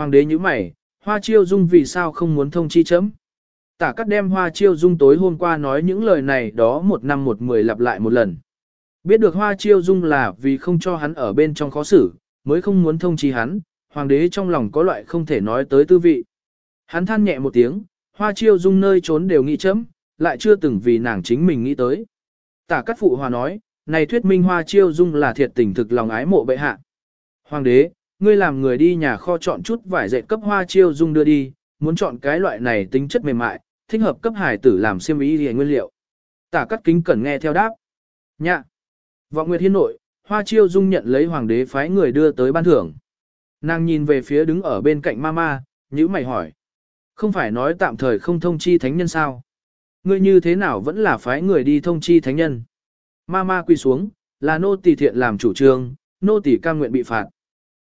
Hoàng đế như mày, hoa chiêu dung vì sao không muốn thông chi chấm. Tả cắt đem hoa chiêu dung tối hôm qua nói những lời này đó một năm một mười lặp lại một lần. Biết được hoa chiêu dung là vì không cho hắn ở bên trong khó xử, mới không muốn thông chi hắn, hoàng đế trong lòng có loại không thể nói tới tư vị. Hắn than nhẹ một tiếng, hoa chiêu dung nơi trốn đều nghĩ chấm, lại chưa từng vì nàng chính mình nghĩ tới. Tả cắt phụ hòa nói, này thuyết minh hoa chiêu dung là thiệt tình thực lòng ái mộ bệ hạ. Hoàng đế, ngươi làm người đi nhà kho chọn chút vải dệt cấp hoa chiêu dung đưa đi, muốn chọn cái loại này tính chất mềm mại, thích hợp cấp hải tử làm xiêm y liền nguyên liệu. Tả cắt kính cẩn nghe theo đáp. Nhạ. Vọng Nguyệt Hiên nội, Hoa Chiêu Dung nhận lấy hoàng đế phái người đưa tới ban thưởng. Nàng nhìn về phía đứng ở bên cạnh mama, nhữ mày hỏi. Không phải nói tạm thời không thông chi thánh nhân sao? Ngươi như thế nào vẫn là phái người đi thông chi thánh nhân? Mama quỳ xuống, là nô tỳ thiện làm chủ trương, nô tỳ cam nguyện bị phạt.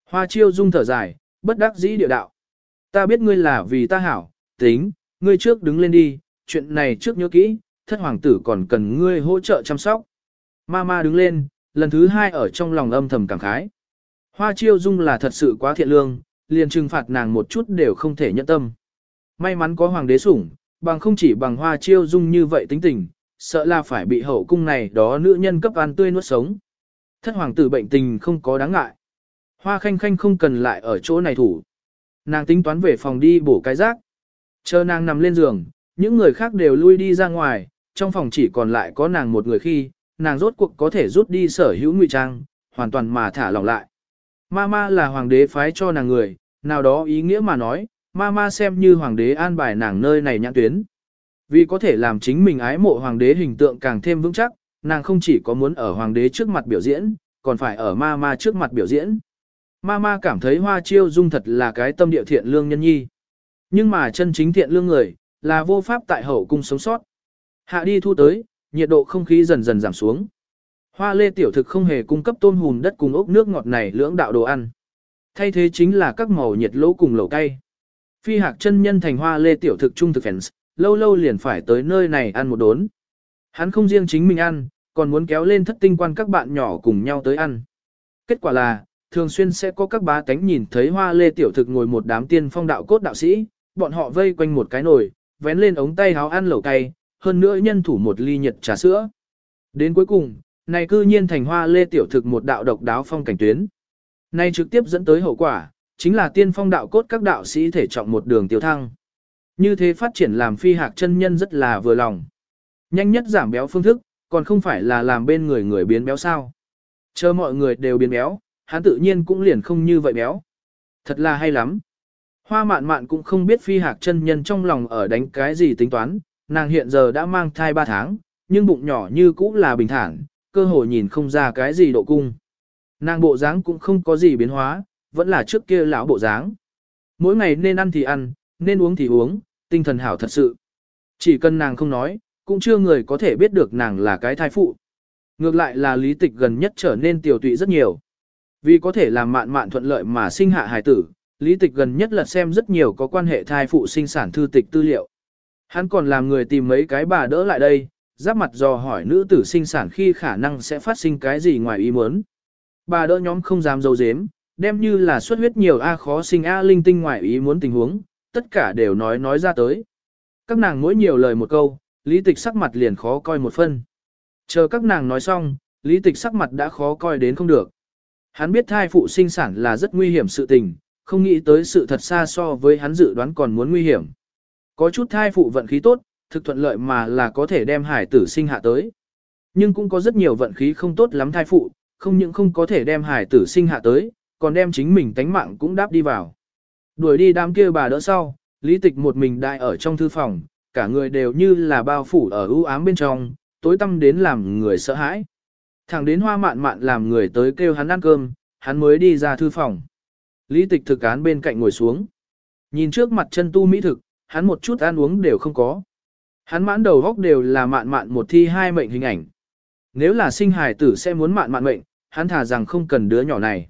Hoa Chiêu Dung thở dài, bất đắc dĩ địa đạo. Ta biết ngươi là vì ta hảo, tính, ngươi trước đứng lên đi, chuyện này trước nhớ kỹ, thất hoàng tử còn cần ngươi hỗ trợ chăm sóc. Mama đứng lên, lần thứ hai ở trong lòng âm thầm cảm khái. Hoa chiêu dung là thật sự quá thiện lương, liền trừng phạt nàng một chút đều không thể nhận tâm. May mắn có hoàng đế sủng, bằng không chỉ bằng hoa chiêu dung như vậy tính tình, sợ là phải bị hậu cung này đó nữ nhân cấp ăn tươi nuốt sống. Thất hoàng tử bệnh tình không có đáng ngại. Hoa khanh khanh không cần lại ở chỗ này thủ. Nàng tính toán về phòng đi bổ cái rác. Chờ nàng nằm lên giường, những người khác đều lui đi ra ngoài, trong phòng chỉ còn lại có nàng một người khi, nàng rốt cuộc có thể rút đi sở hữu ngụy trang, hoàn toàn mà thả lỏng lại. Mama là hoàng đế phái cho nàng người, nào đó ý nghĩa mà nói, Mama xem như hoàng đế an bài nàng nơi này nhãn tuyến. Vì có thể làm chính mình ái mộ hoàng đế hình tượng càng thêm vững chắc, nàng không chỉ có muốn ở hoàng đế trước mặt biểu diễn, còn phải ở Mama trước mặt biểu diễn. Mama cảm thấy hoa chiêu dung thật là cái tâm địa thiện lương nhân nhi. Nhưng mà chân chính thiện lương người, là vô pháp tại hậu cung sống sót. Hạ đi thu tới, nhiệt độ không khí dần dần giảm xuống. Hoa lê tiểu thực không hề cung cấp tôm hùm đất cùng ốc nước ngọt này lưỡng đạo đồ ăn. Thay thế chính là các màu nhiệt lỗ cùng lẩu cay. Phi hạc chân nhân thành hoa lê tiểu thực trung thực fans, lâu lâu liền phải tới nơi này ăn một đốn. Hắn không riêng chính mình ăn, còn muốn kéo lên thất tinh quan các bạn nhỏ cùng nhau tới ăn. Kết quả là, thường xuyên sẽ có các bá tánh nhìn thấy hoa lê tiểu thực ngồi một đám tiên phong đạo cốt đạo sĩ, bọn họ vây quanh một cái nồi, vén lên ống tay háo ăn lẩu cay, hơn nữa nhân thủ một ly nhiệt trà sữa. Đến cuối cùng, này cư nhiên thành hoa lê tiểu thực một đạo độc đáo phong cảnh tuyến. Này trực tiếp dẫn tới hậu quả, chính là tiên phong đạo cốt các đạo sĩ thể trọng một đường tiêu thăng. Như thế phát triển làm phi hạc chân nhân rất là vừa lòng. Nhanh nhất giảm béo phương thức, còn không phải là làm bên người người biến béo sao. Chờ mọi người đều biến béo, hắn tự nhiên cũng liền không như vậy béo. Thật là hay lắm. Hoa mạn mạn cũng không biết phi hạc chân nhân trong lòng ở đánh cái gì tính toán, nàng hiện giờ đã mang thai 3 tháng, nhưng bụng nhỏ như cũ là bình thản, cơ hội nhìn không ra cái gì độ cung. Nàng bộ dáng cũng không có gì biến hóa, vẫn là trước kia lão bộ dáng. Mỗi ngày nên ăn thì ăn, nên uống thì uống, tinh thần hảo thật sự. Chỉ cần nàng không nói, cũng chưa người có thể biết được nàng là cái thai phụ. Ngược lại là lý tịch gần nhất trở nên tiểu tụy rất nhiều. Vì có thể làm mạn mạn thuận lợi mà sinh hạ hài tử, lý tịch gần nhất lật xem rất nhiều có quan hệ thai phụ sinh sản thư tịch tư liệu. Hắn còn làm người tìm mấy cái bà đỡ lại đây, giáp mặt dò hỏi nữ tử sinh sản khi khả năng sẽ phát sinh cái gì ngoài ý muốn. Bà đỡ nhóm không dám dấu dếm, đem như là xuất huyết nhiều A khó sinh A linh tinh ngoài ý muốn tình huống, tất cả đều nói nói ra tới. Các nàng mỗi nhiều lời một câu, lý tịch sắc mặt liền khó coi một phân. Chờ các nàng nói xong, lý tịch sắc mặt đã khó coi đến không được. Hắn biết thai phụ sinh sản là rất nguy hiểm sự tình, không nghĩ tới sự thật xa so với hắn dự đoán còn muốn nguy hiểm. Có chút thai phụ vận khí tốt, thực thuận lợi mà là có thể đem hải tử sinh hạ tới. Nhưng cũng có rất nhiều vận khí không tốt lắm thai phụ, không những không có thể đem hải tử sinh hạ tới, còn đem chính mình tánh mạng cũng đáp đi vào. Đuổi đi đám kia bà đỡ sau, lý tịch một mình đại ở trong thư phòng, cả người đều như là bao phủ ở ưu ám bên trong, tối tăm đến làm người sợ hãi. Thẳng đến hoa mạn mạn làm người tới kêu hắn ăn cơm, hắn mới đi ra thư phòng. Lý tịch thực án bên cạnh ngồi xuống. Nhìn trước mặt chân tu mỹ thực, hắn một chút ăn uống đều không có. Hắn mãn đầu góc đều là mạn mạn một thi hai mệnh hình ảnh. Nếu là sinh hài tử sẽ muốn mạn mạn mệnh, hắn thả rằng không cần đứa nhỏ này.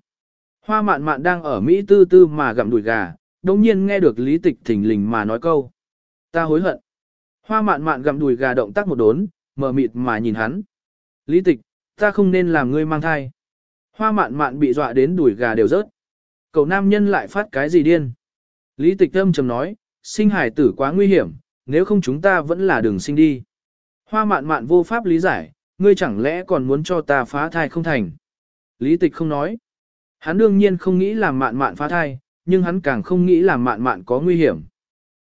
Hoa mạn mạn đang ở Mỹ tư tư mà gặm đùi gà, đồng nhiên nghe được lý tịch thình lình mà nói câu. Ta hối hận. Hoa mạn mạn gặm đùi gà động tác một đốn, mở mịt mà nhìn hắn. Lý tịch, ta không nên làm ngươi mang thai. Hoa mạn mạn bị dọa đến đuổi gà đều rớt. Cậu nam nhân lại phát cái gì điên. Lý tịch âm trầm nói, sinh hải tử quá nguy hiểm, nếu không chúng ta vẫn là đường sinh đi. Hoa mạn mạn vô pháp lý giải, ngươi chẳng lẽ còn muốn cho ta phá thai không thành. Lý tịch không nói. Hắn đương nhiên không nghĩ làm mạn mạn phá thai, nhưng hắn càng không nghĩ làm mạn mạn có nguy hiểm.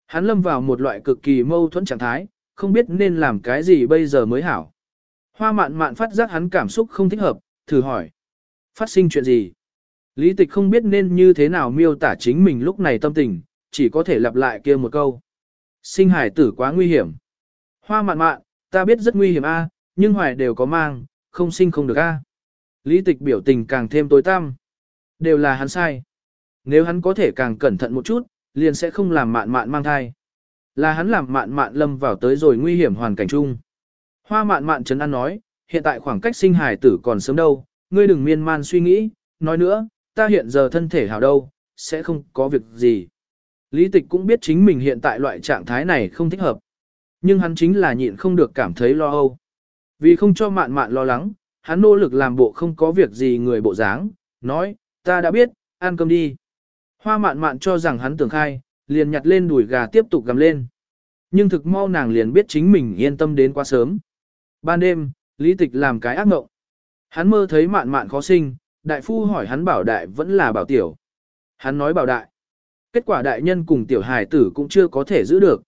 Hắn lâm vào một loại cực kỳ mâu thuẫn trạng thái, không biết nên làm cái gì bây giờ mới hảo. Hoa mạn mạn phát giác hắn cảm xúc không thích hợp, thử hỏi. Phát sinh chuyện gì? Lý tịch không biết nên như thế nào miêu tả chính mình lúc này tâm tình, chỉ có thể lặp lại kia một câu. Sinh hải tử quá nguy hiểm. Hoa mạn mạn, ta biết rất nguy hiểm a, nhưng hoài đều có mang, không sinh không được a. Lý tịch biểu tình càng thêm tối tăm. Đều là hắn sai. Nếu hắn có thể càng cẩn thận một chút, liền sẽ không làm mạn mạn mang thai. Là hắn làm mạn mạn lâm vào tới rồi nguy hiểm hoàn cảnh chung. Hoa mạn mạn trấn an nói, hiện tại khoảng cách sinh hài tử còn sớm đâu, ngươi đừng miên man suy nghĩ, nói nữa, ta hiện giờ thân thể hảo đâu, sẽ không có việc gì. Lý tịch cũng biết chính mình hiện tại loại trạng thái này không thích hợp. Nhưng hắn chính là nhịn không được cảm thấy lo âu. Vì không cho mạn mạn lo lắng, hắn nỗ lực làm bộ không có việc gì người bộ dáng, nói, ta đã biết, ăn cơm đi. Hoa mạn mạn cho rằng hắn tưởng khai, liền nhặt lên đùi gà tiếp tục gầm lên. Nhưng thực mau nàng liền biết chính mình yên tâm đến quá sớm. Ban đêm, lý tịch làm cái ác mộng. Hắn mơ thấy mạn mạn khó sinh, đại phu hỏi hắn bảo đại vẫn là bảo tiểu. Hắn nói bảo đại. Kết quả đại nhân cùng tiểu hài tử cũng chưa có thể giữ được.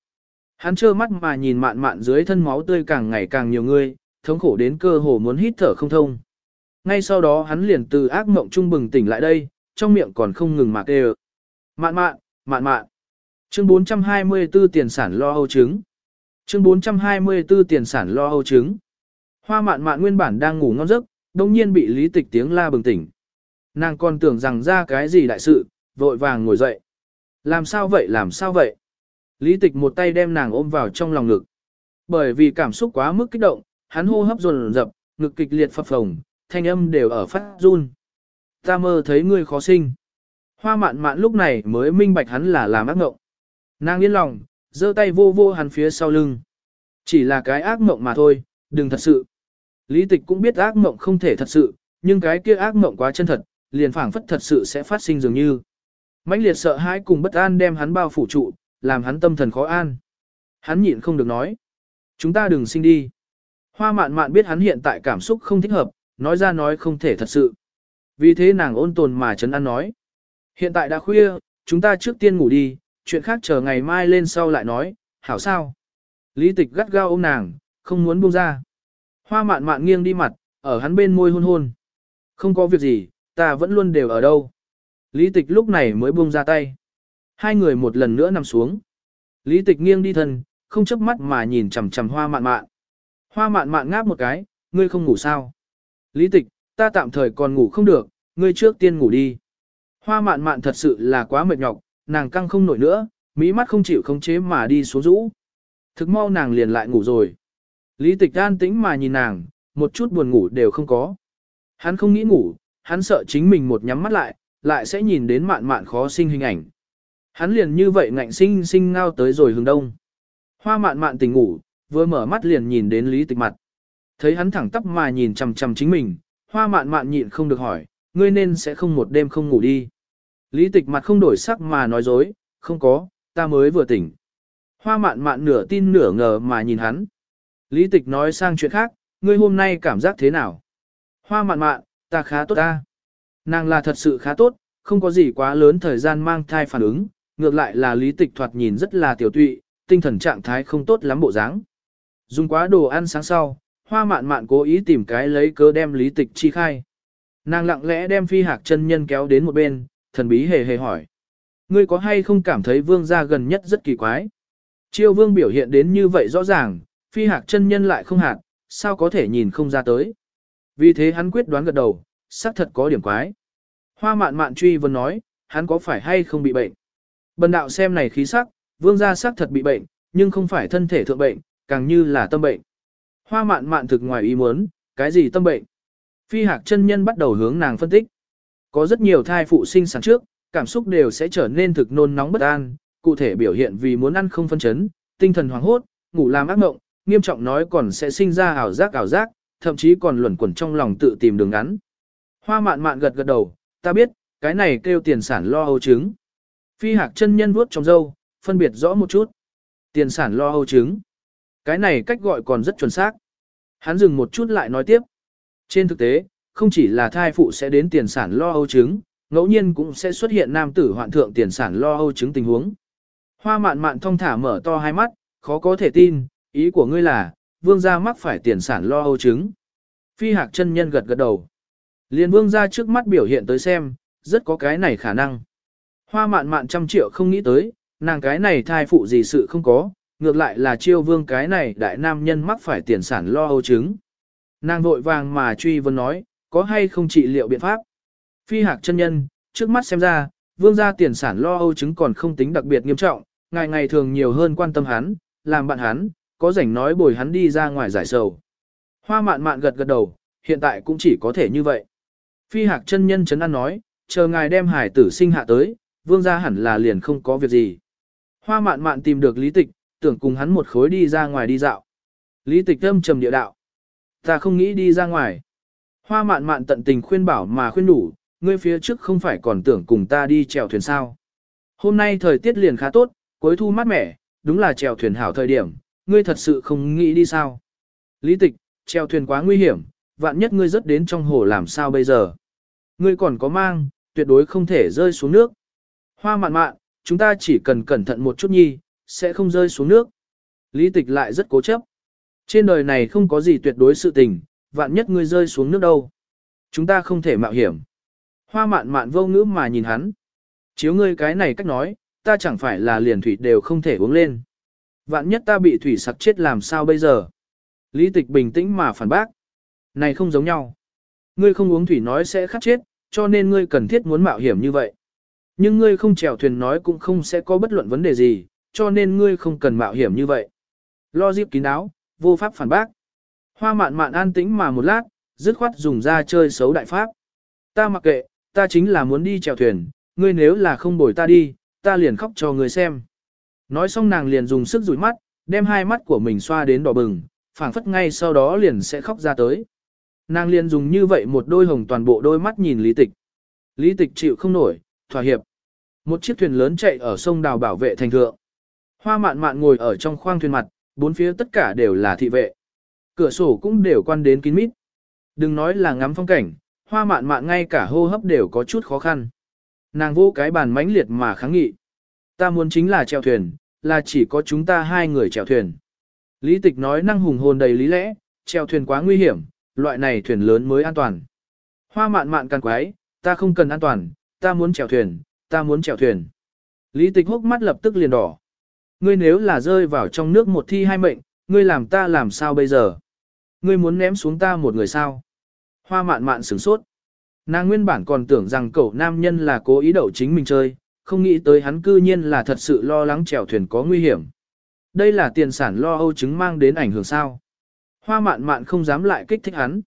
Hắn trơ mắt mà nhìn mạn mạn dưới thân máu tươi càng ngày càng nhiều người, thống khổ đến cơ hồ muốn hít thở không thông. Ngay sau đó hắn liền từ ác mộng trung bừng tỉnh lại đây, trong miệng còn không ngừng mà kêu. Mạn mạn, mạn mạn. Chương 424 tiền sản lo âu trứng. Chương 424 tiền sản lo âu trứng. Hoa mạn mạn nguyên bản đang ngủ ngon giấc, đông nhiên bị lý tịch tiếng la bừng tỉnh. Nàng còn tưởng rằng ra cái gì đại sự, vội vàng ngồi dậy. Làm sao vậy làm sao vậy? Lý tịch một tay đem nàng ôm vào trong lòng ngực. Bởi vì cảm xúc quá mức kích động, hắn hô hấp dồn dập, ngực kịch liệt phập phồng, thanh âm đều ở phát run. Ta mơ thấy ngươi khó sinh. Hoa mạn mạn lúc này mới minh bạch hắn là làm ác ngộng. Nàng yên lòng, giơ tay vô vô hắn phía sau lưng. Chỉ là cái ác mộng mà thôi, đừng thật sự. Lý tịch cũng biết ác mộng không thể thật sự, nhưng cái kia ác mộng quá chân thật, liền phảng phất thật sự sẽ phát sinh dường như. mãnh liệt sợ hãi cùng bất an đem hắn bao phủ trụ, làm hắn tâm thần khó an. Hắn nhịn không được nói. Chúng ta đừng sinh đi. Hoa mạn mạn biết hắn hiện tại cảm xúc không thích hợp, nói ra nói không thể thật sự. Vì thế nàng ôn tồn mà chấn an nói. Hiện tại đã khuya, chúng ta trước tiên ngủ đi, chuyện khác chờ ngày mai lên sau lại nói, hảo sao. Lý tịch gắt gao ôm nàng, không muốn buông ra. Hoa mạn mạn nghiêng đi mặt, ở hắn bên môi hôn hôn. Không có việc gì, ta vẫn luôn đều ở đâu. Lý tịch lúc này mới buông ra tay. Hai người một lần nữa nằm xuống. Lý tịch nghiêng đi thân, không chớp mắt mà nhìn chằm chằm hoa mạn mạn. Hoa mạn mạn ngáp một cái, ngươi không ngủ sao? Lý tịch, ta tạm thời còn ngủ không được, ngươi trước tiên ngủ đi. Hoa mạn mạn thật sự là quá mệt nhọc, nàng căng không nổi nữa, mỹ mắt không chịu khống chế mà đi xuống rũ. Thực mau nàng liền lại ngủ rồi. Lý tịch an tĩnh mà nhìn nàng, một chút buồn ngủ đều không có. Hắn không nghĩ ngủ, hắn sợ chính mình một nhắm mắt lại, lại sẽ nhìn đến mạn mạn khó sinh hình ảnh. Hắn liền như vậy ngạnh sinh sinh ngao tới rồi hướng đông. Hoa mạn mạn tỉnh ngủ, vừa mở mắt liền nhìn đến lý tịch mặt. Thấy hắn thẳng tắp mà nhìn chằm chằm chính mình, hoa mạn mạn nhịn không được hỏi, ngươi nên sẽ không một đêm không ngủ đi. Lý tịch mặt không đổi sắc mà nói dối, không có, ta mới vừa tỉnh. Hoa mạn mạn nửa tin nửa ngờ mà nhìn hắn. Lý tịch nói sang chuyện khác, ngươi hôm nay cảm giác thế nào? Hoa mạn mạn, ta khá tốt ta. Nàng là thật sự khá tốt, không có gì quá lớn thời gian mang thai phản ứng, ngược lại là lý tịch thoạt nhìn rất là tiểu tụy, tinh thần trạng thái không tốt lắm bộ dáng. Dùng quá đồ ăn sáng sau, hoa mạn mạn cố ý tìm cái lấy cớ đem lý tịch chi khai. Nàng lặng lẽ đem phi hạc chân nhân kéo đến một bên, thần bí hề hề hỏi. Ngươi có hay không cảm thấy vương gia gần nhất rất kỳ quái? Chiêu vương biểu hiện đến như vậy rõ ràng, phi hạc chân nhân lại không hạt, sao có thể nhìn không ra tới. Vì thế hắn quyết đoán gật đầu, xác thật có điểm quái. Hoa mạn mạn truy vấn nói, hắn có phải hay không bị bệnh? Bần đạo xem này khí sắc, vương gia xác thật bị bệnh, nhưng không phải thân thể thượng bệnh, càng như là tâm bệnh. Hoa mạn mạn thực ngoài ý muốn, cái gì tâm bệnh? Phi hạc chân nhân bắt đầu hướng nàng phân tích. Có rất nhiều thai phụ sinh sản trước, cảm xúc đều sẽ trở nên thực nôn nóng bất an, cụ thể biểu hiện vì muốn ăn không phân chấn, tinh thần hoảng hốt, ngủ làm ác mộng, nghiêm trọng nói còn sẽ sinh ra ảo giác ảo giác, thậm chí còn luẩn quẩn trong lòng tự tìm đường ngắn. Hoa mạn mạn gật gật đầu, ta biết, cái này kêu tiền sản lo âu chứng. Phi hạc chân nhân vuốt trong dâu, phân biệt rõ một chút. Tiền sản lo âu chứng. Cái này cách gọi còn rất chuẩn xác. Hắn dừng một chút lại nói tiếp. Trên thực tế, không chỉ là thai phụ sẽ đến tiền sản lo âu chứng, ngẫu nhiên cũng sẽ xuất hiện nam tử hoạn thượng tiền sản lo âu chứng tình huống. Hoa mạn mạn thong thả mở to hai mắt, khó có thể tin, ý của ngươi là, vương gia mắc phải tiền sản lo âu chứng. Phi hạc chân nhân gật gật đầu. Liên vương gia trước mắt biểu hiện tới xem, rất có cái này khả năng. Hoa mạn mạn trăm triệu không nghĩ tới, nàng cái này thai phụ gì sự không có, ngược lại là chiêu vương cái này đại nam nhân mắc phải tiền sản lo âu chứng. Nàng vội vàng mà truy vấn nói, có hay không trị liệu biện pháp. Phi hạc chân nhân, trước mắt xem ra, vương gia tiền sản lo âu chứng còn không tính đặc biệt nghiêm trọng, ngày ngày thường nhiều hơn quan tâm hắn, làm bạn hắn, có rảnh nói bồi hắn đi ra ngoài giải sầu. Hoa mạn mạn gật gật đầu, hiện tại cũng chỉ có thể như vậy. Phi hạc chân nhân chấn an nói, chờ ngài đem hải tử sinh hạ tới, vương gia hẳn là liền không có việc gì. Hoa mạn mạn tìm được lý tịch, tưởng cùng hắn một khối đi ra ngoài đi dạo. Lý tịch âm trầm địa đạo. Ta không nghĩ đi ra ngoài. Hoa mạn mạn tận tình khuyên bảo mà khuyên đủ, ngươi phía trước không phải còn tưởng cùng ta đi chèo thuyền sao. Hôm nay thời tiết liền khá tốt, cuối thu mát mẻ, đúng là chèo thuyền hảo thời điểm, ngươi thật sự không nghĩ đi sao. Lý tịch, chèo thuyền quá nguy hiểm, vạn nhất ngươi rớt đến trong hồ làm sao bây giờ. Ngươi còn có mang, tuyệt đối không thể rơi xuống nước. Hoa mạn mạn, chúng ta chỉ cần cẩn thận một chút nhi, sẽ không rơi xuống nước. Lý tịch lại rất cố chấp. Trên đời này không có gì tuyệt đối sự tình, vạn nhất ngươi rơi xuống nước đâu. Chúng ta không thể mạo hiểm. Hoa mạn mạn vô ngữ mà nhìn hắn. Chiếu ngươi cái này cách nói, ta chẳng phải là liền thủy đều không thể uống lên. Vạn nhất ta bị thủy sặc chết làm sao bây giờ? Lý tịch bình tĩnh mà phản bác. Này không giống nhau. Ngươi không uống thủy nói sẽ khát chết, cho nên ngươi cần thiết muốn mạo hiểm như vậy. Nhưng ngươi không chèo thuyền nói cũng không sẽ có bất luận vấn đề gì, cho nên ngươi không cần mạo hiểm như vậy. Lo dịp kín đáo, vô pháp phản bác. Hoa mạn mạn an tĩnh mà một lát, dứt khoát dùng ra chơi xấu đại pháp. Ta mặc kệ, ta chính là muốn đi chèo thuyền, ngươi nếu là không bồi ta đi, ta liền khóc cho ngươi xem. Nói xong nàng liền dùng sức rủi mắt, đem hai mắt của mình xoa đến đỏ bừng, phảng phất ngay sau đó liền sẽ khóc ra tới. Nàng liền dùng như vậy một đôi hồng toàn bộ đôi mắt nhìn lý tịch. Lý tịch chịu không nổi, thỏa hiệp. Một chiếc thuyền lớn chạy ở sông đào bảo vệ thành thượng. Hoa mạn mạn ngồi ở trong khoang thuyền mặt, bốn phía tất cả đều là thị vệ. Cửa sổ cũng đều quan đến kín mít. Đừng nói là ngắm phong cảnh, hoa mạn mạn ngay cả hô hấp đều có chút khó khăn. Nàng vô cái bàn mãnh liệt mà kháng nghị. Ta muốn chính là chèo thuyền, là chỉ có chúng ta hai người chèo thuyền. Lý tịch nói năng hùng hồn đầy lý lẽ, chèo thuyền quá nguy hiểm, loại này thuyền lớn mới an toàn. Hoa mạn mạn càng quái, ta không cần an toàn, ta muốn chèo thuyền, ta muốn chèo thuyền. Lý tịch hốc mắt lập tức liền đỏ. Ngươi nếu là rơi vào trong nước một thi hai mệnh, ngươi làm ta làm sao bây giờ? Ngươi muốn ném xuống ta một người sao? Hoa mạn mạn sửng sốt. Nàng nguyên bản còn tưởng rằng cậu nam nhân là cố ý đậu chính mình chơi, không nghĩ tới hắn cư nhiên là thật sự lo lắng chèo thuyền có nguy hiểm. Đây là tiền sản lo âu chứng mang đến ảnh hưởng sao. Hoa mạn mạn không dám lại kích thích hắn.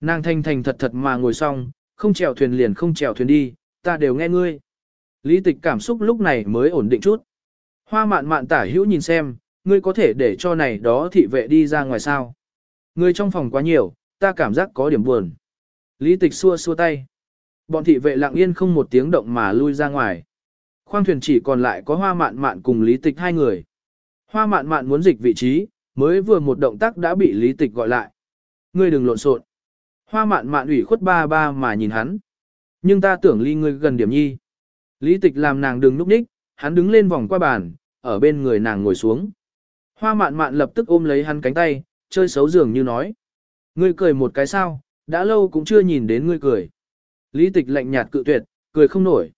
Nàng thành thành thật thật mà ngồi xong, không chèo thuyền liền không chèo thuyền đi, ta đều nghe ngươi. Lý tịch cảm xúc lúc này mới ổn định chút. Hoa mạn mạn tả hữu nhìn xem, ngươi có thể để cho này đó thị vệ đi ra ngoài sao. Ngươi trong phòng quá nhiều, ta cảm giác có điểm buồn. Lý tịch xua xua tay. Bọn thị vệ lặng yên không một tiếng động mà lui ra ngoài. Khoang thuyền chỉ còn lại có hoa mạn mạn cùng lý tịch hai người. Hoa mạn mạn muốn dịch vị trí, mới vừa một động tác đã bị lý tịch gọi lại. Ngươi đừng lộn xộn. Hoa mạn mạn ủy khuất ba ba mà nhìn hắn. Nhưng ta tưởng ly ngươi gần điểm nhi. Lý tịch làm nàng đừng núp ních, hắn đứng lên vòng qua bàn, ở bên người nàng ngồi xuống. Hoa mạn mạn lập tức ôm lấy hắn cánh tay, chơi xấu dường như nói. Ngươi cười một cái sao, đã lâu cũng chưa nhìn đến ngươi cười. Lý tịch lạnh nhạt cự tuyệt, cười không nổi.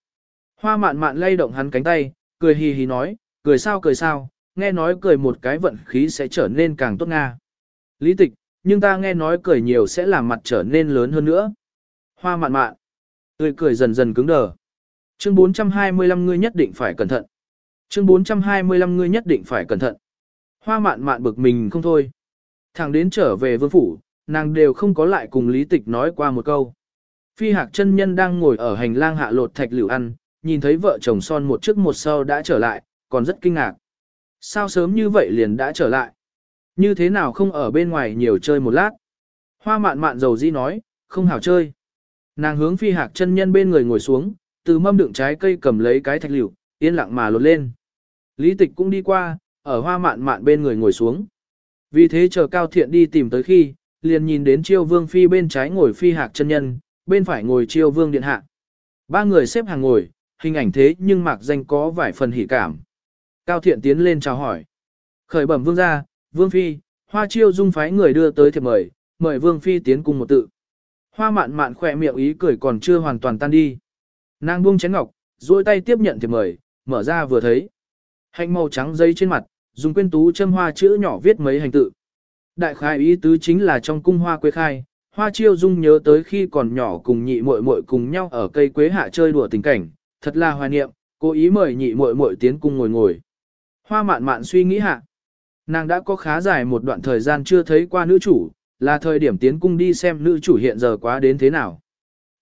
Hoa mạn mạn lay động hắn cánh tay, cười hì hì nói, cười sao cười sao, nghe nói cười một cái vận khí sẽ trở nên càng tốt nga. Lý tịch, nhưng ta nghe nói cười nhiều sẽ làm mặt trở nên lớn hơn nữa. Hoa mạn mạn, tươi cười dần dần cứng đờ. Chương 425 ngươi nhất định phải cẩn thận. Chương 425 ngươi nhất định phải cẩn thận. Hoa mạn mạn bực mình không thôi. Thằng đến trở về vương phủ, nàng đều không có lại cùng lý tịch nói qua một câu. Phi hạc chân nhân đang ngồi ở hành lang hạ lột thạch liều ăn, nhìn thấy vợ chồng son một trước một sau đã trở lại, còn rất kinh ngạc. Sao sớm như vậy liền đã trở lại? Như thế nào không ở bên ngoài nhiều chơi một lát? Hoa mạn mạn dầu di nói, không hảo chơi. Nàng hướng phi hạc chân nhân bên người ngồi xuống, từ mâm đựng trái cây cầm lấy cái thạch liệu, yên lặng mà lột lên. Lý tịch cũng đi qua, ở hoa mạn mạn bên người ngồi xuống. Vì thế chờ Cao Thiện đi tìm tới khi, liền nhìn đến chiêu vương phi bên trái ngồi phi hạc chân nhân, bên phải ngồi chiêu vương điện hạ. Ba người xếp hàng ngồi, hình ảnh thế nhưng mạc danh có vài phần hỉ cảm. Cao Thiện tiến lên chào hỏi. Khởi bẩm vương gia, vương phi, hoa chiêu dung phái người đưa tới thiệp mời, mời vương phi tiến cùng một tự. Hoa mạn mạn khỏe miệng ý cười còn chưa hoàn toàn tan đi. Nàng buông chén ngọc, duỗi tay tiếp nhận thiệp mời, mở ra vừa thấy. Hành màu trắng dây trên mặt, dùng quyên tú châm hoa chữ nhỏ viết mấy hành tự. Đại khai ý tứ chính là trong cung hoa quế khai, hoa chiêu dung nhớ tới khi còn nhỏ cùng nhị muội muội cùng nhau ở cây quế hạ chơi đùa tình cảnh, thật là hoài niệm, cố ý mời nhị muội muội tiến cung ngồi ngồi. Hoa mạn mạn suy nghĩ hạ. Nàng đã có khá dài một đoạn thời gian chưa thấy qua nữ chủ, là thời điểm tiến cung đi xem nữ chủ hiện giờ quá đến thế nào.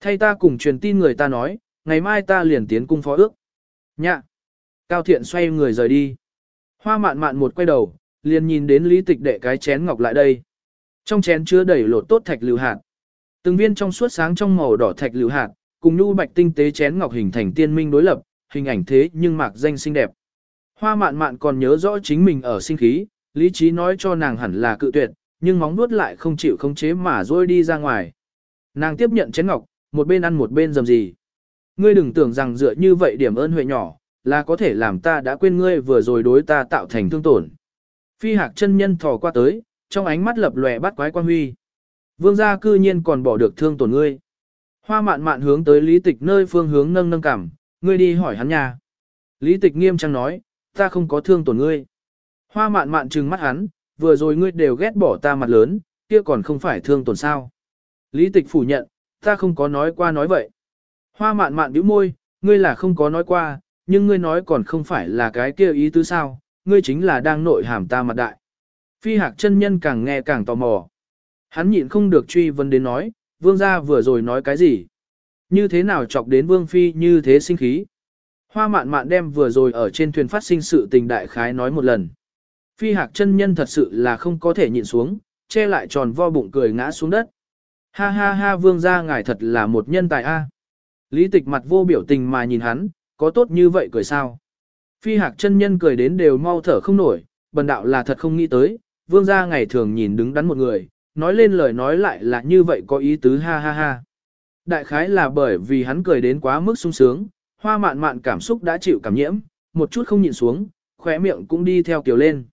Thay ta cùng truyền tin người ta nói, ngày mai ta liền tiến cung phó ước. Nhạ. Cao thiện xoay người rời đi. Hoa mạn mạn một quay đầu, liền nhìn đến lý tịch đệ cái chén ngọc lại đây. Trong chén chứa đầy lột tốt thạch lưu hạt. Từng viên trong suốt sáng trong màu đỏ thạch lưu hạt, cùng nhu bạch tinh tế chén ngọc hình thành tiên minh đối lập, hình ảnh thế nhưng mạc danh xinh đẹp. Hoa mạn mạn còn nhớ rõ chính mình ở sinh khí, lý trí nói cho nàng hẳn là cự tuyệt, nhưng móng nuốt lại không chịu khống chế mà rôi đi ra ngoài. Nàng tiếp nhận chén ngọc, một bên ăn một bên dầm gì. Ngươi đừng tưởng rằng dựa như vậy điểm ơn huệ nhỏ, là có thể làm ta đã quên ngươi vừa rồi đối ta tạo thành thương tổn. Phi hạc chân nhân thò qua tới, trong ánh mắt lập lòe bắt quái quan huy. Vương gia cư nhiên còn bỏ được thương tổn ngươi. Hoa mạn mạn hướng tới lý tịch nơi phương hướng nâng nâng cảm, ngươi đi hỏi hắn nhà. Lý tịch nghiêm trang nói, ta không có thương tổn ngươi. Hoa mạn mạn trừng mắt hắn, vừa rồi ngươi đều ghét bỏ ta mặt lớn, kia còn không phải thương tổn sao. Lý tịch phủ nhận, ta không có nói qua nói vậy. Hoa mạn mạn bĩu môi, ngươi là không có nói qua, nhưng ngươi nói còn không phải là cái kia ý tứ sao, ngươi chính là đang nội hàm ta mặt đại. Phi hạc chân nhân càng nghe càng tò mò. Hắn nhịn không được truy vấn đến nói, vương gia vừa rồi nói cái gì? Như thế nào chọc đến vương phi như thế sinh khí? Hoa mạn mạn đem vừa rồi ở trên thuyền phát sinh sự tình đại khái nói một lần. Phi hạc chân nhân thật sự là không có thể nhịn xuống, che lại tròn vo bụng cười ngã xuống đất. Ha ha ha vương gia ngài thật là một nhân tài a. Lý tịch mặt vô biểu tình mà nhìn hắn, có tốt như vậy cười sao? Phi hạc chân nhân cười đến đều mau thở không nổi, bần đạo là thật không nghĩ tới, vương gia ngày thường nhìn đứng đắn một người, nói lên lời nói lại là như vậy có ý tứ ha ha ha. Đại khái là bởi vì hắn cười đến quá mức sung sướng, hoa mạn mạn cảm xúc đã chịu cảm nhiễm, một chút không nhìn xuống, khóe miệng cũng đi theo kiểu lên.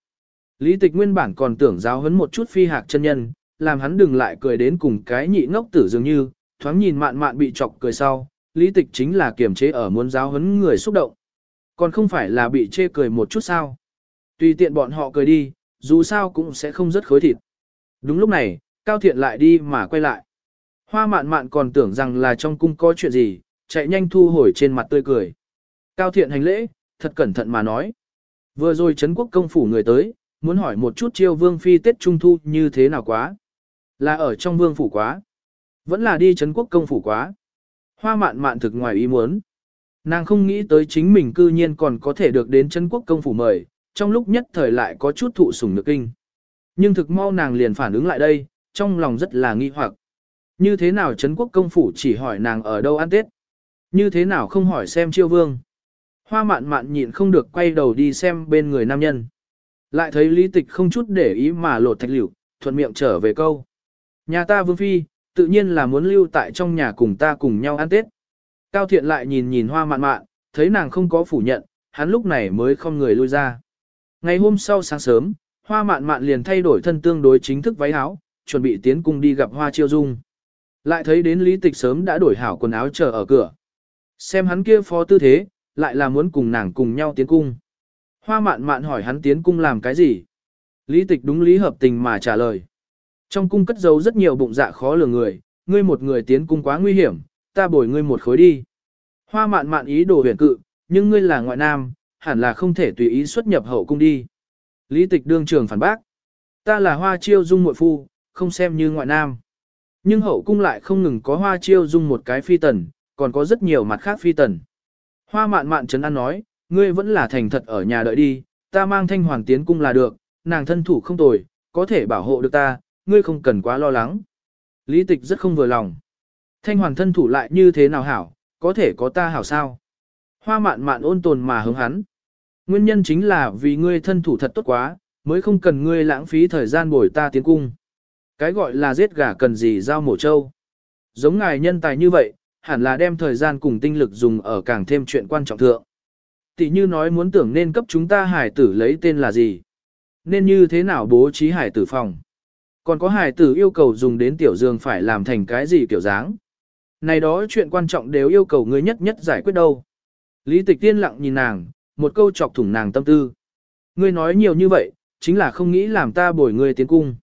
Lý tịch nguyên bản còn tưởng giáo huấn một chút phi hạc chân nhân, làm hắn đừng lại cười đến cùng cái nhị ngốc tử dường như, thoáng nhìn mạn mạn bị chọc cười sau, lý tịch chính là kiềm chế ở muốn giáo huấn người xúc động. Còn không phải là bị chê cười một chút sao. Tùy tiện bọn họ cười đi, dù sao cũng sẽ không rất khối thịt. Đúng lúc này, Cao Thiện lại đi mà quay lại. Hoa mạn mạn còn tưởng rằng là trong cung có chuyện gì, chạy nhanh thu hồi trên mặt tươi cười. Cao Thiện hành lễ, thật cẩn thận mà nói. Vừa rồi Trấn quốc công phủ người tới, muốn hỏi một chút chiêu vương phi Tết Trung Thu như thế nào quá. Là ở trong vương phủ quá. Vẫn là đi Trấn quốc công phủ quá. Hoa mạn mạn thực ngoài ý muốn. Nàng không nghĩ tới chính mình cư nhiên còn có thể được đến Trấn quốc công phủ mời, trong lúc nhất thời lại có chút thụ sủng nước kinh. Nhưng thực mau nàng liền phản ứng lại đây, trong lòng rất là nghi hoặc. Như thế nào Trấn quốc công phủ chỉ hỏi nàng ở đâu ăn Tết? Như thế nào không hỏi xem chiêu vương? Hoa mạn mạn nhịn không được quay đầu đi xem bên người nam nhân. Lại thấy lý tịch không chút để ý mà lột thạch liều, thuận miệng trở về câu. Nhà ta vương phi, tự nhiên là muốn lưu tại trong nhà cùng ta cùng nhau ăn Tết. Cao thiện lại nhìn nhìn hoa mạn mạn, thấy nàng không có phủ nhận, hắn lúc này mới không người lui ra. Ngày hôm sau sáng sớm, hoa mạn mạn liền thay đổi thân tương đối chính thức váy áo, chuẩn bị tiến cung đi gặp hoa chiêu dung. Lại thấy đến lý tịch sớm đã đổi hảo quần áo chờ ở cửa. Xem hắn kia phó tư thế, lại là muốn cùng nàng cùng nhau tiến cung. Hoa mạn mạn hỏi hắn tiến cung làm cái gì? Lý tịch đúng lý hợp tình mà trả lời. Trong cung cất giấu rất nhiều bụng dạ khó lường người, ngươi một người tiến cung quá nguy hiểm, ta bồi ngươi một khối đi. Hoa mạn mạn ý đồ huyền cự, nhưng ngươi là ngoại nam, hẳn là không thể tùy ý xuất nhập hậu cung đi. Lý tịch đương trường phản bác. Ta là hoa chiêu dung muội phu, không xem như ngoại nam. Nhưng hậu cung lại không ngừng có hoa chiêu dung một cái phi tần, còn có rất nhiều mặt khác phi tần. Hoa mạn mạn trấn an nói, ngươi vẫn là thành thật ở nhà đợi đi, ta mang thanh hoàng tiến cung là được, nàng thân thủ không tồi, có thể bảo hộ được ta, ngươi không cần quá lo lắng. Lý tịch rất không vừa lòng. Thanh hoàng thân thủ lại như thế nào hảo, có thể có ta hảo sao? Hoa mạn mạn ôn tồn mà hướng hắn. Nguyên nhân chính là vì ngươi thân thủ thật tốt quá, mới không cần ngươi lãng phí thời gian bồi ta tiến cung. Cái gọi là giết gà cần gì giao mổ trâu. Giống ngài nhân tài như vậy, hẳn là đem thời gian cùng tinh lực dùng ở càng thêm chuyện quan trọng thượng. Tỷ như nói muốn tưởng nên cấp chúng ta hải tử lấy tên là gì. Nên như thế nào bố trí hải tử phòng. Còn có hải tử yêu cầu dùng đến tiểu dương phải làm thành cái gì kiểu dáng. Này đó chuyện quan trọng đều yêu cầu ngươi nhất nhất giải quyết đâu. Lý tịch tiên lặng nhìn nàng, một câu chọc thủng nàng tâm tư. Ngươi nói nhiều như vậy, chính là không nghĩ làm ta bồi ngươi tiến cung.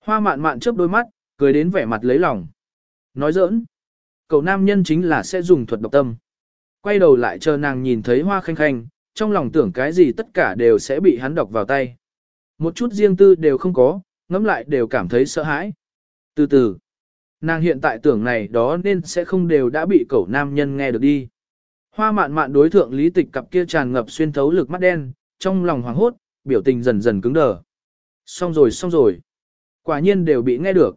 Hoa mạn mạn chớp đôi mắt, cười đến vẻ mặt lấy lòng. Nói giỡn. Cậu nam nhân chính là sẽ dùng thuật độc tâm. Quay đầu lại chờ nàng nhìn thấy hoa khanh khanh, trong lòng tưởng cái gì tất cả đều sẽ bị hắn đọc vào tay. Một chút riêng tư đều không có, ngẫm lại đều cảm thấy sợ hãi. Từ từ, nàng hiện tại tưởng này đó nên sẽ không đều đã bị cẩu nam nhân nghe được đi. Hoa mạn mạn đối thượng lý tịch cặp kia tràn ngập xuyên thấu lực mắt đen, trong lòng hoảng hốt, biểu tình dần dần cứng đờ. Xong rồi xong rồi. Quả nhiên đều bị nghe được.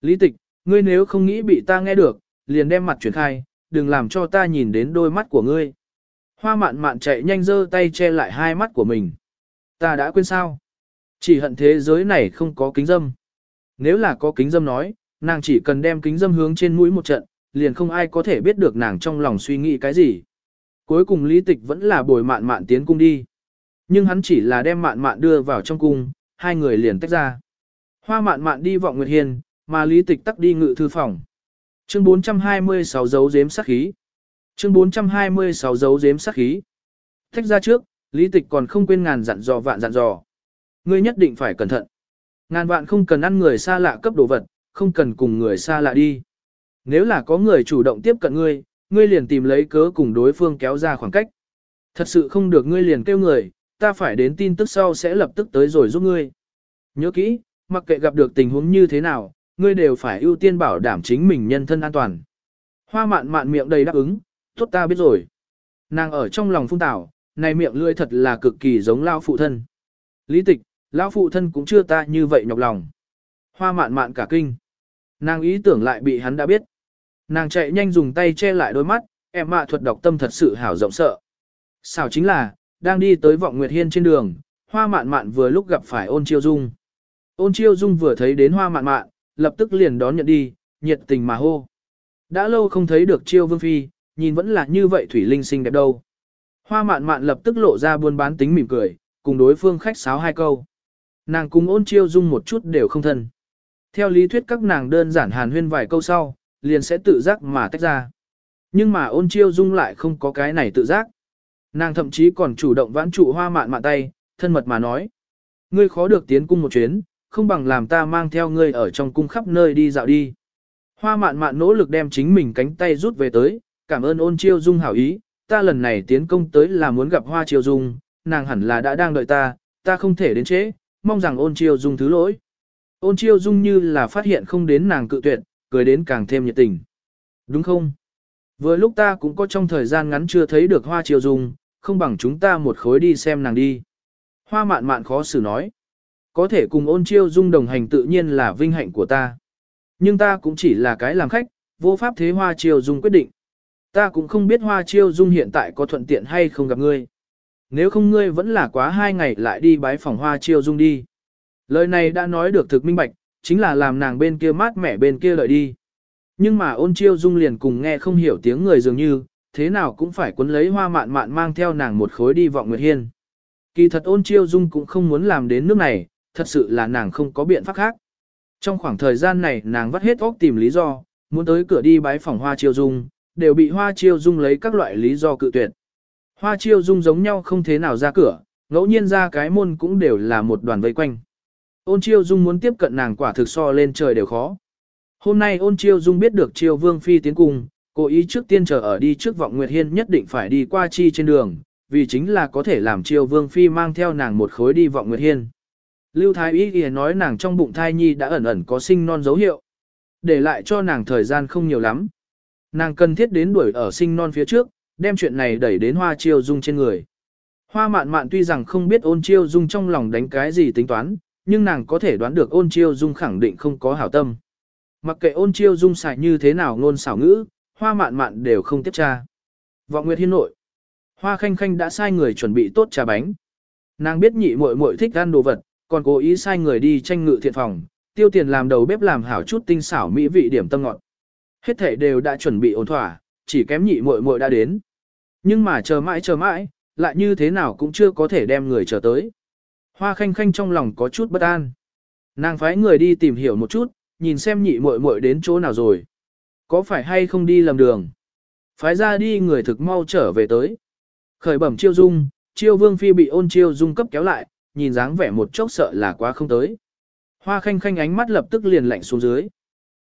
Lý tịch, ngươi nếu không nghĩ bị ta nghe được, liền đem mặt chuyển khai, đừng làm cho ta nhìn đến đôi mắt của ngươi. Hoa mạn mạn chạy nhanh giơ tay che lại hai mắt của mình. Ta đã quên sao? Chỉ hận thế giới này không có kính dâm. Nếu là có kính dâm nói, nàng chỉ cần đem kính dâm hướng trên mũi một trận, liền không ai có thể biết được nàng trong lòng suy nghĩ cái gì. Cuối cùng lý tịch vẫn là bồi mạn mạn tiến cung đi. Nhưng hắn chỉ là đem mạn mạn đưa vào trong cung, hai người liền tách ra. Hoa mạn mạn đi vọng Nguyệt Hiền, mà lý tịch tắc đi ngự thư phòng. Chương 426 dấu dếm sát khí. Chương 426 dấu dếm sát khí. Tách ra trước, lý tịch còn không quên ngàn dặn dò vạn dặn dò. Ngươi nhất định phải cẩn thận. Ngàn vạn không cần ăn người xa lạ cấp đồ vật, không cần cùng người xa lạ đi. Nếu là có người chủ động tiếp cận ngươi, ngươi liền tìm lấy cớ cùng đối phương kéo ra khoảng cách. Thật sự không được ngươi liền kêu người, ta phải đến tin tức sau sẽ lập tức tới rồi giúp ngươi. Nhớ kỹ, mặc kệ gặp được tình huống như thế nào, ngươi đều phải ưu tiên bảo đảm chính mình nhân thân an toàn. Hoa mạn mạn miệng đầy đáp ứng, tốt ta biết rồi. Nàng ở trong lòng phung tảo, này miệng lưỡi thật là cực kỳ giống lao phụ thân. Lý tịch, lão phụ thân cũng chưa ta như vậy nhọc lòng. Hoa mạn mạn cả kinh. Nàng ý tưởng lại bị hắn đã biết. Nàng chạy nhanh dùng tay che lại đôi mắt, em mạ thuật đọc tâm thật sự hảo rộng sợ. Sao chính là, đang đi tới vọng Nguyệt Hiên trên đường, hoa mạn mạn vừa lúc gặp phải ôn chiêu dung. Ôn chiêu dung vừa thấy đến hoa mạn mạn, lập tức liền đón nhận đi, nhiệt tình mà hô. Đã lâu không thấy được chiêu vương phi, nhìn vẫn là như vậy thủy linh xinh đẹp đâu. Hoa mạn mạn lập tức lộ ra buôn bán tính mỉm cười, cùng đối phương khách sáo hai câu. Nàng cùng ôn chiêu dung một chút đều không thân. Theo lý thuyết các nàng đơn giản hàn huyên vài câu sau, liền sẽ tự giác mà tách ra. Nhưng mà ôn chiêu dung lại không có cái này tự giác. Nàng thậm chí còn chủ động vãn trụ hoa mạn mạn tay, thân mật mà nói. Ngươi khó được tiến cung một chuyến, không bằng làm ta mang theo ngươi ở trong cung khắp nơi đi dạo đi. Hoa mạn mạn nỗ lực đem chính mình cánh tay rút về tới, cảm ơn ôn chiêu dung hảo ý, ta lần này tiến công tới là muốn gặp hoa chiêu dung, nàng hẳn là đã đang đợi ta, ta không thể đến trễ, mong rằng ôn chiêu dung thứ lỗi. Ôn chiêu dung như là phát hiện không đến nàng cự tuyệt, cười đến càng thêm nhiệt tình. Đúng không? Vừa lúc ta cũng có trong thời gian ngắn chưa thấy được hoa chiêu dung, không bằng chúng ta một khối đi xem nàng đi. Hoa mạn mạn khó xử nói. Có thể cùng ôn chiêu dung đồng hành tự nhiên là vinh hạnh của ta. Nhưng ta cũng chỉ là cái làm khách, vô pháp thế hoa chiêu dung quyết định. Ta cũng không biết hoa chiêu dung hiện tại có thuận tiện hay không gặp ngươi. Nếu không ngươi vẫn là quá hai ngày lại đi bái phòng hoa chiêu dung đi. Lời này đã nói được thực minh bạch, chính là làm nàng bên kia mát mẻ bên kia lợi đi. Nhưng mà ôn chiêu dung liền cùng nghe không hiểu tiếng người dường như, thế nào cũng phải cuốn lấy hoa mạn mạn mang theo nàng một khối đi vọng nguyệt hiên. Kỳ thật ôn chiêu dung cũng không muốn làm đến nước này, thật sự là nàng không có biện pháp khác. Trong khoảng thời gian này nàng vắt hết óc tìm lý do, muốn tới cửa đi bái phòng hoa chiêu dung, đều bị hoa chiêu dung lấy các loại lý do cự tuyệt. Hoa chiêu dung giống nhau không thế nào ra cửa, ngẫu nhiên ra cái môn cũng đều là một đoàn vây quanh. Ôn chiêu dung muốn tiếp cận nàng quả thực so lên trời đều khó. Hôm nay ôn chiêu dung biết được chiêu vương phi tiến cung, cố ý trước tiên chờ ở đi trước vọng Nguyệt Hiên nhất định phải đi qua chi trên đường, vì chính là có thể làm chiêu vương phi mang theo nàng một khối đi vọng Nguyệt Hiên. Lưu Thái Ý Y nói nàng trong bụng thai nhi đã ẩn ẩn có sinh non dấu hiệu. Để lại cho nàng thời gian không nhiều lắm. Nàng cần thiết đến đuổi ở sinh non phía trước, đem chuyện này đẩy đến hoa chiêu dung trên người. Hoa mạn mạn tuy rằng không biết ôn chiêu dung trong lòng đánh cái gì tính toán, nhưng nàng có thể đoán được ôn chiêu dung khẳng định không có hảo tâm. Mặc kệ ôn chiêu dung xài như thế nào ngôn xảo ngữ, hoa mạn mạn đều không tiếp tra. Vọng Nguyệt Hiên nội. Hoa khanh khanh đã sai người chuẩn bị tốt trà bánh. Nàng biết nhị muội muội thích ăn đồ vật, còn cố ý sai người đi tranh ngự thiện phòng, tiêu tiền làm đầu bếp làm hảo chút tinh xảo mỹ vị điểm tâm ngọt. Hết thể đều đã chuẩn bị ổn thỏa, chỉ kém nhị muội muội đã đến. Nhưng mà chờ mãi chờ mãi, lại như thế nào cũng chưa có thể đem người chờ tới. Hoa khanh khanh trong lòng có chút bất an. Nàng phái người đi tìm hiểu một chút, nhìn xem nhị muội muội đến chỗ nào rồi. Có phải hay không đi lầm đường? Phái ra đi người thực mau trở về tới. Khởi bẩm chiêu dung, chiêu vương phi bị ôn chiêu dung cấp kéo lại, nhìn dáng vẻ một chốc sợ là quá không tới. Hoa khanh khanh ánh mắt lập tức liền lạnh xuống dưới.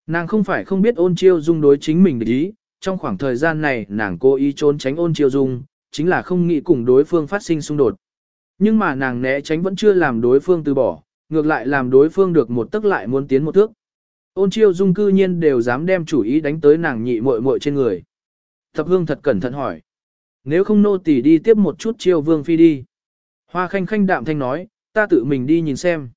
Nàng không phải không biết ôn chiêu dung đối chính mình để ý, trong khoảng thời gian này nàng cố ý trốn tránh ôn chiêu dung, chính là không nghĩ cùng đối phương phát sinh xung đột. Nhưng mà nàng né tránh vẫn chưa làm đối phương từ bỏ, ngược lại làm đối phương được một tức lại muốn tiến một thước. Ôn chiêu dung cư nhiên đều dám đem chủ ý đánh tới nàng nhị muội muội trên người. Thập hương thật cẩn thận hỏi. Nếu không nô tỳ đi tiếp một chút chiêu vương phi đi. Hoa khanh khanh đạm thanh nói, ta tự mình đi nhìn xem.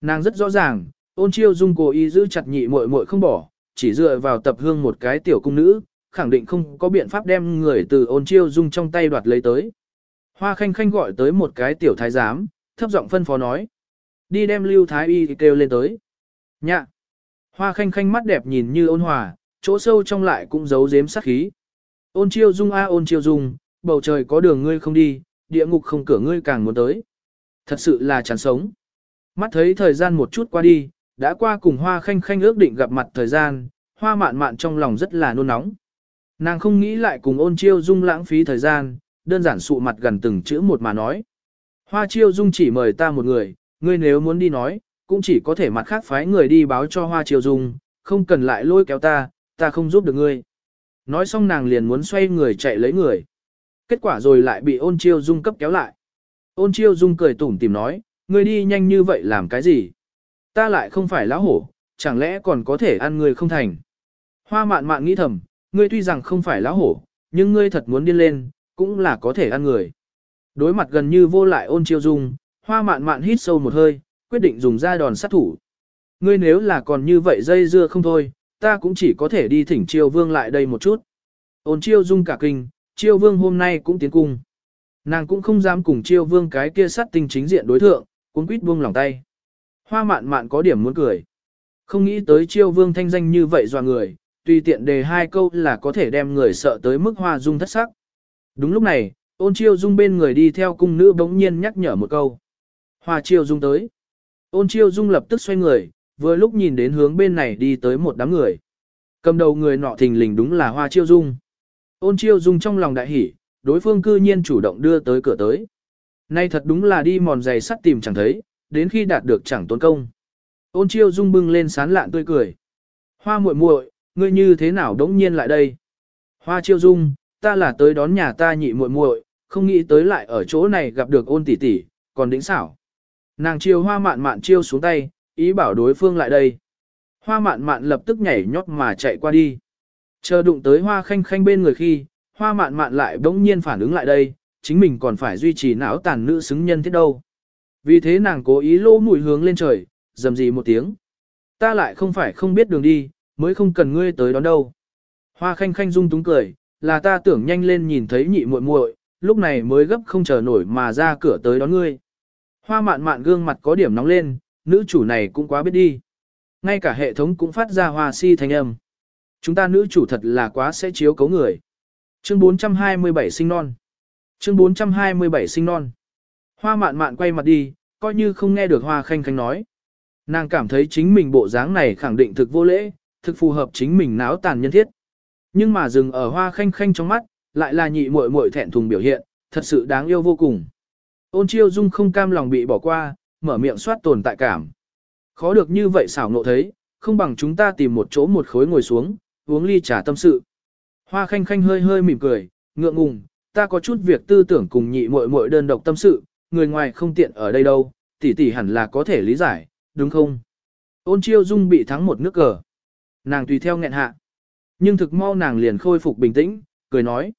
Nàng rất rõ ràng, ôn chiêu dung cố ý giữ chặt nhị muội muội không bỏ, chỉ dựa vào tập hương một cái tiểu cung nữ, khẳng định không có biện pháp đem người từ ôn chiêu dung trong tay đoạt lấy tới. Hoa khanh khanh gọi tới một cái tiểu thái giám, thấp giọng phân phó nói. Đi đem lưu thái y kêu lên tới. Nhạ. Hoa khanh khanh mắt đẹp nhìn như ôn hòa, chỗ sâu trong lại cũng giấu giếm sát khí. Ôn chiêu dung a ôn chiêu dung, bầu trời có đường ngươi không đi, địa ngục không cửa ngươi càng muốn tới. Thật sự là chán sống. Mắt thấy thời gian một chút qua đi, đã qua cùng hoa khanh khanh ước định gặp mặt thời gian, hoa mạn mạn trong lòng rất là nôn nóng. Nàng không nghĩ lại cùng ôn chiêu dung lãng phí thời gian, đơn giản sụ mặt gần từng chữ một mà nói. Hoa chiêu dung chỉ mời ta một người, ngươi nếu muốn đi nói, cũng chỉ có thể mặt khác phái người đi báo cho hoa chiêu dung, không cần lại lôi kéo ta, ta không giúp được ngươi. Nói xong nàng liền muốn xoay người chạy lấy người. Kết quả rồi lại bị ôn chiêu dung cấp kéo lại. Ôn chiêu dung cười tủm tìm nói, ngươi đi nhanh như vậy làm cái gì? Ta lại không phải lão hổ, chẳng lẽ còn có thể ăn người không thành? Hoa mạn mạn nghĩ thầm, ngươi tuy rằng không phải lão hổ, nhưng ngươi thật muốn điên lên, cũng là có thể ăn người. Đối mặt gần như vô lại ôn chiêu dung, hoa mạn mạn hít sâu một hơi, quyết định dùng ra đòn sát thủ. Ngươi nếu là còn như vậy dây dưa không thôi, ta cũng chỉ có thể đi thỉnh chiêu vương lại đây một chút. Ôn chiêu dung cả kinh, chiêu vương hôm nay cũng tiến cung. Nàng cũng không dám cùng chiêu vương cái kia sát tinh chính diện đối thượng, cuốn quýt buông lòng tay. Hoa mạn mạn có điểm muốn cười. Không nghĩ tới chiêu vương thanh danh như vậy dò người, tùy tiện đề hai câu là có thể đem người sợ tới mức hoa dung thất sắc. Đúng lúc này, ôn chiêu dung bên người đi theo cung nữ bỗng nhiên nhắc nhở một câu. Hoa chiêu dung tới. Ôn chiêu dung lập tức xoay người, vừa lúc nhìn đến hướng bên này đi tới một đám người. Cầm đầu người nọ thình lình đúng là hoa chiêu dung. Ôn chiêu dung trong lòng đại hỉ, đối phương cư nhiên chủ động đưa tới cửa tới. Nay thật đúng là đi mòn giày sắt tìm chẳng thấy, đến khi đạt được chẳng tốn công. Ôn chiêu dung bưng lên sán lạn tươi cười. Hoa muội muội, ngươi như thế nào đống nhiên lại đây? Hoa chiêu dung, ta là tới đón nhà ta nhị muội muội, không nghĩ tới lại ở chỗ này gặp được ôn tỷ tỷ, còn đỉnh xảo. Nàng chiêu hoa mạn mạn chiêu xuống tay, ý bảo đối phương lại đây. Hoa mạn mạn lập tức nhảy nhót mà chạy qua đi. Chờ đụng tới hoa khanh khanh bên người khi, hoa mạn mạn lại bỗng nhiên phản ứng lại đây, chính mình còn phải duy trì não tàn nữ xứng nhân thế đâu. Vì thế nàng cố ý lô mũi hướng lên trời, dầm gì một tiếng. Ta lại không phải không biết đường đi, mới không cần ngươi tới đón đâu. Hoa khanh khanh rung túng cười, là ta tưởng nhanh lên nhìn thấy nhị muội muội, lúc này mới gấp không chờ nổi mà ra cửa tới đón ngươi. Hoa mạn mạn gương mặt có điểm nóng lên, nữ chủ này cũng quá biết đi. Ngay cả hệ thống cũng phát ra hoa si thanh âm. Chúng ta nữ chủ thật là quá sẽ chiếu cấu người. Chương 427 sinh non. Chương 427 sinh non. Hoa mạn mạn quay mặt đi, coi như không nghe được hoa khanh khanh nói. Nàng cảm thấy chính mình bộ dáng này khẳng định thực vô lễ, thực phù hợp chính mình náo tàn nhân thiết. Nhưng mà dừng ở hoa khanh khanh trong mắt, lại là nhị muội muội thẹn thùng biểu hiện, thật sự đáng yêu vô cùng. Ôn chiêu dung không cam lòng bị bỏ qua, mở miệng soát tồn tại cảm. Khó được như vậy xảo nộ thấy, không bằng chúng ta tìm một chỗ một khối ngồi xuống, uống ly trà tâm sự. Hoa khanh khanh hơi hơi mỉm cười, ngượng ngùng, ta có chút việc tư tưởng cùng nhị muội muội đơn độc tâm sự, người ngoài không tiện ở đây đâu, tỷ tỷ hẳn là có thể lý giải, đúng không? Ôn chiêu dung bị thắng một nước cờ. Nàng tùy theo nghẹn hạ. Nhưng thực mau nàng liền khôi phục bình tĩnh, cười nói.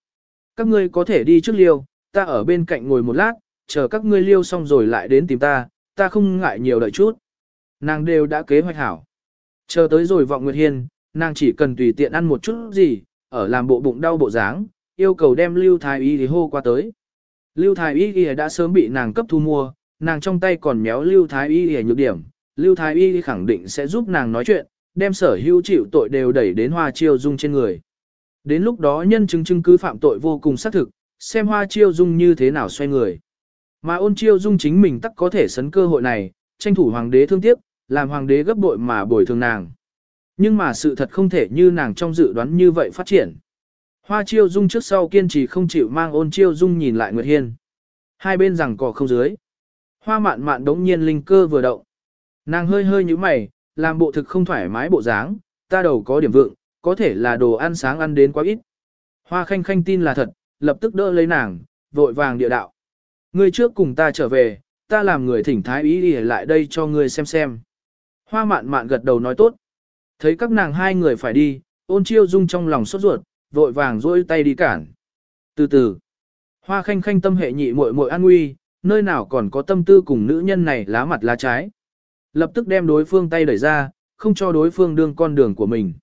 Các ngươi có thể đi trước liêu, ta ở bên cạnh ngồi một lát, chờ các ngươi liêu xong rồi lại đến tìm ta, ta không ngại nhiều đợi chút. Nàng đều đã kế hoạch hảo. Chờ tới rồi vọng Nguyệt Hiên, nàng chỉ cần tùy tiện ăn một chút gì, ở làm bộ bụng đau bộ dáng, yêu cầu đem Lưu Thái Y thì hô qua tới. Lưu Thái Y thì đã sớm bị nàng cấp thu mua, nàng trong tay còn méo Lưu Thái Y thì nhược điểm, Lưu Thái Y khẳng định sẽ giúp nàng nói chuyện, đem sở hữu chịu tội đều đẩy đến Hoa Chiêu Dung trên người. Đến lúc đó nhân chứng chứng cứ phạm tội vô cùng xác thực, xem Hoa Chiêu Dung như thế nào xoay người. Mà ôn Chiêu Dung chính mình tắc có thể sấn cơ hội này, tranh thủ hoàng đế thương tiếc, làm hoàng đế gấp bội mà bồi thường nàng. Nhưng mà sự thật không thể như nàng trong dự đoán như vậy phát triển. Hoa Chiêu Dung trước sau kiên trì không chịu mang ôn Chiêu Dung nhìn lại Nguyệt Hiên. Hai bên rằng cỏ không dưới. Hoa mạn mạn đống nhiên linh cơ vừa động. Nàng hơi hơi như mày, làm bộ thực không thoải mái bộ dáng, ta đầu có điểm vượng, có thể là đồ ăn sáng ăn đến quá ít. Hoa khanh khanh tin là thật, lập tức đỡ lấy nàng, vội vàng địa đạo. Ngươi trước cùng ta trở về, ta làm người thỉnh thái ý đi lại đây cho ngươi xem xem. Hoa mạn mạn gật đầu nói tốt. Thấy các nàng hai người phải đi, ôn chiêu dung trong lòng sốt ruột, vội vàng rôi tay đi cản. Từ từ, hoa khanh khanh tâm hệ nhị muội muội an nguy, nơi nào còn có tâm tư cùng nữ nhân này lá mặt lá trái. Lập tức đem đối phương tay đẩy ra, không cho đối phương đương con đường của mình.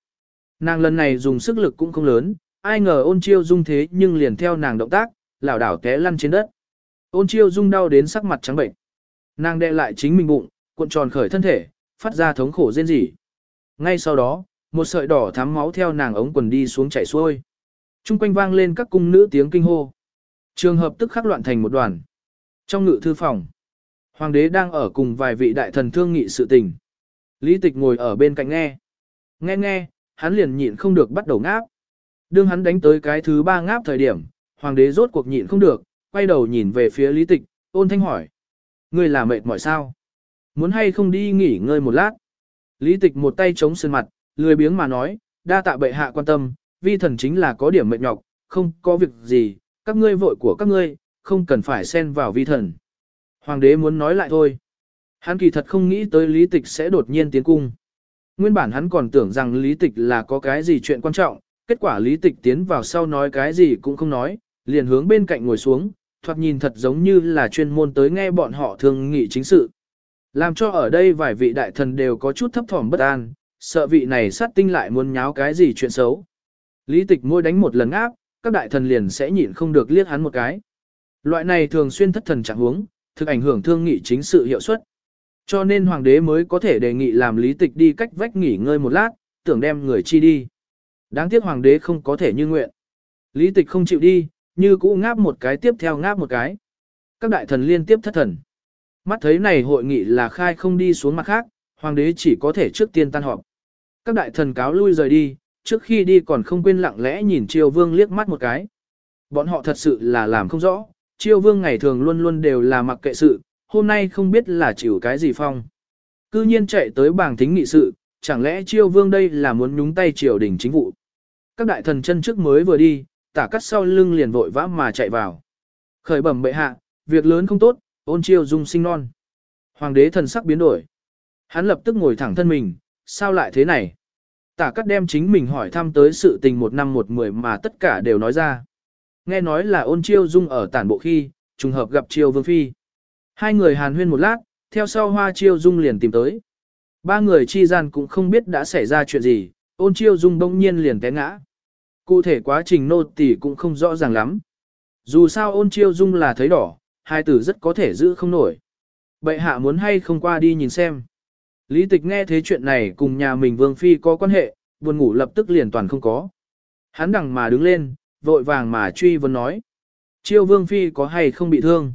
Nàng lần này dùng sức lực cũng không lớn, ai ngờ ôn chiêu dung thế nhưng liền theo nàng động tác, lảo đảo té lăn trên đất. Ôn chiêu dung đau đến sắc mặt trắng bệnh. Nàng đè lại chính mình bụng, cuộn tròn khởi thân thể, phát ra thống khổ rên rỉ. Ngay sau đó, một sợi đỏ thắm máu theo nàng ống quần đi xuống chảy xuôi. Trung quanh vang lên các cung nữ tiếng kinh hô. Trường hợp tức khắc loạn thành một đoàn. Trong ngự thư phòng, hoàng đế đang ở cùng vài vị đại thần thương nghị sự tình. Lý tịch ngồi ở bên cạnh nghe. Nghe nghe, hắn liền nhịn không được bắt đầu ngáp. Đương hắn đánh tới cái thứ ba ngáp thời điểm, hoàng đế rốt cuộc nhịn không được, quay đầu nhìn về phía lý tịch, ôn thanh hỏi. Ngươi là mệt mỏi sao? Muốn hay không đi nghỉ ngơi một lát? Lý tịch một tay chống sườn mặt, lười biếng mà nói, đa tạ bệ hạ quan tâm, vi thần chính là có điểm mệt nhọc, không có việc gì, các ngươi vội của các ngươi, không cần phải xen vào vi thần. Hoàng đế muốn nói lại thôi. Hắn kỳ thật không nghĩ tới lý tịch sẽ đột nhiên tiến cung. Nguyên bản hắn còn tưởng rằng lý tịch là có cái gì chuyện quan trọng, kết quả lý tịch tiến vào sau nói cái gì cũng không nói, liền hướng bên cạnh ngồi xuống, thoạt nhìn thật giống như là chuyên môn tới nghe bọn họ thường nghị chính sự. Làm cho ở đây vài vị đại thần đều có chút thấp thỏm bất an, sợ vị này sát tinh lại muốn nháo cái gì chuyện xấu. Lý tịch môi đánh một lần áp, các đại thần liền sẽ nhịn không được liếc hắn một cái. Loại này thường xuyên thất thần trạng huống, thực ảnh hưởng thương nghị chính sự hiệu suất. Cho nên hoàng đế mới có thể đề nghị làm lý tịch đi cách vách nghỉ ngơi một lát, tưởng đem người chi đi. Đáng tiếc hoàng đế không có thể như nguyện. Lý tịch không chịu đi, như cũ ngáp một cái tiếp theo ngáp một cái. Các đại thần liên tiếp thất thần. Mắt thấy này hội nghị là khai không đi xuống mặt khác, hoàng đế chỉ có thể trước tiên tan họp. Các đại thần cáo lui rời đi, trước khi đi còn không quên lặng lẽ nhìn triều vương liếc mắt một cái. Bọn họ thật sự là làm không rõ, triều vương ngày thường luôn luôn đều là mặc kệ sự, hôm nay không biết là chịu cái gì phong. Cư nhiên chạy tới bảng thính nghị sự, chẳng lẽ triều vương đây là muốn nhúng tay triều đình chính vụ. Các đại thần chân trước mới vừa đi, tả cắt sau lưng liền vội vã mà chạy vào. Khởi bẩm bệ hạ, việc lớn không tốt, ôn chiêu dung sinh non. Hoàng đế thần sắc biến đổi. Hắn lập tức ngồi thẳng thân mình, sao lại thế này? Tả cắt đem chính mình hỏi thăm tới sự tình một năm một mười mà tất cả đều nói ra. Nghe nói là ôn chiêu dung ở tản bộ khi, trùng hợp gặp chiêu vương phi. Hai người hàn huyên một lát, theo sau hoa chiêu dung liền tìm tới. Ba người chi gian cũng không biết đã xảy ra chuyện gì, ôn chiêu dung đông nhiên liền té ngã. Cụ thể quá trình nô tỳ cũng không rõ ràng lắm. Dù sao ôn chiêu dung là thấy đỏ, hai tử rất có thể giữ không nổi. Bệ hạ muốn hay không qua đi nhìn xem. Lý tịch nghe thế chuyện này cùng nhà mình vương phi có quan hệ, buồn ngủ lập tức liền toàn không có. Hắn đằng mà đứng lên, vội vàng mà truy vấn nói. Chiêu vương phi có hay không bị thương?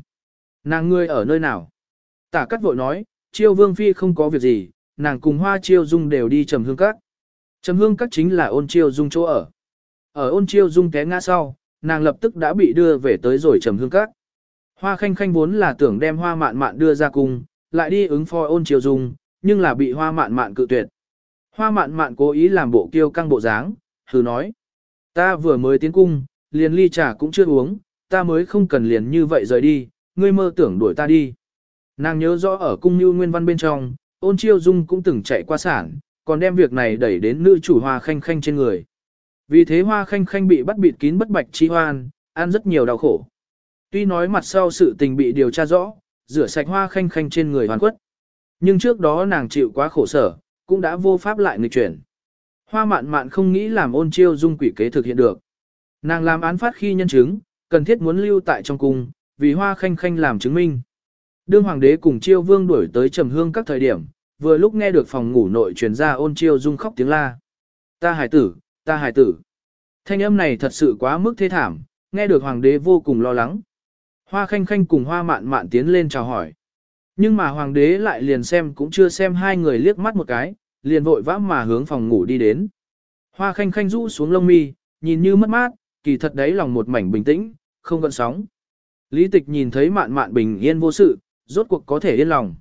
Nàng ngươi ở nơi nào? Tả cắt vội nói, chiêu vương phi không có việc gì, nàng cùng hoa chiêu dung đều đi trầm hương các. Trầm hương các chính là ôn chiêu dung chỗ ở. Ở ôn chiêu dung té ngã sau, nàng lập tức đã bị đưa về tới rồi trầm hương các. Hoa khanh khanh vốn là tưởng đem hoa mạn mạn đưa ra cùng, lại đi ứng phó ôn chiêu dung, nhưng là bị hoa mạn mạn cự tuyệt. Hoa mạn mạn cố ý làm bộ kiêu căng bộ dáng, thử nói. Ta vừa mới tiến cung, liền ly trà cũng chưa uống, ta mới không cần liền như vậy rời đi, ngươi mơ tưởng đuổi ta đi. Nàng nhớ rõ ở cung như nguyên văn bên trong, ôn chiêu dung cũng từng chạy qua sản, còn đem việc này đẩy đến nữ chủ hoa khanh khanh trên người. Vì thế hoa khanh khanh bị bắt bịt kín bất bạch chi hoan, ăn rất nhiều đau khổ. Tuy nói mặt sau sự tình bị điều tra rõ, rửa sạch hoa khanh khanh trên người hoàn quất. Nhưng trước đó nàng chịu quá khổ sở, cũng đã vô pháp lại nghịch chuyển. Hoa mạn mạn không nghĩ làm ôn chiêu dung quỷ kế thực hiện được. Nàng làm án phát khi nhân chứng, cần thiết muốn lưu tại trong cung, vì hoa khanh khanh làm chứng minh. Đương hoàng đế cùng chiêu vương đuổi tới trầm hương các thời điểm, vừa lúc nghe được phòng ngủ nội truyền ra ôn chiêu dung khóc tiếng la. Ta hài tử, ta hài tử. Thanh âm này thật sự quá mức thế thảm, nghe được hoàng đế vô cùng lo lắng. Hoa khanh khanh cùng hoa mạn mạn tiến lên chào hỏi. Nhưng mà hoàng đế lại liền xem cũng chưa xem hai người liếc mắt một cái, liền vội vã mà hướng phòng ngủ đi đến. Hoa khanh khanh rũ xuống lông mi, nhìn như mất mát, kỳ thật đấy lòng một mảnh bình tĩnh, không gợn sóng. Lý tịch nhìn thấy mạn mạn bình yên vô sự, rốt cuộc có thể yên lòng.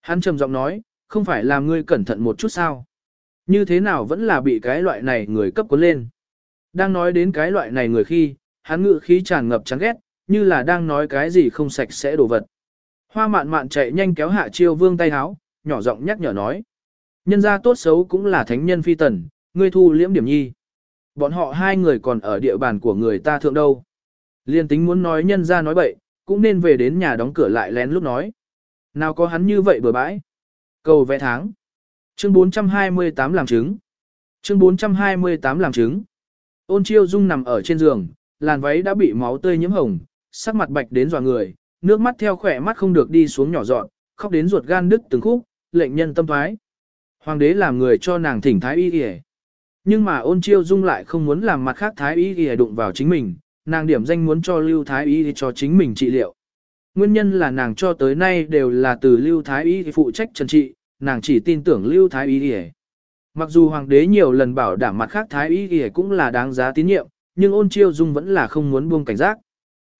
Hắn trầm giọng nói, không phải làm ngươi cẩn thận một chút sao. Như thế nào vẫn là bị cái loại này người cấp cuốn lên. Đang nói đến cái loại này người khi, hắn ngự khí tràn ngập chán ghét, như là đang nói cái gì không sạch sẽ đồ vật. Hoa mạn mạn chạy nhanh kéo hạ chiêu vương tay háo, nhỏ giọng nhắc nhở nói. Nhân gia tốt xấu cũng là thánh nhân phi tần, ngươi thu liễm điểm nhi. Bọn họ hai người còn ở địa bàn của người ta thượng đâu. Liên tính muốn nói nhân gia nói bậy, cũng nên về đến nhà đóng cửa lại lén lúc nói. Nào có hắn như vậy bừa bãi. Cầu vẽ tháng. Chương 428 làm chứng. Chương 428 làm chứng. Ôn chiêu dung nằm ở trên giường, làn váy đã bị máu tươi nhiễm hồng, sắc mặt bạch đến dọa người, nước mắt theo khỏe mắt không được đi xuống nhỏ dọn, khóc đến ruột gan đứt từng khúc, lệnh nhân tâm thoái. Hoàng đế làm người cho nàng thỉnh thái y y Nhưng mà ôn chiêu dung lại không muốn làm mặt khác thái y y đụng vào chính mình, nàng điểm danh muốn cho lưu thái y cho chính mình trị liệu. Nguyên nhân là nàng cho tới nay đều là từ lưu thái y phụ trách trần trị, nàng chỉ tin tưởng lưu thái y y Mặc dù hoàng đế nhiều lần bảo đảm mặt khác thái y y cũng là đáng giá tín nhiệm, nhưng ôn chiêu dung vẫn là không muốn buông cảnh giác.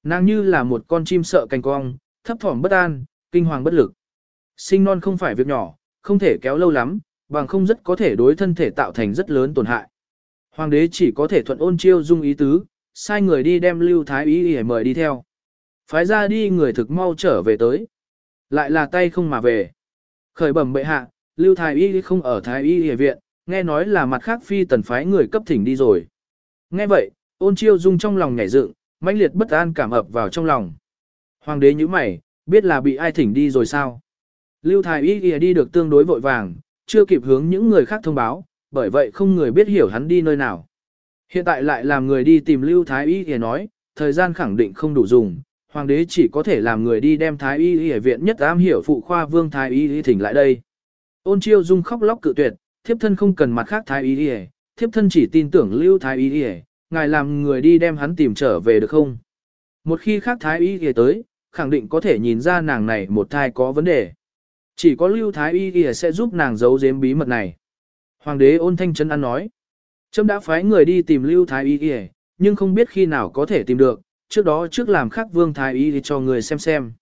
Nàng như là một con chim sợ cành cong, thấp thỏm bất an, kinh hoàng bất lực. Sinh non không phải việc nhỏ, không thể kéo lâu lắm, bằng không rất có thể đối thân thể tạo thành rất lớn tổn hại. Hoàng đế chỉ có thể thuận ôn chiêu dung ý tứ, sai người đi đem lưu thái y để mời đi theo. Phái ra đi người thực mau trở về tới. Lại là tay không mà về. Khởi bẩm bệ hạ, lưu thái y không ở thái y y viện, nghe nói là mặt khác phi tần phái người cấp thỉnh đi rồi. Nghe vậy, ôn chiêu dung trong lòng nhảy dựng, mãnh liệt bất an cảm ập vào trong lòng. Hoàng đế như mày, biết là bị ai thỉnh đi rồi sao? Lưu Thái Y Y đi được tương đối vội vàng, chưa kịp hướng những người khác thông báo, bởi vậy không người biết hiểu hắn đi nơi nào. Hiện tại lại làm người đi tìm Lưu Thái Y Y nói, thời gian khẳng định không đủ dùng, hoàng đế chỉ có thể làm người đi đem Thái Y Y viện nhất am hiểu phụ khoa vương Thái Y Y thỉnh lại đây. Ôn chiêu dung khóc lóc cự tuyệt, thiếp thân không cần mặt khác Thái Y Y, thiếp thân chỉ tin tưởng Lưu Thái Y Y, ngài làm người đi đem hắn tìm trở về được không? Một khi khác Thái Y Y tới, khẳng định có thể nhìn ra nàng này một thai có vấn đề. Chỉ có Lưu Thái Y Y sẽ giúp nàng giấu giếm bí mật này. Hoàng đế ôn thanh chân ăn nói. Trâm đã phái người đi tìm Lưu Thái Y Y, nhưng không biết khi nào có thể tìm được, trước đó trước làm khắc Vương Thái Y Y cho người xem xem.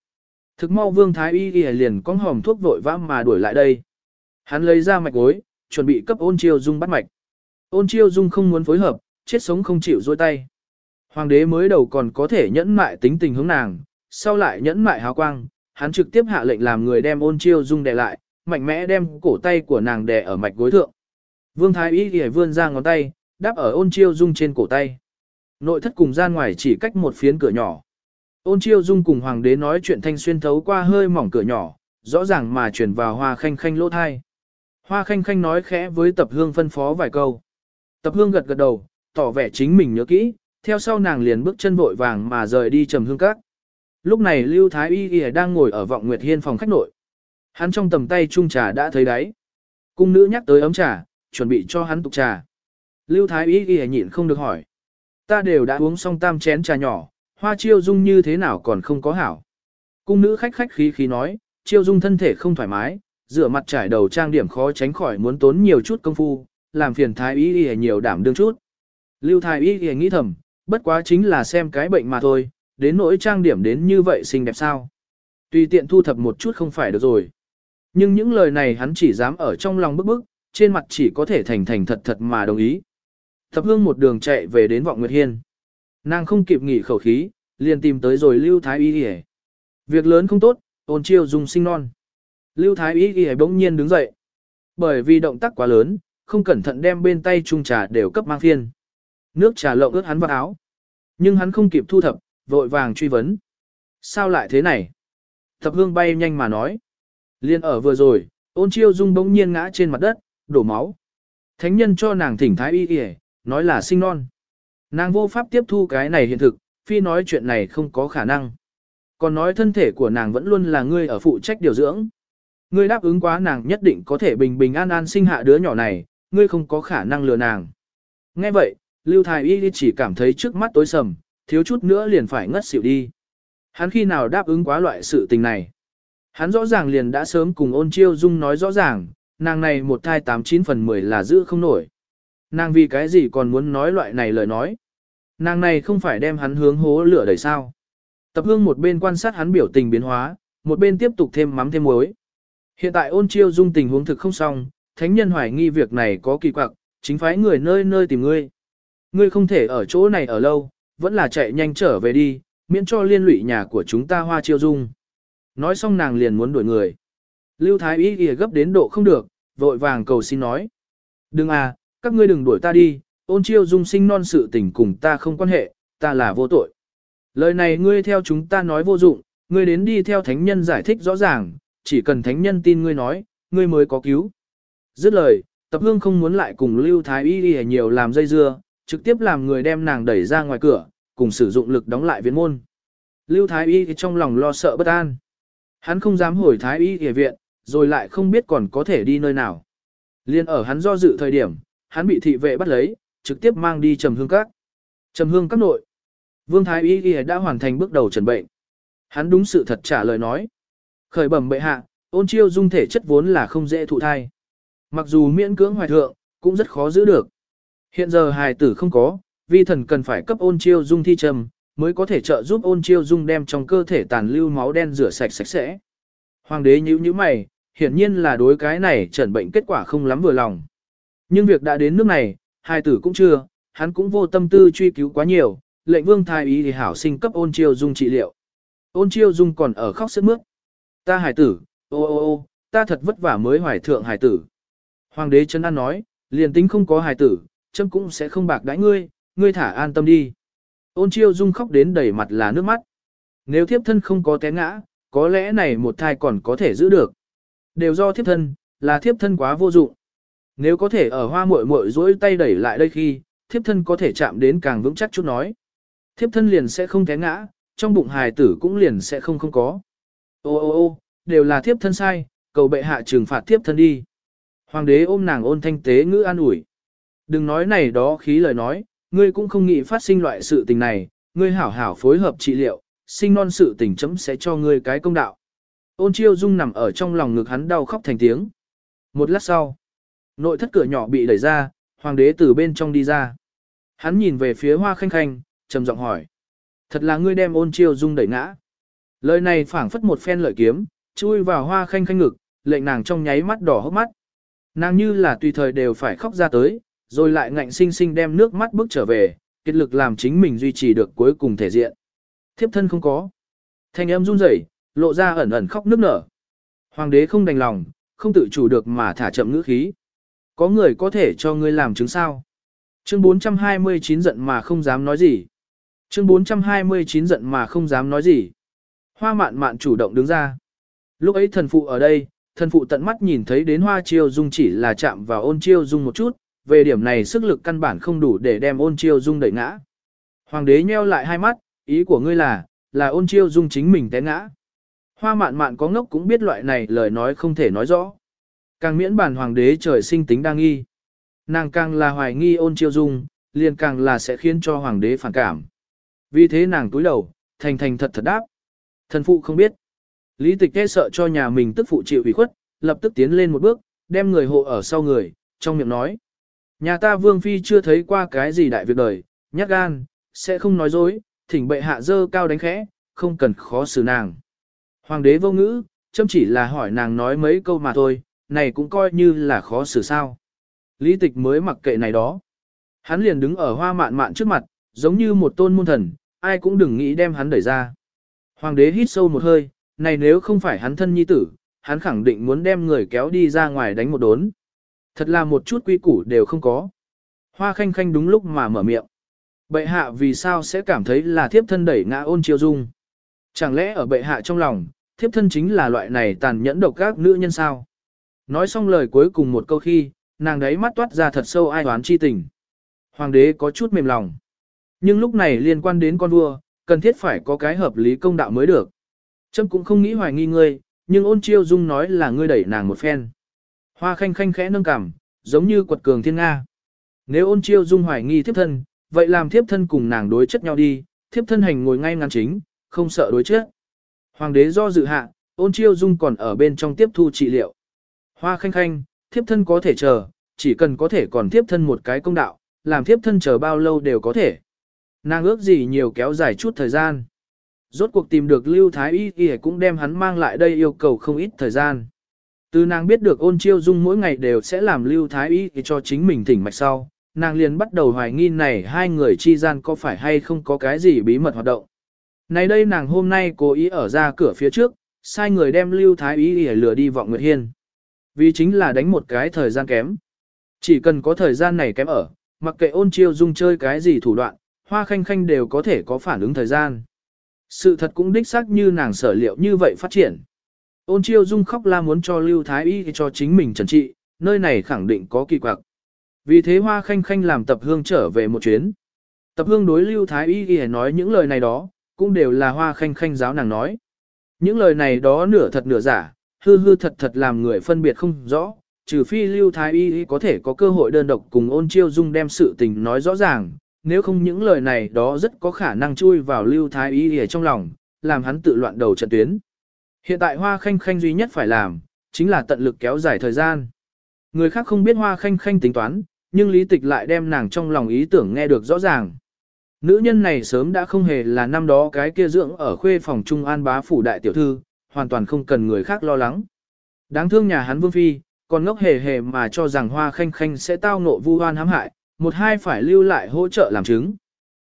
Thực mau Vương Thái Y Y liền con hòm thuốc vội vã mà đuổi lại đây. Hắn lấy ra mạch gối, chuẩn bị cấp ôn chiêu dung bắt mạch. Ôn chiêu dung không muốn phối hợp, chết sống không chịu dôi tay. Hoàng đế mới đầu còn có thể nhẫn mại tính tình hướng nàng, sau lại nhẫn mại hào quang, hắn trực tiếp hạ lệnh làm người đem ôn chiêu dung đè lại, mạnh mẽ đem cổ tay của nàng đè ở mạch gối thượng. Vương Thái Y thì vươn ra ngón tay, đáp ở ôn chiêu dung trên cổ tay. Nội thất cùng gian ngoài chỉ cách một phiến cửa nhỏ. Ôn chiêu dung cùng hoàng đế nói chuyện thanh xuyên thấu qua hơi mỏng cửa nhỏ, rõ ràng mà truyền vào hoa khanh khanh lỗ thai. Hoa khanh khanh nói khẽ với tập hương phân phó vài câu. Tập hương gật gật đầu, tỏ vẻ chính mình nhớ kỹ, theo sau nàng liền bước chân vội vàng mà rời đi trầm hương các. Lúc này Lưu Thái Y Y đang ngồi ở vọng Nguyệt Hiên phòng khách nội. Hắn trong tầm tay chung trà đã thấy đáy. Cung nữ nhắc tới ấm trà, chuẩn bị cho hắn tục trà. Lưu Thái Y Y nhịn không được hỏi. Ta đều đã uống xong tam chén trà nhỏ, hoa chiêu dung như thế nào còn không có hảo. Cung nữ khách khách khí khí nói, chiêu dung thân thể không thoải mái, rửa mặt trải đầu trang điểm khó tránh khỏi muốn tốn nhiều chút công phu, làm phiền Thái Y Y nhiều đảm đương chút. Lưu Thái Y Y nghĩ thầm, bất quá chính là xem cái bệnh mà thôi, đến nỗi trang điểm đến như vậy xinh đẹp sao. Tùy tiện thu thập một chút không phải được rồi. Nhưng những lời này hắn chỉ dám ở trong lòng bức bức, trên mặt chỉ có thể thành thành thật thật mà đồng ý. Thập hương một đường chạy về đến vọng Nguyệt Hiên. Nàng không kịp nghỉ khẩu khí, liền tìm tới rồi Lưu Thái Y Y. Việc lớn không tốt, ôn chiêu dùng sinh non. Lưu Thái Y Y bỗng nhiên đứng dậy. Bởi vì động tác quá lớn, không cẩn thận đem bên tay chung trà đều cấp mang phiên. Nước trà lộng ướt hắn vào áo. Nhưng hắn không kịp thu thập, vội vàng truy vấn. Sao lại thế này? Thập hương bay nhanh mà nói. Liên ở vừa rồi, ôn chiêu dung bỗng nhiên ngã trên mặt đất, đổ máu. Thánh nhân cho nàng thỉnh thái y y, nói là sinh non. Nàng vô pháp tiếp thu cái này hiện thực, phi nói chuyện này không có khả năng. Còn nói thân thể của nàng vẫn luôn là ngươi ở phụ trách điều dưỡng. Ngươi đáp ứng quá nàng nhất định có thể bình bình an an sinh hạ đứa nhỏ này, ngươi không có khả năng lừa nàng. Nghe vậy, Lưu Thái Y chỉ cảm thấy trước mắt tối sầm, thiếu chút nữa liền phải ngất xỉu đi. Hắn khi nào đáp ứng quá loại sự tình này. Hắn rõ ràng liền đã sớm cùng ôn chiêu dung nói rõ ràng, nàng này một thai 89 phần 10 là giữ không nổi. Nàng vì cái gì còn muốn nói loại này lời nói. Nàng này không phải đem hắn hướng hố lửa đẩy sao. Tập hương một bên quan sát hắn biểu tình biến hóa, một bên tiếp tục thêm mắm thêm muối. Hiện tại ôn chiêu dung tình huống thực không xong, thánh nhân hoài nghi việc này có kỳ quặc, chính phái người nơi nơi tìm ngươi. Ngươi không thể ở chỗ này ở lâu, vẫn là chạy nhanh trở về đi, miễn cho liên lụy nhà của chúng ta hoa chiêu dung. Nói xong nàng liền muốn đuổi người. Lưu Thái Y ghi gấp đến độ không được, vội vàng cầu xin nói. Đừng à, các ngươi đừng đuổi ta đi, ôn chiêu dung sinh non sự tình cùng ta không quan hệ, ta là vô tội. Lời này ngươi theo chúng ta nói vô dụng, ngươi đến đi theo thánh nhân giải thích rõ ràng, chỉ cần thánh nhân tin ngươi nói, ngươi mới có cứu. Dứt lời, tập hương không muốn lại cùng Lưu Thái Y đi nhiều làm dây dưa, trực tiếp làm người đem nàng đẩy ra ngoài cửa, cùng sử dụng lực đóng lại viện môn. Lưu Thái Y trong lòng lo sợ bất an. Hắn không dám hồi Thái Y y viện, rồi lại không biết còn có thể đi nơi nào. Liên ở hắn do dự thời điểm, hắn bị thị vệ bắt lấy, trực tiếp mang đi trầm hương các. Trầm hương các nội. Vương Thái Y Y đã hoàn thành bước đầu trần bệnh. Hắn đúng sự thật trả lời nói. Khởi bẩm bệ hạ, ôn chiêu dung thể chất vốn là không dễ thụ thai. Mặc dù miễn cưỡng hoài thượng, cũng rất khó giữ được. Hiện giờ hài tử không có, vi thần cần phải cấp ôn chiêu dung thi trầm, mới có thể trợ giúp ôn chiêu dung đem trong cơ thể tàn lưu máu đen rửa sạch sạch sẽ. Hoàng đế nhíu nhíu mày, hiển nhiên là đối cái này trần bệnh kết quả không lắm vừa lòng. Nhưng việc đã đến nước này, hài tử cũng chưa, hắn cũng vô tâm tư truy cứu quá nhiều, lệnh vương thái ý thì hảo sinh cấp ôn chiêu dung trị liệu. Ôn chiêu dung còn ở khóc sức mướt. Ta hài tử, ô ô ô, ta thật vất vả mới hoài thượng hài tử. Hoàng đế chân an nói, liền tính không có hài tử, châm cũng sẽ không bạc đãi ngươi, ngươi thả an tâm đi. Ôn chiêu dung khóc đến đầy mặt là nước mắt. Nếu thiếp thân không có té ngã, có lẽ này một thai còn có thể giữ được. Đều do thiếp thân, là thiếp thân quá vô dụng. Nếu có thể ở hoa muội muội duỗi tay đẩy lại đây khi, thiếp thân có thể chạm đến càng vững chắc chút nói. Thiếp thân liền sẽ không té ngã, trong bụng hài tử cũng liền sẽ không không có. Ô ô ô, đều là thiếp thân sai, cầu bệ hạ trừng phạt thiếp thân đi. Hoàng đế ôm nàng ôn thanh tế ngữ an ủi. Đừng nói này đó khí lời nói, ngươi cũng không nghĩ phát sinh loại sự tình này, ngươi hảo hảo phối hợp trị liệu, sinh non sự tình chấm sẽ cho ngươi cái công đạo. Ôn chiêu dung nằm ở trong lòng ngực hắn đau khóc thành tiếng. Một lát sau, nội thất cửa nhỏ bị đẩy ra, hoàng đế từ bên trong đi ra. Hắn nhìn về phía hoa khanh khanh, trầm giọng hỏi. Thật là ngươi đem ôn chiêu dung đẩy ngã. Lời này phảng phất một phen lợi kiếm, chui vào hoa khanh khanh ngực, lệnh nàng trong nháy mắt đỏ hốc mắt. Nàng như là tùy thời đều phải khóc ra tới, rồi lại ngạnh sinh sinh đem nước mắt bước trở về, kết lực làm chính mình duy trì được cuối cùng thể diện. Thiếp thân không có. Thanh âm run rẩy, lộ ra ẩn ẩn khóc nức nở. Hoàng đế không đành lòng, không tự chủ được mà thả chậm ngữ khí. Có người có thể cho ngươi làm chứng sao? Chương 429 giận mà không dám nói gì. Chương 429 giận mà không dám nói gì. Hoa mạn mạn chủ động đứng ra. Lúc ấy thần phụ ở đây, thần phụ tận mắt nhìn thấy đến hoa chiêu dung chỉ là chạm vào ôn chiêu dung một chút, về điểm này sức lực căn bản không đủ để đem ôn chiêu dung đẩy ngã. Hoàng đế nheo lại hai mắt, ý của ngươi là, là ôn chiêu dung chính mình té ngã. Hoa mạn mạn có ngốc cũng biết loại này lời nói không thể nói rõ. Càng miễn bản hoàng đế trời sinh tính đang nghi. Nàng càng là hoài nghi ôn chiêu dung, liền càng là sẽ khiến cho hoàng đế phản cảm. Vì thế nàng túi đầu, thành thành thật thật đáp. Thần phụ không biết. Lý tịch e sợ cho nhà mình tức phụ chịu ủy khuất, lập tức tiến lên một bước, đem người hộ ở sau người, trong miệng nói. Nhà ta vương phi chưa thấy qua cái gì đại việc đời, nhát gan, sẽ không nói dối, thỉnh bệ hạ dơ cao đánh khẽ, không cần khó xử nàng. Hoàng đế vô ngữ, châm chỉ là hỏi nàng nói mấy câu mà thôi, này cũng coi như là khó xử sao. Lý tịch mới mặc kệ này đó. Hắn liền đứng ở hoa mạn mạn trước mặt, giống như một tôn môn thần, ai cũng đừng nghĩ đem hắn đẩy ra. Hoàng đế hít sâu một hơi, này nếu không phải hắn thân nhi tử, hắn khẳng định muốn đem người kéo đi ra ngoài đánh một đốn. Thật là một chút quy củ đều không có. Hoa khanh khanh đúng lúc mà mở miệng. Bệ hạ vì sao sẽ cảm thấy là thiếp thân đẩy ngã ôn chiêu dung? Chẳng lẽ ở bệ hạ trong lòng, thiếp thân chính là loại này tàn nhẫn độc các nữ nhân sao? Nói xong lời cuối cùng một câu khi, nàng đấy mắt toát ra thật sâu ai oán chi tình. Hoàng đế có chút mềm lòng. Nhưng lúc này liên quan đến con vua, cần thiết phải có cái hợp lý công đạo mới được. Trâm cũng không nghĩ hoài nghi ngươi, nhưng ôn chiêu dung nói là ngươi đẩy nàng một phen. Hoa khanh khanh khẽ nâng cảm, giống như quật cường thiên Nga. Nếu ôn chiêu dung hoài nghi thiếp thân, vậy làm thiếp thân cùng nàng đối chất nhau đi, thiếp thân hành ngồi ngay ngắn chính, không sợ đối chất. Hoàng đế do dự hạ, ôn chiêu dung còn ở bên trong tiếp thu trị liệu. Hoa khanh khanh, thiếp thân có thể chờ, chỉ cần có thể còn thiếp thân một cái công đạo, làm thiếp thân chờ bao lâu đều có thể. Nàng ước gì nhiều kéo dài chút thời gian. Rốt cuộc tìm được Lưu Thái Y Y cũng đem hắn mang lại đây yêu cầu không ít thời gian. Từ nàng biết được ôn chiêu dung mỗi ngày đều sẽ làm Lưu Thái Y cho chính mình thỉnh mạch sau, nàng liền bắt đầu hoài nghi này hai người chi gian có phải hay không có cái gì bí mật hoạt động. Này đây nàng hôm nay cố ý ở ra cửa phía trước, sai người đem Lưu Thái Y lừa đi vọng Nguyệt Hiên. Vì chính là đánh một cái thời gian kém. Chỉ cần có thời gian này kém ở, mặc kệ ôn chiêu dung chơi cái gì thủ đoạn, hoa khanh khanh đều có thể có phản ứng thời gian. Sự thật cũng đích xác như nàng sở liệu như vậy phát triển. Ôn chiêu dung khóc la muốn cho Lưu Thái Y cho chính mình trần trị, nơi này khẳng định có kỳ quặc. Vì thế hoa khanh khanh làm tập hương trở về một chuyến. Tập hương đối Lưu Thái Y Y nói những lời này đó, cũng đều là hoa khanh khanh giáo nàng nói. Những lời này đó nửa thật nửa giả, hư hư thật thật làm người phân biệt không rõ, trừ phi Lưu Thái Y có thể có cơ hội đơn độc cùng ôn chiêu dung đem sự tình nói rõ ràng, nếu không những lời này đó rất có khả năng chui vào Lưu Thái Y ở trong lòng, làm hắn tự loạn đầu trận tuyến. Hiện tại Hoa Khanh Khanh duy nhất phải làm, chính là tận lực kéo dài thời gian. Người khác không biết Hoa Khanh Khanh tính toán, nhưng lý tịch lại đem nàng trong lòng ý tưởng nghe được rõ ràng. Nữ nhân này sớm đã không hề là năm đó cái kia dưỡng ở khuê phòng Trung An bá phủ đại tiểu thư, hoàn toàn không cần người khác lo lắng. Đáng thương nhà hắn Vương Phi, còn ngốc hề hề mà cho rằng Hoa Khanh Khanh sẽ tao nộ vu oan hãm hại, một hai phải lưu lại hỗ trợ làm chứng.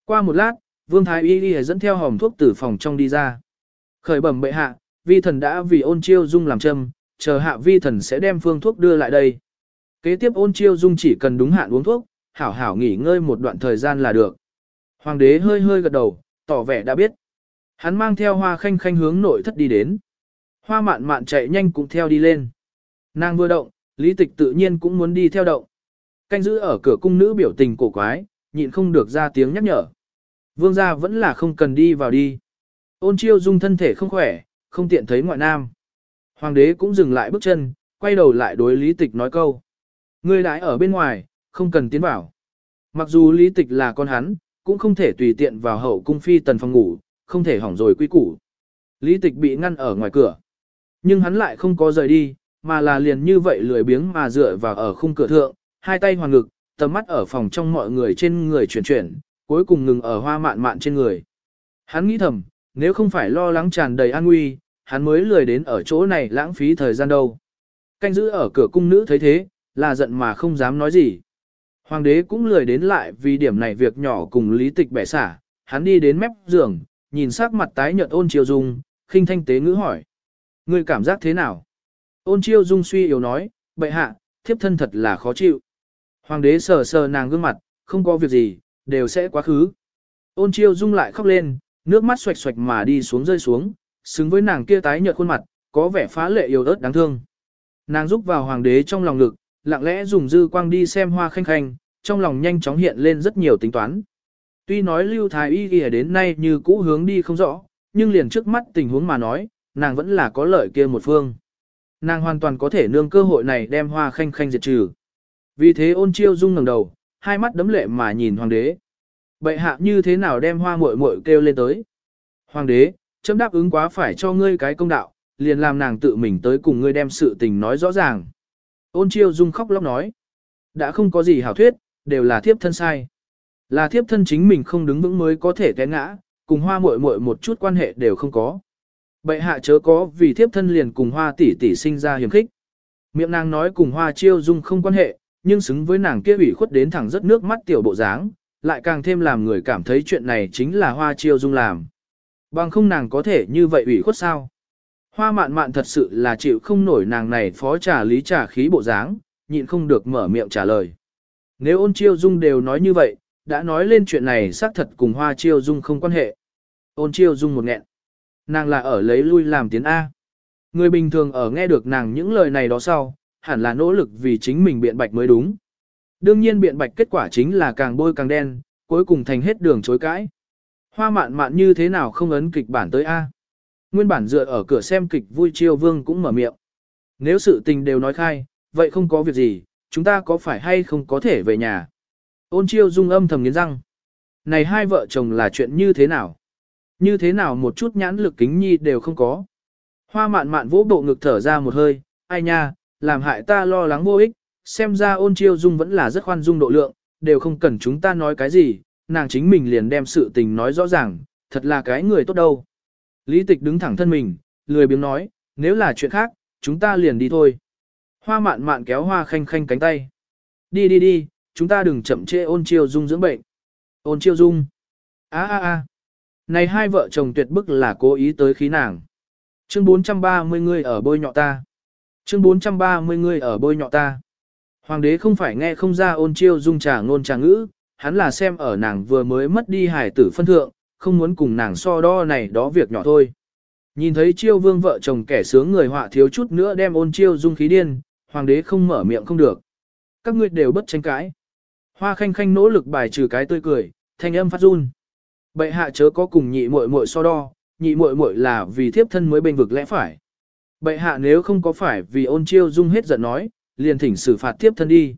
Qua một lát, Vương Thái Y đi dẫn theo hòm thuốc từ phòng trong đi ra. Khởi bẩm bệ hạ, vi thần đã vì ôn chiêu dung làm châm, chờ hạ vi thần sẽ đem phương thuốc đưa lại đây. Kế tiếp ôn chiêu dung chỉ cần đúng hạn uống thuốc, hảo hảo nghỉ ngơi một đoạn thời gian là được. Hoàng đế hơi hơi gật đầu, tỏ vẻ đã biết. Hắn mang theo hoa khanh khanh hướng nội thất đi đến. Hoa mạn mạn chạy nhanh cũng theo đi lên. Nàng vừa động, lý tịch tự nhiên cũng muốn đi theo động. Canh giữ ở cửa cung nữ biểu tình cổ quái, nhịn không được ra tiếng nhắc nhở. Vương gia vẫn là không cần đi vào đi. Ôn chiêu dung thân thể không khỏe, không tiện thấy ngoại nam. Hoàng đế cũng dừng lại bước chân, quay đầu lại đối lý tịch nói câu. Ngươi đãi ở bên ngoài, không cần tiến vào. Mặc dù lý tịch là con hắn, cũng không thể tùy tiện vào hậu cung phi tần phòng ngủ, không thể hỏng rồi quy củ. Lý tịch bị ngăn ở ngoài cửa. Nhưng hắn lại không có rời đi, mà là liền như vậy lười biếng mà dựa vào ở khung cửa thượng, hai tay hoàn ngực, tầm mắt ở phòng trong mọi người trên người chuyển chuyển, cuối cùng ngừng ở hoa mạn mạn trên người. Hắn nghĩ thầm, nếu không phải lo lắng tràn đầy an nguy, hắn mới lười đến ở chỗ này lãng phí thời gian đâu. Canh giữ ở cửa cung nữ thấy thế, là giận mà không dám nói gì. Hoàng đế cũng lười đến lại vì điểm này việc nhỏ cùng lý tịch bẻ xả, hắn đi đến mép giường, nhìn sắc mặt tái nhợt ôn chiêu dung, khinh thanh tế ngữ hỏi. Người cảm giác thế nào? Ôn chiêu dung suy yếu nói, bệ hạ, thiếp thân thật là khó chịu. Hoàng đế sờ sờ nàng gương mặt, không có việc gì, đều sẽ quá khứ. Ôn chiêu dung lại khóc lên, nước mắt xoạch xoạch mà đi xuống rơi xuống, xứng với nàng kia tái nhợt khuôn mặt, có vẻ phá lệ yêu ớt đáng thương. Nàng rúc vào hoàng đế trong lòng ngực, lặng lẽ dùng dư quang đi xem hoa khanh khanh, trong lòng nhanh chóng hiện lên rất nhiều tính toán. Tuy nói lưu thái y ghi đến nay như cũ hướng đi không rõ, nhưng liền trước mắt tình huống mà nói, nàng vẫn là có lợi kia một phương. Nàng hoàn toàn có thể nương cơ hội này đem hoa khanh khanh diệt trừ. Vì thế ôn chiêu dung ngẩng đầu, hai mắt đấm lệ mà nhìn hoàng đế. Bệ hạ như thế nào đem hoa muội muội kêu lên tới. Hoàng đế, chấm đáp ứng quá phải cho ngươi cái công đạo, liền làm nàng tự mình tới cùng ngươi đem sự tình nói rõ ràng. Ôn chiêu dung khóc lóc nói. Đã không có gì hảo thuyết, đều là thiếp thân sai. Là thiếp thân chính mình không đứng vững mới có thể té ngã, cùng hoa muội muội một chút quan hệ đều không có. Bệ hạ chớ có vì thiếp thân liền cùng hoa tỷ tỷ sinh ra hiểm khích. Miệng nàng nói cùng hoa chiêu dung không quan hệ, nhưng xứng với nàng kia ủy khuất đến thẳng rất nước mắt tiểu bộ dáng, lại càng thêm làm người cảm thấy chuyện này chính là hoa chiêu dung làm. Bằng không nàng có thể như vậy ủy khuất sao? Hoa mạn mạn thật sự là chịu không nổi nàng này phó trả lý trả khí bộ dáng, nhịn không được mở miệng trả lời. Nếu ôn chiêu dung đều nói như vậy, đã nói lên chuyện này xác thật cùng hoa chiêu dung không quan hệ. Ôn chiêu dung một nghẹn. Nàng là ở lấy lui làm tiếng A. Người bình thường ở nghe được nàng những lời này đó sau, hẳn là nỗ lực vì chính mình biện bạch mới đúng. Đương nhiên biện bạch kết quả chính là càng bôi càng đen, cuối cùng thành hết đường chối cãi. Hoa mạn mạn như thế nào không ấn kịch bản tới A. Nguyên bản dựa ở cửa xem kịch vui chiêu vương cũng mở miệng. Nếu sự tình đều nói khai, vậy không có việc gì, chúng ta có phải hay không có thể về nhà. Ôn chiêu dung âm thầm nghiến răng. Này hai vợ chồng là chuyện như thế nào? Như thế nào một chút nhãn lực kính nhi đều không có. Hoa mạn mạn vỗ bộ ngực thở ra một hơi, ai nha, làm hại ta lo lắng vô ích, xem ra ôn chiêu dung vẫn là rất khoan dung độ lượng, đều không cần chúng ta nói cái gì, nàng chính mình liền đem sự tình nói rõ ràng, thật là cái người tốt đâu. Lý tịch đứng thẳng thân mình, lười biếng nói, nếu là chuyện khác, chúng ta liền đi thôi. Hoa mạn mạn kéo hoa khanh khanh cánh tay. Đi đi đi, chúng ta đừng chậm trễ ôn chiêu dung dưỡng bệnh. Ôn chiêu dung. a a a Này hai vợ chồng tuyệt bức là cố ý tới khí nàng. Chương 430 người ở bôi nhọ ta. Chương 430 người ở bôi nhọ ta. Hoàng đế không phải nghe không ra ôn chiêu dung trả ngôn trả ngữ, hắn là xem ở nàng vừa mới mất đi hải tử phân thượng, không muốn cùng nàng so đo này đó việc nhỏ thôi. Nhìn thấy chiêu vương vợ chồng kẻ sướng người họa thiếu chút nữa đem ôn chiêu dung khí điên, hoàng đế không mở miệng không được. Các ngươi đều bất tranh cãi. Hoa khanh khanh nỗ lực bài trừ cái tươi cười, thanh âm phát run. Bệ hạ chớ có cùng nhị muội muội so đo, nhị muội muội là vì thiếp thân mới bên vực lẽ phải. Bệ hạ nếu không có phải vì ôn chiêu dung hết giận nói, liền thỉnh xử phạt thiếp thân đi.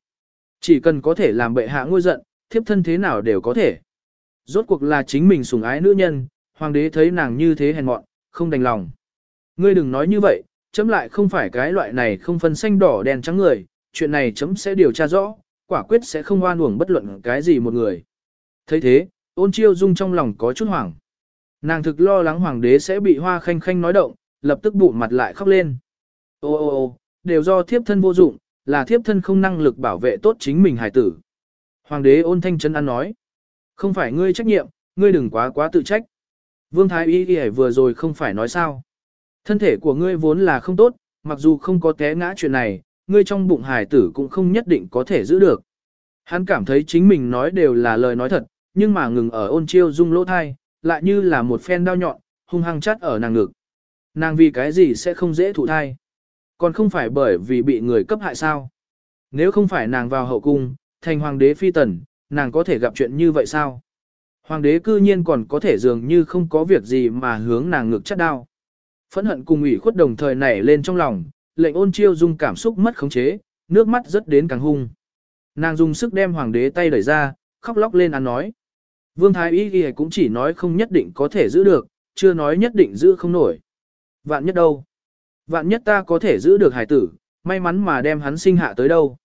Chỉ cần có thể làm bệ hạ ngôi giận, thiếp thân thế nào đều có thể. Rốt cuộc là chính mình sủng ái nữ nhân, hoàng đế thấy nàng như thế hèn mọn, không đành lòng. Ngươi đừng nói như vậy, chấm lại không phải cái loại này không phân xanh đỏ đen trắng người, chuyện này chấm sẽ điều tra rõ, quả quyết sẽ không oan uổng bất luận cái gì một người. thấy thế, ôn chiêu dung trong lòng có chút hoảng. Nàng thực lo lắng hoàng đế sẽ bị hoa khanh khanh nói động, lập tức bụng mặt lại khóc lên. Ô ô ô, đều do thiếp thân vô dụng, là thiếp thân không năng lực bảo vệ tốt chính mình hài tử. Hoàng đế ôn thanh chân ăn nói. Không phải ngươi trách nhiệm, ngươi đừng quá quá tự trách. Vương Thái Y Y vừa rồi không phải nói sao. Thân thể của ngươi vốn là không tốt, mặc dù không có té ngã chuyện này, ngươi trong bụng hài tử cũng không nhất định có thể giữ được. Hắn cảm thấy chính mình nói đều là lời nói thật, nhưng mà ngừng ở ôn chiêu dung lỗ thai, lại như là một phen đao nhọn, hung hăng chắt ở nàng ngực. Nàng vì cái gì sẽ không dễ thụ thai? Còn không phải bởi vì bị người cấp hại sao? Nếu không phải nàng vào hậu cung, thành hoàng đế phi tần, nàng có thể gặp chuyện như vậy sao? Hoàng đế cư nhiên còn có thể dường như không có việc gì mà hướng nàng ngược chắt đao. Phẫn hận cùng ủy khuất đồng thời nảy lên trong lòng, lệnh ôn chiêu dung cảm xúc mất khống chế, nước mắt rất đến càng hung. Nàng dùng sức đem hoàng đế tay đẩy ra, khóc lóc lên ăn nói. Vương Thái Y ghi cũng chỉ nói không nhất định có thể giữ được, chưa nói nhất định giữ không nổi. Vạn nhất đâu? Vạn nhất ta có thể giữ được hải tử, may mắn mà đem hắn sinh hạ tới đâu.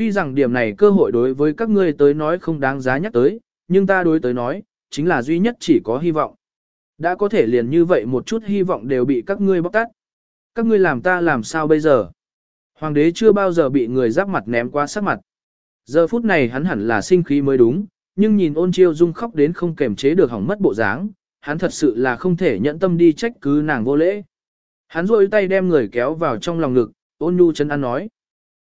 Tuy rằng điểm này cơ hội đối với các ngươi tới nói không đáng giá nhắc tới, nhưng ta đối tới nói, chính là duy nhất chỉ có hy vọng. Đã có thể liền như vậy một chút hy vọng đều bị các ngươi bóc tát. Các ngươi làm ta làm sao bây giờ? Hoàng đế chưa bao giờ bị người giáp mặt ném qua sắc mặt. Giờ phút này hắn hẳn là sinh khí mới đúng, nhưng nhìn ôn chiêu dung khóc đến không kềm chế được hỏng mất bộ dáng, hắn thật sự là không thể nhẫn tâm đi trách cứ nàng vô lễ. Hắn rôi tay đem người kéo vào trong lòng ngực, ôn nhu chân ăn nói.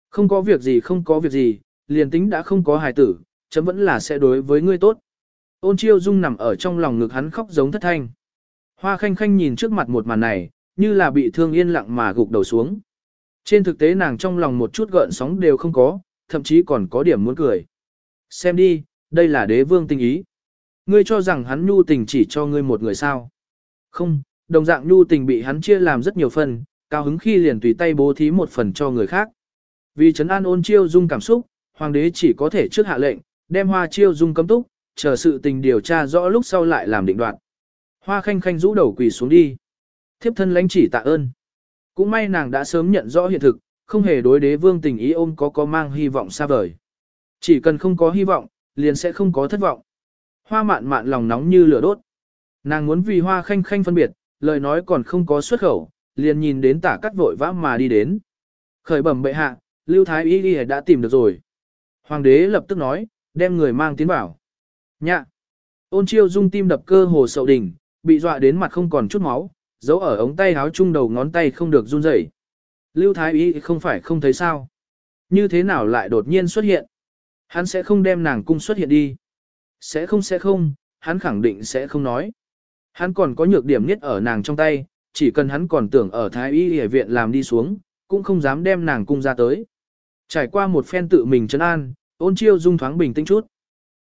Không có việc gì không có việc gì, liền tính đã không có hài tử, chấm vẫn là sẽ đối với ngươi tốt. Ôn chiêu dung nằm ở trong lòng ngực hắn khóc giống thất thanh. Hoa khanh khanh nhìn trước mặt một màn này, như là bị thương yên lặng mà gục đầu xuống. Trên thực tế nàng trong lòng một chút gợn sóng đều không có, thậm chí còn có điểm muốn cười. Xem đi, đây là đế vương tình ý. Ngươi cho rằng hắn nhu tình chỉ cho ngươi một người sao. Không, đồng dạng nhu tình bị hắn chia làm rất nhiều phần, cao hứng khi liền tùy tay bố thí một phần cho người khác. Vì trấn an ôn chiêu dung cảm xúc, hoàng đế chỉ có thể trước hạ lệnh, đem hoa chiêu dung cấm túc, chờ sự tình điều tra rõ lúc sau lại làm định đoạt. Hoa khanh khanh rũ đầu quỳ xuống đi. Thiếp thân lãnh chỉ tạ ơn. Cũng may nàng đã sớm nhận rõ hiện thực, không hề đối đế vương tình ý ôm có có mang hy vọng xa vời. Chỉ cần không có hy vọng, liền sẽ không có thất vọng. Hoa mạn mạn lòng nóng như lửa đốt. Nàng muốn vì hoa khanh khanh phân biệt, lời nói còn không có xuất khẩu, liền nhìn đến tả cắt vội vã mà đi đến. Khởi bẩm bệ hạ, Lưu Thái Y Ghi đã tìm được rồi. Hoàng đế lập tức nói, đem người mang tiến vào. Nhạ. Ôn chiêu dung tim đập cơ hồ sậu đỉnh, bị dọa đến mặt không còn chút máu, giấu ở ống tay áo chung đầu ngón tay không được run rẩy. Lưu Thái Y không phải không thấy sao. Như thế nào lại đột nhiên xuất hiện? Hắn sẽ không đem nàng cung xuất hiện đi. Sẽ không sẽ không, hắn khẳng định sẽ không nói. Hắn còn có nhược điểm nhất ở nàng trong tay, chỉ cần hắn còn tưởng ở Thái Y Y viện làm đi xuống, cũng không dám đem nàng cung ra tới. Trải qua một phen tự mình trấn an, ôn chiêu dung thoáng bình tĩnh chút.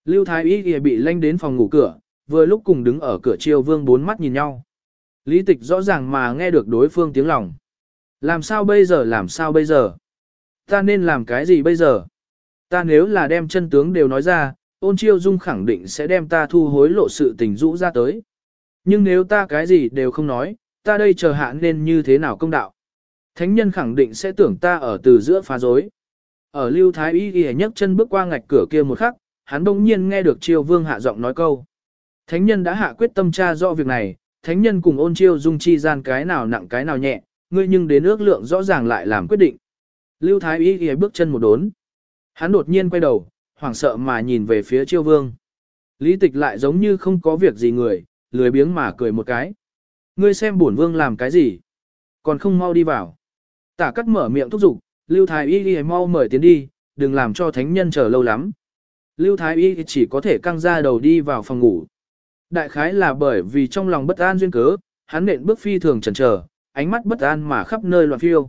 Lưu Thái Y Y bị lanh đến phòng ngủ cửa, vừa lúc cùng đứng ở cửa chiêu vương bốn mắt nhìn nhau. Lý tịch rõ ràng mà nghe được đối phương tiếng lòng. Làm sao bây giờ làm sao bây giờ? Ta nên làm cái gì bây giờ? Ta nếu là đem chân tướng đều nói ra, ôn chiêu dung khẳng định sẽ đem ta thu hối lộ sự tình rũ ra tới. Nhưng nếu ta cái gì đều không nói, ta đây chờ hạ nên như thế nào công đạo? Thánh nhân khẳng định sẽ tưởng ta ở từ giữa phá rối. Ở lưu thái y y nhấc chân bước qua ngạch cửa kia một khắc, hắn đông nhiên nghe được triều vương hạ giọng nói câu. Thánh nhân đã hạ quyết tâm tra rõ việc này, thánh nhân cùng ôn chiêu dung chi gian cái nào nặng cái nào nhẹ, ngươi nhưng đến ước lượng rõ ràng lại làm quyết định. Lưu Thái Y ghi bước chân một đốn. Hắn đột nhiên quay đầu, hoảng sợ mà nhìn về phía triều vương. Lý tịch lại giống như không có việc gì người, lười biếng mà cười một cái. Ngươi xem bổn vương làm cái gì? Còn không mau đi vào. Tả cắt mở miệng thúc giục, Lưu Thái Y ghi mau mời tiến đi, đừng làm cho thánh nhân chờ lâu lắm. Lưu Thái Y chỉ có thể căng ra đầu đi vào phòng ngủ. Đại khái là bởi vì trong lòng bất an duyên cớ, hắn nện bước phi thường chần chờ, ánh mắt bất an mà khắp nơi loạn phiêu.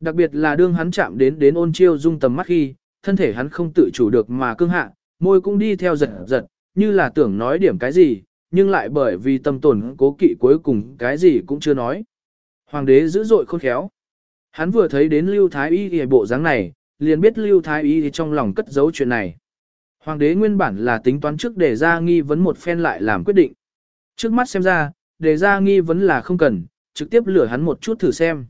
Đặc biệt là đương hắn chạm đến đến ôn chiêu dung tầm mắt khi, thân thể hắn không tự chủ được mà cương hạ, môi cũng đi theo giật giật, như là tưởng nói điểm cái gì, nhưng lại bởi vì tâm tổn cố kỵ cuối cùng cái gì cũng chưa nói. Hoàng đế dữ dội khôn khéo. Hắn vừa thấy đến Lưu Thái Y thì bộ dáng này, liền biết Lưu Thái Y trong lòng cất giấu chuyện này. Hoàng đế nguyên bản là tính toán trước để ra nghi vấn một phen lại làm quyết định. Trước mắt xem ra, để ra nghi vấn là không cần, trực tiếp lửa hắn một chút thử xem.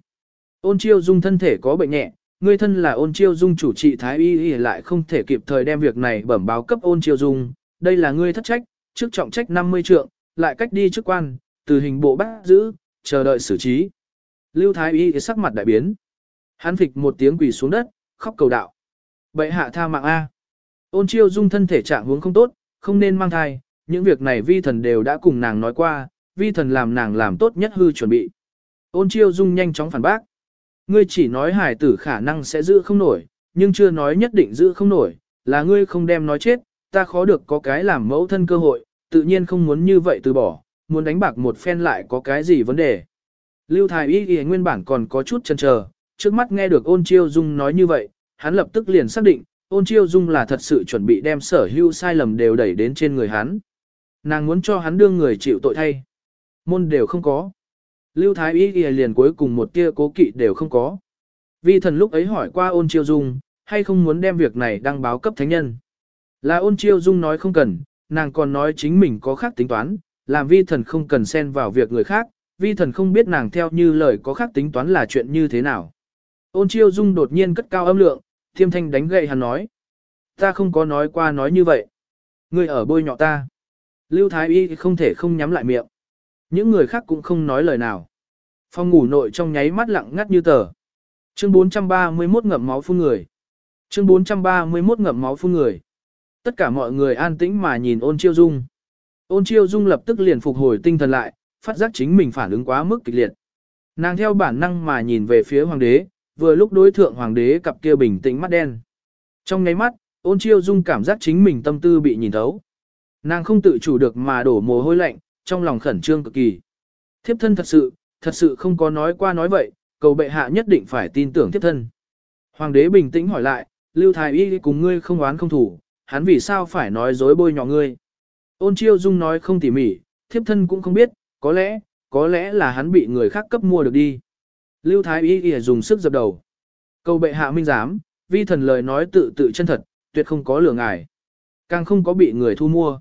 Ôn chiêu dung thân thể có bệnh nhẹ, người thân là ôn chiêu dung chủ trị thái y thì lại không thể kịp thời đem việc này bẩm báo cấp ôn chiêu dung, đây là ngươi thất trách, trước trọng trách 50 trượng, lại cách đi chức quan, từ hình bộ bắt giữ, chờ đợi xử trí. Lưu thái y sắc mặt đại biến. Hắn phịch một tiếng quỳ xuống đất, khóc cầu đạo. Bệ hạ tha mạng A. Ôn chiêu dung thân thể trạng huống không tốt, không nên mang thai, những việc này vi thần đều đã cùng nàng nói qua, vi thần làm nàng làm tốt nhất hư chuẩn bị. Ôn chiêu dung nhanh chóng phản bác. Ngươi chỉ nói hải tử khả năng sẽ giữ không nổi, nhưng chưa nói nhất định giữ không nổi, là ngươi không đem nói chết, ta khó được có cái làm mẫu thân cơ hội, tự nhiên không muốn như vậy từ bỏ, muốn đánh bạc một phen lại có cái gì vấn đề. Lưu Thái Y thì nguyên bản còn có chút chần chờ, trước mắt nghe được ôn chiêu dung nói như vậy, hắn lập tức liền xác định, ôn chiêu dung là thật sự chuẩn bị đem sở hữu sai lầm đều đẩy đến trên người hắn. Nàng muốn cho hắn đương người chịu tội thay. Môn đều không có. Lưu Thái Y thì liền cuối cùng một tia cố kỵ đều không có. Vi thần lúc ấy hỏi qua ôn chiêu dung, hay không muốn đem việc này đăng báo cấp thánh nhân. Là ôn chiêu dung nói không cần, nàng còn nói chính mình có khác tính toán, làm vi thần không cần xen vào việc người khác, vi thần không biết nàng theo như lời có khác tính toán là chuyện như thế nào. Ôn chiêu dung đột nhiên cất cao âm lượng, thiêm thanh đánh gậy hắn nói. Ta không có nói qua nói như vậy. Ngươi ở bôi nhọ ta. Lưu Thái Y không thể không nhắm lại miệng. Những người khác cũng không nói lời nào. Phòng ngủ nội trong nháy mắt lặng ngắt như tờ. Chương 431 ngậm máu phun người. Chương 431 ngậm máu phun người. Tất cả mọi người an tĩnh mà nhìn ôn chiêu dung. Ôn chiêu dung lập tức liền phục hồi tinh thần lại, phát giác chính mình phản ứng quá mức kịch liệt. Nàng theo bản năng mà nhìn về phía hoàng đế, vừa lúc đối thượng hoàng đế cặp kia bình tĩnh mắt đen. Trong ngáy mắt, ôn chiêu dung cảm giác chính mình tâm tư bị nhìn thấu. Nàng không tự chủ được mà đổ mồ hôi lạnh, trong lòng khẩn trương cực kỳ. Thiếp thân thật sự, thật sự không có nói qua nói vậy, cầu bệ hạ nhất định phải tin tưởng thiếp thân. Hoàng đế bình tĩnh hỏi lại, Lưu Thái Y cùng ngươi không oán không thủ, hắn vì sao phải nói dối bôi nhọ ngươi. Ôn chiêu dung nói không tỉ mỉ, thiếp thân cũng không biết, có lẽ, có lẽ là hắn bị người khác cấp mua được đi. Lưu Thái Y Y dùng sức dập đầu. Cầu bệ hạ minh giám, vi thần lời nói tự tự chân thật, tuyệt không có lừa ngài. Càng không có bị người thu mua.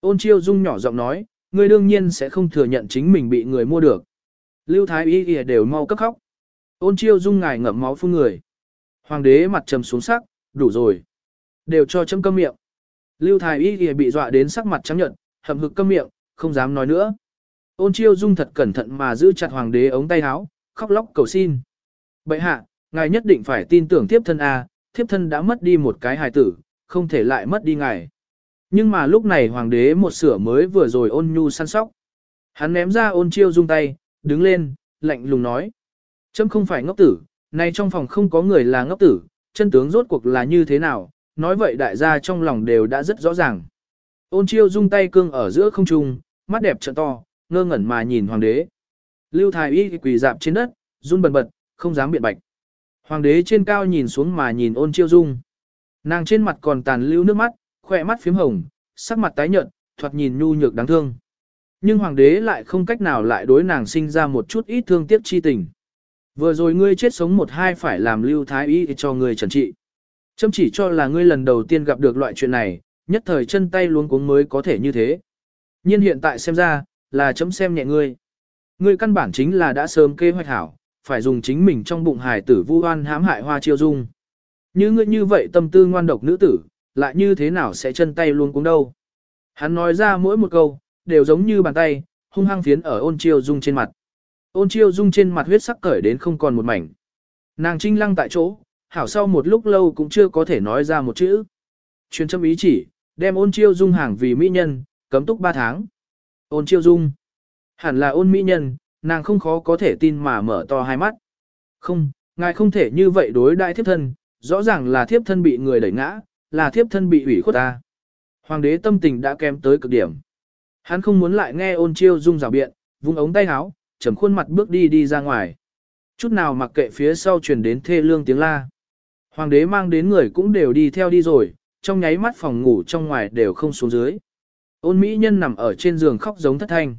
Ôn chiêu dung nhỏ giọng nói, người đương nhiên sẽ không thừa nhận chính mình bị người mua được. Lưu Thái Y Y đều mau cấp khóc. Ôn chiêu dung ngài ngậm máu phun người. Hoàng đế mặt trầm xuống sắc, đủ rồi. Đều cho châm câm miệng. Lưu Thái Y Y bị dọa đến sắc mặt trắng nhợt, hậm hực câm miệng, không dám nói nữa. Ôn chiêu dung thật cẩn thận mà giữ chặt hoàng đế ống tay áo, khóc lóc cầu xin. Bệ hạ, ngài nhất định phải tin tưởng thiếp thân A, thiếp thân đã mất đi một cái hài tử, không thể lại mất đi ngài. Nhưng mà lúc này hoàng đế một sửa mới vừa rồi ôn nhu săn sóc. Hắn ném ra ôn chiêu dung tay, đứng lên, lạnh lùng nói. Chấm không phải ngốc tử, nay trong phòng không có người là ngốc tử, chân tướng rốt cuộc là như thế nào, nói vậy đại gia trong lòng đều đã rất rõ ràng. Ôn chiêu dung tay cương ở giữa không trung, mắt đẹp trợn to, ngơ ngẩn mà nhìn hoàng đế. Lưu Thái Y quỳ dạp trên đất, run bần bật, không dám biện bạch. Hoàng đế trên cao nhìn xuống mà nhìn ôn chiêu dung. Nàng trên mặt còn tàn lưu nước mắt, khỏe mắt phím hồng, sắc mặt tái nhợt, thoạt nhìn nhu nhược đáng thương. Nhưng hoàng đế lại không cách nào lại đối nàng sinh ra một chút ít thương tiếc chi tình. Vừa rồi ngươi chết sống một hai phải làm lưu thái y cho ngươi trần trị. châm chỉ cho là ngươi lần đầu tiên gặp được loại chuyện này, nhất thời chân tay luống cuống mới có thể như thế. Nhưng hiện tại xem ra, là chấm xem nhẹ ngươi. Ngươi căn bản chính là đã sớm kế hoạch hảo, phải dùng chính mình trong bụng hài tử vu oan hãm hại hoa chiêu dung. Như ngươi như vậy tâm tư ngoan độc nữ tử, lại như thế nào sẽ chân tay luôn cũng đâu. Hắn nói ra mỗi một câu, đều giống như bàn tay, hung hăng phiến ở ôn chiêu dung trên mặt. Ôn chiêu dung trên mặt huyết sắc cởi đến không còn một mảnh. Nàng trinh lăng tại chỗ, hảo sau một lúc lâu cũng chưa có thể nói ra một chữ. Truyền châm ý chỉ, đem ôn chiêu dung hàng vì mỹ nhân, cấm túc ba tháng. Ôn chiêu dung. Hẳn là ôn mỹ nhân, nàng không khó có thể tin mà mở to hai mắt. Không, ngài không thể như vậy đối đại thiếp thân, rõ ràng là thiếp thân bị người đẩy ngã, là thiếp thân bị ủy khuất ta. Hoàng đế tâm tình đã kém tới cực điểm. Hắn không muốn lại nghe ôn chiêu dung rào biện, vung ống tay áo, chầm khuôn mặt bước đi đi ra ngoài. Chút nào mặc kệ phía sau truyền đến thê lương tiếng la. Hoàng đế mang đến người cũng đều đi theo đi rồi, trong nháy mắt phòng ngủ trong ngoài đều không xuống dưới. Ôn mỹ nhân nằm ở trên giường khóc giống thất thanh.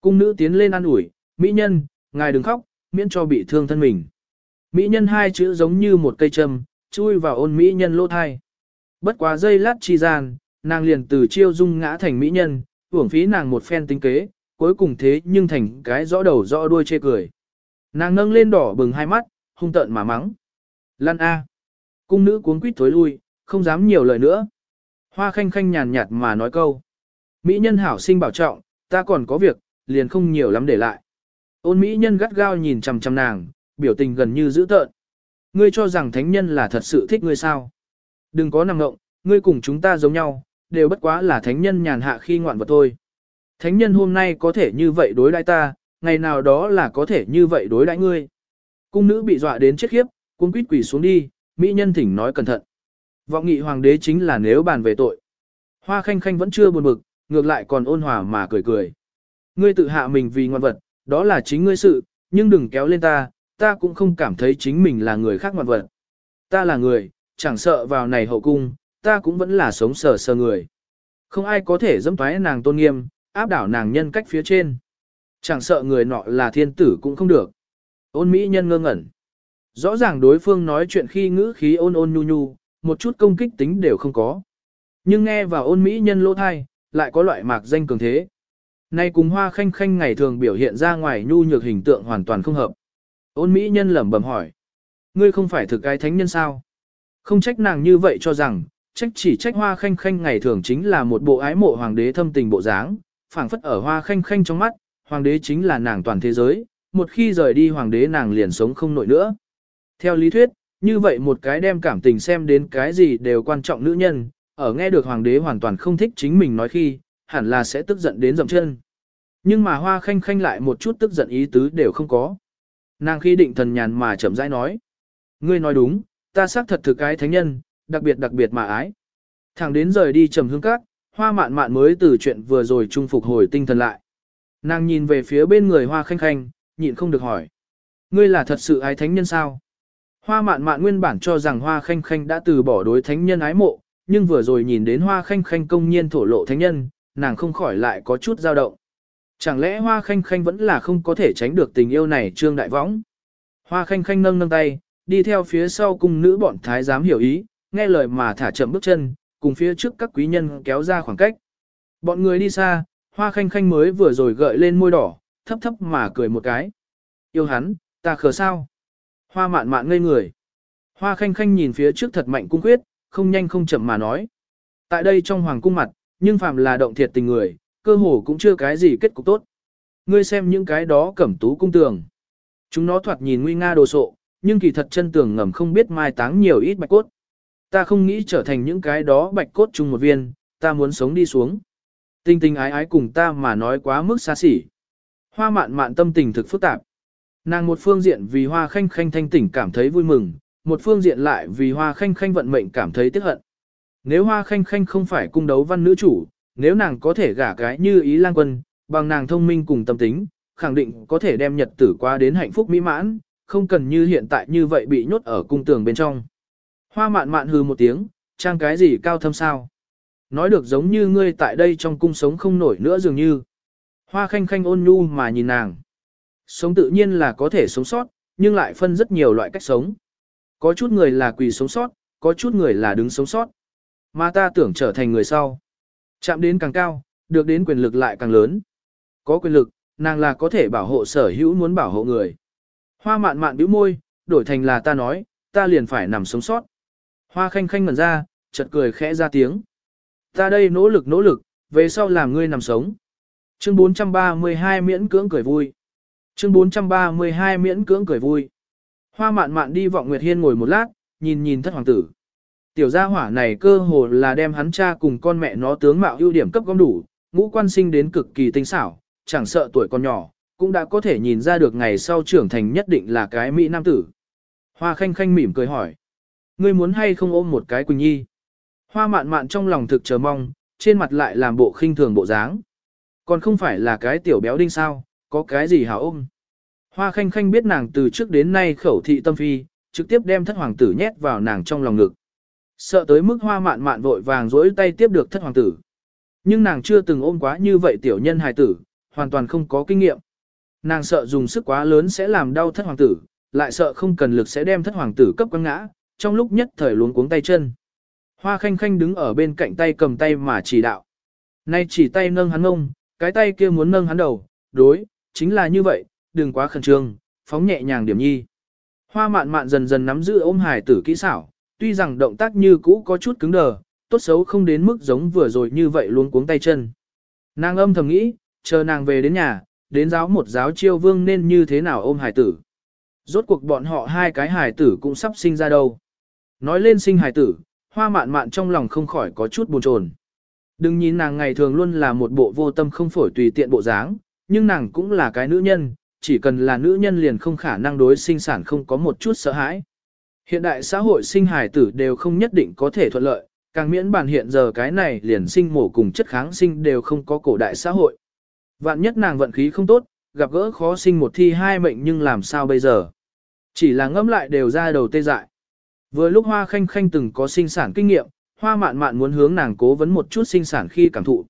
Cung nữ tiến lên an ủi, mỹ nhân, ngài đừng khóc, miễn cho bị thương thân mình. Mỹ nhân hai chữ giống như một cây châm, chui vào ôn mỹ nhân lỗ thai. Bất quá giây lát chi gian, nàng liền từ chiêu dung ngã thành mỹ nhân, uổng phí nàng một phen tính kế, cuối cùng thế nhưng thành cái rõ đầu rõ đuôi chê cười. Nàng nâng lên đỏ bừng hai mắt, hung tợn mà mắng. Lan A. Cung nữ cuốn quýt thối lui, không dám nhiều lời nữa. Hoa khanh khanh nhàn nhạt mà nói câu. Mỹ nhân hảo sinh bảo trọng, ta còn có việc, liền không nhiều lắm để lại. Ôn Mỹ nhân gắt gao nhìn chằm chằm nàng, biểu tình gần như dữ tợn. Ngươi cho rằng thánh nhân là thật sự thích ngươi sao? Đừng có nằm ngộng, ngươi cùng chúng ta giống nhau, đều bất quá là thánh nhân nhàn hạ khi ngoạn vật thôi. Thánh nhân hôm nay có thể như vậy đối đãi ta, ngày nào đó là có thể như vậy đối đãi ngươi. Cung nữ bị dọa đến chết khiếp, cung quýt quỳ xuống đi, mỹ nhân thỉnh nói cẩn thận. Vọng nghị hoàng đế chính là nếu bàn về tội. Hoa khanh khanh vẫn chưa buồn bực, ngược lại còn ôn hòa mà cười cười. Ngươi tự hạ mình vì ngoan vật, đó là chính ngươi sự, nhưng đừng kéo lên ta, ta cũng không cảm thấy chính mình là người khác ngoan vật. Ta là người, chẳng sợ vào này hậu cung, ta cũng vẫn là sống sờ sờ người. Không ai có thể dâm toái nàng tôn nghiêm, áp đảo nàng nhân cách phía trên. Chẳng sợ người nọ là thiên tử cũng không được. Ôn mỹ nhân ngơ ngẩn. Rõ ràng đối phương nói chuyện khi ngữ khí ôn ôn nhu nhu, một chút công kích tính đều không có. Nhưng nghe vào ôn mỹ nhân lỗ thai, lại có loại mạc danh cường thế. Nay cùng hoa khanh khanh ngày thường biểu hiện ra ngoài nhu nhược hình tượng hoàn toàn không hợp. Ôn mỹ nhân lẩm bẩm hỏi. Ngươi không phải thực cái thánh nhân sao? Không trách nàng như vậy cho rằng, trách chỉ trách hoa khanh khanh ngày thường chính là một bộ ái mộ hoàng đế thâm tình bộ dáng, phảng phất ở hoa khanh khanh trong mắt, hoàng đế chính là nàng toàn thế giới, một khi rời đi hoàng đế nàng liền sống không nổi nữa. Theo lý thuyết, như vậy một cái đem cảm tình xem đến cái gì đều quan trọng nữ nhân, ở nghe được hoàng đế hoàn toàn không thích chính mình nói khi, hẳn là sẽ tức giận đến dậm chân. Nhưng mà hoa khanh khanh lại một chút tức giận ý tứ đều không có. Nàng khi định thần nhàn mà chậm rãi nói. Ngươi nói đúng, ta xác thật thực cái thánh nhân, đặc biệt đặc biệt mà ái. Thẳng đến rời đi trầm hương cát, hoa mạn mạn mới từ chuyện vừa rồi trung phục hồi tinh thần lại. Nàng nhìn về phía bên người hoa khanh khanh, nhịn không được hỏi. Ngươi là thật sự ái thánh nhân sao? Hoa mạn mạn nguyên bản cho rằng hoa khanh khanh đã từ bỏ đối thánh nhân ái mộ, nhưng vừa rồi nhìn đến hoa khanh khanh công nhiên thổ lộ thánh nhân, nàng không khỏi lại có chút dao động. Chẳng lẽ hoa khanh khanh vẫn là không có thể tránh được tình yêu này trương đại võng? Hoa khanh khanh nâng nâng tay, đi theo phía sau cung nữ bọn thái giám hiểu ý, nghe lời mà thả chậm bước chân, cùng phía trước các quý nhân kéo ra khoảng cách. Bọn người đi xa, hoa khanh khanh mới vừa rồi gợi lên môi đỏ, thấp thấp mà cười một cái. Yêu hắn, ta khờ sao? Hoa mạn mạn ngây người. Hoa khanh khanh nhìn phía trước thật mạnh cung quyết, không nhanh không chậm mà nói. Tại đây trong hoàng cung mặt, nhưng phàm là động thiệt tình người, cơ hồ cũng chưa cái gì kết cục tốt. Ngươi xem những cái đó cẩm tú cung tường. Chúng nó thoạt nhìn nguy nga đồ sộ, nhưng kỳ thật chân tường ngầm không biết mai táng nhiều ít bạch cốt. Ta không nghĩ trở thành những cái đó bạch cốt chung một viên, ta muốn sống đi xuống. Tinh tinh ái ái cùng ta mà nói quá mức xa xỉ. Hoa mạn mạn tâm tình thực phức tạp. Nàng một phương diện vì hoa khanh khanh thanh tỉnh cảm thấy vui mừng, một phương diện lại vì hoa khanh khanh vận mệnh cảm thấy tiếc hận. Nếu hoa khanh khanh không phải cung đấu văn nữ chủ, nếu nàng có thể gả cái như ý lang quân, bằng nàng thông minh cùng tâm tính, khẳng định có thể đem nhật tử qua đến hạnh phúc mỹ mãn, không cần như hiện tại như vậy bị nhốt ở cung tường bên trong. Hoa mạn mạn hừ một tiếng, trang cái gì cao thâm sao. nói được giống như ngươi tại đây trong cung sống không nổi nữa dường như. Hoa khanh khanh ôn nhu mà nhìn nàng. Sống tự nhiên là có thể sống sót, nhưng lại phân rất nhiều loại cách sống. Có chút người là quỳ sống sót, có chút người là đứng sống sót. Mà ta tưởng trở thành người sau. Chạm đến càng cao, được đến quyền lực lại càng lớn. Có quyền lực, nàng là có thể bảo hộ sở hữu muốn bảo hộ người. Hoa mạn mạn bĩu môi, đổi thành là ta nói, ta liền phải nằm sống sót. Hoa khanh khanh ngẩn ra, chợt cười khẽ ra tiếng. Ta đây nỗ lực nỗ lực, về sau làm ngươi nằm sống. Chương 432 miễn cưỡng cười vui. Chương 432 miễn cưỡng cười vui. Hoa mạn mạn đi vọng Nguyệt Hiên ngồi một lát, nhìn nhìn thất hoàng tử. Tiểu gia hỏa này cơ hồ là đem hắn cha cùng con mẹ nó tướng mạo ưu điểm cấp gom đủ, ngũ quan sinh đến cực kỳ tinh xảo, chẳng sợ tuổi còn nhỏ, cũng đã có thể nhìn ra được ngày sau trưởng thành nhất định là cái mỹ nam tử. Hoa khanh khanh mỉm cười hỏi. Ngươi muốn hay không ôm một cái Quỳnh Nhi? Hoa mạn mạn trong lòng thực chờ mong, trên mặt lại làm bộ khinh thường bộ dáng. Còn không phải là cái tiểu béo đinh sao, có cái gì hảo ôm. Hoa khanh khanh biết nàng từ trước đến nay khẩu thị tâm phi, trực tiếp đem thất hoàng tử nhét vào nàng trong lòng ngực. Sợ tới mức hoa mạn mạn vội vàng dỗi tay tiếp được thất hoàng tử. Nhưng nàng chưa từng ôm quá như vậy tiểu nhân hài tử, hoàn toàn không có kinh nghiệm. Nàng sợ dùng sức quá lớn sẽ làm đau thất hoàng tử, lại sợ không cần lực sẽ đem thất hoàng tử cấp quăng ngã, trong lúc nhất thời luống cuống tay chân. Hoa khanh khanh đứng ở bên cạnh tay cầm tay mà chỉ đạo. Nay chỉ tay nâng hắn ngông, cái tay kia muốn nâng hắn đầu, đối, chính là như vậy, đừng quá khẩn trương, phóng nhẹ nhàng điểm nhi. Hoa mạn mạn dần dần nắm giữ ôm hải tử kỹ xảo, tuy rằng động tác như cũ có chút cứng đờ, tốt xấu không đến mức giống vừa rồi như vậy luôn cuống tay chân. Nàng âm thầm nghĩ, chờ nàng về đến nhà, đến giáo một giáo chiêu vương nên như thế nào ôm hải tử. Rốt cuộc bọn họ hai cái hải tử cũng sắp sinh ra đâu. Nói lên sinh hải tử, hoa mạn mạn trong lòng không khỏi có chút buồn chồn. Đừng nhìn nàng ngày thường luôn là một bộ vô tâm không phổi tùy tiện bộ dáng, nhưng nàng cũng là cái nữ nhân, chỉ cần là nữ nhân liền không khả năng đối sinh sản không có một chút sợ hãi. Hiện đại xã hội sinh hài tử đều không nhất định có thể thuận lợi, càng miễn bàn hiện giờ cái này liền sinh mổ cùng chất kháng sinh đều không có cổ đại xã hội. Vạn nhất nàng vận khí không tốt, gặp gỡ khó sinh một thi hai mệnh nhưng làm sao bây giờ? Chỉ là ngẫm lại đều ra đầu tê dại. Vừa lúc Hoa Khanh Khanh từng có sinh sản kinh nghiệm, Hoa Mạn Mạn muốn hướng nàng cố vấn một chút sinh sản khi cảm thụ.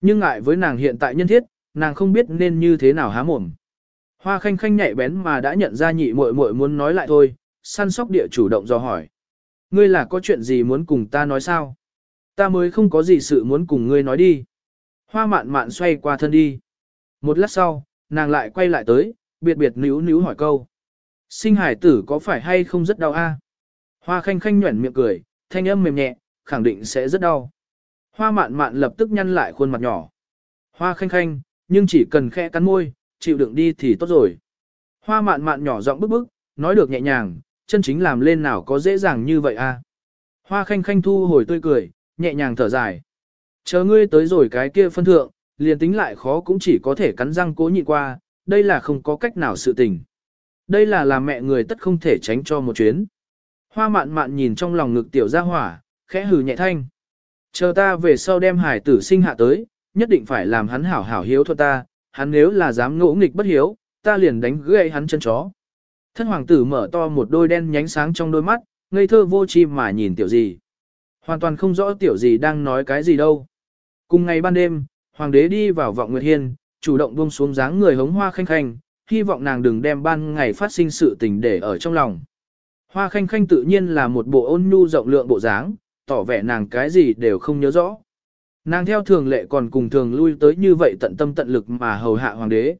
Nhưng ngại với nàng hiện tại nhân thiết, nàng không biết nên như thế nào há mồm. Hoa Khanh Khanh nhạy bén mà đã nhận ra nhị muội muội muốn nói lại thôi, săn sóc địa chủ động do hỏi. Ngươi là có chuyện gì muốn cùng ta nói sao? Ta mới không có gì sự muốn cùng ngươi nói đi. Hoa mạn mạn xoay qua thân đi. Một lát sau, nàng lại quay lại tới, biệt biệt níu níu hỏi câu. Sinh hải tử có phải hay không rất đau a? Hoa khanh khanh nhuẩn miệng cười, thanh âm mềm nhẹ, khẳng định sẽ rất đau. Hoa mạn mạn lập tức nhăn lại khuôn mặt nhỏ. Hoa khanh khanh, nhưng chỉ cần khẽ cắn môi, chịu đựng đi thì tốt rồi. Hoa mạn mạn nhỏ giọng bức bức, nói được nhẹ nhàng, chân chính làm lên nào có dễ dàng như vậy a? Hoa khanh khanh thu hồi tươi cười, nhẹ nhàng thở dài. Chờ ngươi tới rồi cái kia phân thượng, liền tính lại khó cũng chỉ có thể cắn răng cố nhịn qua, đây là không có cách nào sự tình. Đây là làm mẹ người tất không thể tránh cho một chuyến. Hoa mạn mạn nhìn trong lòng ngực tiểu gia hỏa, khẽ hừ nhẹ thanh. Chờ ta về sau đem hải tử sinh hạ tới, nhất định phải làm hắn hảo hảo hiếu thuận ta, hắn nếu là dám ngỗ nghịch bất hiếu, ta liền đánh gãy hắn chân chó. Thân hoàng tử mở to một đôi đen nhánh sáng trong đôi mắt, ngây thơ vô chi mà nhìn tiểu gì. Hoàn toàn không rõ tiểu gì đang nói cái gì đâu. Cùng ngày ban đêm, hoàng đế đi vào vọng nguyệt hiên, chủ động buông xuống dáng người hống hoa khanh khanh, hy vọng nàng đừng đem ban ngày phát sinh sự tình để ở trong lòng. Hoa khanh khanh tự nhiên là một bộ ôn nhu rộng lượng bộ dáng, tỏ vẻ nàng cái gì đều không nhớ rõ. Nàng theo thường lệ còn cùng thường lui tới như vậy tận tâm tận lực mà hầu hạ hoàng đế.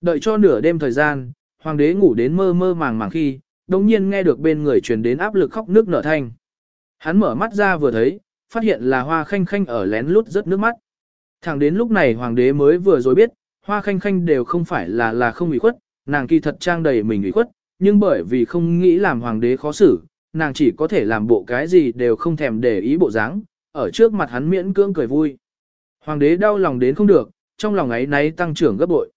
Đợi cho nửa đêm thời gian, hoàng đế ngủ đến mơ mơ màng màng khi, đồng nhiên nghe được bên người truyền đến áp lực khóc nước nở thanh. Hắn mở mắt ra vừa thấy, phát hiện là hoa khanh khanh ở lén lút rớt nước mắt. Thẳng đến lúc này hoàng đế mới vừa rồi biết, hoa khanh khanh đều không phải là là không ủy khuất, nàng kỳ thật trang đầy mình ủy khuất, nhưng bởi vì không nghĩ làm hoàng đế khó xử, nàng chỉ có thể làm bộ cái gì đều không thèm để ý bộ dáng, ở trước mặt hắn miễn cưỡng cười vui. Hoàng đế đau lòng đến không được, trong lòng ấy náy tăng trưởng gấp bội.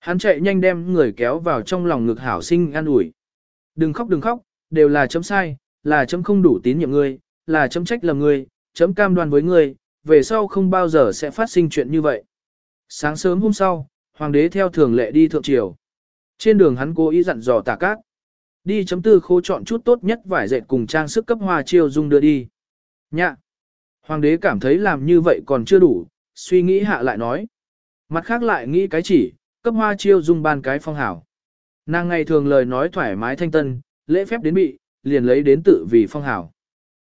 Hắn chạy nhanh đem người kéo vào trong lòng ngực hảo sinh an ủi. Đừng khóc đừng khóc, đều là chấm sai, là chấm không đủ tín nhiệm ngươi, là chấm trách lầm ngươi, chấm cam đoan với ngươi, về sau không bao giờ sẽ phát sinh chuyện như vậy. Sáng sớm hôm sau, hoàng đế theo thường lệ đi thượng triều. Trên đường hắn cố ý dặn dò tà cát. Đi chấm tư khô chọn chút tốt nhất vải dệt cùng trang sức cấp hoa chiêu dung đưa đi. Nhạ. Hoàng đế cảm thấy làm như vậy còn chưa đủ, suy nghĩ hạ lại nói. Mặt khác lại nghĩ cái chỉ, cấp hoa chiêu dung ban cái phong hảo. Nàng ngày thường lời nói thoải mái thanh tân, lễ phép đến bị, liền lấy đến tự vì phong hảo.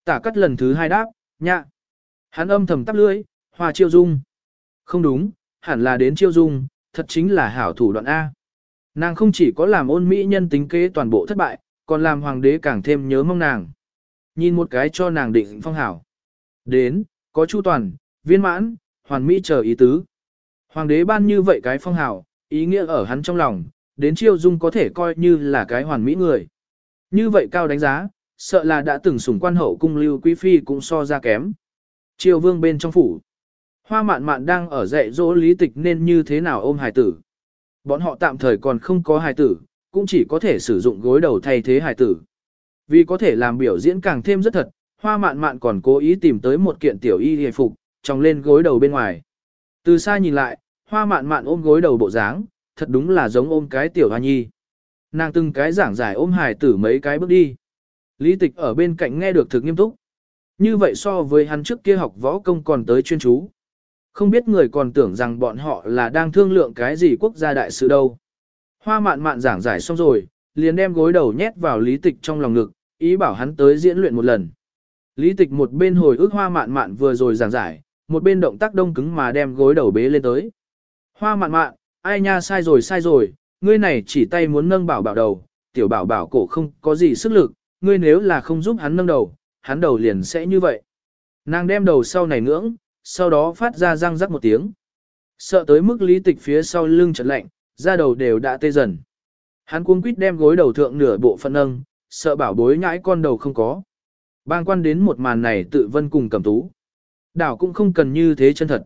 Tả cắt lần thứ hai đáp, nhạ. Hắn âm thầm tắp lưỡi, hoa chiêu dung. Không đúng, hẳn là đến chiêu dung, thật chính là hảo thủ đoạn A. Nàng không chỉ có làm ôn mỹ nhân tính kế toàn bộ thất bại, còn làm hoàng đế càng thêm nhớ mong nàng. Nhìn một cái cho nàng định phong hảo. Đến, có chu toàn, viên mãn, hoàn mỹ chờ ý tứ. Hoàng đế ban như vậy cái phong hảo, ý nghĩa ở hắn trong lòng, đến chiêu dung có thể coi như là cái hoàn mỹ người. Như vậy cao đánh giá, sợ là đã từng sủng quan hậu cung lưu quý phi cũng so ra kém. Triều vương bên trong phủ. Hoa mạn mạn đang ở dạy dỗ lý tịch nên như thế nào ôm hài tử. Bọn họ tạm thời còn không có hài tử, cũng chỉ có thể sử dụng gối đầu thay thế hài tử. Vì có thể làm biểu diễn càng thêm rất thật, hoa mạn mạn còn cố ý tìm tới một kiện tiểu y hề phục, tròng lên gối đầu bên ngoài. Từ xa nhìn lại, hoa mạn mạn ôm gối đầu bộ dáng, thật đúng là giống ôm cái tiểu hoa nhi. Nàng từng cái giảng giải ôm hài tử mấy cái bước đi. Lý tịch ở bên cạnh nghe được thực nghiêm túc. Như vậy so với hắn trước kia học võ công còn tới chuyên chú. Không biết người còn tưởng rằng bọn họ là đang thương lượng cái gì quốc gia đại sự đâu. Hoa mạn mạn giảng giải xong rồi, liền đem gối đầu nhét vào lý tịch trong lòng ngực, ý bảo hắn tới diễn luyện một lần. Lý tịch một bên hồi ức hoa mạn mạn vừa rồi giảng giải, một bên động tác đông cứng mà đem gối đầu bế lên tới. Hoa mạn mạn, ai nha sai rồi sai rồi, ngươi này chỉ tay muốn nâng bảo bảo đầu, tiểu bảo bảo cổ không có gì sức lực, ngươi nếu là không giúp hắn nâng đầu, hắn đầu liền sẽ như vậy. Nàng đem đầu sau này ngưỡng, sau đó phát ra răng rắc một tiếng. Sợ tới mức lý tịch phía sau lưng chợt lạnh, da đầu đều đã tê dần. Hắn cuống quýt đem gối đầu thượng nửa bộ phận nâng, sợ bảo bối nhãi con đầu không có. Bang quan đến một màn này tự vân cùng cầm tú. Đảo cũng không cần như thế chân thật.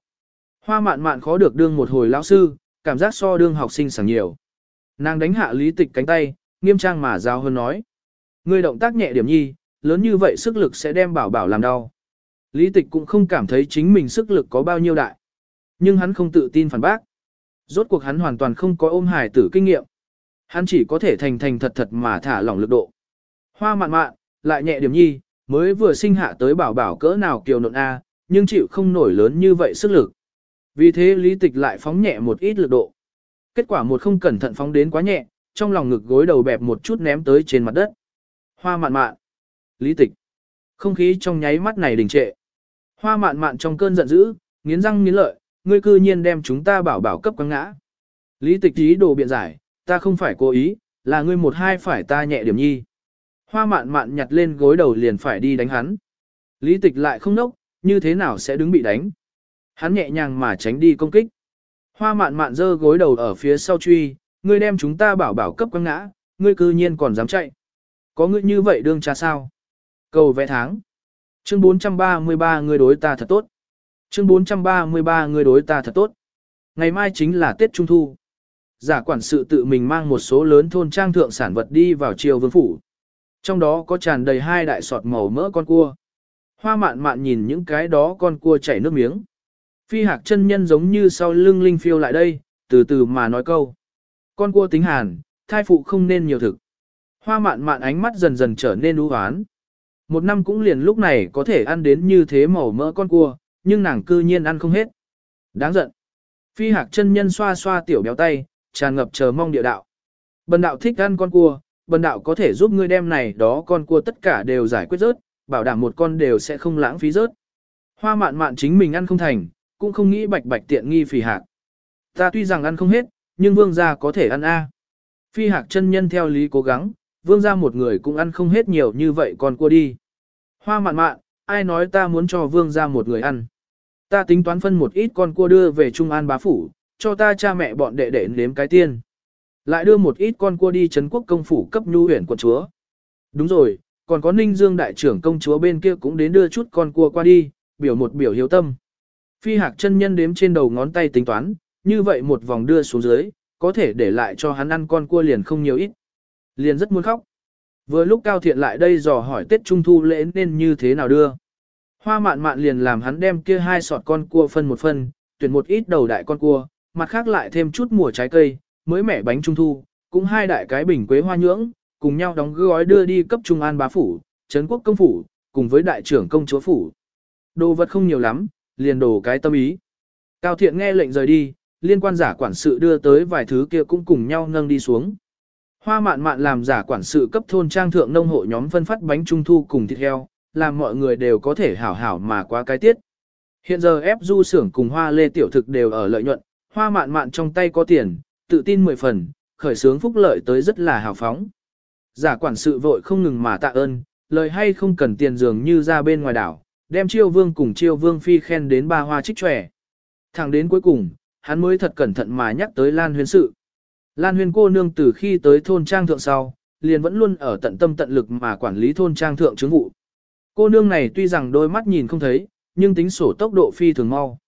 Hoa mạn mạn khó được đương một hồi lão sư, cảm giác so đương học sinh sảng nhiều. Nàng đánh hạ lý tịch cánh tay, nghiêm trang mà giao hơn nói. Ngươi động tác nhẹ điểm nhi, lớn như vậy sức lực sẽ đem bảo bảo làm đau. Lý tịch cũng không cảm thấy chính mình sức lực có bao nhiêu đại. Nhưng hắn không tự tin phản bác. Rốt cuộc hắn hoàn toàn không có ôm hài tử kinh nghiệm. Hắn chỉ có thể thành thành thật thật mà thả lỏng lực độ. Hoa mạn mạn, lại nhẹ điểm nhi, mới vừa sinh hạ tới bảo bảo cỡ nào kiều nộn A, nhưng chịu không nổi lớn như vậy sức lực. Vì thế lý tịch lại phóng nhẹ một ít lực độ. Kết quả một không cẩn thận phóng đến quá nhẹ, trong lòng ngực gối đầu bẹp một chút ném tới trên mặt đất. Hoa mạn mạn. Lý tịch. Không khí trong nháy mắt này đình trệ. Hoa mạn mạn trong cơn giận dữ, nghiến răng nghiến lợi, ngươi cư nhiên đem chúng ta bảo bảo cấp quăng ngã. Lý tịch ý đồ biện giải, ta không phải cố ý, là ngươi một hai phải ta nhẹ điểm nhi. Hoa mạn mạn nhặt lên gối đầu liền phải đi đánh hắn. Lý tịch lại không nốc, như thế nào sẽ đứng bị đánh. Hắn nhẹ nhàng mà tránh đi công kích. Hoa mạn mạn giơ gối đầu ở phía sau truy, ngươi đem chúng ta bảo bảo cấp quăng ngã, ngươi cư nhiên còn dám chạy. Có ngươi như vậy đương cha sao? Cầu vẽ tháng. Chương 433 ngươi đối ta thật tốt. Chương 433 ngươi đối ta thật tốt. Ngày mai chính là Tết Trung Thu. Giả quản sự tự mình mang một số lớn thôn trang thượng sản vật đi vào triều vương phủ. Trong đó có tràn đầy hai đại sọt màu mỡ con cua. Hoa mạn mạn nhìn những cái đó con cua chảy nước miếng. Phi hạc chân nhân giống như sau lưng linh phiêu lại đây, từ từ mà nói câu. Con cua tính hàn, thai phụ không nên nhiều thực. Hoa mạn mạn ánh mắt dần dần trở nên u hoán. Một năm cũng liền lúc này có thể ăn đến như thế màu mỡ con cua, nhưng nàng cư nhiên ăn không hết. Đáng giận. Phi hạc chân nhân xoa xoa tiểu béo tay, tràn ngập chờ mong địa đạo. Bần đạo thích ăn con cua, bần đạo có thể giúp ngươi đem này đó con cua tất cả đều giải quyết rớt, bảo đảm một con đều sẽ không lãng phí rớt. Hoa mạn mạn chính mình ăn không thành, cũng không nghĩ bạch bạch tiện nghi phỉ hạc. Ta tuy rằng ăn không hết, nhưng vương gia có thể ăn a. Phi hạc chân nhân theo lý cố gắng, vương gia một người cũng ăn không hết nhiều như vậy còn cua đi. Hoa mạn mạn, ai nói ta muốn cho vương gia một người ăn. Ta tính toán phân một ít con cua đưa về Trung An bá phủ, cho ta cha mẹ bọn đệ đệ nếm cái tiên. Lại đưa một ít con cua đi Trấn quốc công phủ cấp nhu huyện quận chúa. Đúng rồi, còn có Ninh Dương đại trưởng công chúa bên kia cũng đến đưa chút con cua qua đi, biểu một biểu hiếu tâm. Phi hạc chân nhân đếm trên đầu ngón tay tính toán, như vậy một vòng đưa xuống dưới, có thể để lại cho hắn ăn con cua liền không nhiều ít. Liền rất muốn khóc. Vừa lúc Cao Thiện lại đây dò hỏi Tết Trung Thu lễ nên như thế nào đưa. Hoa mạn mạn liền làm hắn đem kia hai sọt con cua phân một phân, tuyển một ít đầu đại con cua, mặt khác lại thêm chút mùa trái cây, mới mẻ bánh Trung Thu, cũng hai đại cái bình quế hoa nhưỡng, cùng nhau đóng gói đưa đi cấp Trung An bá phủ, Trấn quốc công phủ, cùng với đại trưởng công chúa phủ. Đồ vật không nhiều lắm, liền đồ cái tâm ý. Cao thiện nghe lệnh rời đi, liên quan giả quản sự đưa tới vài thứ kia cũng cùng nhau nâng đi xuống. Hoa mạn mạn làm giả quản sự cấp thôn trang thượng nông hộ nhóm phân phát bánh trung thu cùng thịt heo, làm mọi người đều có thể hảo hảo mà qua cái tiết. Hiện giờ ép du xưởng cùng hoa lê tiểu thực đều ở lợi nhuận, hoa mạn mạn trong tay có tiền, tự tin mười phần, khởi sướng phúc lợi tới rất là hào phóng. Giả quản sự vội không ngừng mà tạ ơn, lời hay không cần tiền dường như ra bên ngoài đảo, đem chiêu vương cùng chiêu vương phi khen đến ba hoa trích tròe. Thẳng đến cuối cùng, hắn mới thật cẩn thận mà nhắc tới Lan Huyên sự. Lan Huyên cô nương từ khi tới thôn trang thượng sau, liền vẫn luôn ở tận tâm tận lực mà quản lý thôn trang thượng chứng vụ. Cô nương này tuy rằng đôi mắt nhìn không thấy, nhưng tính sổ tốc độ phi thường mau.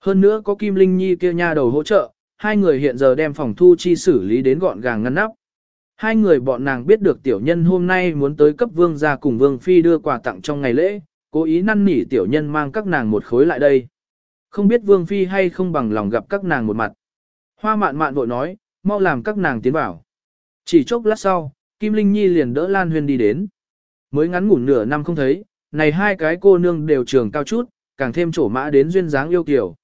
Hơn nữa có Kim Linh Nhi kia nha đầu hỗ trợ, hai người hiện giờ đem phòng thu chi xử lý đến gọn gàng ngăn nắp. Hai người bọn nàng biết được tiểu nhân hôm nay muốn tới cấp vương ra cùng vương phi đưa quà tặng trong ngày lễ, cố ý năn nỉ tiểu nhân mang các nàng một khối lại đây. Không biết vương phi hay không bằng lòng gặp các nàng một mặt. Hoa mạn mạn vội nói, mau làm các nàng tiến vào. Chỉ chốc lát sau, Kim Linh Nhi liền đỡ Lan Huyên đi đến. Mới ngắn ngủn nửa năm không thấy, này hai cái cô nương đều trường cao chút, càng thêm trổ mã đến duyên dáng yêu kiều.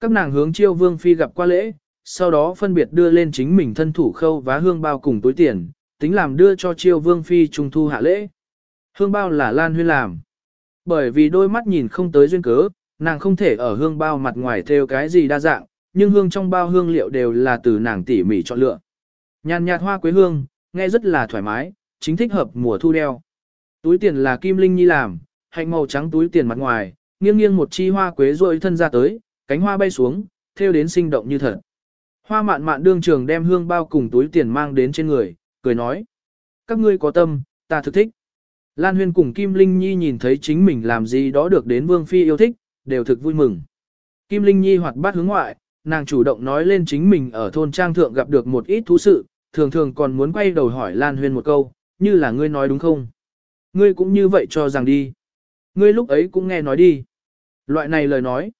Các nàng hướng chiêu vương phi gặp qua lễ, sau đó phân biệt đưa lên chính mình thân thủ khâu và hương bao cùng túi tiền, tính làm đưa cho chiêu vương phi trung thu hạ lễ. Hương bao là Lan Huyên làm. Bởi vì đôi mắt nhìn không tới duyên cớ, nàng không thể ở hương bao mặt ngoài theo cái gì đa dạng, nhưng hương trong bao hương liệu đều là từ nàng tỉ mỉ chọn lựa. Nhàn nhạt hoa quế hương, nghe rất là thoải mái, chính thích hợp mùa thu đeo. Túi tiền là Kim Linh Nhi làm, hạnh màu trắng túi tiền mặt ngoài, nghiêng nghiêng một chi hoa quế rội thân ra tới, cánh hoa bay xuống, theo đến sinh động như thật. Hoa mạn mạn đương trường đem hương bao cùng túi tiền mang đến trên người, cười nói. Các ngươi có tâm, ta thực thích. Lan Huyên cùng Kim Linh Nhi nhìn thấy chính mình làm gì đó được đến Vương Phi yêu thích, đều thực vui mừng. Kim Linh Nhi hoạt bát hướng ngoại, nàng chủ động nói lên chính mình ở thôn trang thượng gặp được một ít thú sự, thường thường còn muốn quay đầu hỏi Lan Huyên một câu, như là ngươi nói đúng không? Ngươi cũng như vậy cho rằng đi. Ngươi lúc ấy cũng nghe nói đi. Loại này lời nói.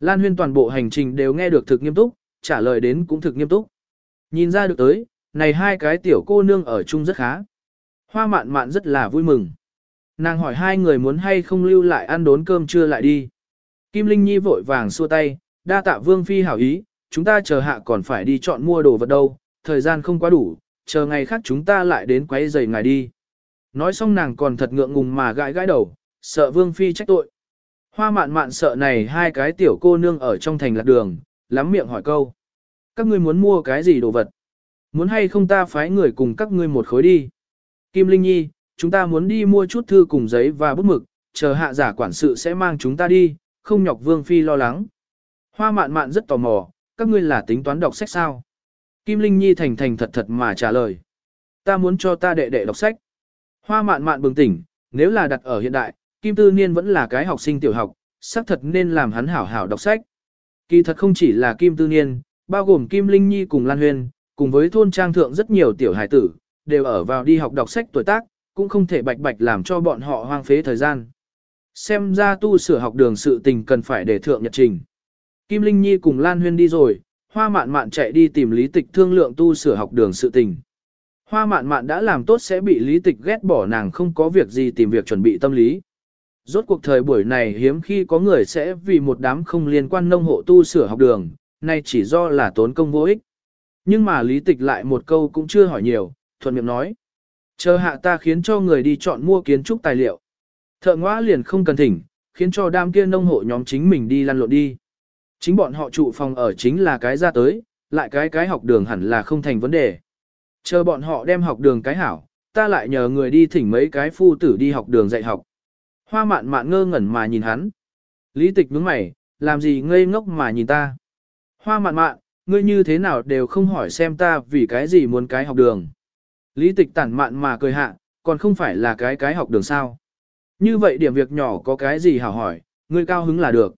Lan Huyên toàn bộ hành trình đều nghe được thực nghiêm túc, trả lời đến cũng thực nghiêm túc. Nhìn ra được tới, này hai cái tiểu cô nương ở chung rất khá. Hoa mạn mạn rất là vui mừng. Nàng hỏi hai người muốn hay không lưu lại ăn đốn cơm trưa lại đi. Kim Linh Nhi vội vàng xua tay, đa tạ vương phi hảo ý, chúng ta chờ hạ còn phải đi chọn mua đồ vật đâu, thời gian không quá đủ, chờ ngày khác chúng ta lại đến quấy giày ngài đi. Nói xong nàng còn thật ngượng ngùng mà gãi gãi đầu, sợ vương phi trách tội. Hoa mạn mạn sợ này hai cái tiểu cô nương ở trong thành lạc đường, lắm miệng hỏi câu. Các ngươi muốn mua cái gì đồ vật? Muốn hay không ta phái người cùng các ngươi một khối đi? Kim Linh Nhi, chúng ta muốn đi mua chút thư cùng giấy và bút mực, chờ hạ giả quản sự sẽ mang chúng ta đi, không nhọc Vương Phi lo lắng. Hoa mạn mạn rất tò mò, các ngươi là tính toán đọc sách sao? Kim Linh Nhi thành thành thật thật mà trả lời. Ta muốn cho ta đệ đệ đọc sách. Hoa mạn mạn bừng tỉnh, nếu là đặt ở hiện đại, Kim Tư Niên vẫn là cái học sinh tiểu học, xác thật nên làm hắn hảo hảo đọc sách. Kỳ thật không chỉ là Kim Tư Niên, bao gồm Kim Linh Nhi cùng Lan Huyên, cùng với thôn trang thượng rất nhiều tiểu hải tử, đều ở vào đi học đọc sách tuổi tác, cũng không thể bạch bạch làm cho bọn họ hoang phế thời gian. Xem ra tu sửa học đường sự tình cần phải để thượng nhật trình. Kim Linh Nhi cùng Lan Huyên đi rồi, Hoa Mạn Mạn chạy đi tìm Lý Tịch thương lượng tu sửa học đường sự tình. Hoa Mạn Mạn đã làm tốt sẽ bị Lý Tịch ghét bỏ nàng không có việc gì tìm việc chuẩn bị tâm lý. Rốt cuộc thời buổi này hiếm khi có người sẽ vì một đám không liên quan nông hộ tu sửa học đường, nay chỉ do là tốn công vô ích. Nhưng mà lý tịch lại một câu cũng chưa hỏi nhiều, thuận miệng nói. Chờ hạ ta khiến cho người đi chọn mua kiến trúc tài liệu. Thợ ngoã liền không cần thỉnh, khiến cho đám kia nông hộ nhóm chính mình đi lăn lộn đi. Chính bọn họ trụ phòng ở chính là cái ra tới, lại cái cái học đường hẳn là không thành vấn đề. Chờ bọn họ đem học đường cái hảo, ta lại nhờ người đi thỉnh mấy cái phu tử đi học đường dạy học. Hoa mạn mạn ngơ ngẩn mà nhìn hắn. Lý tịch nhướng mày, làm gì ngây ngốc mà nhìn ta. Hoa mạn mạn, ngươi như thế nào đều không hỏi xem ta vì cái gì muốn cái học đường. Lý tịch tản mạn mà cười hạ, còn không phải là cái cái học đường sao. Như vậy điểm việc nhỏ có cái gì hảo hỏi, ngươi cao hứng là được.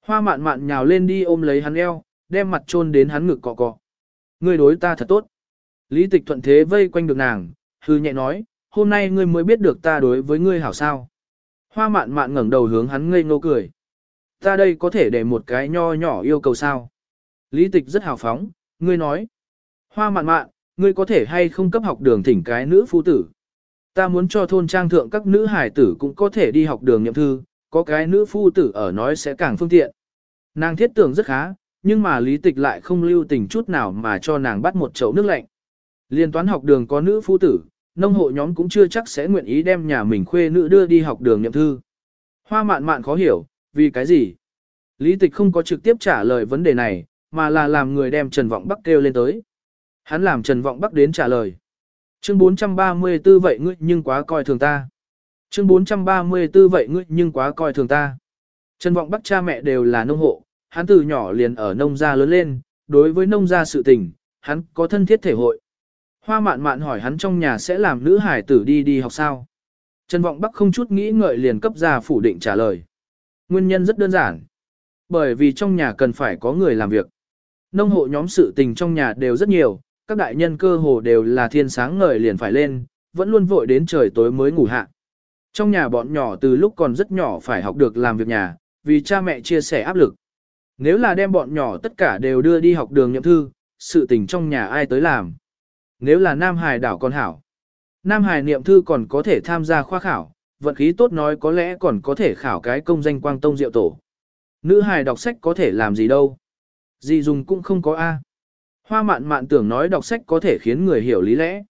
Hoa mạn mạn nhào lên đi ôm lấy hắn eo, đem mặt chôn đến hắn ngực cọ cọ. Ngươi đối ta thật tốt. Lý tịch thuận thế vây quanh được nàng, hư nhẹ nói, hôm nay ngươi mới biết được ta đối với ngươi hảo sao. Hoa mạn mạn ngẩng đầu hướng hắn ngây ngô cười. Ta đây có thể để một cái nho nhỏ yêu cầu sao? Lý tịch rất hào phóng, ngươi nói. Hoa mạn mạn, ngươi có thể hay không cấp học đường thỉnh cái nữ phu tử. Ta muốn cho thôn trang thượng các nữ hải tử cũng có thể đi học đường nhậm thư, có cái nữ phu tử ở nói sẽ càng phương tiện. Nàng thiết tưởng rất khá, nhưng mà lý tịch lại không lưu tình chút nào mà cho nàng bắt một chậu nước lạnh. Liên toán học đường có nữ phu tử, nông hộ nhóm cũng chưa chắc sẽ nguyện ý đem nhà mình khuê nữ đưa đi học đường nhậm thư. Hoa mạn mạn khó hiểu, vì cái gì? Lý tịch không có trực tiếp trả lời vấn đề này, mà là làm người đem Trần Vọng Bắc kêu lên tới. Hắn làm Trần Vọng Bắc đến trả lời. Chương 434 vậy ngươi nhưng quá coi thường ta. Chương 434 vậy ngươi nhưng quá coi thường ta. Trần Vọng Bắc cha mẹ đều là nông hộ, hắn từ nhỏ liền ở nông gia lớn lên, đối với nông gia sự tình, hắn có thân thiết thể hội. Hoa mạn mạn hỏi hắn trong nhà sẽ làm nữ hải tử đi đi học sao. Trần Vọng Bắc không chút nghĩ ngợi liền cấp ra phủ định trả lời. Nguyên nhân rất đơn giản. Bởi vì trong nhà cần phải có người làm việc. Nông hộ nhóm sự tình trong nhà đều rất nhiều, các đại nhân cơ hồ đều là thiên sáng ngời liền phải lên, vẫn luôn vội đến trời tối mới ngủ hạ. Trong nhà bọn nhỏ từ lúc còn rất nhỏ phải học được làm việc nhà, vì cha mẹ chia sẻ áp lực. Nếu là đem bọn nhỏ tất cả đều đưa đi học đường nhậm thư, sự tình trong nhà ai tới làm. Nếu là Nam Hải đảo con hảo, Nam Hải niệm thư còn có thể tham gia khoa khảo, vận khí tốt nói có lẽ còn có thể khảo cái công danh quang tông diệu tổ. Nữ hài đọc sách có thể làm gì đâu. Gì dùng cũng không có A. Hoa mạn mạn tưởng nói đọc sách có thể khiến người hiểu lý lẽ.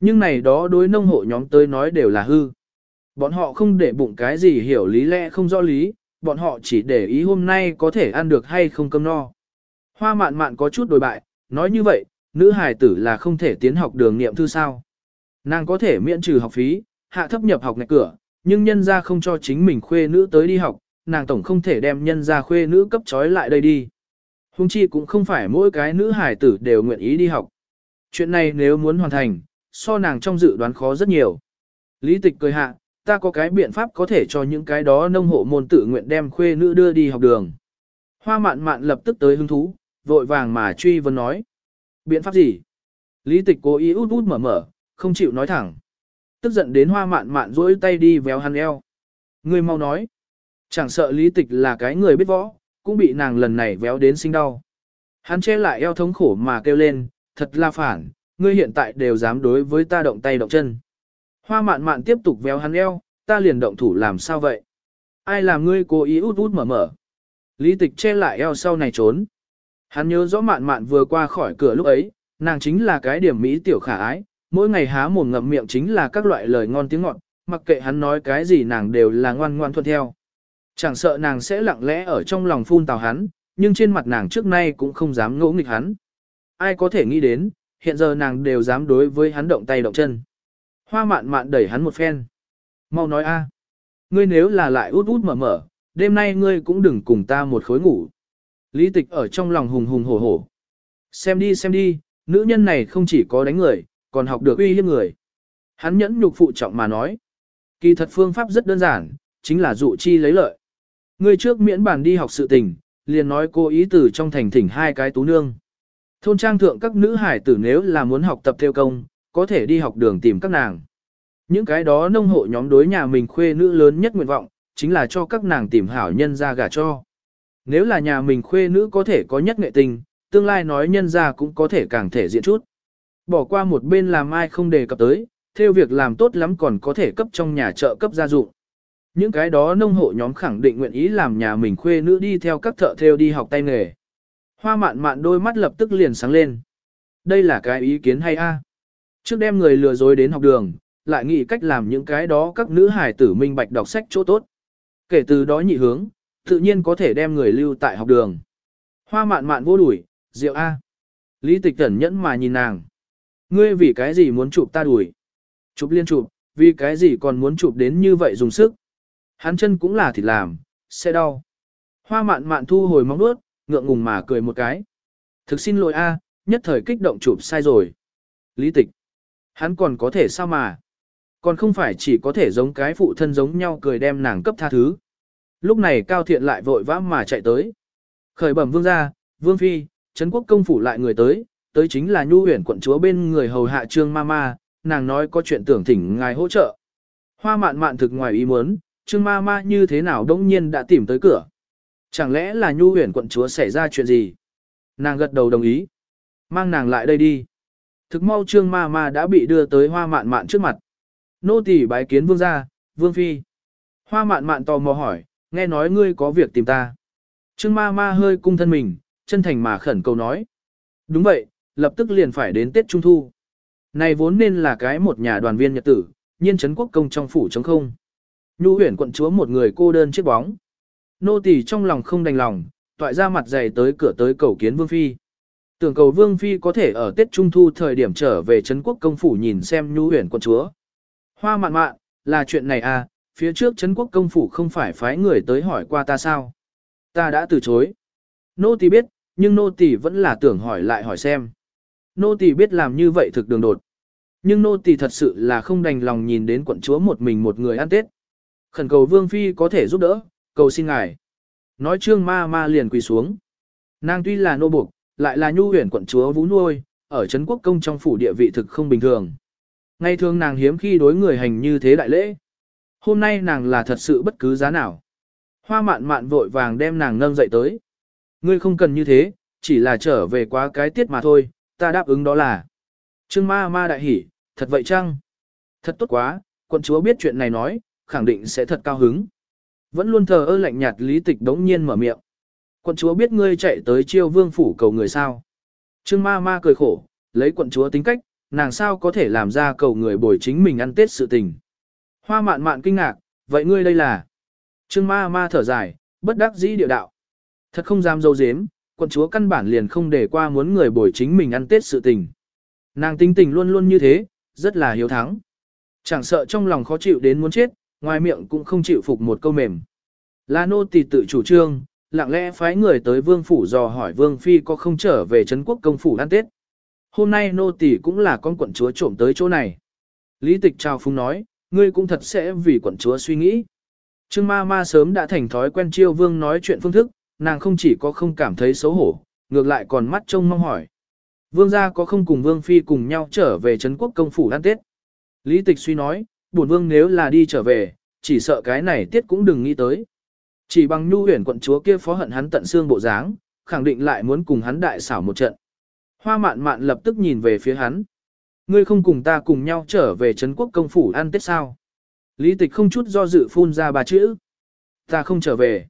Nhưng này đó đối nông hộ nhóm tới nói đều là hư. Bọn họ không để bụng cái gì hiểu lý lẽ không rõ lý, bọn họ chỉ để ý hôm nay có thể ăn được hay không cơm no. Hoa mạn mạn có chút đổi bại, nói như vậy, nữ hài tử là không thể tiến học đường niệm thư sao. Nàng có thể miễn trừ học phí, hạ thấp nhập học ngạch cửa, nhưng nhân gia không cho chính mình khuê nữ tới đi học, nàng tổng không thể đem nhân gia khuê nữ cấp trói lại đây đi. Hùng chi cũng không phải mỗi cái nữ hài tử đều nguyện ý đi học. Chuyện này nếu muốn hoàn thành, so nàng trong dự đoán khó rất nhiều. Lý tịch cười hạ, ta có cái biện pháp có thể cho những cái đó nông hộ môn tự nguyện đem khuê nữ đưa đi học đường. Hoa mạn mạn lập tức tới hứng thú, vội vàng mà truy vấn nói. Biện pháp gì? Lý tịch cố ý út út mở mở, không chịu nói thẳng. Tức giận đến hoa mạn mạn rỗi tay đi véo hắn eo. Người mau nói. Chẳng sợ lý tịch là cái người biết võ, cũng bị nàng lần này véo đến sinh đau. Hắn che lại eo thống khổ mà kêu lên, thật là phản, ngươi hiện tại đều dám đối với ta động tay động chân. Hoa mạn mạn tiếp tục véo hắn eo, ta liền động thủ làm sao vậy? Ai làm ngươi cố ý út út mở mở? Lý tịch che lại eo sau này trốn. Hắn nhớ rõ mạn mạn vừa qua khỏi cửa lúc ấy, nàng chính là cái điểm mỹ tiểu khả ái, mỗi ngày há mồm ngậm miệng chính là các loại lời ngon tiếng ngọt, mặc kệ hắn nói cái gì nàng đều là ngoan ngoan thuận theo. Chẳng sợ nàng sẽ lặng lẽ ở trong lòng phun tào hắn, nhưng trên mặt nàng trước nay cũng không dám ngỗ nghịch hắn. Ai có thể nghĩ đến, hiện giờ nàng đều dám đối với hắn động tay động chân. Hoa mạn mạn đẩy hắn một phen. Mau nói a, Ngươi nếu là lại út út mở mở, đêm nay ngươi cũng đừng cùng ta một khối ngủ. Lý tịch ở trong lòng hùng hùng hổ hổ. Xem đi xem đi, nữ nhân này không chỉ có đánh người, còn học được uy hiếp người. Hắn nhẫn nhục phụ trọng mà nói. Kỳ thật phương pháp rất đơn giản, chính là dụ chi lấy lợi. Ngươi trước miễn bàn đi học sự tình, liền nói cô ý tử trong thành thỉnh hai cái tú nương. Thôn trang thượng các nữ hải tử nếu là muốn học tập theo công, có thể đi học đường tìm các nàng. Những cái đó nông hộ nhóm đối nhà mình khuê nữ lớn nhất nguyện vọng, chính là cho các nàng tìm hảo nhân ra gả cho. Nếu là nhà mình khuê nữ có thể có nhất nghệ tình, tương lai nói nhân ra cũng có thể càng thể diện chút. Bỏ qua một bên làm ai không đề cập tới, theo việc làm tốt lắm còn có thể cấp trong nhà trợ cấp gia dụng. Những cái đó nông hộ nhóm khẳng định nguyện ý làm nhà mình khuê nữ đi theo các thợ theo đi học tay nghề. Hoa mạn mạn đôi mắt lập tức liền sáng lên. Đây là cái ý kiến hay a? Trước đem người lừa dối đến học đường, lại nghĩ cách làm những cái đó các nữ hải tử minh bạch đọc sách chỗ tốt. Kể từ đó nhị hướng, tự nhiên có thể đem người lưu tại học đường. Hoa mạn mạn vô đuổi, rượu A. Lý tịch tẩn nhẫn mà nhìn nàng. Ngươi vì cái gì muốn chụp ta đuổi? Chụp liên chụp, vì cái gì còn muốn chụp đến như vậy dùng sức? Hắn chân cũng là thịt làm, sẽ đau. Hoa mạn mạn thu hồi móng nuốt, ngượng ngùng mà cười một cái. Thực xin lỗi A, nhất thời kích động chụp sai rồi. Lý tịch. Hắn còn có thể sao mà? Còn không phải chỉ có thể giống cái phụ thân giống nhau cười đem nàng cấp tha thứ. Lúc này Cao Thiện lại vội vã mà chạy tới. Khởi bẩm vương gia, vương phi, Trấn quốc công phủ lại người tới, tới chính là nhu huyền quận chúa bên người hầu hạ trương ma ma, nàng nói có chuyện tưởng thỉnh ngài hỗ trợ. Hoa mạn mạn thực ngoài ý muốn, trương ma ma như thế nào đông nhiên đã tìm tới cửa. Chẳng lẽ là nhu huyền quận chúa xảy ra chuyện gì? Nàng gật đầu đồng ý. Mang nàng lại đây đi. Thực mau trương ma ma đã bị đưa tới hoa mạn mạn trước mặt. Nô tỳ bái kiến vương gia, vương phi. Hoa mạn mạn tò mò hỏi, nghe nói ngươi có việc tìm ta. Trương ma ma hơi cung thân mình, chân thành mà khẩn cầu nói. Đúng vậy, lập tức liền phải đến Tết Trung Thu. Này vốn nên là cái một nhà đoàn viên nhật tử, nhiên trấn quốc công trong phủ trống không. Nhu huyển quận chúa một người cô đơn chiếc bóng. Nô tỳ trong lòng không đành lòng, toại ra mặt dày tới cửa tới cầu kiến Vương Phi. Tưởng cầu Vương Phi có thể ở Tết Trung Thu thời điểm trở về Trấn Quốc công phủ nhìn xem nhu huyển quận chúa. Hoa mạn mạn, là chuyện này à, phía trước Trấn Quốc công phủ không phải phái người tới hỏi qua ta sao. Ta đã từ chối. Nô tỳ biết, nhưng nô tỳ vẫn là tưởng hỏi lại hỏi xem. Nô tỳ biết làm như vậy thực đường đột. Nhưng nô tỳ thật sự là không đành lòng nhìn đến quận chúa một mình một người ăn Tết. Khẩn cầu Vương Phi có thể giúp đỡ, cầu xin ngài. Nói trương ma ma liền quỳ xuống. Nàng tuy là nô buộc, lại là nhu huyền quận chúa vũ nuôi, ở Trấn Quốc Công trong phủ địa vị thực không bình thường. Ngay thường nàng hiếm khi đối người hành như thế đại lễ. Hôm nay nàng là thật sự bất cứ giá nào. Hoa mạn mạn vội vàng đem nàng nâng dậy tới. Ngươi không cần như thế, chỉ là trở về quá cái tiết mà thôi, ta đáp ứng đó là. Trương ma ma đại hỉ, thật vậy chăng? Thật tốt quá, quận chúa biết chuyện này nói, khẳng định sẽ thật cao hứng. Vẫn luôn thờ ơ lạnh nhạt lý tịch đống nhiên mở miệng. Quận chúa biết ngươi chạy tới chiêu vương phủ cầu người sao. Trương ma ma cười khổ, lấy quận chúa tính cách, nàng sao có thể làm ra cầu người bồi chính mình ăn tết sự tình. Hoa mạn mạn kinh ngạc, vậy ngươi đây là. Trương ma ma thở dài, bất đắc dĩ địa đạo. Thật không dám dâu dếm, quận chúa căn bản liền không để qua muốn người bồi chính mình ăn tết sự tình. Nàng tính tình luôn luôn như thế, rất là hiếu thắng. Chẳng sợ trong lòng khó chịu đến muốn chết, ngoài miệng cũng không chịu phục một câu mềm. la nô tỳ tự chủ trương, lặng lẽ phái người tới vương phủ dò hỏi vương phi có không trở về Trấn quốc công phủ ăn tết. Hôm nay nô tỳ cũng là con quận chúa trộm tới chỗ này. Lý tịch trao phung nói, ngươi cũng thật sẽ vì quận chúa suy nghĩ. Trương ma ma sớm đã thành thói quen chiêu vương nói chuyện phương thức, nàng không chỉ có không cảm thấy xấu hổ, ngược lại còn mắt trông mong hỏi. Vương gia có không cùng vương phi cùng nhau trở về Trấn quốc công phủ ăn tết. Lý tịch suy nói, bổn vương nếu là đi trở về, chỉ sợ cái này tiết cũng đừng nghĩ tới. Chỉ bằng nhu huyển quận chúa kia phó hận hắn tận xương bộ dáng, khẳng định lại muốn cùng hắn đại xảo một trận. Hoa mạn mạn lập tức nhìn về phía hắn. Ngươi không cùng ta cùng nhau trở về Trấn quốc công phủ ăn tết sao? Lý tịch không chút do dự phun ra ba chữ. Ta không trở về.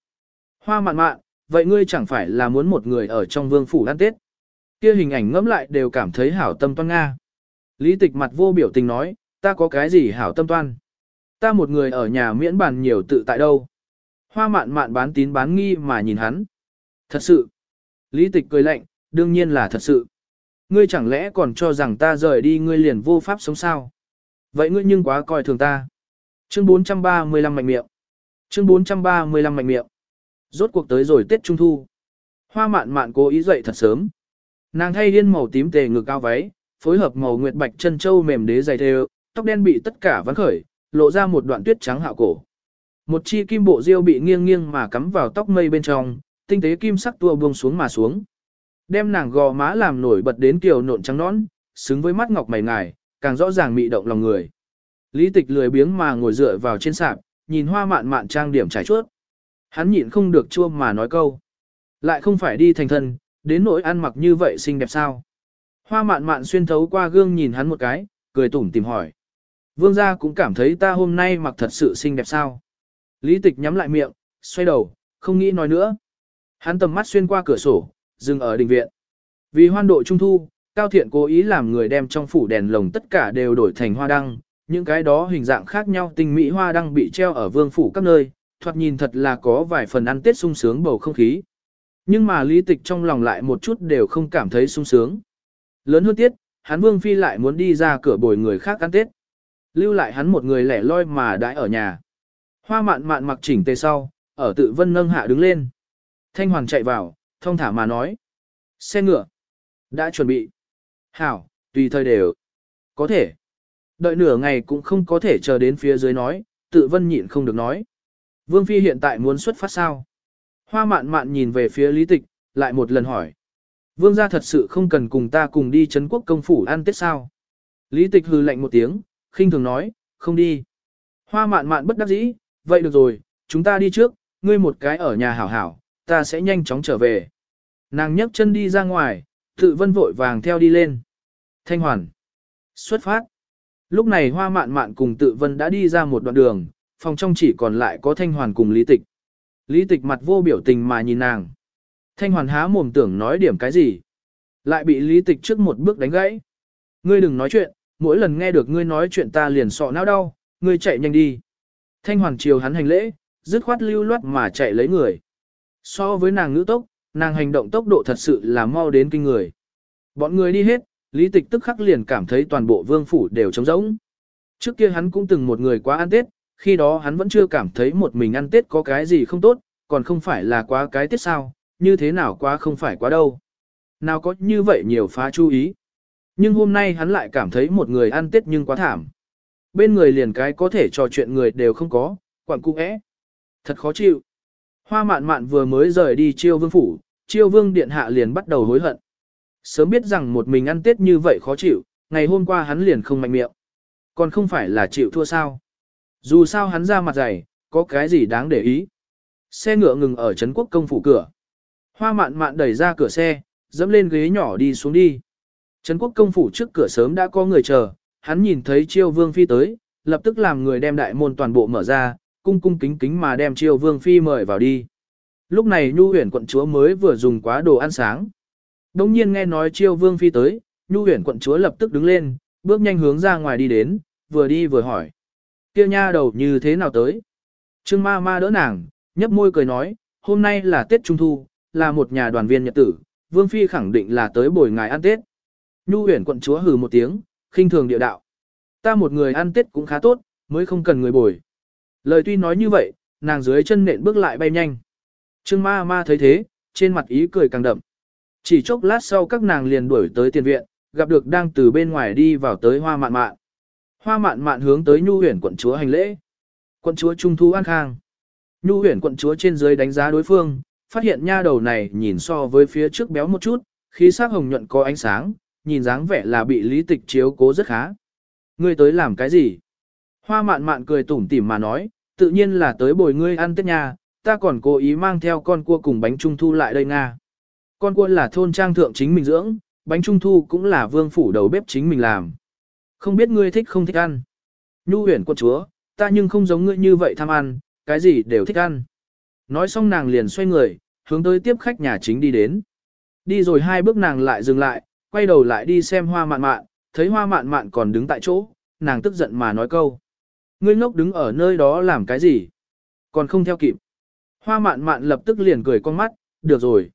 Hoa mạn mạn, vậy ngươi chẳng phải là muốn một người ở trong vương phủ ăn tết? Kia hình ảnh ngẫm lại đều cảm thấy hảo tâm toan Nga. Lý tịch mặt vô biểu tình nói, ta có cái gì hảo tâm toan? Ta một người ở nhà miễn bàn nhiều tự tại đâu. Hoa mạn mạn bán tín bán nghi mà nhìn hắn. Thật sự. Lý tịch cười lạnh, đương nhiên là thật sự. Ngươi chẳng lẽ còn cho rằng ta rời đi ngươi liền vô pháp sống sao? Vậy ngươi nhưng quá coi thường ta. Chương 435 mạnh miệng. Chương 435 mạnh miệng. Rốt cuộc tới rồi Tết Trung Thu. Hoa mạn mạn cố ý dậy thật sớm. Nàng thay điên màu tím tề ngực cao váy, phối hợp màu nguyệt bạch chân châu mềm đế dày thêu, tóc đen bị tất cả vắn khởi, lộ ra một đoạn tuyết trắng hạo cổ. Một chi kim bộ diêu bị nghiêng nghiêng mà cắm vào tóc mây bên trong, tinh tế kim sắc tua buông xuống mà xuống. Đem nàng gò má làm nổi bật đến kiều nộn trắng nõn, xứng với mắt ngọc mày ngài, càng rõ ràng mị động lòng người. Lý tịch lười biếng mà ngồi dựa vào trên sạp, nhìn hoa mạn mạn trang điểm trải chuốt. Hắn nhịn không được chua mà nói câu. Lại không phải đi thành thân, đến nỗi ăn mặc như vậy xinh đẹp sao. Hoa mạn mạn xuyên thấu qua gương nhìn hắn một cái, cười tủm tìm hỏi. Vương gia cũng cảm thấy ta hôm nay mặc thật sự xinh đẹp sao. Lý tịch nhắm lại miệng, xoay đầu, không nghĩ nói nữa. Hắn tầm mắt xuyên qua cửa sổ, dừng ở đình viện. Vì hoan độ trung thu, Cao Thiện cố ý làm người đem trong phủ đèn lồng tất cả đều đổi thành hoa đăng, những cái đó hình dạng khác nhau tinh mỹ hoa đăng bị treo ở vương phủ các nơi, thoạt nhìn thật là có vài phần ăn tết sung sướng bầu không khí. Nhưng mà lý tịch trong lòng lại một chút đều không cảm thấy sung sướng. Lớn hơn tiết, hắn vương phi lại muốn đi ra cửa bồi người khác ăn tết. Lưu lại hắn một người lẻ loi mà đãi ở nhà. Hoa mạn mạn mặc chỉnh tề sau, ở tự vân nâng hạ đứng lên. Thanh hoàng chạy vào, thông thả mà nói. Xe ngựa. Đã chuẩn bị. Hảo, tùy thời đều. Có thể. Đợi nửa ngày cũng không có thể chờ đến phía dưới nói, tự vân nhịn không được nói. Vương Phi hiện tại muốn xuất phát sao? Hoa mạn mạn nhìn về phía lý tịch, lại một lần hỏi. Vương gia thật sự không cần cùng ta cùng đi Trấn quốc công phủ ăn tết sao? Lý tịch hừ lạnh một tiếng, khinh thường nói, không đi. Hoa mạn mạn bất đắc dĩ, vậy được rồi, chúng ta đi trước, ngươi một cái ở nhà hảo hảo, ta sẽ nhanh chóng trở về. Nàng nhấc chân đi ra ngoài, tự vân vội vàng theo đi lên. Thanh hoàn. Xuất phát. Lúc này hoa mạn mạn cùng tự vân đã đi ra một đoạn đường, phòng trong chỉ còn lại có thanh hoàn cùng lý tịch. Lý tịch mặt vô biểu tình mà nhìn nàng. Thanh hoàn há mồm tưởng nói điểm cái gì. Lại bị lý tịch trước một bước đánh gãy. Ngươi đừng nói chuyện, mỗi lần nghe được ngươi nói chuyện ta liền sọ não đau, ngươi chạy nhanh đi. Thanh hoàn chiều hắn hành lễ, dứt khoát lưu loát mà chạy lấy người. So với nàng ngữ tốc, nàng hành động tốc độ thật sự là mau đến kinh người. Bọn người đi hết, lý tịch tức khắc liền cảm thấy toàn bộ vương phủ đều trống rỗng. Trước kia hắn cũng từng một người quá ăn tết, khi đó hắn vẫn chưa cảm thấy một mình ăn tết có cái gì không tốt, còn không phải là quá cái tết sao, như thế nào quá không phải quá đâu. Nào có như vậy nhiều phá chú ý. Nhưng hôm nay hắn lại cảm thấy một người ăn tết nhưng quá thảm. Bên người liền cái có thể trò chuyện người đều không có, quặng cung ẽ. Thật khó chịu. Hoa mạn mạn vừa mới rời đi chiêu vương phủ, chiêu vương điện hạ liền bắt đầu hối hận. Sớm biết rằng một mình ăn tết như vậy khó chịu, ngày hôm qua hắn liền không mạnh miệng. Còn không phải là chịu thua sao. Dù sao hắn ra mặt dày, có cái gì đáng để ý. Xe ngựa ngừng ở Trấn Quốc công phủ cửa. Hoa mạn mạn đẩy ra cửa xe, dẫm lên ghế nhỏ đi xuống đi. Trấn Quốc công phủ trước cửa sớm đã có người chờ, hắn nhìn thấy chiêu vương phi tới, lập tức làm người đem đại môn toàn bộ mở ra, cung cung kính kính mà đem chiêu vương phi mời vào đi. Lúc này Nhu huyền quận chúa mới vừa dùng quá đồ ăn sáng. Đông nhiên nghe nói chiêu vương phi tới, Nhu huyền quận chúa lập tức đứng lên, bước nhanh hướng ra ngoài đi đến, vừa đi vừa hỏi. Kia nha đầu như thế nào tới? Trương ma ma đỡ nàng, nhấp môi cười nói, hôm nay là Tết Trung Thu, là một nhà đoàn viên nhật tử, Vương Phi khẳng định là tới bồi ngài ăn Tết. Nhu huyền quận chúa hừ một tiếng, khinh thường địa đạo. Ta một người ăn Tết cũng khá tốt, mới không cần người bồi. Lời tuy nói như vậy, nàng dưới chân nện bước lại bay nhanh. Trương ma ma thấy thế, trên mặt ý cười càng đậm. Chỉ chốc lát sau các nàng liền đuổi tới tiền viện, gặp được đang từ bên ngoài đi vào tới hoa mạn mạn. Hoa mạn mạn hướng tới nhu huyền quận chúa hành lễ. Quận chúa trung thu an khang. Nhu huyền quận chúa trên dưới đánh giá đối phương, phát hiện nha đầu này nhìn so với phía trước béo một chút, khí sắc hồng nhuận có ánh sáng, nhìn dáng vẻ là bị lý tịch chiếu cố rất khá. Ngươi tới làm cái gì? Hoa mạn mạn cười tủm tỉm mà nói, tự nhiên là tới bồi ngươi ăn tết nha, ta còn cố ý mang theo con cua cùng bánh trung thu lại đây Nga. Con cua là thôn trang thượng chính mình dưỡng, bánh trung thu cũng là vương phủ đầu bếp chính mình làm. Không biết ngươi thích không thích ăn. Nhu huyển quân chúa, ta nhưng không giống ngươi như vậy tham ăn, cái gì đều thích ăn. Nói xong nàng liền xoay người, hướng tới tiếp khách nhà chính đi đến. Đi rồi hai bước nàng lại dừng lại, quay đầu lại đi xem hoa mạn mạn, thấy hoa mạn mạn còn đứng tại chỗ, nàng tức giận mà nói câu. Ngươi ngốc đứng ở nơi đó làm cái gì? Còn không theo kịp. Hoa mạn mạn lập tức liền cười con mắt, được rồi.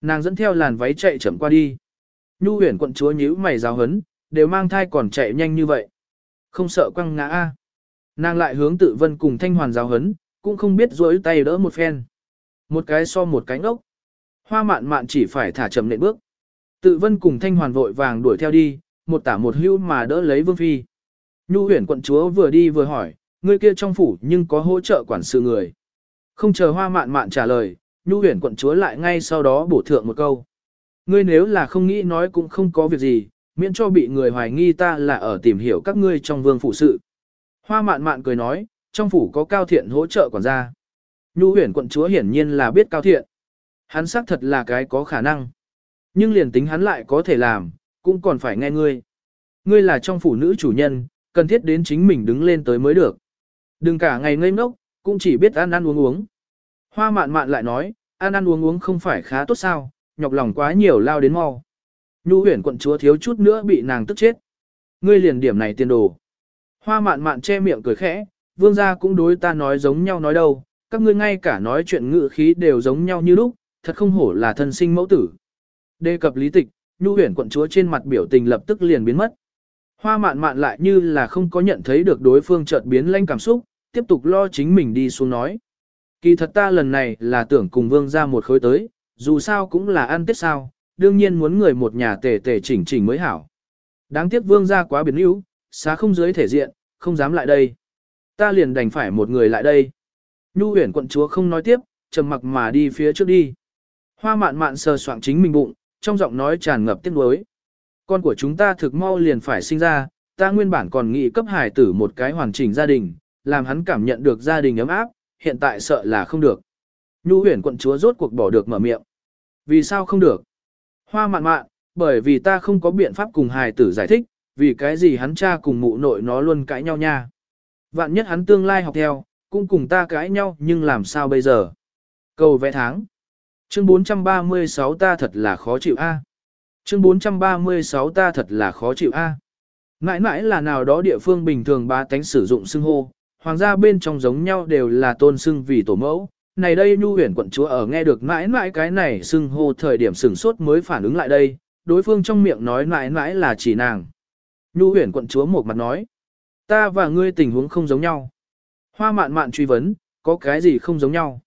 Nàng dẫn theo làn váy chạy chậm qua đi. Nhu huyền quận chúa nhíu mày giáo hấn, đều mang thai còn chạy nhanh như vậy. Không sợ quăng ngã a. Nàng lại hướng tự vân cùng thanh hoàn giáo hấn, cũng không biết dối tay đỡ một phen. Một cái so một cái ngốc. Hoa mạn mạn chỉ phải thả chậm nện bước. Tự vân cùng thanh hoàn vội vàng đuổi theo đi, một tả một hưu mà đỡ lấy vương phi. Nhu huyền quận chúa vừa đi vừa hỏi, người kia trong phủ nhưng có hỗ trợ quản sự người. Không chờ hoa mạn mạn trả lời, nhu huyền quận chúa lại ngay sau đó bổ thượng một câu. Ngươi nếu là không nghĩ nói cũng không có việc gì, miễn cho bị người hoài nghi ta là ở tìm hiểu các ngươi trong vương phủ sự. Hoa mạn mạn cười nói, trong phủ có cao thiện hỗ trợ quản gia. Nhu huyền quận chúa hiển nhiên là biết cao thiện. Hắn xác thật là cái có khả năng. Nhưng liền tính hắn lại có thể làm, cũng còn phải nghe ngươi. Ngươi là trong phủ nữ chủ nhân, cần thiết đến chính mình đứng lên tới mới được. Đừng cả ngày ngây ngốc, cũng chỉ biết ăn ăn uống uống. Hoa mạn mạn lại nói, ăn ăn uống uống không phải khá tốt sao, nhọc lòng quá nhiều lao đến mau. Nhu huyền quận chúa thiếu chút nữa bị nàng tức chết. Ngươi liền điểm này tiền đồ. Hoa mạn mạn che miệng cười khẽ, vương gia cũng đối ta nói giống nhau nói đâu, các ngươi ngay cả nói chuyện ngữ khí đều giống nhau như lúc, thật không hổ là thân sinh mẫu tử. Đề cập lý tịch, nhu huyền quận chúa trên mặt biểu tình lập tức liền biến mất. Hoa mạn mạn lại như là không có nhận thấy được đối phương chợt biến lanh cảm xúc, tiếp tục lo chính mình đi xuống nói. Kỳ thật ta lần này là tưởng cùng vương ra một khối tới, dù sao cũng là ăn tết sao, đương nhiên muốn người một nhà tề tề chỉnh chỉnh mới hảo. Đáng tiếc vương ra quá biến yếu, xá không dưới thể diện, không dám lại đây. Ta liền đành phải một người lại đây. Nhu huyển quận chúa không nói tiếp, trầm mặc mà đi phía trước đi. Hoa mạn mạn sờ soạng chính mình bụng, trong giọng nói tràn ngập tiếc nuối. Con của chúng ta thực mau liền phải sinh ra, ta nguyên bản còn nghĩ cấp hải tử một cái hoàn chỉnh gia đình, làm hắn cảm nhận được gia đình ấm áp, hiện tại sợ là không được. Nhu huyền quận chúa rốt cuộc bỏ được mở miệng. Vì sao không được? Hoa mạn mạn, bởi vì ta không có biện pháp cùng hài tử giải thích, vì cái gì hắn cha cùng mụ nội nó luôn cãi nhau nha. Vạn nhất hắn tương lai học theo, cũng cùng ta cãi nhau nhưng làm sao bây giờ? Cầu vẽ tháng. Chương 436 ta thật là khó chịu a. Chương 436 ta thật là khó chịu a. Mãi mãi là nào đó địa phương bình thường ba tánh sử dụng xưng hô, hoàng gia bên trong giống nhau đều là tôn xưng vì tổ mẫu. Này đây nhu huyền quận chúa ở nghe được mãi mãi cái này xưng hô thời điểm sửng sốt mới phản ứng lại đây, đối phương trong miệng nói mãi mãi là chỉ nàng. Nhu huyền quận chúa một mặt nói, ta và ngươi tình huống không giống nhau. Hoa mạn mạn truy vấn, có cái gì không giống nhau?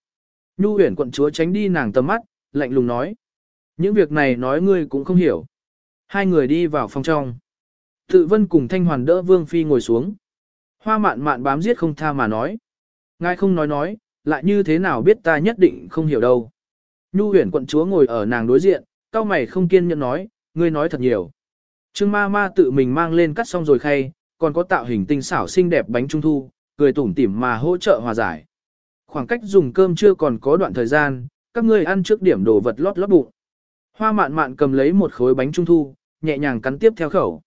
Nhu huyền quận chúa tránh đi nàng tầm mắt, lạnh lùng nói. Những việc này nói ngươi cũng không hiểu. Hai người đi vào phòng trong. Tự vân cùng thanh hoàn đỡ vương phi ngồi xuống. Hoa mạn mạn bám giết không tha mà nói. Ngài không nói nói, lại như thế nào biết ta nhất định không hiểu đâu. Nhu huyền quận chúa ngồi ở nàng đối diện, cao mày không kiên nhẫn nói, ngươi nói thật nhiều. Trương ma ma tự mình mang lên cắt xong rồi khay, còn có tạo hình tinh xảo xinh đẹp bánh trung thu, cười tủm tỉm mà hỗ trợ hòa giải. Khoảng cách dùng cơm chưa còn có đoạn thời gian, các ngươi ăn trước điểm đồ vật lót lót bụng. Hoa mạn mạn cầm lấy một khối bánh trung thu, nhẹ nhàng cắn tiếp theo khẩu.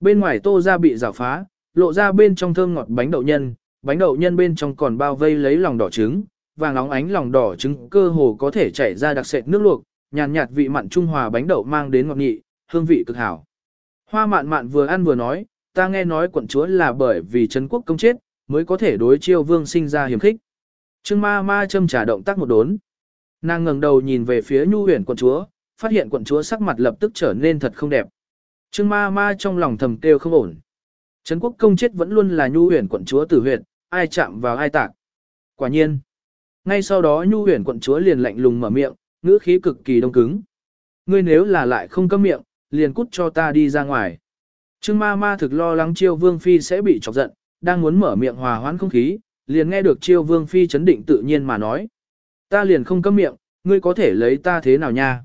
Bên ngoài tô ra bị rào phá, lộ ra bên trong thơm ngọt bánh đậu nhân, bánh đậu nhân bên trong còn bao vây lấy lòng đỏ trứng, vàng óng ánh lòng đỏ trứng cơ hồ có thể chảy ra đặc sệt nước luộc, nhàn nhạt, vị mặn trung hòa bánh đậu mang đến ngọt nhị, hương vị cực hảo. Hoa mạn mạn vừa ăn vừa nói, ta nghe nói quận chúa là bởi vì Trấn quốc công chết, mới có thể đối chiêu vương sinh ra hiểm khích. Trương ma ma châm trả động tác một đốn. Nàng ngẩng đầu nhìn về phía nhu huyền quận chúa, phát hiện quận chúa sắc mặt lập tức trở nên thật không đẹp. Trương ma ma trong lòng thầm kêu không ổn. Trấn quốc công chết vẫn luôn là nhu huyền quận chúa tử huyệt, ai chạm vào ai tạc. Quả nhiên. Ngay sau đó nhu huyền quận chúa liền lạnh lùng mở miệng, ngữ khí cực kỳ đông cứng. Ngươi nếu là lại không cấm miệng, liền cút cho ta đi ra ngoài. Trương ma ma thực lo lắng chiêu vương phi sẽ bị chọc giận, đang muốn mở miệng hòa hoãn không khí, liền nghe được chiêu vương phi chấn định tự nhiên mà nói. Ta liền không cấm miệng, ngươi có thể lấy ta thế nào nha?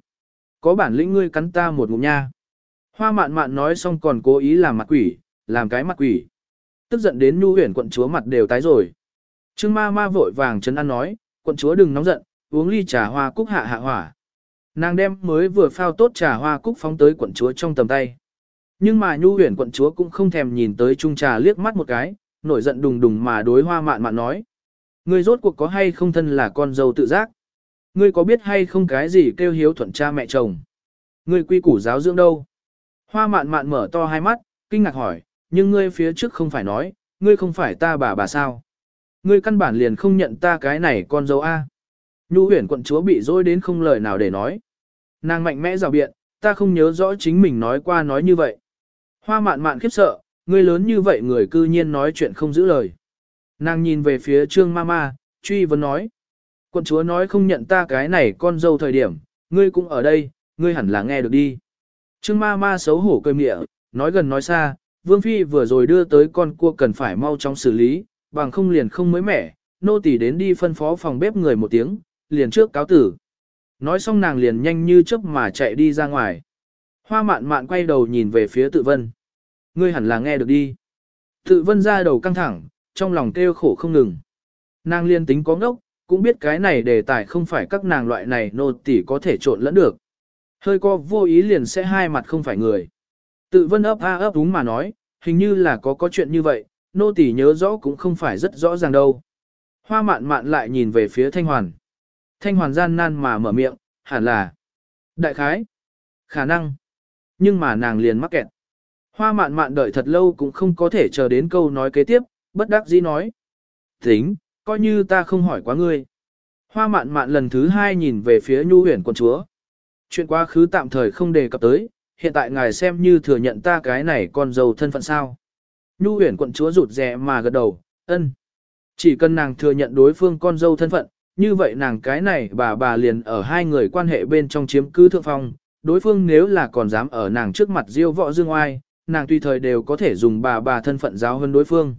Có bản lĩnh ngươi cắn ta một ngụm nha. Hoa mạn mạn nói xong còn cố ý làm mặt quỷ, làm cái mặt quỷ. Tức giận đến nhu huyền quận chúa mặt đều tái rồi. Trương ma ma vội vàng chấn an nói, quận chúa đừng nóng giận, uống ly trà hoa cúc hạ hạ hỏa. Nàng đem mới vừa phao tốt trà hoa cúc phóng tới quận chúa trong tầm tay. Nhưng mà nhu huyền quận chúa cũng không thèm nhìn tới chung trà liếc mắt một cái, nổi giận đùng đùng mà đối hoa mạn mạn nói. Ngươi rốt cuộc có hay không thân là con dâu tự giác? Ngươi có biết hay không cái gì kêu hiếu thuận cha mẹ chồng? Ngươi quy củ giáo dưỡng đâu? Hoa mạn mạn mở to hai mắt, kinh ngạc hỏi, nhưng ngươi phía trước không phải nói, ngươi không phải ta bà bà sao? Ngươi căn bản liền không nhận ta cái này con dâu A. Nhu huyền quận chúa bị dối đến không lời nào để nói. Nàng mạnh mẽ rào biện, ta không nhớ rõ chính mình nói qua nói như vậy. Hoa mạn mạn khiếp sợ, ngươi lớn như vậy người cư nhiên nói chuyện không giữ lời. Nàng nhìn về phía trương mama, truy vấn nói. Quận chúa nói không nhận ta cái này con dâu thời điểm, ngươi cũng ở đây, ngươi hẳn là nghe được đi. Trương Ma Ma xấu hổ cười mịa, nói gần nói xa, vương phi vừa rồi đưa tới con cua cần phải mau chóng xử lý, bằng không liền không mới mẻ, nô tỳ đến đi phân phó phòng bếp người một tiếng, liền trước cáo tử. Nói xong nàng liền nhanh như chớp mà chạy đi ra ngoài. Hoa mạn mạn quay đầu nhìn về phía tự vân. Ngươi hẳn là nghe được đi. Tự vân ra đầu căng thẳng, trong lòng kêu khổ không ngừng. Nàng liên tính có ngốc, cũng biết cái này đề tài không phải các nàng loại này nô tỳ có thể trộn lẫn được. Hơi co vô ý liền sẽ hai mặt không phải người. Tự vân ấp a ấp đúng mà nói, hình như là có có chuyện như vậy, nô tỳ nhớ rõ cũng không phải rất rõ ràng đâu. Hoa mạn mạn lại nhìn về phía thanh hoàn. Thanh hoàn gian nan mà mở miệng, hẳn là đại khái, khả năng. Nhưng mà nàng liền mắc kẹt. Hoa mạn mạn đợi thật lâu cũng không có thể chờ đến câu nói kế tiếp, bất đắc dĩ nói. Tính, coi như ta không hỏi quá ngươi. Hoa mạn mạn lần thứ hai nhìn về phía nhu huyền quận chúa. Chuyện quá khứ tạm thời không đề cập tới, hiện tại ngài xem như thừa nhận ta cái này con dâu thân phận sao. Nhu huyền quận chúa rụt rè mà gật đầu, ân. Chỉ cần nàng thừa nhận đối phương con dâu thân phận, như vậy nàng cái này bà bà liền ở hai người quan hệ bên trong chiếm cứ thượng phong, đối phương nếu là còn dám ở nàng trước mặt diêu võ dương oai, nàng tùy thời đều có thể dùng bà bà thân phận giáo hơn đối phương.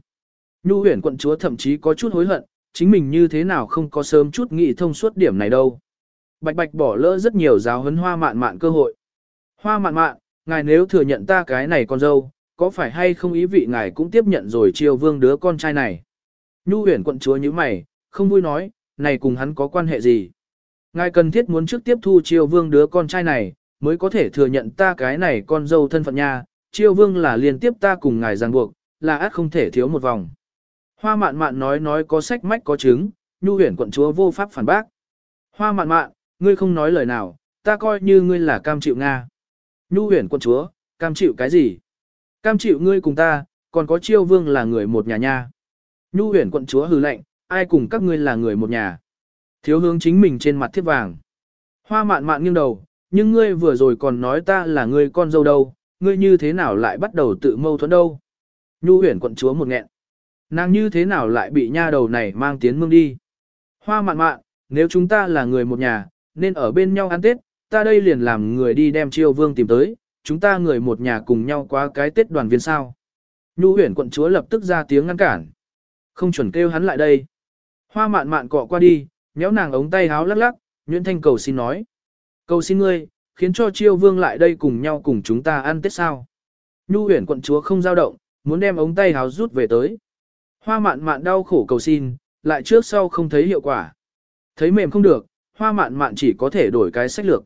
Nhu huyền quận chúa thậm chí có chút hối hận, chính mình như thế nào không có sớm chút nghĩ thông suốt điểm này đâu. Bạch bạch bỏ lỡ rất nhiều giáo huấn hoa mạn mạn cơ hội. Hoa mạn mạn, ngài nếu thừa nhận ta cái này con dâu, có phải hay không ý vị ngài cũng tiếp nhận rồi triều vương đứa con trai này. Nhu huyền quận chúa như mày, không vui nói, này cùng hắn có quan hệ gì. Ngài cần thiết muốn trước tiếp thu triều vương đứa con trai này, mới có thể thừa nhận ta cái này con dâu thân phận nha, triều vương là liên tiếp ta cùng ngài ràng buộc, là át không thể thiếu một vòng. Hoa mạn mạn nói nói có sách mách có chứng, nhu huyền quận chúa vô pháp phản bác. Hoa mạn mạn, ngươi không nói lời nào, ta coi như ngươi là cam chịu Nga. Nhu huyền quận chúa, cam chịu cái gì? Cam chịu ngươi cùng ta, còn có chiêu vương là người một nhà nha. Nhu huyền quận chúa hừ lạnh, ai cùng các ngươi là người một nhà. Thiếu hướng chính mình trên mặt thiếp vàng. Hoa mạn mạn nghiêng đầu, nhưng ngươi vừa rồi còn nói ta là ngươi con dâu đâu, ngươi như thế nào lại bắt đầu tự mâu thuẫn đâu. Nhu huyền quận chúa một nghẹn. Nàng như thế nào lại bị nha đầu này mang tiến mương đi. Hoa mạn mạn, nếu chúng ta là người một nhà, nên ở bên nhau ăn Tết, ta đây liền làm người đi đem chiêu vương tìm tới, chúng ta người một nhà cùng nhau qua cái Tết đoàn viên sao. Nhu huyển quận chúa lập tức ra tiếng ngăn cản. Không chuẩn kêu hắn lại đây. Hoa mạn mạn cọ qua đi, nhéo nàng ống tay háo lắc lắc, Nguyễn Thanh cầu xin nói. Cầu xin ngươi, khiến cho chiêu vương lại đây cùng nhau cùng chúng ta ăn Tết sao. Nhu huyển quận chúa không giao động, muốn đem ống tay háo rút về tới. Hoa mạn mạn đau khổ cầu xin, lại trước sau không thấy hiệu quả. Thấy mềm không được, hoa mạn mạn chỉ có thể đổi cái sách lược.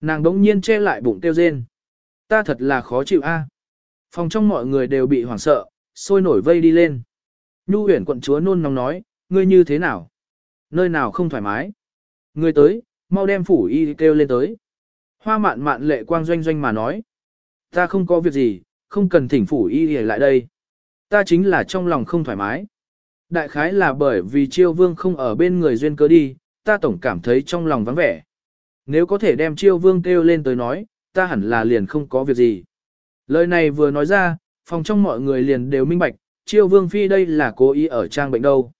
Nàng đống nhiên che lại bụng tiêu rên. Ta thật là khó chịu a. Phòng trong mọi người đều bị hoảng sợ, sôi nổi vây đi lên. Nhu huyển quận chúa nôn nóng nói, ngươi như thế nào? Nơi nào không thoải mái? Ngươi tới, mau đem phủ y kêu lên tới. Hoa mạn mạn lệ quang doanh doanh mà nói. Ta không có việc gì, không cần thỉnh phủ y lại đây. Ta chính là trong lòng không thoải mái. Đại khái là bởi vì chiêu vương không ở bên người duyên cớ đi, ta tổng cảm thấy trong lòng vắng vẻ. Nếu có thể đem chiêu vương kêu lên tới nói, ta hẳn là liền không có việc gì. Lời này vừa nói ra, phòng trong mọi người liền đều minh bạch, chiêu vương phi đây là cố ý ở trang bệnh đâu.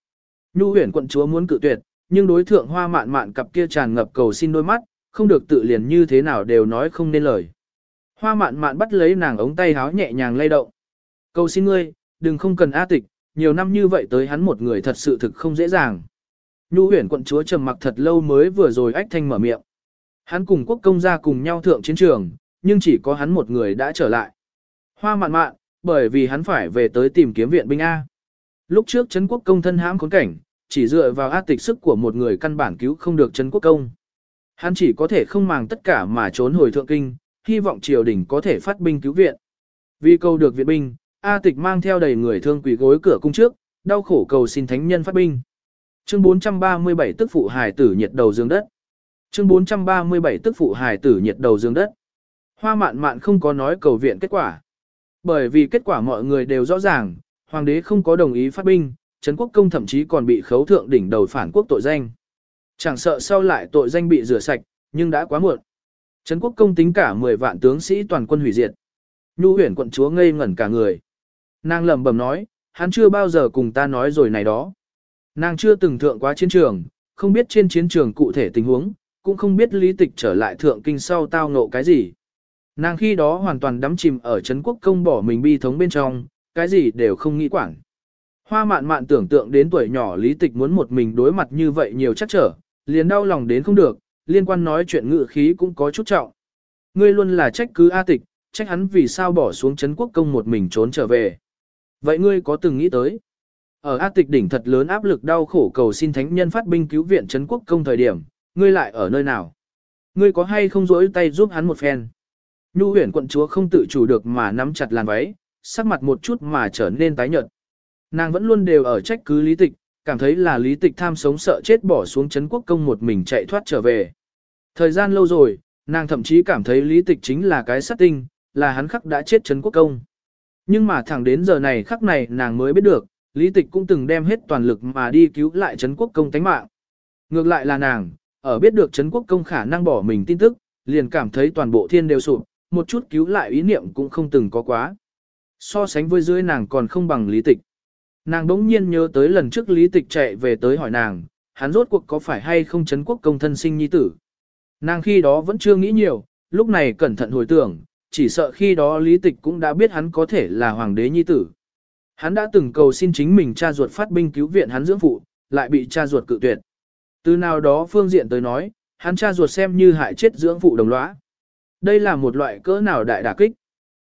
Nhu huyền quận chúa muốn cự tuyệt, nhưng đối thượng hoa mạn mạn cặp kia tràn ngập cầu xin đôi mắt, không được tự liền như thế nào đều nói không nên lời. Hoa mạn mạn bắt lấy nàng ống tay háo nhẹ nhàng lay động. Cầu xin ngươi, đừng không cần A tịch, nhiều năm như vậy tới hắn một người thật sự thực không dễ dàng. Nhu huyền quận chúa trầm mặc thật lâu mới vừa rồi ách thanh mở miệng. Hắn cùng quốc công gia cùng nhau thượng chiến trường, nhưng chỉ có hắn một người đã trở lại. Hoa mạn mạn, bởi vì hắn phải về tới tìm kiếm viện binh A. Lúc trước Trấn Quốc công thân hãm khốn cảnh, chỉ dựa vào át tịch sức của một người căn bản cứu không được Trấn Quốc công. Hắn chỉ có thể không màng tất cả mà trốn hồi thượng kinh, hy vọng triều đình có thể phát binh cứu viện. Vì câu được viện binh, A tịch mang theo đầy người thương quỷ gối cửa cung trước, đau khổ cầu xin thánh nhân phát binh. Chương 437 tức phụ hài tử nhiệt đầu dương đất. Chương 437 tức phụ hài tử nhiệt đầu dương đất. Hoa mạn mạn không có nói cầu viện kết quả. Bởi vì kết quả mọi người đều rõ ràng, hoàng đế không có đồng ý phát binh, Trấn Quốc công thậm chí còn bị khấu thượng đỉnh đầu phản quốc tội danh. Chẳng sợ sau lại tội danh bị rửa sạch, nhưng đã quá muộn. Trấn Quốc công tính cả 10 vạn tướng sĩ toàn quân hủy diệt. Nhu huyền quận chúa ngây ngẩn cả người. Nàng lẩm bẩm nói, hắn chưa bao giờ cùng ta nói rồi này đó. Nàng chưa từng thượng quá chiến trường, không biết trên chiến trường cụ thể tình huống, cũng không biết lý tịch trở lại thượng kinh sau tao ngộ cái gì. Nàng khi đó hoàn toàn đắm chìm ở Trấn quốc công bỏ mình bi thống bên trong, cái gì đều không nghĩ quản. Hoa mạn mạn tưởng tượng đến tuổi nhỏ lý tịch muốn một mình đối mặt như vậy nhiều chắc trở, liền đau lòng đến không được, liên quan nói chuyện ngự khí cũng có chút trọng. Ngươi luôn là trách cứ A tịch, trách hắn vì sao bỏ xuống Trấn quốc công một mình trốn trở về. Vậy ngươi có từng nghĩ tới? Ở A tịch đỉnh thật lớn áp lực đau khổ cầu xin thánh nhân phát binh cứu viện Trấn quốc công thời điểm, ngươi lại ở nơi nào? Ngươi có hay không rỗi tay giúp hắn một phen? Nhu huyền quận chúa không tự chủ được mà nắm chặt làn váy, sắc mặt một chút mà trở nên tái nhợt. Nàng vẫn luôn đều ở trách cứ lý tịch, cảm thấy là lý tịch tham sống sợ chết bỏ xuống chấn quốc công một mình chạy thoát trở về. Thời gian lâu rồi, nàng thậm chí cảm thấy lý tịch chính là cái sát tinh, là hắn khắc đã chết chấn quốc công. Nhưng mà thẳng đến giờ này khắc này nàng mới biết được, lý tịch cũng từng đem hết toàn lực mà đi cứu lại Trấn quốc công tánh mạng. Ngược lại là nàng, ở biết được Trấn quốc công khả năng bỏ mình tin tức, liền cảm thấy toàn bộ thiên đều sụp, một chút cứu lại ý niệm cũng không từng có quá. So sánh với dưới nàng còn không bằng lý tịch. Nàng đống nhiên nhớ tới lần trước lý tịch chạy về tới hỏi nàng, hắn rốt cuộc có phải hay không Trấn quốc công thân sinh nhi tử. Nàng khi đó vẫn chưa nghĩ nhiều, lúc này cẩn thận hồi tưởng, chỉ sợ khi đó lý tịch cũng đã biết hắn có thể là hoàng đế nhi tử. Hắn đã từng cầu xin chính mình cha ruột phát binh cứu viện hắn dưỡng phụ, lại bị cha ruột cự tuyệt. Từ nào đó phương diện tới nói, hắn cha ruột xem như hại chết dưỡng phụ đồng lõa. Đây là một loại cỡ nào đại đả kích.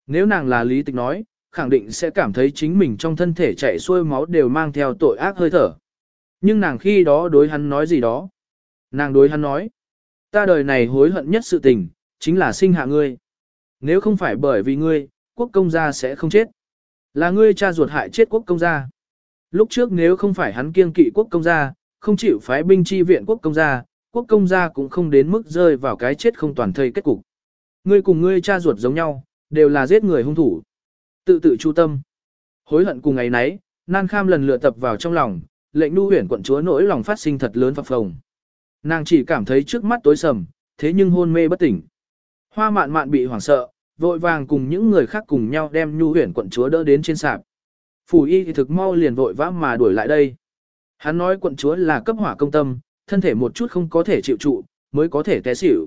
Nếu nàng là lý tịch nói, khẳng định sẽ cảm thấy chính mình trong thân thể chảy xuôi máu đều mang theo tội ác hơi thở. Nhưng nàng khi đó đối hắn nói gì đó. Nàng đối hắn nói, ta đời này hối hận nhất sự tình, chính là sinh hạ ngươi. Nếu không phải bởi vì ngươi, quốc công gia sẽ không chết. Là ngươi cha ruột hại chết quốc công gia. Lúc trước nếu không phải hắn kiêng kỵ quốc công gia, không chịu phái binh chi viện quốc công gia, quốc công gia cũng không đến mức rơi vào cái chết không toàn thây kết cục. Ngươi cùng ngươi cha ruột giống nhau, đều là giết người hung thủ. Tự tự chu tâm. Hối hận cùng ngày nấy, nan kham lần lựa tập vào trong lòng, lệnh nu huyển quận chúa nỗi lòng phát sinh thật lớn phập phồng. Nàng chỉ cảm thấy trước mắt tối sầm, thế nhưng hôn mê bất tỉnh. Hoa mạn mạn bị hoảng sợ, vội vàng cùng những người khác cùng nhau đem nhu huyển quận chúa đỡ đến trên sạp. Phủ y thì thực mau liền vội vã mà đuổi lại đây. Hắn nói quận chúa là cấp hỏa công tâm, thân thể một chút không có thể chịu trụ, mới có thể té xỉu.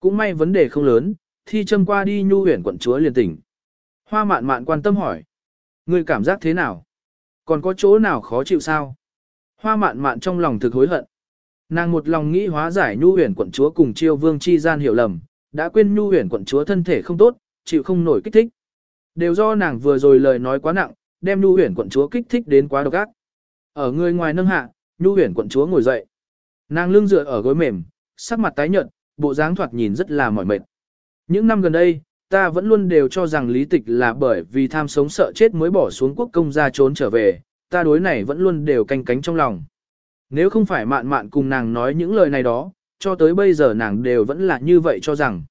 Cũng may vấn đề không lớn, thi châm qua đi nhu huyển quận chúa liền tỉnh. Hoa mạn mạn quan tâm hỏi. Người cảm giác thế nào? Còn có chỗ nào khó chịu sao? Hoa mạn mạn trong lòng thực hối hận. Nàng một lòng nghĩ hóa giải nhu huyền quận chúa cùng chiêu vương chi gian hiểu lầm, đã quên nhu huyền quận chúa thân thể không tốt, chịu không nổi kích thích. Đều do nàng vừa rồi lời nói quá nặng, đem nhu huyền quận chúa kích thích đến quá độc ác. Ở người ngoài nâng hạ, nhu huyền quận chúa ngồi dậy. Nàng lưng dựa ở gối mềm, sắc mặt tái nhợt, bộ dáng thoạt nhìn rất là mỏi mệt. Những năm gần đây, ta vẫn luôn đều cho rằng lý tịch là bởi vì tham sống sợ chết mới bỏ xuống quốc công ra trốn trở về, ta đối này vẫn luôn đều canh cánh trong lòng. Nếu không phải mạn mạn cùng nàng nói những lời này đó, cho tới bây giờ nàng đều vẫn là như vậy cho rằng.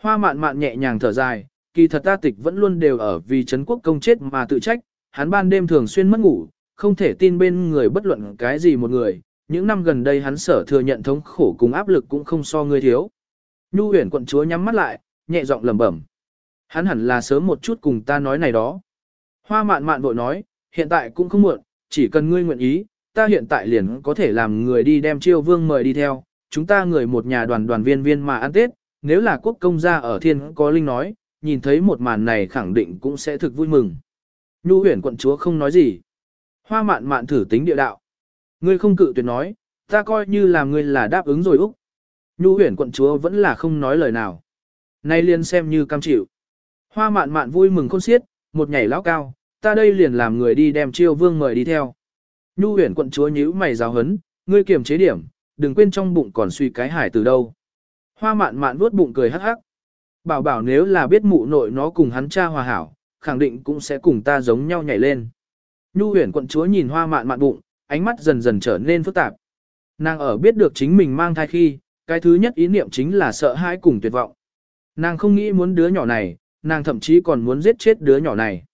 Hoa mạn mạn nhẹ nhàng thở dài, kỳ thật ta tịch vẫn luôn đều ở vì Trấn quốc công chết mà tự trách, hắn ban đêm thường xuyên mất ngủ, không thể tin bên người bất luận cái gì một người, những năm gần đây hắn sở thừa nhận thống khổ cùng áp lực cũng không so người thiếu. Nhu huyền quận chúa nhắm mắt lại, nhẹ giọng lẩm bẩm. Hắn hẳn là sớm một chút cùng ta nói này đó. Hoa mạn mạn vội nói, hiện tại cũng không muộn, chỉ cần ngươi nguyện ý, ta hiện tại liền có thể làm người đi đem chiêu vương mời đi theo, chúng ta người một nhà đoàn đoàn viên viên mà ăn Tết, nếu là quốc công gia ở thiên có linh nói, nhìn thấy một màn này khẳng định cũng sẽ thực vui mừng. Nhu huyền quận chúa không nói gì. Hoa mạn mạn thử tính địa đạo. Ngươi không cự tuyệt nói, ta coi như là ngươi là đáp ứng rồi Úc. Nhu huyền quận chúa vẫn là không nói lời nào. Nay liền xem như cam chịu. Hoa mạn mạn vui mừng khôn xiết, một nhảy lão cao, ta đây liền làm người đi đem chiêu vương mời đi theo. Nhu huyền quận chúa nhíu mày giáo hấn, ngươi kiềm chế điểm, đừng quên trong bụng còn suy cái hải từ đâu. Hoa mạn mạn vuốt bụng cười hắc hắc. Bảo bảo nếu là biết mụ nội nó cùng hắn cha hòa hảo, khẳng định cũng sẽ cùng ta giống nhau nhảy lên. Nhu huyền quận chúa nhìn hoa mạn mạn bụng, ánh mắt dần dần trở nên phức tạp. Nàng ở biết được chính mình mang thai khi, cái thứ nhất ý niệm chính là sợ hãi cùng tuyệt vọng. Nàng không nghĩ muốn đứa nhỏ này, nàng thậm chí còn muốn giết chết đứa nhỏ này.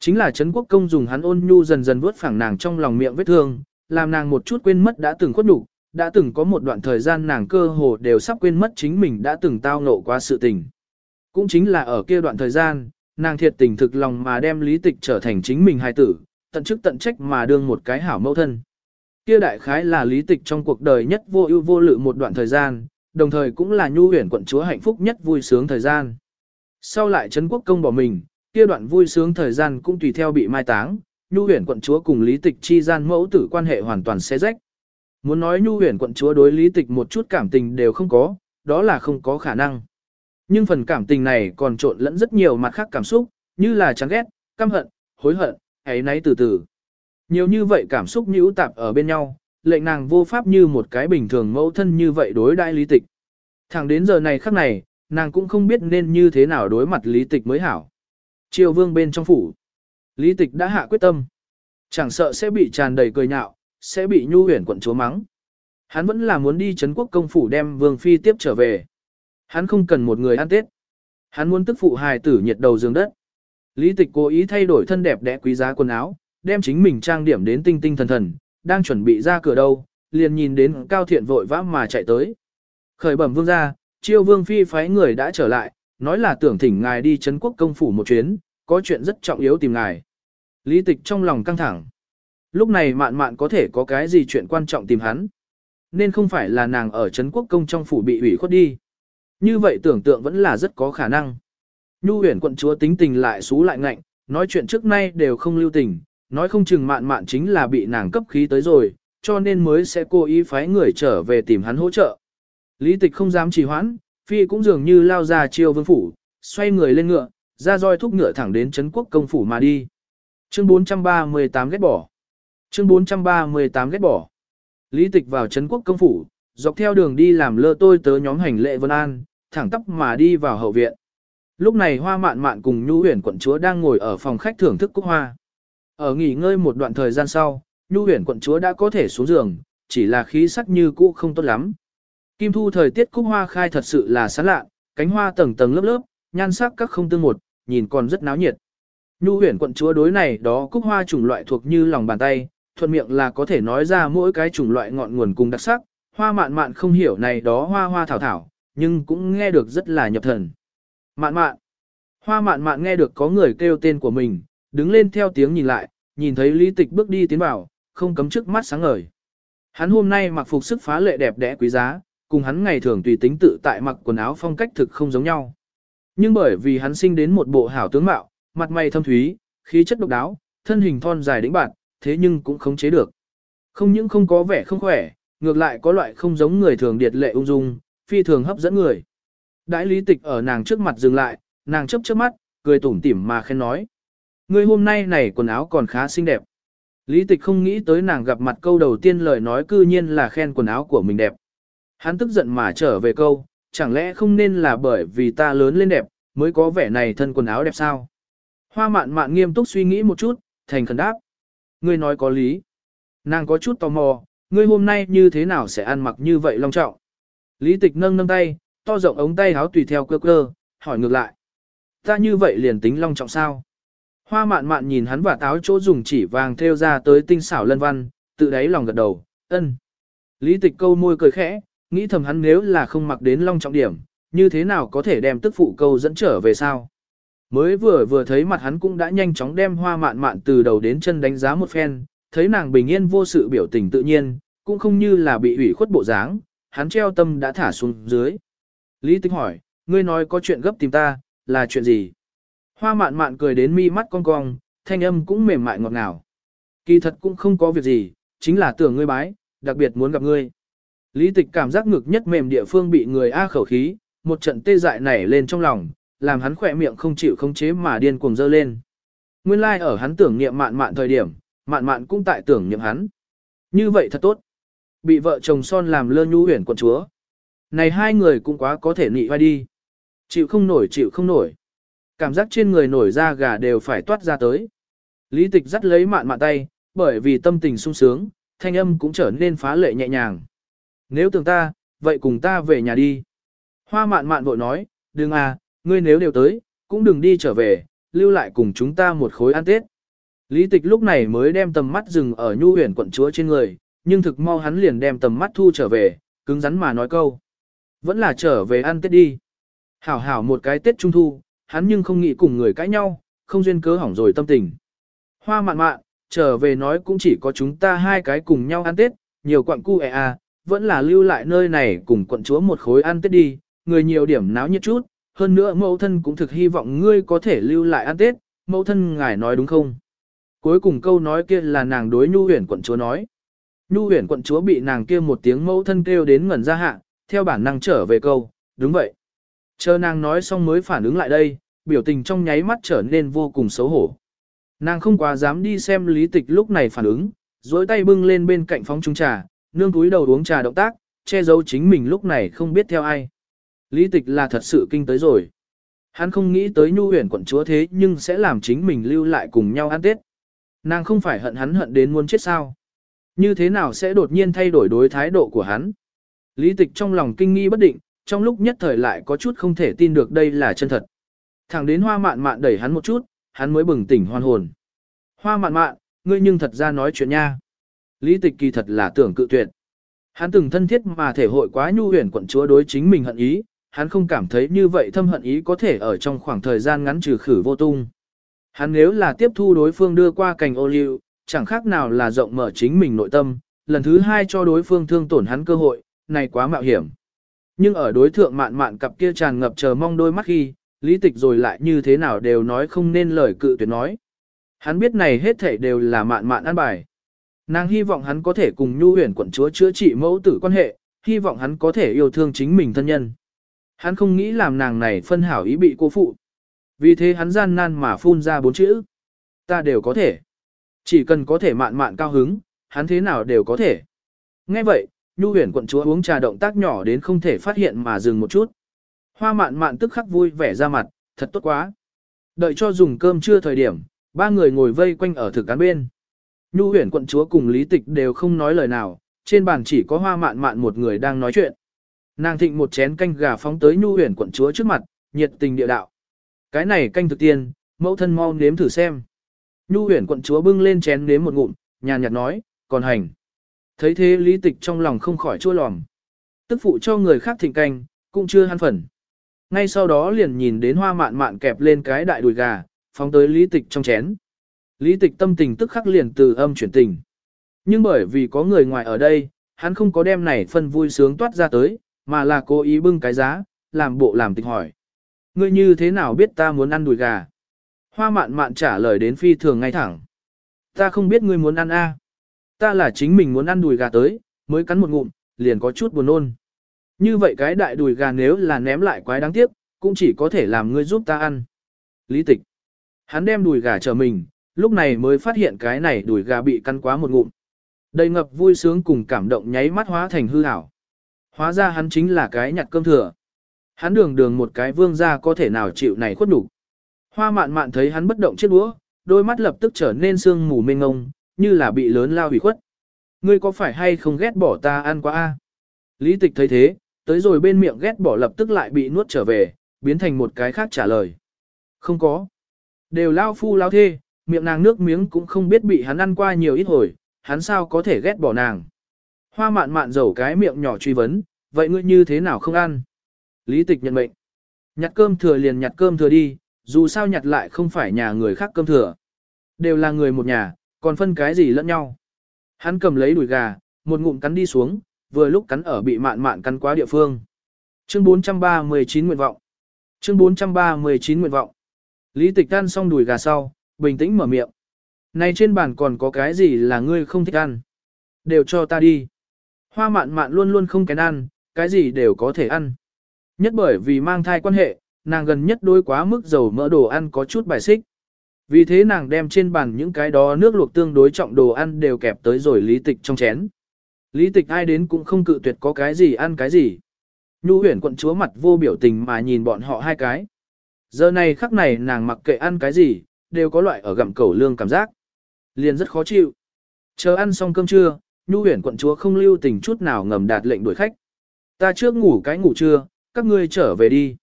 Chính là Trấn Quốc Công dùng hắn ôn nhu dần dần vuốt phẳng nàng trong lòng miệng vết thương, làm nàng một chút quên mất đã từng khuất nhục, đã từng có một đoạn thời gian nàng cơ hồ đều sắp quên mất chính mình đã từng tao ngộ qua sự tình. Cũng chính là ở kia đoạn thời gian, nàng thiệt tình thực lòng mà đem lý tịch trở thành chính mình hài tử, tận chức tận trách mà đương một cái hảo mẫu thân. Kia đại khái là lý tịch trong cuộc đời nhất vô ưu vô lự một đoạn thời gian, đồng thời cũng là nhu huyền quận chúa hạnh phúc nhất vui sướng thời gian. Sau lại Trấn Quốc Công bỏ mình, kia đoạn vui sướng thời gian cũng tùy theo bị mai táng, Nhu Huyền quận chúa cùng Lý Tịch chi gian mẫu tử quan hệ hoàn toàn xé rách. Muốn nói Nhu Huyền quận chúa đối Lý Tịch một chút cảm tình đều không có, đó là không có khả năng. Nhưng phần cảm tình này còn trộn lẫn rất nhiều mặt khác cảm xúc, như là chán ghét, căm hận, hối hận, ấy nấy từ từ. Nhiều như vậy cảm xúc nhũ tạp ở bên nhau, lệnh nàng vô pháp như một cái bình thường mẫu thân như vậy đối đại lý tịch. Thẳng đến giờ này khắc này, nàng cũng không biết nên như thế nào đối mặt lý tịch mới hảo. Triều vương bên trong phủ. Lý tịch đã hạ quyết tâm. Chẳng sợ sẽ bị tràn đầy cười nhạo, sẽ bị nhu huyền quận chúa mắng. Hắn vẫn là muốn đi Trấn quốc công phủ đem vương phi tiếp trở về. Hắn không cần một người ăn tết. Hắn muốn tức phụ hài tử nhiệt đầu giường đất. Lý tịch cố ý thay đổi thân đẹp đẽ quý giá quần áo, đem chính mình trang điểm đến tinh tinh thần thần, đang chuẩn bị ra cửa đâu, liền nhìn đến cao thiện vội vã mà chạy tới. Khởi bẩm vương ra, chiêu vương phi phái người đã trở lại, nói là tưởng thỉnh ngài đi Trấn quốc công phủ một chuyến, có chuyện rất trọng yếu tìm ngài. Lý tịch trong lòng căng thẳng. Lúc này mạn mạn có thể có cái gì chuyện quan trọng tìm hắn. Nên không phải là nàng ở Trấn quốc công trong phủ bị ủy khuất đi. Như vậy tưởng tượng vẫn là rất có khả năng. Nhu huyển quận chúa tính tình lại xú lại ngạnh, nói chuyện trước nay đều không lưu tình, nói không chừng mạn mạn chính là bị nàng cấp khí tới rồi, cho nên mới sẽ cố ý phái người trở về tìm hắn hỗ trợ. Lý tịch không dám trì hoãn, phi cũng dường như lao ra chiêu vương phủ, xoay người lên ngựa, ra roi thúc ngựa thẳng đến Trấn quốc công phủ mà đi. Chương 438 ghét bỏ. Chương 438 ghét bỏ. Lý tịch vào Trấn quốc công phủ, dọc theo đường đi làm lơ tôi tớ nhóm hành lệ vân an, thẳng tắp mà đi vào hậu viện. Lúc này hoa mạn mạn cùng Nhu huyền quận chúa đang ngồi ở phòng khách thưởng thức cúc hoa. Ở nghỉ ngơi một đoạn thời gian sau, Nhu huyền quận chúa đã có thể xuống giường, chỉ là khí sắc như cũ không tốt lắm. Kim thu thời tiết cúc hoa khai thật sự là sán lạ, cánh hoa tầng tầng lớp lớp, nhan sắc các không tương một, nhìn còn rất náo nhiệt. Nhu huyền quận chúa đối này đó cúc hoa chủng loại thuộc như lòng bàn tay, thuận miệng là có thể nói ra mỗi cái chủng loại ngọn nguồn cùng đặc sắc, hoa mạn mạn không hiểu này đó hoa hoa thảo thảo, nhưng cũng nghe được rất là nhập thần. Mạn mạn. Hoa mạn mạn nghe được có người kêu tên của mình, đứng lên theo tiếng nhìn lại, nhìn thấy lý tịch bước đi tiến vào, không cấm trước mắt sáng ngời. Hắn hôm nay mặc phục sức phá lệ đẹp đẽ quý giá, cùng hắn ngày thường tùy tính tự tại mặc quần áo phong cách thực không giống nhau. Nhưng bởi vì hắn sinh đến một bộ hảo tướng mạo, mặt mày thâm thúy, khí chất độc đáo, thân hình thon dài đĩnh bạn, thế nhưng cũng không chế được. Không những không có vẻ không khỏe, ngược lại có loại không giống người thường điệt lệ ung dung, phi thường hấp dẫn người. Đãi lý tịch ở nàng trước mặt dừng lại, nàng chấp chớp mắt, cười tủm tỉm mà khen nói. Người hôm nay này quần áo còn khá xinh đẹp. Lý tịch không nghĩ tới nàng gặp mặt câu đầu tiên lời nói cư nhiên là khen quần áo của mình đẹp. Hắn tức giận mà trở về câu, chẳng lẽ không nên là bởi vì ta lớn lên đẹp, mới có vẻ này thân quần áo đẹp sao? Hoa mạn mạn nghiêm túc suy nghĩ một chút, thành khẩn đáp. Ngươi nói có lý. Nàng có chút tò mò, ngươi hôm nay như thế nào sẽ ăn mặc như vậy long trọng? Lý tịch nâng nâng tay, to rộng ống tay áo tùy theo cơ cơ, hỏi ngược lại. Ta như vậy liền tính long trọng sao? Hoa mạn mạn nhìn hắn và táo chỗ dùng chỉ vàng theo ra tới tinh xảo lân văn, tự đáy lòng gật đầu, ân. Lý tịch câu môi cười khẽ, nghĩ thầm hắn nếu là không mặc đến long trọng điểm, như thế nào có thể đem tức phụ câu dẫn trở về sao? Mới vừa vừa thấy mặt hắn cũng đã nhanh chóng đem hoa mạn mạn từ đầu đến chân đánh giá một phen, thấy nàng bình yên vô sự biểu tình tự nhiên, cũng không như là bị ủy khuất bộ dáng, hắn treo tâm đã thả xuống dưới. Lý Tịch hỏi, ngươi nói có chuyện gấp tìm ta, là chuyện gì? Hoa mạn mạn cười đến mi mắt cong cong, thanh âm cũng mềm mại ngọt ngào. Kỳ thật cũng không có việc gì, chính là tưởng ngươi bái, đặc biệt muốn gặp ngươi. Lý tịch cảm giác ngực nhất mềm địa phương bị người A khẩu khí, một trận tê dại nảy lên trong lòng, làm hắn khỏe miệng không chịu khống chế mà điên cuồng dơ lên. Nguyên lai like ở hắn tưởng niệm mạn mạn thời điểm, mạn mạn cũng tại tưởng niệm hắn. Như vậy thật tốt. Bị vợ chồng son làm lơ nhu huyền quận chúa. Này hai người cũng quá có thể nị vai đi. Chịu không nổi chịu không nổi. Cảm giác trên người nổi da gà đều phải toát ra tới. Lý tịch dắt lấy mạn mạn tay, bởi vì tâm tình sung sướng, thanh âm cũng trở nên phá lệ nhẹ nhàng. Nếu tưởng ta, vậy cùng ta về nhà đi. Hoa mạn mạn vội nói, đừng à, ngươi nếu đều tới, cũng đừng đi trở về, lưu lại cùng chúng ta một khối ăn tết. Lý tịch lúc này mới đem tầm mắt dừng ở nhu huyền quận chúa trên người, nhưng thực mau hắn liền đem tầm mắt thu trở về, cứng rắn mà nói câu. Vẫn là trở về ăn tết đi. Hảo hảo một cái tết trung thu, hắn nhưng không nghĩ cùng người cãi nhau, không duyên cớ hỏng rồi tâm tình. Hoa mạn mạn, trở về nói cũng chỉ có chúng ta hai cái cùng nhau ăn tết, nhiều quặng cu e à, vẫn là lưu lại nơi này cùng quận chúa một khối ăn tết đi, người nhiều điểm náo nhiệt chút, hơn nữa mẫu thân cũng thực hy vọng ngươi có thể lưu lại ăn tết, mẫu thân ngài nói đúng không? Cuối cùng câu nói kia là nàng đối nhu huyền quận chúa nói. Nhu huyền quận chúa bị nàng kia một tiếng mẫu thân kêu đến ngẩn ra hạ, theo bản năng trở về câu, đúng vậy. Chờ nàng nói xong mới phản ứng lại đây, biểu tình trong nháy mắt trở nên vô cùng xấu hổ. Nàng không quá dám đi xem lý tịch lúc này phản ứng, dối tay bưng lên bên cạnh phóng trung trà, nương túi đầu uống trà động tác, che giấu chính mình lúc này không biết theo ai. Lý tịch là thật sự kinh tới rồi. Hắn không nghĩ tới nhu huyền quận chúa thế nhưng sẽ làm chính mình lưu lại cùng nhau ăn tết. Nàng không phải hận hắn hận đến muốn chết sao. Như thế nào sẽ đột nhiên thay đổi đối thái độ của hắn. Lý tịch trong lòng kinh nghi bất định, trong lúc nhất thời lại có chút không thể tin được đây là chân thật. Thẳng đến hoa mạn mạn đẩy hắn một chút, hắn mới bừng tỉnh hoàn hồn. Hoa mạn mạn, ngươi nhưng thật ra nói chuyện nha. Lý tịch kỳ thật là tưởng cự tuyệt. Hắn từng thân thiết mà thể hội quá nhu huyền quận chúa đối chính mình hận ý, hắn không cảm thấy như vậy thâm hận ý có thể ở trong khoảng thời gian ngắn trừ khử vô tung. Hắn nếu là tiếp thu đối phương đưa qua cành ô liu, chẳng khác nào là rộng mở chính mình nội tâm, lần thứ hai cho đối phương thương tổn hắn cơ hội, này quá mạo hiểm. Nhưng ở đối thượng mạn mạn cặp kia tràn ngập chờ mong đôi mắt khi, lý tịch rồi lại như thế nào đều nói không nên lời cự tuyệt nói. Hắn biết này hết thảy đều là mạn mạn ăn bài. Nàng hy vọng hắn có thể cùng nhu huyền quận chúa chữa trị mẫu tử quan hệ, hy vọng hắn có thể yêu thương chính mình thân nhân. Hắn không nghĩ làm nàng này phân hảo ý bị cô phụ. Vì thế hắn gian nan mà phun ra bốn chữ. Ta đều có thể. Chỉ cần có thể mạn mạn cao hứng, hắn thế nào đều có thể. Nghe vậy, nhu huyền quận chúa uống trà động tác nhỏ đến không thể phát hiện mà dừng một chút. Hoa mạn mạn tức khắc vui vẻ ra mặt, thật tốt quá. Đợi cho dùng cơm trưa thời điểm, ba người ngồi vây quanh ở thực án bên. Nhu huyền quận chúa cùng lý tịch đều không nói lời nào, trên bàn chỉ có hoa mạn mạn một người đang nói chuyện. Nàng thịnh một chén canh gà phóng tới nhu huyền quận chúa trước mặt, nhiệt tình địa đạo. Cái này canh thực tiên, mẫu thân mau nếm thử xem. Nhu huyền quận chúa bưng lên chén nếm một ngụm, nhàn nhạt nói, còn hành. Thấy thế lý tịch trong lòng không khỏi chua lòm. Tức phụ cho người khác thịnh canh, cũng chưa hắn phần. Ngay sau đó liền nhìn đến hoa mạn mạn kẹp lên cái đại đùi gà, phóng tới lý tịch trong chén. Lý tịch tâm tình tức khắc liền từ âm chuyển tình. Nhưng bởi vì có người ngoài ở đây, hắn không có đem này phân vui sướng toát ra tới, mà là cố ý bưng cái giá, làm bộ làm tịch hỏi. Ngươi như thế nào biết ta muốn ăn đùi gà? Hoa mạn mạn trả lời đến phi thường ngay thẳng. Ta không biết ngươi muốn ăn a. Ta là chính mình muốn ăn đùi gà tới, mới cắn một ngụm, liền có chút buồn nôn. Như vậy cái đại đùi gà nếu là ném lại quái đáng tiếc, cũng chỉ có thể làm ngươi giúp ta ăn. Lý tịch. Hắn đem đùi gà chờ mình, lúc này mới phát hiện cái này đùi gà bị cắn quá một ngụm. Đầy ngập vui sướng cùng cảm động nháy mắt hóa thành hư ảo. Hóa ra hắn chính là cái nhặt cơm thừa. Hắn đường đường một cái vương gia có thể nào chịu này khuất đủ. Hoa mạn mạn thấy hắn bất động chết đũa, đôi mắt lập tức trở nên sương mù mênh ngông, như là bị lớn lao hủy khuất. Ngươi có phải hay không ghét bỏ ta ăn quá a? Lý tịch thấy thế, tới rồi bên miệng ghét bỏ lập tức lại bị nuốt trở về, biến thành một cái khác trả lời. Không có. Đều lao phu lao thê, miệng nàng nước miếng cũng không biết bị hắn ăn qua nhiều ít hồi, hắn sao có thể ghét bỏ nàng. Hoa mạn mạn dầu cái miệng nhỏ truy vấn, vậy ngươi như thế nào không ăn? Lý tịch nhận mệnh. Nhặt cơm thừa liền nhặt cơm thừa đi, dù sao nhặt lại không phải nhà người khác cơm thừa. Đều là người một nhà, còn phân cái gì lẫn nhau. Hắn cầm lấy đùi gà, một ngụm cắn đi xuống, vừa lúc cắn ở bị mạn mạn cắn quá địa phương. Chương 439 nguyện vọng. Chương 439 nguyện vọng. Lý tịch ăn xong đùi gà sau, bình tĩnh mở miệng. Này trên bàn còn có cái gì là ngươi không thích ăn? Đều cho ta đi. Hoa mạn mạn luôn luôn không kén ăn, cái gì đều có thể ăn. Nhất bởi vì mang thai quan hệ, nàng gần nhất đối quá mức dầu mỡ đồ ăn có chút bài xích. Vì thế nàng đem trên bàn những cái đó nước luộc tương đối trọng đồ ăn đều kẹp tới rồi lý tịch trong chén. Lý tịch ai đến cũng không cự tuyệt có cái gì ăn cái gì. Nhu huyển quận chúa mặt vô biểu tình mà nhìn bọn họ hai cái. Giờ này khắc này nàng mặc kệ ăn cái gì, đều có loại ở gặm cẩu lương cảm giác. Liền rất khó chịu. Chờ ăn xong cơm trưa, Nhu huyển quận chúa không lưu tình chút nào ngầm đạt lệnh đuổi khách. Ta trước ngủ cái ngủ trưa, các ngươi trở về đi.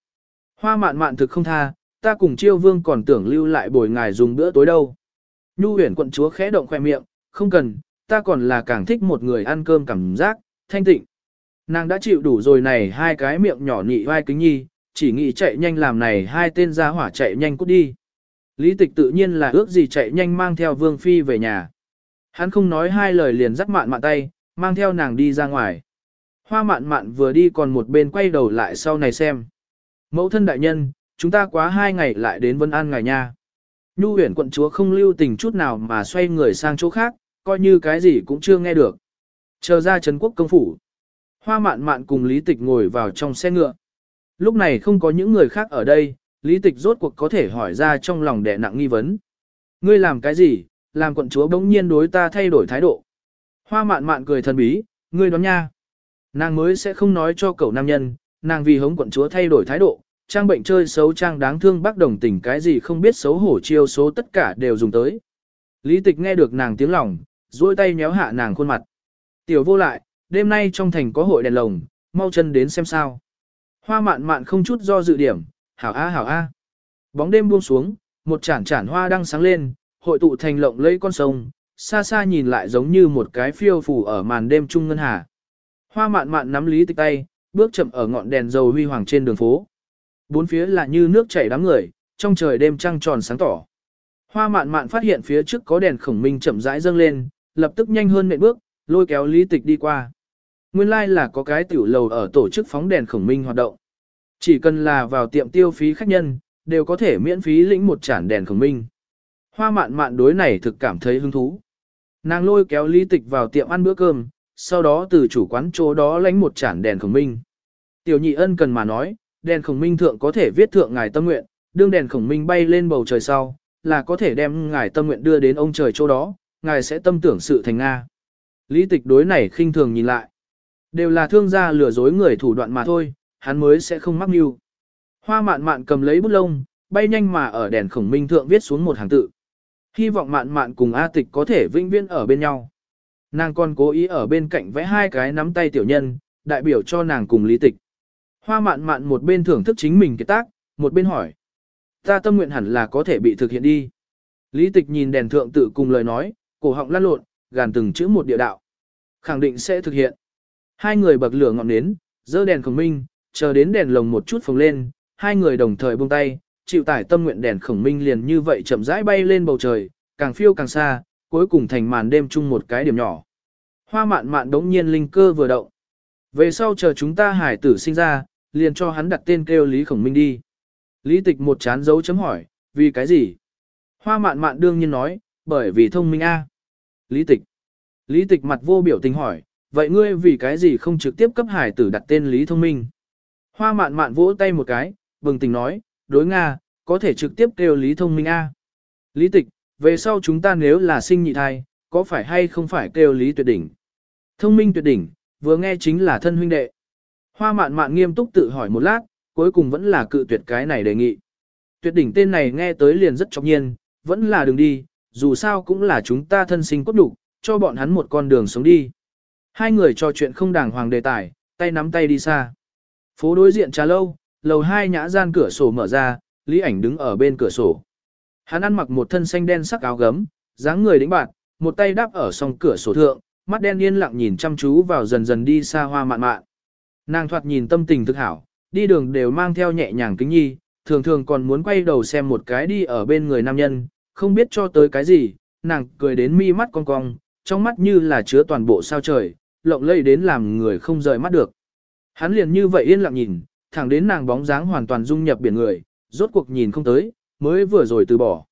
Hoa mạn mạn thực không tha, ta cùng chiêu vương còn tưởng lưu lại bồi ngài dùng bữa tối đâu. Nhu huyển quận chúa khẽ động khoe miệng, không cần, ta còn là càng thích một người ăn cơm cảm giác, thanh tịnh. Nàng đã chịu đủ rồi này hai cái miệng nhỏ nhị vai kính nhi, chỉ nghĩ chạy nhanh làm này hai tên gia hỏa chạy nhanh cút đi. Lý tịch tự nhiên là ước gì chạy nhanh mang theo vương phi về nhà. Hắn không nói hai lời liền dắt mạn mạn tay, mang theo nàng đi ra ngoài. Hoa mạn mạn vừa đi còn một bên quay đầu lại sau này xem. Mẫu thân đại nhân, chúng ta quá hai ngày lại đến Vân An ngài nha. Nhu huyển quận chúa không lưu tình chút nào mà xoay người sang chỗ khác, coi như cái gì cũng chưa nghe được. Chờ ra Trấn quốc công phủ. Hoa mạn mạn cùng Lý Tịch ngồi vào trong xe ngựa. Lúc này không có những người khác ở đây, Lý Tịch rốt cuộc có thể hỏi ra trong lòng đẻ nặng nghi vấn. Ngươi làm cái gì, làm quận chúa bỗng nhiên đối ta thay đổi thái độ. Hoa mạn mạn cười thần bí, ngươi đoán nha. Nàng mới sẽ không nói cho cậu nam nhân, nàng vì hống quận chúa thay đổi thái độ, trang bệnh chơi xấu trang đáng thương bác đồng tình cái gì không biết xấu hổ chiêu số tất cả đều dùng tới. Lý tịch nghe được nàng tiếng lòng, duỗi tay nhéo hạ nàng khuôn mặt. Tiểu vô lại, đêm nay trong thành có hội đèn lồng, mau chân đến xem sao. Hoa mạn mạn không chút do dự điểm, hảo a hảo a. Bóng đêm buông xuống, một chản chản hoa đang sáng lên, hội tụ thành lộng lẫy con sông, xa xa nhìn lại giống như một cái phiêu phủ ở màn đêm trung ngân hà. Hoa mạn mạn nắm lý tịch tay, bước chậm ở ngọn đèn dầu huy hoàng trên đường phố. Bốn phía là như nước chảy đám người, trong trời đêm trăng tròn sáng tỏ. Hoa mạn mạn phát hiện phía trước có đèn khổng minh chậm rãi dâng lên, lập tức nhanh hơn nệm bước, lôi kéo lý tịch đi qua. Nguyên lai like là có cái tiểu lầu ở tổ chức phóng đèn khổng minh hoạt động. Chỉ cần là vào tiệm tiêu phí khách nhân, đều có thể miễn phí lĩnh một chản đèn khổng minh. Hoa mạn mạn đối này thực cảm thấy hứng thú. Nàng lôi kéo lý tịch vào tiệm ăn bữa cơm, sau đó từ chủ quán chỗ đó lánh một chản đèn khổng minh. Tiểu nhị ân cần mà nói, đèn khổng minh thượng có thể viết thượng ngài tâm nguyện, đương đèn khổng minh bay lên bầu trời sau, là có thể đem ngài tâm nguyện đưa đến ông trời chỗ đó, ngài sẽ tâm tưởng sự thành Nga. Lý tịch đối này khinh thường nhìn lại. Đều là thương gia lừa dối người thủ đoạn mà thôi, hắn mới sẽ không mắc mưu. Hoa mạn mạn cầm lấy bút lông, bay nhanh mà ở đèn khổng minh thượng viết xuống một hàng tự. Hy vọng mạn mạn cùng A tịch có thể vĩnh viễn ở bên nhau. Nàng còn cố ý ở bên cạnh vẽ hai cái nắm tay tiểu nhân, đại biểu cho nàng cùng lý tịch. Hoa mạn mạn một bên thưởng thức chính mình cái tác, một bên hỏi. Ta tâm nguyện hẳn là có thể bị thực hiện đi. Lý tịch nhìn đèn thượng tự cùng lời nói, cổ họng lăn lộn, gàn từng chữ một địa đạo. Khẳng định sẽ thực hiện. Hai người bậc lửa ngọn nến, dơ đèn khổng minh, chờ đến đèn lồng một chút phồng lên, hai người đồng thời buông tay, chịu tải tâm nguyện đèn khổng minh liền như vậy chậm rãi bay lên bầu trời, càng phiêu càng xa, cuối cùng thành màn đêm chung một cái điểm nhỏ. Hoa mạn mạn đống nhiên linh cơ vừa động. Về sau chờ chúng ta hải tử sinh ra, liền cho hắn đặt tên kêu Lý Khổng Minh đi. Lý tịch một chán dấu chấm hỏi, vì cái gì? Hoa mạn mạn đương nhiên nói, bởi vì thông minh A. Lý tịch. Lý tịch mặt vô biểu tình hỏi, vậy ngươi vì cái gì không trực tiếp cấp hải tử đặt tên Lý thông minh? Hoa mạn mạn vỗ tay một cái, bừng tình nói, đối Nga, có thể trực tiếp kêu Lý thông minh A. Lý tịch, về sau chúng ta nếu là sinh nhị thai, có phải hay không phải kêu Lý tuyệt đỉnh? Thông minh tuyệt đỉnh, vừa nghe chính là thân huynh đệ. Hoa mạn mạn nghiêm túc tự hỏi một lát, cuối cùng vẫn là cự tuyệt cái này đề nghị. Tuyệt đỉnh tên này nghe tới liền rất trọng nhiên, vẫn là đường đi, dù sao cũng là chúng ta thân sinh cốt đủ, cho bọn hắn một con đường sống đi. Hai người trò chuyện không đàng hoàng đề tài, tay nắm tay đi xa. Phố đối diện trà lâu, lầu hai nhã gian cửa sổ mở ra, Lý ảnh đứng ở bên cửa sổ. Hắn ăn mặc một thân xanh đen sắc áo gấm, dáng người đĩnh bạn, một tay đắp ở song cửa sổ thượng, mắt đen yên lặng nhìn chăm chú vào dần dần đi xa hoa mạn mạn. Nàng thoạt nhìn tâm tình thực hảo, đi đường đều mang theo nhẹ nhàng kính nhi, thường thường còn muốn quay đầu xem một cái đi ở bên người nam nhân, không biết cho tới cái gì, nàng cười đến mi mắt cong cong, trong mắt như là chứa toàn bộ sao trời, lộng lẫy đến làm người không rời mắt được. Hắn liền như vậy yên lặng nhìn, thẳng đến nàng bóng dáng hoàn toàn dung nhập biển người, rốt cuộc nhìn không tới, mới vừa rồi từ bỏ.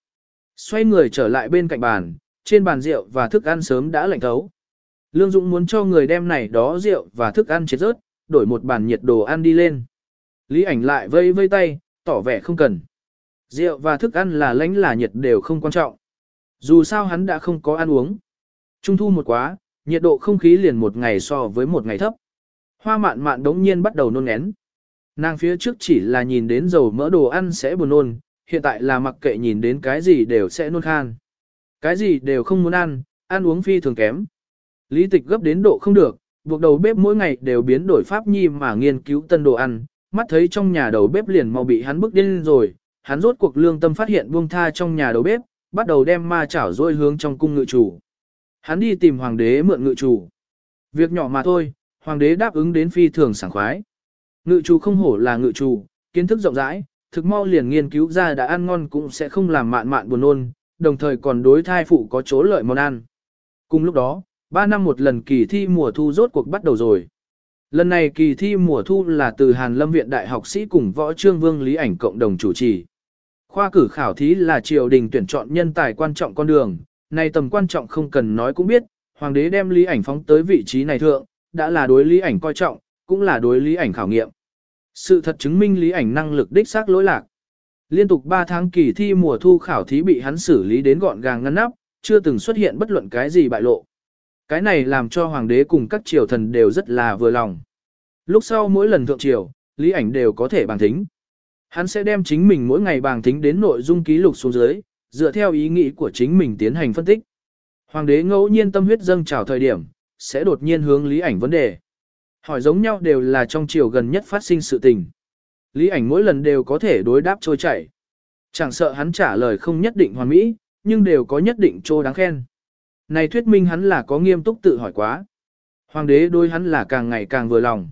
Xoay người trở lại bên cạnh bàn, trên bàn rượu và thức ăn sớm đã lạnh thấu. Lương Dũng muốn cho người đem này đó rượu và thức ăn chết rớt, đổi một bàn nhiệt đồ ăn đi lên. Lý ảnh lại vây vây tay, tỏ vẻ không cần. Rượu và thức ăn là lãnh là nhiệt đều không quan trọng. Dù sao hắn đã không có ăn uống. Trung thu một quá, nhiệt độ không khí liền một ngày so với một ngày thấp. Hoa mạn mạn đống nhiên bắt đầu nôn ngén. Nàng phía trước chỉ là nhìn đến dầu mỡ đồ ăn sẽ buồn nôn, hiện tại là mặc kệ nhìn đến cái gì đều sẽ nôn khan. Cái gì đều không muốn ăn, ăn uống phi thường kém. Lý tịch gấp đến độ không được, buộc đầu bếp mỗi ngày đều biến đổi pháp nhi mà nghiên cứu tân đồ ăn, mắt thấy trong nhà đầu bếp liền mau bị hắn bức điên rồi, hắn rốt cuộc lương tâm phát hiện buông tha trong nhà đầu bếp, bắt đầu đem ma chảo rôi hướng trong cung ngự chủ. Hắn đi tìm hoàng đế mượn ngự chủ. Việc nhỏ mà thôi, hoàng đế đáp ứng đến phi thường sảng khoái. Ngự chủ không hổ là ngự chủ, kiến thức rộng rãi, thực mau liền nghiên cứu ra đã ăn ngon cũng sẽ không làm mạn mạn buồn nôn, đồng thời còn đối thai phụ có chỗ lợi món ăn. Cùng lúc đó, 3 năm một lần kỳ thi mùa thu rốt cuộc bắt đầu rồi. Lần này kỳ thi mùa thu là từ Hàn Lâm Viện Đại học sĩ cùng võ trương vương Lý Ảnh cộng đồng chủ trì. Khoa cử khảo thí là triều đình tuyển chọn nhân tài quan trọng con đường, này tầm quan trọng không cần nói cũng biết, hoàng đế đem Lý Ảnh phóng tới vị trí này thượng, đã là đối Lý Ảnh coi trọng, cũng là đối Lý Ảnh khảo nghiệm. Sự thật chứng minh Lý Ảnh năng lực đích xác lỗi lạc. Liên tục 3 tháng kỳ thi mùa thu khảo thí bị hắn xử lý đến gọn gàng ngăn nắp, chưa từng xuất hiện bất luận cái gì bại lộ. Cái này làm cho hoàng đế cùng các triều thần đều rất là vừa lòng. Lúc sau mỗi lần thượng triều, lý ảnh đều có thể bàn thính. Hắn sẽ đem chính mình mỗi ngày bàn thính đến nội dung ký lục xuống dưới, dựa theo ý nghĩ của chính mình tiến hành phân tích. Hoàng đế ngẫu nhiên tâm huyết dâng trào thời điểm, sẽ đột nhiên hướng lý ảnh vấn đề. Hỏi giống nhau đều là trong chiều gần nhất phát sinh sự tình. Lý ảnh mỗi lần đều có thể đối đáp trôi chảy. Chẳng sợ hắn trả lời không nhất định hoàn mỹ, nhưng đều có nhất định trô đáng khen. Này thuyết minh hắn là có nghiêm túc tự hỏi quá. Hoàng đế đôi hắn là càng ngày càng vừa lòng.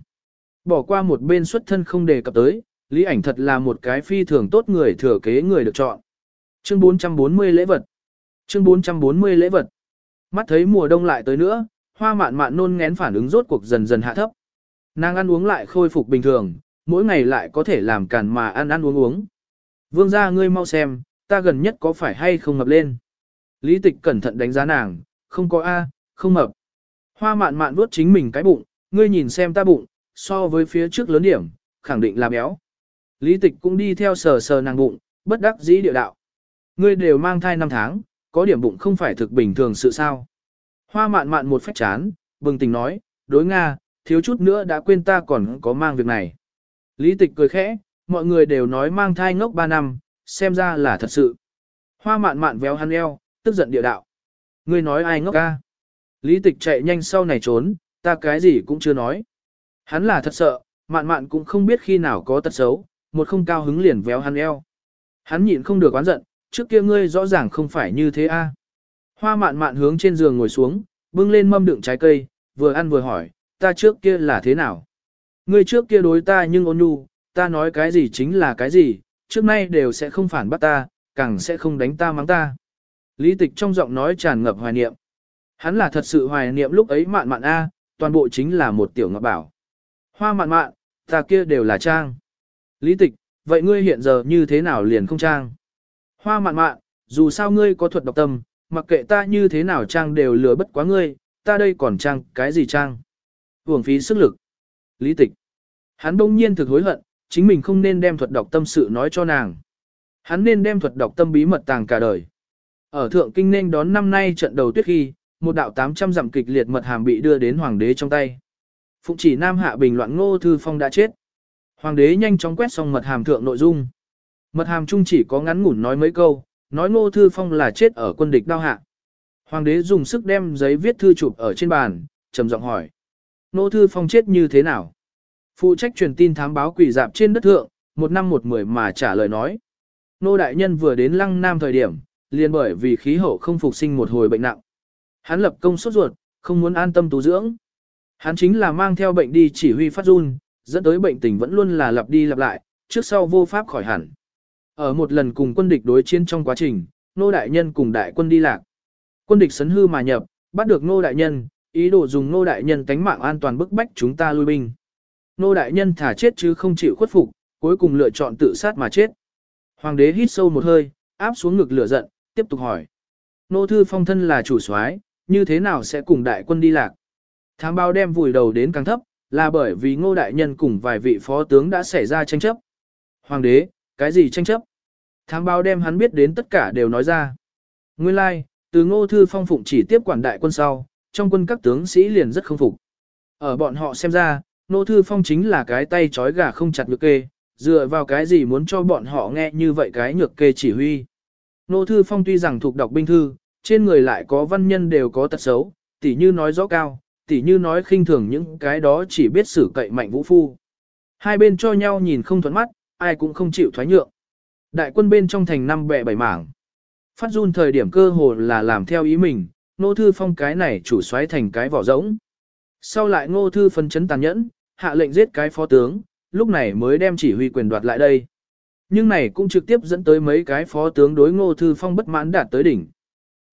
Bỏ qua một bên xuất thân không đề cập tới, lý ảnh thật là một cái phi thường tốt người thừa kế người được chọn. Chương 440 lễ vật. Chương 440 lễ vật. Mắt thấy mùa đông lại tới nữa, hoa mạn mạn nôn ngén phản ứng rốt cuộc dần dần hạ thấp. Nàng ăn uống lại khôi phục bình thường, mỗi ngày lại có thể làm càn mà ăn ăn uống uống. Vương gia ngươi mau xem, ta gần nhất có phải hay không ngập lên. Lý tịch cẩn thận đánh giá nàng, không có A, không mập. Hoa mạn mạn vuốt chính mình cái bụng, ngươi nhìn xem ta bụng, so với phía trước lớn điểm, khẳng định là béo. Lý tịch cũng đi theo sờ sờ nàng bụng, bất đắc dĩ địa đạo. Ngươi đều mang thai 5 tháng, có điểm bụng không phải thực bình thường sự sao. Hoa mạn mạn một phách chán, bừng tỉnh nói, đối Nga, thiếu chút nữa đã quên ta còn có mang việc này. Lý tịch cười khẽ, mọi người đều nói mang thai ngốc 3 năm, xem ra là thật sự. Hoa mạn mạn véo hắn eo, tức giận địa đạo. Ngươi nói ai ngốc ca? Lý tịch chạy nhanh sau này trốn, ta cái gì cũng chưa nói. Hắn là thật sợ, mạn mạn cũng không biết khi nào có tật xấu, một không cao hứng liền véo hắn eo. Hắn nhịn không được oán giận, trước kia ngươi rõ ràng không phải như thế a. Hoa mạn mạn hướng trên giường ngồi xuống, bưng lên mâm đựng trái cây, vừa ăn vừa hỏi, ta trước kia là thế nào? Ngươi trước kia đối ta nhưng ôn nhu, ta nói cái gì chính là cái gì, trước nay đều sẽ không phản bắt ta, càng sẽ không đánh ta mắng ta. Lý tịch trong giọng nói tràn ngập hoài niệm. Hắn là thật sự hoài niệm lúc ấy mạn mạn A, toàn bộ chính là một tiểu ngọc bảo. Hoa mạn mạn, ta kia đều là trang. Lý tịch, vậy ngươi hiện giờ như thế nào liền không trang? Hoa mạn mạn, dù sao ngươi có thuật độc tâm, mặc kệ ta như thế nào trang đều lừa bất quá ngươi, ta đây còn trang cái gì trang? Uổng phí sức lực. Lý tịch. Hắn đông nhiên thực hối hận, chính mình không nên đem thuật đọc tâm sự nói cho nàng. Hắn nên đem thuật đọc tâm bí mật tàng cả đời. Ở Thượng Kinh nên đón năm nay trận đầu tuyết khi, một đạo 800 dặm kịch liệt mật hàm bị đưa đến hoàng đế trong tay. Phụng chỉ Nam Hạ bình loạn Ngô Thư Phong đã chết. Hoàng đế nhanh chóng quét xong mật hàm thượng nội dung. Mật hàm chung chỉ có ngắn ngủn nói mấy câu, nói Ngô Thư Phong là chết ở quân địch đao hạ. Hoàng đế dùng sức đem giấy viết thư chụp ở trên bàn, trầm giọng hỏi. Nô Thư Phong chết như thế nào? Phụ trách truyền tin thám báo quỷ dạp trên đất thượng, một năm một mười mà trả lời nói. Nô đại nhân vừa đến lăng nam thời điểm, liền bởi vì khí hậu không phục sinh một hồi bệnh nặng. Hắn lập công sốt ruột, không muốn an tâm tu dưỡng. Hắn chính là mang theo bệnh đi chỉ huy phát run, dẫn tới bệnh tình vẫn luôn là lặp đi lặp lại, trước sau vô pháp khỏi hẳn. Ở một lần cùng quân địch đối chiến trong quá trình, nô đại nhân cùng đại quân đi lạc. Quân địch sấn hư mà nhập, bắt được nô đại nhân, ý đồ dùng nô đại nhân tánh mạng an toàn bức bách chúng ta lui binh. Nô đại nhân thả chết chứ không chịu khuất phục, cuối cùng lựa chọn tự sát mà chết. Hoàng đế hít sâu một hơi, áp xuống ngực lửa giận, tiếp tục hỏi. Nô thư phong thân là chủ soái, như thế nào sẽ cùng đại quân đi lạc? Thám bao đem vùi đầu đến càng thấp, là bởi vì ngô đại nhân cùng vài vị phó tướng đã xảy ra tranh chấp. Hoàng đế, cái gì tranh chấp? Thám bao đem hắn biết đến tất cả đều nói ra. Nguyên lai, like, từ ngô thư phong phụng chỉ tiếp quản đại quân sau, trong quân các tướng sĩ liền rất không phục. Ở bọn họ xem ra, Nô Thư Phong chính là cái tay trói gà không chặt nhược kê, dựa vào cái gì muốn cho bọn họ nghe như vậy cái nhược kê chỉ huy. Nô Thư Phong tuy rằng thuộc đọc binh thư, trên người lại có văn nhân đều có tật xấu, tỉ như nói rõ cao, tỉ như nói khinh thường những cái đó chỉ biết xử cậy mạnh vũ phu. Hai bên cho nhau nhìn không thuận mắt, ai cũng không chịu thoái nhượng. Đại quân bên trong thành năm bè bảy mảng. Phát run thời điểm cơ hồ là làm theo ý mình, Ngô thư phong cái này chủ xoáy thành cái vỏ rỗng. Sau lại ngô thư phân chấn tàn nhẫn, hạ lệnh giết cái phó tướng, lúc này mới đem chỉ huy quyền đoạt lại đây. Nhưng này cũng trực tiếp dẫn tới mấy cái phó tướng đối Ngô Thư Phong bất mãn đạt tới đỉnh.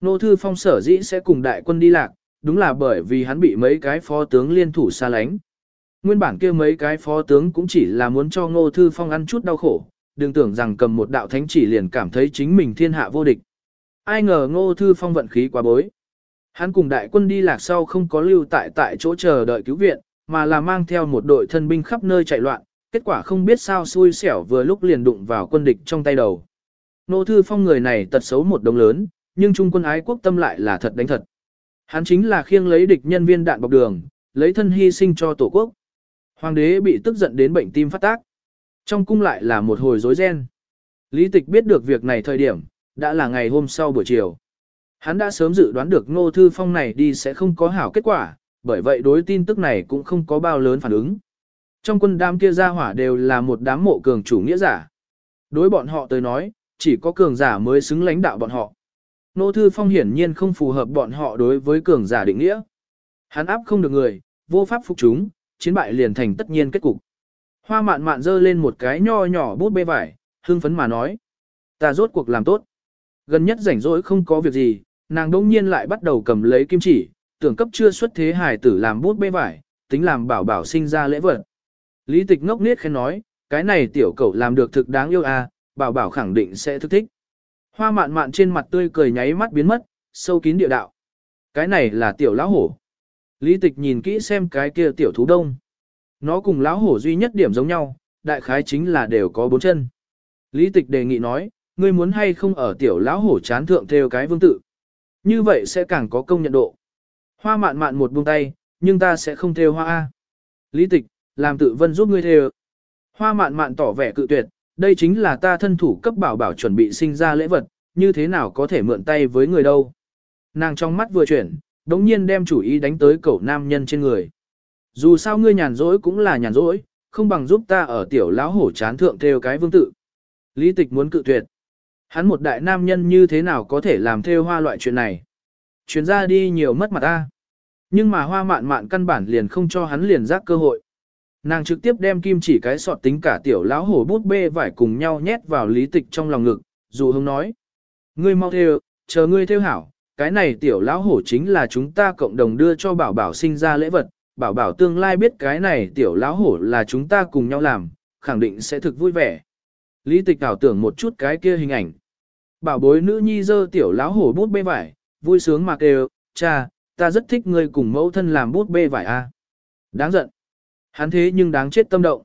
Ngô Thư Phong sở dĩ sẽ cùng đại quân đi lạc, đúng là bởi vì hắn bị mấy cái phó tướng liên thủ xa lánh. Nguyên bản kia mấy cái phó tướng cũng chỉ là muốn cho Ngô Thư Phong ăn chút đau khổ, đừng tưởng rằng cầm một đạo thánh chỉ liền cảm thấy chính mình thiên hạ vô địch. Ai ngờ Ngô Thư Phong vận khí quá bối. Hắn cùng đại quân đi lạc sau không có lưu tại tại chỗ chờ đợi cứu viện, mà là mang theo một đội thân binh khắp nơi chạy loạn, kết quả không biết sao xui xẻo vừa lúc liền đụng vào quân địch trong tay đầu. Nô Thư Phong người này tật xấu một đồng lớn, nhưng trung quân ái quốc tâm lại là thật đánh thật. Hắn chính là khiêng lấy địch nhân viên đạn bọc đường, lấy thân hy sinh cho tổ quốc. Hoàng đế bị tức giận đến bệnh tim phát tác. Trong cung lại là một hồi rối ren. Lý tịch biết được việc này thời điểm, đã là ngày hôm sau buổi chiều. Hắn đã sớm dự đoán được Ngô Thư Phong này đi sẽ không có hảo kết quả, bởi vậy đối tin tức này cũng không có bao lớn phản ứng. Trong quân đám kia ra hỏa đều là một đám mộ cường chủ nghĩa giả. Đối bọn họ tới nói, chỉ có cường giả mới xứng lãnh đạo bọn họ. Nô Thư Phong hiển nhiên không phù hợp bọn họ đối với cường giả định nghĩa. Hắn áp không được người, vô pháp phục chúng, chiến bại liền thành tất nhiên kết cục. Hoa mạn mạn giơ lên một cái nho nhỏ bút bê vải, hương phấn mà nói. Ta rốt cuộc làm tốt. Gần nhất rảnh rỗi không có việc gì, nàng đông nhiên lại bắt đầu cầm lấy kim chỉ, tưởng cấp chưa xuất thế hài tử làm bút bê vải, tính làm bảo bảo sinh ra lễ vật. Lý tịch ngốc niết khen nói, cái này tiểu cậu làm được thực đáng yêu à, bảo bảo khẳng định sẽ thức thích. Hoa mạn mạn trên mặt tươi cười nháy mắt biến mất, sâu kín địa đạo. Cái này là tiểu lão hổ. Lý tịch nhìn kỹ xem cái kia tiểu thú đông. Nó cùng lão hổ duy nhất điểm giống nhau, đại khái chính là đều có bốn chân. Lý tịch đề nghị nói, ngươi muốn hay không ở tiểu lão hổ chán thượng theo cái vương tự. Như vậy sẽ càng có công nhận độ. Hoa mạn mạn một buông tay, nhưng ta sẽ không theo hoa A. Lý tịch, làm tự vân giúp ngươi theo. Hoa mạn mạn tỏ vẻ cự tuyệt, đây chính là ta thân thủ cấp bảo bảo chuẩn bị sinh ra lễ vật, như thế nào có thể mượn tay với người đâu. Nàng trong mắt vừa chuyển, đống nhiên đem chủ ý đánh tới cậu nam nhân trên người. Dù sao ngươi nhàn rỗi cũng là nhàn rỗi, không bằng giúp ta ở tiểu lão hổ chán thượng theo cái vương tự. Lý tịch muốn cự tuyệt. Hắn một đại nam nhân như thế nào có thể làm theo hoa loại chuyện này. Chuyến ra đi nhiều mất mặt ta. Nhưng mà hoa mạn mạn căn bản liền không cho hắn liền giác cơ hội. Nàng trực tiếp đem kim chỉ cái sọt tính cả tiểu lão hổ bút bê vải cùng nhau nhét vào lý tịch trong lòng ngực, dù hông nói. Ngươi mau theo, chờ ngươi theo hảo, cái này tiểu lão hổ chính là chúng ta cộng đồng đưa cho bảo bảo sinh ra lễ vật, bảo bảo tương lai biết cái này tiểu lão hổ là chúng ta cùng nhau làm, khẳng định sẽ thực vui vẻ. Lý tịch ảo tưởng một chút cái kia hình ảnh. Bảo bối nữ nhi dơ tiểu láo hổ bút bê vải, vui sướng mà kêu, cha, ta rất thích ngươi cùng mẫu thân làm bút bê vải a. Đáng giận. Hắn thế nhưng đáng chết tâm động.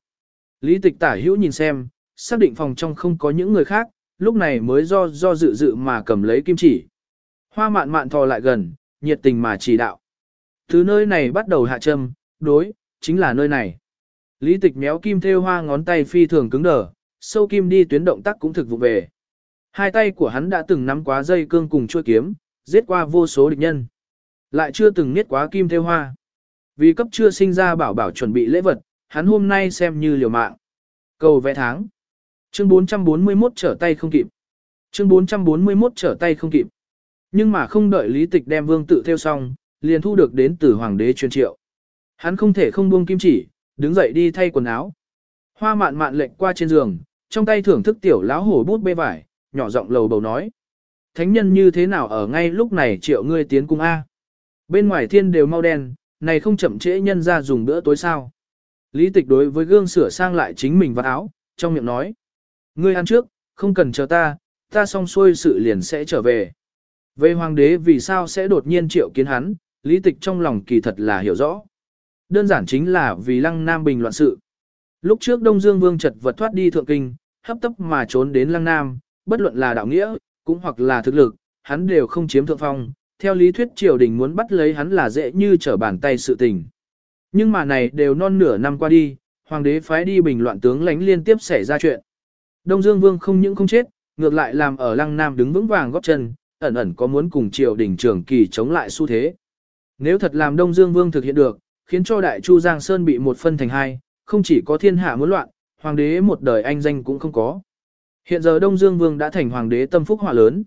Lý tịch tả hữu nhìn xem, xác định phòng trong không có những người khác, lúc này mới do do dự dự mà cầm lấy kim chỉ. Hoa mạn mạn thò lại gần, nhiệt tình mà chỉ đạo. Từ nơi này bắt đầu hạ châm, đối, chính là nơi này. Lý tịch méo kim theo hoa ngón tay phi thường cứng đờ, sâu kim đi tuyến động tác cũng thực vụ về. Hai tay của hắn đã từng nắm quá dây cương cùng chuôi kiếm, giết qua vô số địch nhân. Lại chưa từng niết quá kim theo hoa. Vì cấp chưa sinh ra bảo bảo chuẩn bị lễ vật, hắn hôm nay xem như liều mạng. Cầu vẽ tháng. Chương 441 trở tay không kịp. Chương 441 trở tay không kịp. Nhưng mà không đợi lý tịch đem vương tự theo xong, liền thu được đến từ hoàng đế truyền triệu. Hắn không thể không buông kim chỉ, đứng dậy đi thay quần áo. Hoa mạn mạn lệnh qua trên giường, trong tay thưởng thức tiểu lão hổ bút bê vải, nhỏ giọng lầu bầu nói. Thánh nhân như thế nào ở ngay lúc này triệu ngươi tiến cung A. Bên ngoài thiên đều mau đen, này không chậm trễ nhân ra dùng bữa tối sao. Lý tịch đối với gương sửa sang lại chính mình vào áo, trong miệng nói. Ngươi ăn trước, không cần chờ ta, ta xong xuôi sự liền sẽ trở về. Về hoàng đế vì sao sẽ đột nhiên triệu kiến hắn, lý tịch trong lòng kỳ thật là hiểu rõ. Đơn giản chính là vì lăng nam bình loạn sự. Lúc trước Đông Dương Vương chật vật thoát đi thượng kinh, hấp tấp mà trốn đến lăng nam, bất luận là đạo nghĩa, cũng hoặc là thực lực, hắn đều không chiếm thượng phong. Theo lý thuyết triều đình muốn bắt lấy hắn là dễ như trở bàn tay sự tình. Nhưng mà này đều non nửa năm qua đi, hoàng đế phái đi bình loạn tướng lãnh liên tiếp xảy ra chuyện. Đông Dương Vương không những không chết, ngược lại làm ở Lăng Nam đứng vững vàng góp chân, ẩn ẩn có muốn cùng triều đình trưởng kỳ chống lại xu thế. Nếu thật làm Đông Dương Vương thực hiện được, khiến cho Đại Chu Giang Sơn bị một phân thành hai, không chỉ có thiên hạ muốn loạn, hoàng đế một đời anh danh cũng không có. Hiện giờ Đông Dương Vương đã thành hoàng đế tâm phúc họa lớn.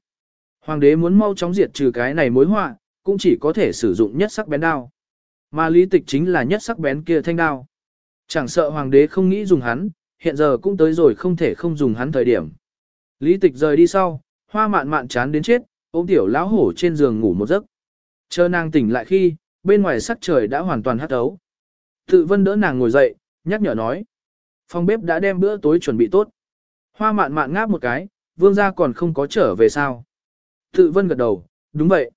Hoàng đế muốn mau chóng diệt trừ cái này mối họa, cũng chỉ có thể sử dụng nhất sắc bén đao. Mà lý tịch chính là nhất sắc bén kia thanh đao. Chẳng sợ hoàng đế không nghĩ dùng hắn, hiện giờ cũng tới rồi không thể không dùng hắn thời điểm. Lý tịch rời đi sau, hoa mạn mạn chán đến chết, ôm tiểu lão hổ trên giường ngủ một giấc. Chờ nàng tỉnh lại khi, bên ngoài sắc trời đã hoàn toàn hắt ấu. Tự vân đỡ nàng ngồi dậy, nhắc nhở nói. Phòng bếp đã đem bữa tối chuẩn bị tốt. Hoa mạn mạn ngáp một cái, vương gia còn không có trở về sao. Tự vân gật đầu, đúng vậy.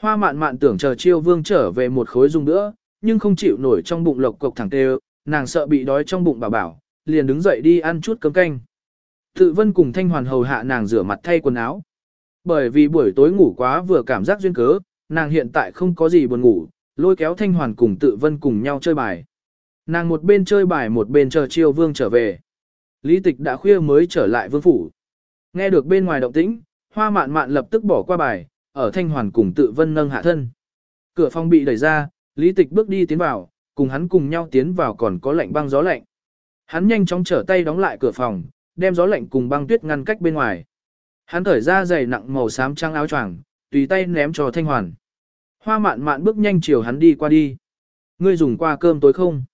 Hoa mạn mạn tưởng chờ chiêu vương trở về một khối dung nữa, nhưng không chịu nổi trong bụng lộc cục thẳng tê nàng sợ bị đói trong bụng bảo bảo, liền đứng dậy đi ăn chút cơm canh. Tự vân cùng thanh hoàn hầu hạ nàng rửa mặt thay quần áo. Bởi vì buổi tối ngủ quá vừa cảm giác duyên cớ, nàng hiện tại không có gì buồn ngủ, lôi kéo thanh hoàn cùng tự vân cùng nhau chơi bài. Nàng một bên chơi bài một bên chờ chiêu vương trở về. Lý tịch đã khuya mới trở lại vương phủ. Nghe được bên ngoài động tĩnh, hoa mạn mạn lập tức bỏ qua bài, ở thanh hoàn cùng tự vân nâng hạ thân. Cửa phòng bị đẩy ra, lý tịch bước đi tiến vào, cùng hắn cùng nhau tiến vào còn có lạnh băng gió lạnh. Hắn nhanh chóng trở tay đóng lại cửa phòng, đem gió lạnh cùng băng tuyết ngăn cách bên ngoài. Hắn thở ra giày nặng màu xám trắng áo choàng, tùy tay ném cho thanh hoàn. Hoa mạn mạn bước nhanh chiều hắn đi qua đi. Ngươi dùng qua cơm tối không?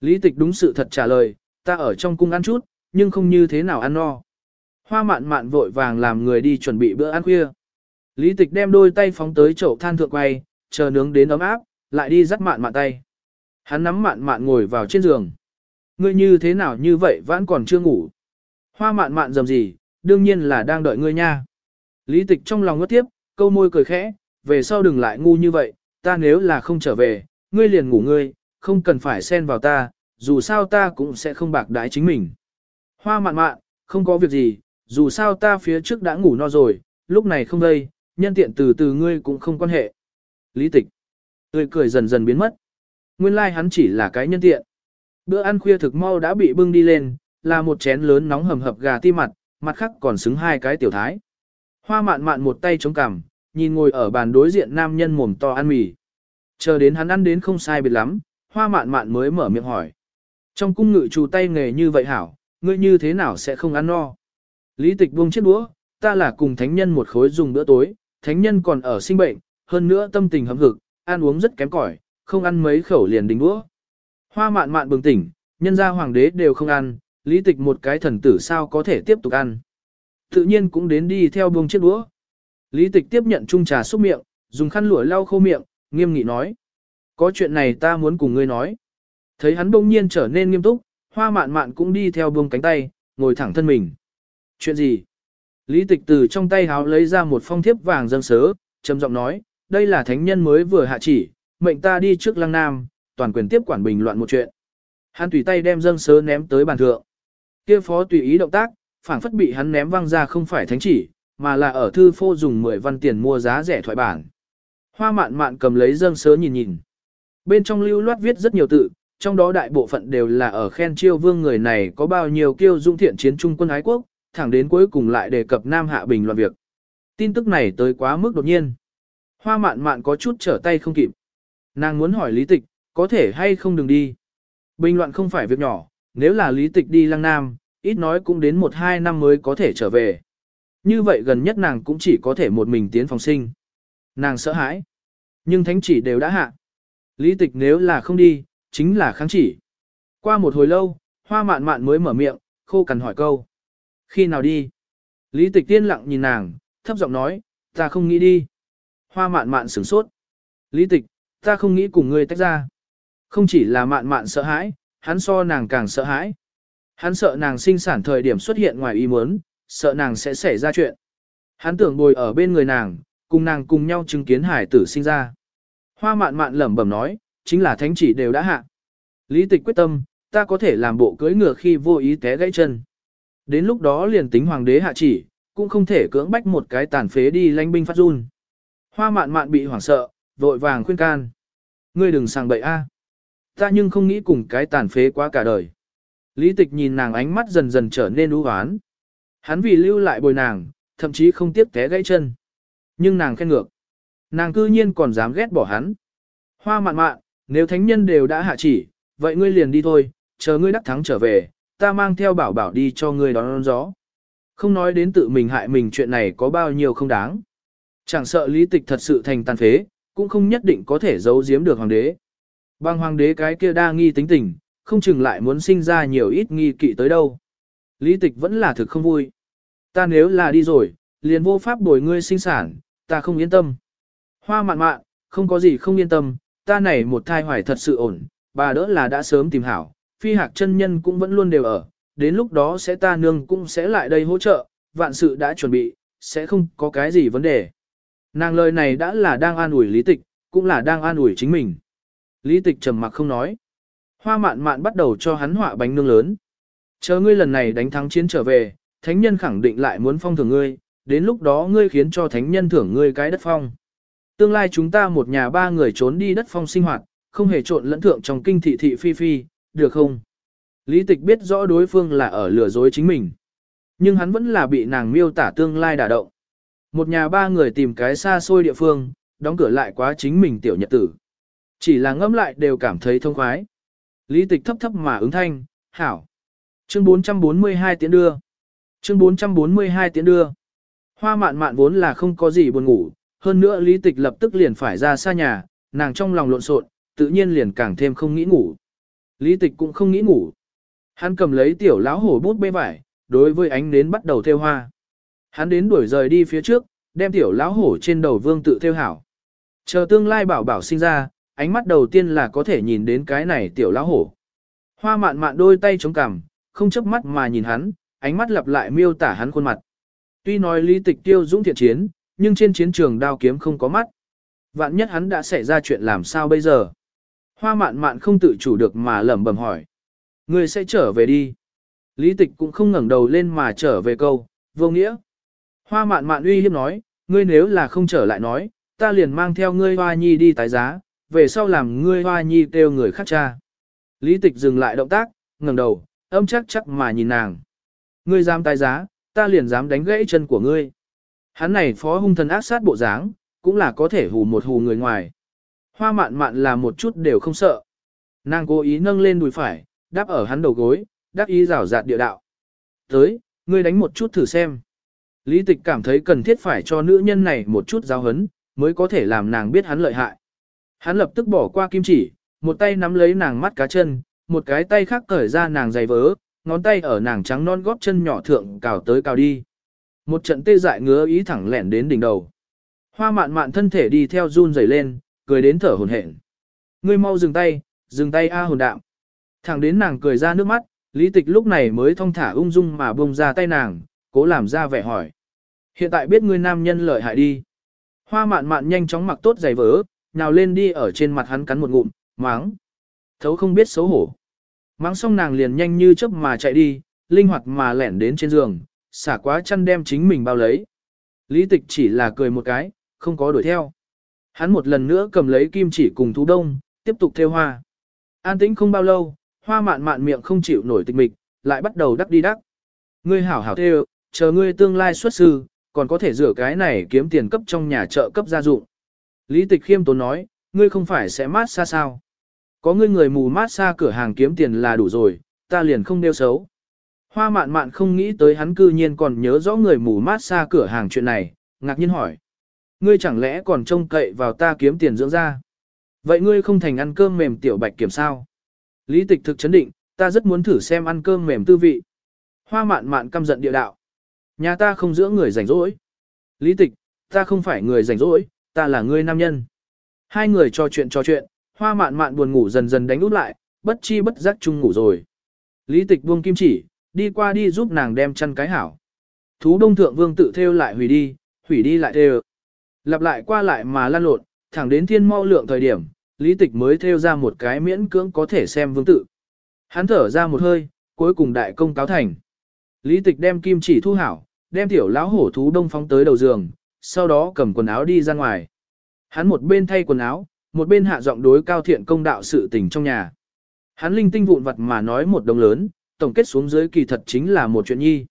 Lý tịch đúng sự thật trả lời, ta ở trong cung ăn chút, nhưng không như thế nào ăn no. Hoa mạn mạn vội vàng làm người đi chuẩn bị bữa ăn khuya. Lý tịch đem đôi tay phóng tới chậu than thượng quay, chờ nướng đến ấm áp, lại đi dắt mạn mạn tay. Hắn nắm mạn mạn ngồi vào trên giường. Ngươi như thế nào như vậy vẫn còn chưa ngủ. Hoa mạn mạn dầm gì, đương nhiên là đang đợi ngươi nha. Lý tịch trong lòng ngất tiếp, câu môi cười khẽ, về sau đừng lại ngu như vậy, ta nếu là không trở về, ngươi liền ngủ ngươi, không cần phải xen vào ta, dù sao ta cũng sẽ không bạc đái chính mình. Hoa mạn mạn, không có việc gì, dù sao ta phía trước đã ngủ no rồi, lúc này không đây, nhân tiện từ từ ngươi cũng không quan hệ. Lý tịch, tươi cười dần dần biến mất. Nguyên lai like hắn chỉ là cái nhân tiện. Bữa ăn khuya thực mau đã bị bưng đi lên, là một chén lớn nóng hầm hập gà ti mặt, mặt khác còn xứng hai cái tiểu thái. Hoa mạn mạn một tay chống cằm, nhìn ngồi ở bàn đối diện nam nhân mồm to ăn mì. Chờ đến hắn ăn đến không sai biệt lắm, hoa mạn mạn mới mở miệng hỏi. Trong cung ngự chủ tay nghề như vậy hảo, ngươi như thế nào sẽ không ăn no? Lý tịch buông chiếc đũa, ta là cùng thánh nhân một khối dùng bữa tối, thánh nhân còn ở sinh bệnh, hơn nữa tâm tình hâm hực, ăn uống rất kém cỏi, không ăn mấy khẩu liền đình đũa. Hoa mạn mạn bừng tỉnh, nhân gia hoàng đế đều không ăn, lý tịch một cái thần tử sao có thể tiếp tục ăn. Tự nhiên cũng đến đi theo buông chiếc đũa. Lý tịch tiếp nhận chung trà xúc miệng, dùng khăn lụa lau khô miệng, nghiêm nghị nói. Có chuyện này ta muốn cùng ngươi nói. Thấy hắn bỗng nhiên trở nên nghiêm túc, hoa mạn mạn cũng đi theo buông cánh tay, ngồi thẳng thân mình. Chuyện gì? Lý tịch từ trong tay háo lấy ra một phong thiếp vàng dâng sớ, trầm giọng nói, đây là thánh nhân mới vừa hạ chỉ, mệnh ta đi trước lăng nam, toàn quyền tiếp quản bình loạn một chuyện. Hắn tùy tay đem dâng sớ ném tới bàn thượng. Kia phó tùy ý động tác, phảng phất bị hắn ném văng ra không phải thánh chỉ, mà là ở thư phô dùng 10 văn tiền mua giá rẻ thoại bản. Hoa mạn mạn cầm lấy dâng sớ nhìn nhìn. Bên trong lưu loát viết rất nhiều tự, trong đó đại bộ phận đều là ở khen chiêu vương người này có bao nhiêu kiêu dung thiện chiến trung quân ái quốc, thẳng đến cuối cùng lại đề cập Nam Hạ Bình loạn việc. Tin tức này tới quá mức đột nhiên. Hoa mạn mạn có chút trở tay không kịp. Nàng muốn hỏi lý tịch, có thể hay không đừng đi. Bình loạn không phải việc nhỏ, nếu là lý tịch đi lăng nam, ít nói cũng đến 1-2 năm mới có thể trở về. Như vậy gần nhất nàng cũng chỉ có thể một mình tiến phòng sinh. Nàng sợ hãi. Nhưng thánh chỉ đều đã hạ. Lý tịch nếu là không đi, chính là kháng chỉ. Qua một hồi lâu, hoa mạn mạn mới mở miệng, khô cằn hỏi câu. Khi nào đi? Lý tịch tiên lặng nhìn nàng, thấp giọng nói, ta không nghĩ đi. Hoa mạn mạn sửng sốt. Lý tịch, ta không nghĩ cùng ngươi tách ra. Không chỉ là mạn mạn sợ hãi, hắn so nàng càng sợ hãi. Hắn sợ nàng sinh sản thời điểm xuất hiện ngoài ý muốn, sợ nàng sẽ xảy ra chuyện. Hắn tưởng bồi ở bên người nàng, cùng nàng cùng nhau chứng kiến hải tử sinh ra. Hoa mạn mạn lẩm bẩm nói, chính là thánh chỉ đều đã hạ. Lý tịch quyết tâm, ta có thể làm bộ cưỡi ngựa khi vô ý té gãy chân. Đến lúc đó liền tính hoàng đế hạ chỉ, cũng không thể cưỡng bách một cái tàn phế đi lãnh binh phát run. Hoa mạn mạn bị hoảng sợ, vội vàng khuyên can. Ngươi đừng sang bậy a. Ta nhưng không nghĩ cùng cái tàn phế quá cả đời. Lý tịch nhìn nàng ánh mắt dần dần trở nên u hoán. Hắn vì lưu lại bồi nàng, thậm chí không tiếc té gãy chân. Nhưng nàng khen ngược. Nàng cư nhiên còn dám ghét bỏ hắn. Hoa mạn mạn, nếu thánh nhân đều đã hạ chỉ, vậy ngươi liền đi thôi, chờ ngươi đắc thắng trở về, ta mang theo bảo bảo đi cho ngươi đón, đón gió. Không nói đến tự mình hại mình chuyện này có bao nhiêu không đáng. Chẳng sợ lý tịch thật sự thành tàn phế, cũng không nhất định có thể giấu giếm được hoàng đế. Bằng hoàng đế cái kia đa nghi tính tình, không chừng lại muốn sinh ra nhiều ít nghi kỵ tới đâu. Lý tịch vẫn là thực không vui. Ta nếu là đi rồi, liền vô pháp bồi ngươi sinh sản, ta không yên tâm. Hoa mạn mạn, không có gì không yên tâm, ta này một thai hoài thật sự ổn, bà đỡ là đã sớm tìm hảo, phi hạc chân nhân cũng vẫn luôn đều ở, đến lúc đó sẽ ta nương cũng sẽ lại đây hỗ trợ, vạn sự đã chuẩn bị, sẽ không có cái gì vấn đề. Nàng lời này đã là đang an ủi lý tịch, cũng là đang an ủi chính mình. Lý tịch trầm mặc không nói. Hoa mạn mạn bắt đầu cho hắn họa bánh nương lớn. Chờ ngươi lần này đánh thắng chiến trở về, thánh nhân khẳng định lại muốn phong thưởng ngươi, đến lúc đó ngươi khiến cho thánh nhân thưởng ngươi cái đất phong. Tương lai chúng ta một nhà ba người trốn đi đất phong sinh hoạt, không hề trộn lẫn thượng trong kinh thị thị phi phi, được không? Lý tịch biết rõ đối phương là ở lừa dối chính mình. Nhưng hắn vẫn là bị nàng miêu tả tương lai đả động. Một nhà ba người tìm cái xa xôi địa phương, đóng cửa lại quá chính mình tiểu nhật tử. Chỉ là ngâm lại đều cảm thấy thông khoái. Lý tịch thấp thấp mà ứng thanh, hảo. Chương 442 tiến đưa. Chương 442 tiến đưa. Hoa mạn mạn vốn là không có gì buồn ngủ, hơn nữa lý tịch lập tức liền phải ra xa nhà, nàng trong lòng lộn xộn, tự nhiên liền càng thêm không nghĩ ngủ. Lý tịch cũng không nghĩ ngủ. Hắn cầm lấy tiểu lão hổ bút bê vải, đối với ánh nến bắt đầu theo hoa. Hắn đến đuổi rời đi phía trước, đem tiểu lão hổ trên đầu vương tự theo hảo. Chờ tương lai bảo bảo sinh ra, ánh mắt đầu tiên là có thể nhìn đến cái này tiểu lão hổ. Hoa mạn mạn đôi tay chống cằm, không chớp mắt mà nhìn hắn, ánh mắt lặp lại miêu tả hắn khuôn mặt. Tuy nói lý tịch tiêu dũng thiện chiến, nhưng trên chiến trường đao kiếm không có mắt. Vạn nhất hắn đã xảy ra chuyện làm sao bây giờ? Hoa mạn mạn không tự chủ được mà lẩm bẩm hỏi. người sẽ trở về đi. Lý tịch cũng không ngẩng đầu lên mà trở về câu, vô nghĩa. Hoa mạn mạn uy hiếp nói, ngươi nếu là không trở lại nói, ta liền mang theo ngươi hoa nhi đi tái giá, về sau làm ngươi hoa nhi kêu người khác cha. Lý tịch dừng lại động tác, ngẩng đầu, âm chắc chắc mà nhìn nàng. Ngươi dám tái giá, ta liền dám đánh gãy chân của ngươi. Hắn này phó hung thần ác sát bộ dáng, cũng là có thể hù một hù người ngoài. Hoa mạn mạn là một chút đều không sợ. Nàng cố ý nâng lên đùi phải, đáp ở hắn đầu gối, đáp ý rào rạt địa đạo. Tới, ngươi đánh một chút thử xem. Lý tịch cảm thấy cần thiết phải cho nữ nhân này một chút giáo hấn, mới có thể làm nàng biết hắn lợi hại. Hắn lập tức bỏ qua kim chỉ, một tay nắm lấy nàng mắt cá chân, một cái tay khác cởi ra nàng giày vớ, ngón tay ở nàng trắng non góp chân nhỏ thượng cào tới cào đi. Một trận tê dại ngứa ý thẳng lẻn đến đỉnh đầu. Hoa mạn mạn thân thể đi theo run rẩy lên, cười đến thở hổn hển. Ngươi mau dừng tay, dừng tay a hồn đạm. Thẳng đến nàng cười ra nước mắt, lý tịch lúc này mới thong thả ung dung mà buông ra tay nàng, cố làm ra vẻ hỏi. Hiện tại biết ngươi nam nhân lợi hại đi. Hoa mạn mạn nhanh chóng mặc tốt giày vớ, nhào lên đi ở trên mặt hắn cắn một ngụm, máng. Thấu không biết xấu hổ. Máng xong nàng liền nhanh như chớp mà chạy đi, linh hoạt mà lẻn đến trên giường, xả quá chăn đem chính mình bao lấy. Lý tịch chỉ là cười một cái, không có đuổi theo. Hắn một lần nữa cầm lấy kim chỉ cùng thú đông, tiếp tục theo hoa. An tĩnh không bao lâu, hoa mạn mạn miệng không chịu nổi tịch mịch, lại bắt đầu đắc đi đắc. Ngươi hảo hảo theo, chờ ngươi tương lai xuất sư, còn có thể rửa cái này kiếm tiền cấp trong nhà chợ cấp gia dụng. Lý tịch khiêm tốn nói, ngươi không phải sẽ mát xa sao. Có ngươi người mù mát xa cửa hàng kiếm tiền là đủ rồi, ta liền không đeo xấu. Hoa mạn mạn không nghĩ tới hắn cư nhiên còn nhớ rõ người mù mát xa cửa hàng chuyện này, ngạc nhiên hỏi. Ngươi chẳng lẽ còn trông cậy vào ta kiếm tiền dưỡng ra? Vậy ngươi không thành ăn cơm mềm tiểu bạch kiểm sao? Lý tịch thực chấn định, ta rất muốn thử xem ăn cơm mềm tư vị. Hoa mạn mạn căm giận địa đạo. Nhà ta không dưỡng người rảnh rỗi. Lý tịch, ta không phải người rảnh rỗi, ta là người nam nhân. Hai người trò chuyện trò chuyện, hoa mạn mạn buồn ngủ dần dần đánh út lại, bất chi bất giác chung ngủ rồi. Lý tịch buông kim chỉ, đi qua đi giúp nàng đem chăn cái hảo. Thú đông thượng vương tự theo lại hủy đi, hủy đi lại theo. Lặp lại qua lại mà lan lộn, thẳng đến thiên mau lượng thời điểm, lý tịch mới theo ra một cái miễn cưỡng có thể xem vương tự. Hắn thở ra một hơi, cuối cùng đại công cáo thành. Lý tịch đem kim chỉ thu hảo, đem tiểu lão hổ thú đông phóng tới đầu giường, sau đó cầm quần áo đi ra ngoài. Hắn một bên thay quần áo, một bên hạ giọng đối cao thiện công đạo sự tình trong nhà. Hắn linh tinh vụn vặt mà nói một đồng lớn, tổng kết xuống dưới kỳ thật chính là một chuyện nhi.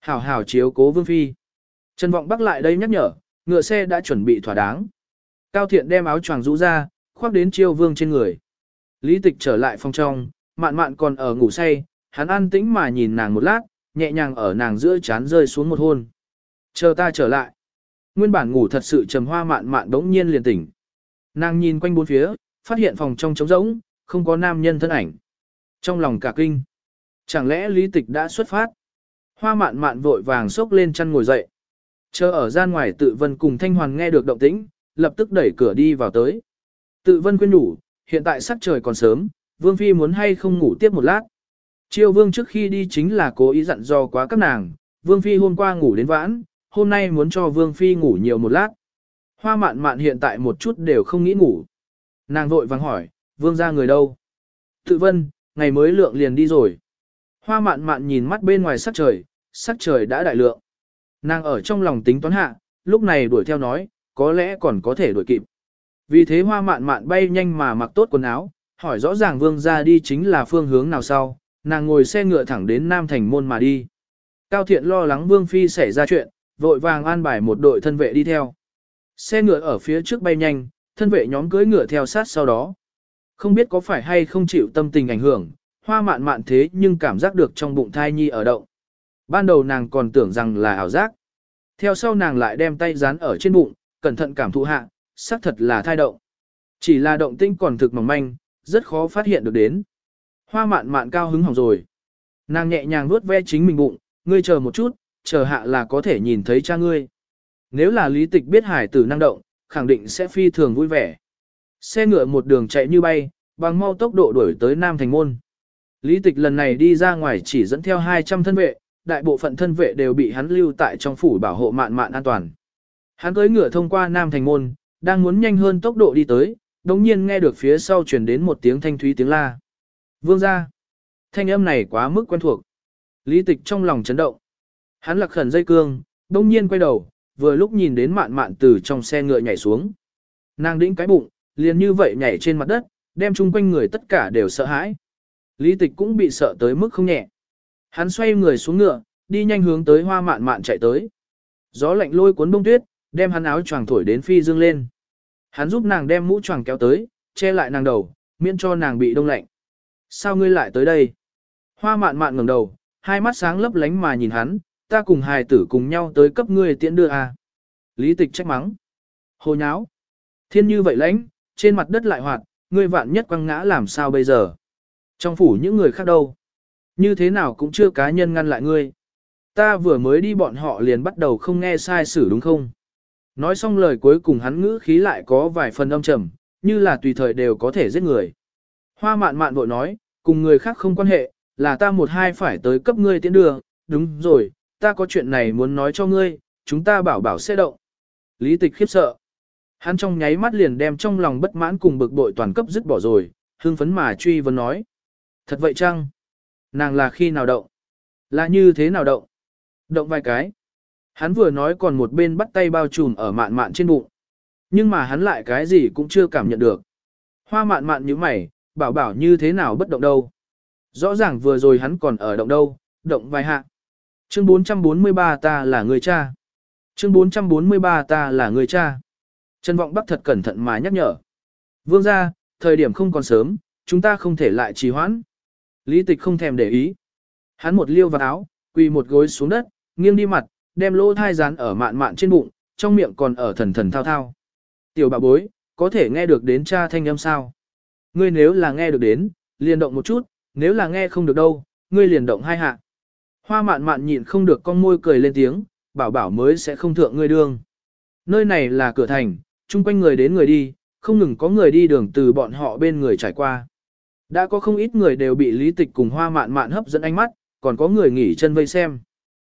Hảo hảo chiếu cố vương phi. Trần vọng bắc lại đây nhắc nhở, ngựa xe đã chuẩn bị thỏa đáng. Cao thiện đem áo choàng rũ ra, khoác đến chiêu vương trên người. Lý tịch trở lại phòng trong, mạn mạn còn ở ngủ say, hắn an tĩnh mà nhìn nàng một lát, nhẹ nhàng ở nàng giữa chán rơi xuống một hôn. Chờ ta trở lại. Nguyên bản ngủ thật sự trầm hoa mạn mạn đống nhiên liền tỉnh. Nàng nhìn quanh bốn phía, phát hiện phòng trong trống rỗng, không có nam nhân thân ảnh. Trong lòng cả kinh. Chẳng lẽ lý tịch đã xuất phát? Hoa mạn mạn vội vàng xốc lên chăn ngồi dậy. Chờ ở gian ngoài tự vân cùng thanh hoàn nghe được động tĩnh, lập tức đẩy cửa đi vào tới. Tự vân khuyên nhủ, hiện tại sắc trời còn sớm, vương phi muốn hay không ngủ tiếp một lát. Chiêu vương trước khi đi chính là cố ý dặn dò quá các nàng, vương phi hôm qua ngủ đến vãn, hôm nay muốn cho vương phi ngủ nhiều một lát. Hoa mạn mạn hiện tại một chút đều không nghĩ ngủ. Nàng vội vàng hỏi, vương ra người đâu? Tự vân, ngày mới lượng liền đi rồi. Hoa mạn mạn nhìn mắt bên ngoài sắc trời, sắc trời đã đại lượng. Nàng ở trong lòng tính toán hạ, lúc này đuổi theo nói, có lẽ còn có thể đuổi kịp. Vì thế hoa mạn mạn bay nhanh mà mặc tốt quần áo, hỏi rõ ràng vương ra đi chính là phương hướng nào sau, nàng ngồi xe ngựa thẳng đến Nam Thành Môn mà đi. Cao Thiện lo lắng Vương Phi xảy ra chuyện, vội vàng an bài một đội thân vệ đi theo. Xe ngựa ở phía trước bay nhanh, thân vệ nhóm cưỡi ngựa theo sát sau đó. Không biết có phải hay không chịu tâm tình ảnh hưởng, hoa mạn mạn thế nhưng cảm giác được trong bụng thai nhi ở động. Ban đầu nàng còn tưởng rằng là ảo giác. Theo sau nàng lại đem tay dán ở trên bụng, cẩn thận cảm thụ hạ, xác thật là thai động. Chỉ là động tinh còn thực mỏng manh, rất khó phát hiện được đến. Hoa mạn mạn cao hứng hỏng rồi. Nàng nhẹ nhàng vuốt ve chính mình bụng, ngươi chờ một chút, chờ hạ là có thể nhìn thấy cha ngươi. Nếu là lý tịch biết hải tử năng động, khẳng định sẽ phi thường vui vẻ. Xe ngựa một đường chạy như bay, bằng mau tốc độ đuổi tới Nam Thành Môn. Lý tịch lần này đi ra ngoài chỉ dẫn theo 200 thân vệ, đại bộ phận thân vệ đều bị hắn lưu tại trong phủ bảo hộ mạn mạn an toàn. Hắn cưỡi ngựa thông qua Nam Thành Môn, đang muốn nhanh hơn tốc độ đi tới, đồng nhiên nghe được phía sau truyền đến một tiếng thanh thúy tiếng la. Vương ra. Thanh âm này quá mức quen thuộc. Lý tịch trong lòng chấn động. Hắn lạc khẩn dây cương, đồng nhiên quay đầu, vừa lúc nhìn đến mạn mạn từ trong xe ngựa nhảy xuống. Nàng đĩnh cái bụng, liền như vậy nhảy trên mặt đất, đem chung quanh người tất cả đều sợ hãi. Lý tịch cũng bị sợ tới mức không nhẹ. Hắn xoay người xuống ngựa, đi nhanh hướng tới hoa mạn mạn chạy tới. Gió lạnh lôi cuốn bông tuyết, đem hắn áo choàng thổi đến phi dương lên. Hắn giúp nàng đem mũ choàng kéo tới, che lại nàng đầu, miễn cho nàng bị đông lạnh. Sao ngươi lại tới đây? Hoa mạn mạn ngẩng đầu, hai mắt sáng lấp lánh mà nhìn hắn, ta cùng hài tử cùng nhau tới cấp ngươi tiễn đưa à. Lý tịch trách mắng. Hồ nháo. Thiên như vậy lãnh, trên mặt đất lại hoạt, ngươi vạn nhất quăng ngã làm sao bây giờ? Trong phủ những người khác đâu? Như thế nào cũng chưa cá nhân ngăn lại ngươi. Ta vừa mới đi bọn họ liền bắt đầu không nghe sai xử đúng không? Nói xong lời cuối cùng hắn ngữ khí lại có vài phần âm trầm, như là tùy thời đều có thể giết người. Hoa mạn mạn vội nói, cùng người khác không quan hệ, là ta một hai phải tới cấp ngươi tiến đường, đúng rồi, ta có chuyện này muốn nói cho ngươi, chúng ta bảo bảo sẽ động. Lý tịch khiếp sợ. Hắn trong nháy mắt liền đem trong lòng bất mãn cùng bực bội toàn cấp dứt bỏ rồi, hương phấn mà truy vấn nói. Thật vậy chăng? Nàng là khi nào động? Là như thế nào động? Động vài cái. Hắn vừa nói còn một bên bắt tay bao trùm ở mạn mạn trên bụng. Nhưng mà hắn lại cái gì cũng chưa cảm nhận được. Hoa mạn mạn như mày, bảo bảo như thế nào bất động đâu. Rõ ràng vừa rồi hắn còn ở động đâu, động vài hạ. Chương 443 ta là người cha. Chương 443 ta là người cha. Trần Vọng Bắc thật cẩn thận mà nhắc nhở. Vương ra, thời điểm không còn sớm, chúng ta không thể lại trì hoãn. Lý tịch không thèm để ý. Hắn một liêu vào áo, quỳ một gối xuống đất, nghiêng đi mặt, đem lỗ thai dán ở mạn mạn trên bụng, trong miệng còn ở thần thần thao thao. Tiểu bà bối, có thể nghe được đến cha thanh âm sao? Ngươi nếu là nghe được đến, liền động một chút, nếu là nghe không được đâu, ngươi liền động hai hạ. Hoa mạn mạn nhịn không được con môi cười lên tiếng, bảo bảo mới sẽ không thượng ngươi đương. Nơi này là cửa thành, chung quanh người đến người đi, không ngừng có người đi đường từ bọn họ bên người trải qua. Đã có không ít người đều bị lý tịch cùng hoa mạn mạn hấp dẫn ánh mắt, còn có người nghỉ chân vây xem.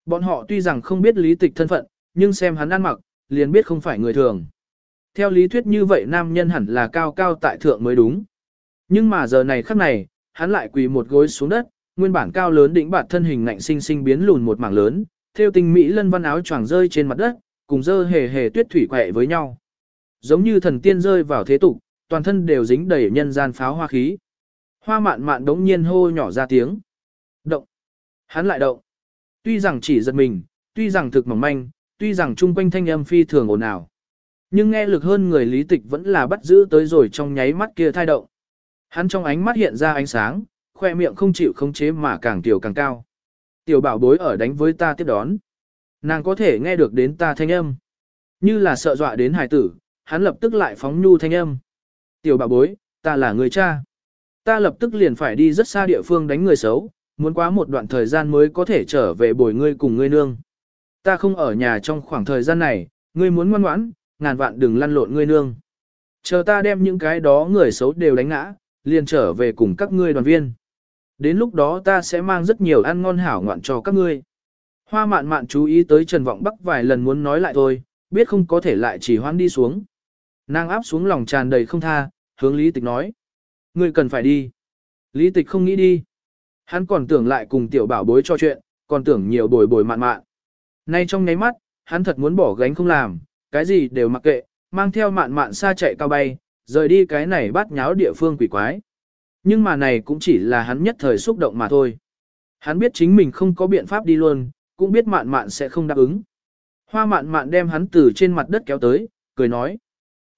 Bọn họ tuy rằng không biết lý tịch thân phận, nhưng xem hắn ăn mặc, liền biết không phải người thường. Theo lý thuyết như vậy nam nhân hẳn là cao cao tại thượng mới đúng. Nhưng mà giờ này khắc này, hắn lại quỳ một gối xuống đất, nguyên bản cao lớn đỉnh bạt thân hình ngạnh sinh sinh biến lùn một mảng lớn, theo tình mỹ lân văn áo choàng rơi trên mặt đất, cùng dơ hề hề tuyết thủy quẹ với nhau. Giống như thần tiên rơi vào thế tục, toàn thân đều dính đầy nhân gian pháo hoa khí. Hoa mạn mạn đống nhiên hô nhỏ ra tiếng. Động. Hắn lại động. Tuy rằng chỉ giật mình, tuy rằng thực mỏng manh, tuy rằng chung quanh thanh âm phi thường ồn ào. Nhưng nghe lực hơn người lý tịch vẫn là bắt giữ tới rồi trong nháy mắt kia thai động. Hắn trong ánh mắt hiện ra ánh sáng, khoe miệng không chịu khống chế mà càng tiểu càng cao. Tiểu bảo bối ở đánh với ta tiếp đón. Nàng có thể nghe được đến ta thanh âm. Như là sợ dọa đến hải tử, hắn lập tức lại phóng nhu thanh âm. Tiểu bảo bối, ta là người cha. Ta lập tức liền phải đi rất xa địa phương đánh người xấu, muốn quá một đoạn thời gian mới có thể trở về bồi ngươi cùng ngươi nương. Ta không ở nhà trong khoảng thời gian này, ngươi muốn ngoan ngoãn, ngàn vạn đừng lăn lộn ngươi nương. Chờ ta đem những cái đó người xấu đều đánh ngã, liền trở về cùng các ngươi đoàn viên. Đến lúc đó ta sẽ mang rất nhiều ăn ngon hảo ngoạn cho các ngươi. Hoa mạn mạn chú ý tới Trần Vọng Bắc vài lần muốn nói lại thôi, biết không có thể lại chỉ hoan đi xuống. Nàng áp xuống lòng tràn đầy không tha, hướng Lý Tịch nói. Ngươi cần phải đi. Lý Tịch không nghĩ đi. Hắn còn tưởng lại cùng tiểu bảo bối cho chuyện, còn tưởng nhiều bồi bồi mạn mạn. Nay trong nháy mắt, hắn thật muốn bỏ gánh không làm, cái gì đều mặc kệ, mang theo mạn mạn xa chạy cao bay, rời đi cái này bắt nháo địa phương quỷ quái. Nhưng mà này cũng chỉ là hắn nhất thời xúc động mà thôi. Hắn biết chính mình không có biện pháp đi luôn, cũng biết mạn mạn sẽ không đáp ứng. Hoa mạn mạn đem hắn từ trên mặt đất kéo tới, cười nói.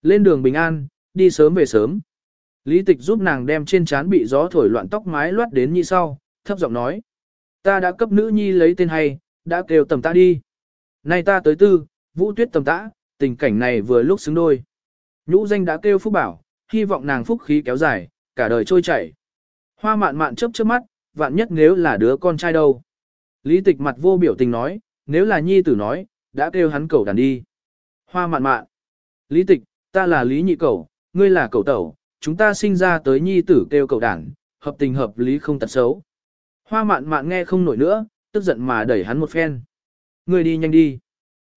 Lên đường bình an, đi sớm về sớm. Lý tịch giúp nàng đem trên trán bị gió thổi loạn tóc mái loát đến như sau, thấp giọng nói. Ta đã cấp nữ nhi lấy tên hay, đã kêu tầm ta đi. Nay ta tới tư, vũ tuyết tầm tã, tình cảnh này vừa lúc xứng đôi. Nhũ danh đã kêu phúc bảo, hy vọng nàng phúc khí kéo dài, cả đời trôi chảy. Hoa mạn mạn chớp chớp mắt, vạn nhất nếu là đứa con trai đâu. Lý tịch mặt vô biểu tình nói, nếu là nhi tử nói, đã kêu hắn cầu đàn đi. Hoa mạn mạn. Lý tịch, ta là lý nhị cầu, ngươi là cầu tẩu, chúng ta sinh ra tới nhi tử kêu cầu đảng hợp tình hợp lý không tật xấu. Hoa mạn mạn nghe không nổi nữa, tức giận mà đẩy hắn một phen. người đi nhanh đi.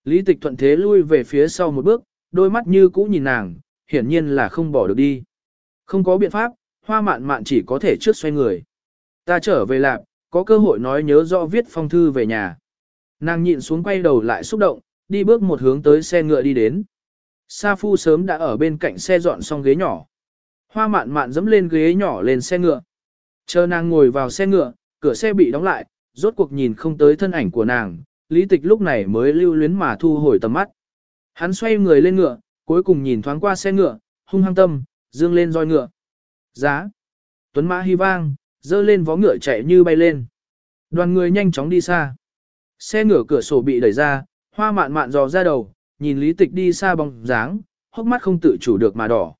Lý tịch thuận thế lui về phía sau một bước, đôi mắt như cũ nhìn nàng, hiển nhiên là không bỏ được đi. Không có biện pháp, hoa mạn mạn chỉ có thể trước xoay người. Ta trở về lạp, có cơ hội nói nhớ rõ viết phong thư về nhà. Nàng nhịn xuống quay đầu lại xúc động, đi bước một hướng tới xe ngựa đi đến. Sa Phu sớm đã ở bên cạnh xe dọn xong ghế nhỏ. Hoa mạn mạn dẫm lên ghế nhỏ lên xe ngựa. Chờ nàng ngồi vào xe ngựa, cửa xe bị đóng lại, rốt cuộc nhìn không tới thân ảnh của nàng, lý tịch lúc này mới lưu luyến mà thu hồi tầm mắt. Hắn xoay người lên ngựa, cuối cùng nhìn thoáng qua xe ngựa, hung hăng tâm, dương lên roi ngựa. Giá. Tuấn mã hy vang, dơ lên vó ngựa chạy như bay lên. Đoàn người nhanh chóng đi xa. Xe ngựa cửa sổ bị đẩy ra, hoa mạn mạn dò ra đầu, nhìn lý tịch đi xa bóng dáng, hốc mắt không tự chủ được mà đỏ.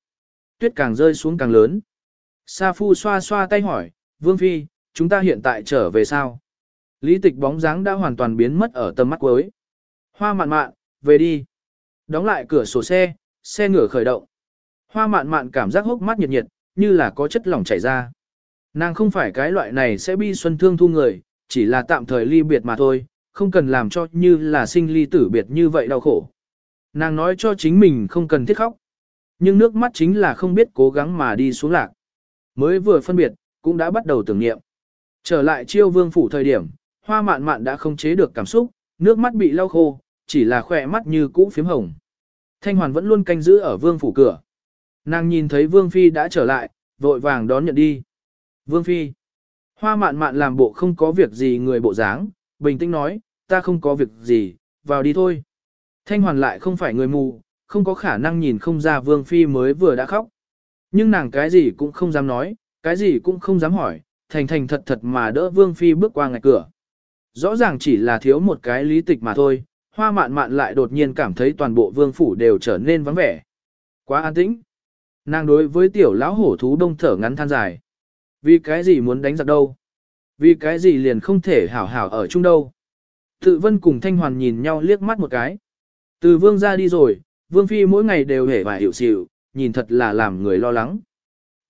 Tuyết càng rơi xuống càng lớn. Sa phu xoa xoa tay hỏi, Vương Phi, chúng ta hiện tại trở về sao? Lý tịch bóng dáng đã hoàn toàn biến mất ở tầm mắt cuối. Hoa mạn mạn, về đi. Đóng lại cửa sổ xe, xe ngựa khởi động. Hoa mạn mạn cảm giác hốc mắt nhiệt nhiệt, như là có chất lỏng chảy ra. Nàng không phải cái loại này sẽ bi xuân thương thu người, chỉ là tạm thời ly biệt mà thôi, không cần làm cho như là sinh ly tử biệt như vậy đau khổ. Nàng nói cho chính mình không cần thiết khóc. Nhưng nước mắt chính là không biết cố gắng mà đi xuống lạc. Mới vừa phân biệt, cũng đã bắt đầu tưởng niệm. Trở lại chiêu vương phủ thời điểm, hoa mạn mạn đã không chế được cảm xúc, nước mắt bị lau khô, chỉ là khỏe mắt như cũ phím hồng. Thanh hoàn vẫn luôn canh giữ ở vương phủ cửa. Nàng nhìn thấy vương phi đã trở lại, vội vàng đón nhận đi. Vương phi. Hoa mạn mạn làm bộ không có việc gì người bộ dáng, bình tĩnh nói, ta không có việc gì, vào đi thôi. Thanh hoàn lại không phải người mù, không có khả năng nhìn không ra vương phi mới vừa đã khóc. Nhưng nàng cái gì cũng không dám nói, cái gì cũng không dám hỏi, thành thành thật thật mà đỡ vương phi bước qua ngạch cửa. Rõ ràng chỉ là thiếu một cái lý tịch mà thôi, hoa mạn mạn lại đột nhiên cảm thấy toàn bộ vương phủ đều trở nên vắng vẻ. Quá an tĩnh. Nàng đối với tiểu lão hổ thú đông thở ngắn than dài. Vì cái gì muốn đánh giặc đâu? Vì cái gì liền không thể hảo hảo ở chung đâu? Tự vân cùng thanh hoàn nhìn nhau liếc mắt một cái. Từ vương ra đi rồi, vương phi mỗi ngày đều hề và hiểu xịu, nhìn thật là làm người lo lắng.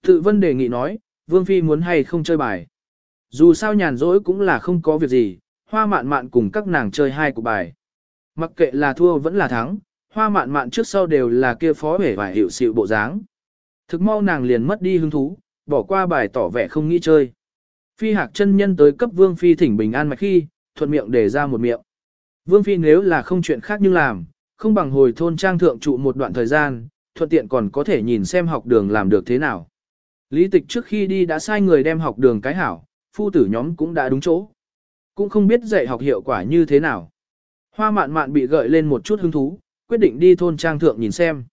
Tự vân đề nghị nói, vương phi muốn hay không chơi bài. Dù sao nhàn rỗi cũng là không có việc gì, hoa mạn mạn cùng các nàng chơi hai cục bài. Mặc kệ là thua vẫn là thắng, hoa mạn mạn trước sau đều là kia phó hề và hiểu xịu bộ dáng. Thực mau nàng liền mất đi hứng thú, bỏ qua bài tỏ vẻ không nghĩ chơi. Phi hạc chân nhân tới cấp vương phi thỉnh bình an mạch khi, thuận miệng để ra một miệng. Vương phi nếu là không chuyện khác nhưng làm, không bằng hồi thôn trang thượng trụ một đoạn thời gian, thuận tiện còn có thể nhìn xem học đường làm được thế nào. Lý tịch trước khi đi đã sai người đem học đường cái hảo, phu tử nhóm cũng đã đúng chỗ. Cũng không biết dạy học hiệu quả như thế nào. Hoa mạn mạn bị gợi lên một chút hứng thú, quyết định đi thôn trang thượng nhìn xem.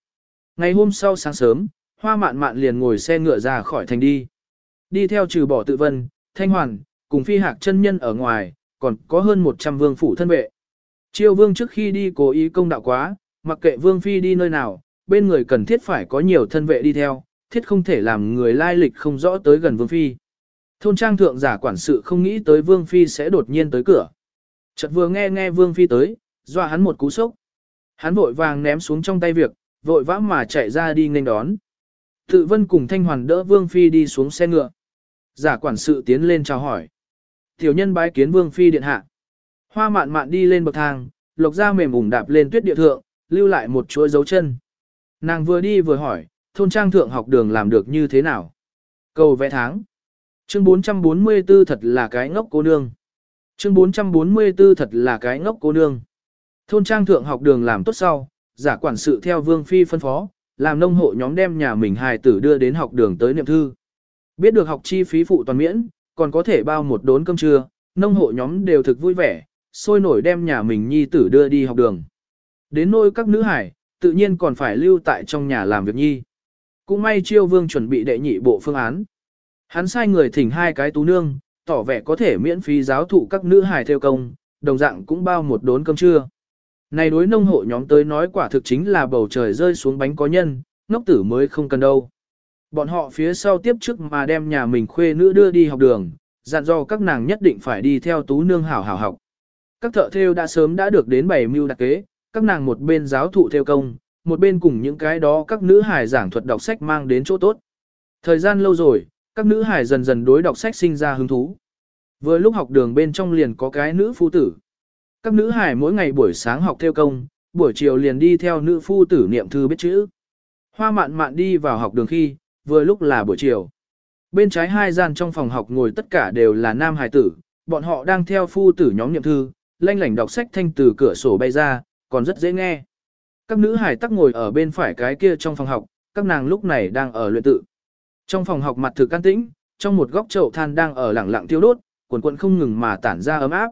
Ngày hôm sau sáng sớm, hoa mạn mạn liền ngồi xe ngựa ra khỏi thành đi. Đi theo trừ bỏ tự vân, thanh hoàn, cùng phi hạc chân nhân ở ngoài, còn có hơn 100 vương phủ thân vệ. Triều vương trước khi đi cố ý công đạo quá, mặc kệ vương phi đi nơi nào, bên người cần thiết phải có nhiều thân vệ đi theo, thiết không thể làm người lai lịch không rõ tới gần vương phi. Thôn trang thượng giả quản sự không nghĩ tới vương phi sẽ đột nhiên tới cửa. Chợt vừa nghe nghe vương phi tới, dọa hắn một cú sốc. Hắn vội vàng ném xuống trong tay việc, vội vã mà chạy ra đi nghênh đón. Tự vân cùng thanh hoàn đỡ vương phi đi xuống xe ngựa. Giả quản sự tiến lên chào hỏi. Tiểu nhân bái kiến vương phi điện hạ. Hoa mạn mạn đi lên bậc thang, lộc ra mềm ủng đạp lên tuyết địa thượng, lưu lại một chuỗi dấu chân. Nàng vừa đi vừa hỏi, thôn trang thượng học đường làm được như thế nào? Cầu vẽ tháng. Chương 444 thật là cái ngốc cô nương. Chương 444 thật là cái ngốc cô nương. Thôn trang thượng học đường làm tốt sau, giả quản sự theo vương phi phân phó, làm nông hộ nhóm đem nhà mình hài tử đưa đến học đường tới niệm thư. Biết được học chi phí phụ toàn miễn, còn có thể bao một đốn cơm trưa, nông hộ nhóm đều thực vui vẻ, sôi nổi đem nhà mình nhi tử đưa đi học đường. Đến nôi các nữ hải, tự nhiên còn phải lưu tại trong nhà làm việc nhi. Cũng may chiêu vương chuẩn bị đệ nhị bộ phương án. Hắn sai người thỉnh hai cái tú nương, tỏ vẻ có thể miễn phí giáo thụ các nữ hải theo công, đồng dạng cũng bao một đốn cơm trưa. Này đối nông hộ nhóm tới nói quả thực chính là bầu trời rơi xuống bánh có nhân, ngốc tử mới không cần đâu. Bọn họ phía sau tiếp trước mà đem nhà mình khuê nữ đưa đi học đường, dặn dò các nàng nhất định phải đi theo tú nương hảo hảo học. Các thợ thêu đã sớm đã được đến bảy mưu đặc kế, các nàng một bên giáo thụ theo công, một bên cùng những cái đó các nữ hài giảng thuật đọc sách mang đến chỗ tốt. Thời gian lâu rồi, các nữ hài dần dần đối đọc sách sinh ra hứng thú. Vừa lúc học đường bên trong liền có cái nữ phu tử. Các nữ hài mỗi ngày buổi sáng học theo công, buổi chiều liền đi theo nữ phu tử niệm thư biết chữ. Hoa mạn mạn đi vào học đường khi, vừa lúc là buổi chiều. Bên trái hai gian trong phòng học ngồi tất cả đều là nam hài tử, bọn họ đang theo phu tử nhóm niệm thư, lanh lảnh đọc sách thanh từ cửa sổ bay ra, còn rất dễ nghe. Các nữ hải tắc ngồi ở bên phải cái kia trong phòng học, các nàng lúc này đang ở luyện tự. Trong phòng học mặt thực can tĩnh, trong một góc chậu than đang ở lẳng lặng tiêu đốt, quần quần không ngừng mà tản ra ấm áp.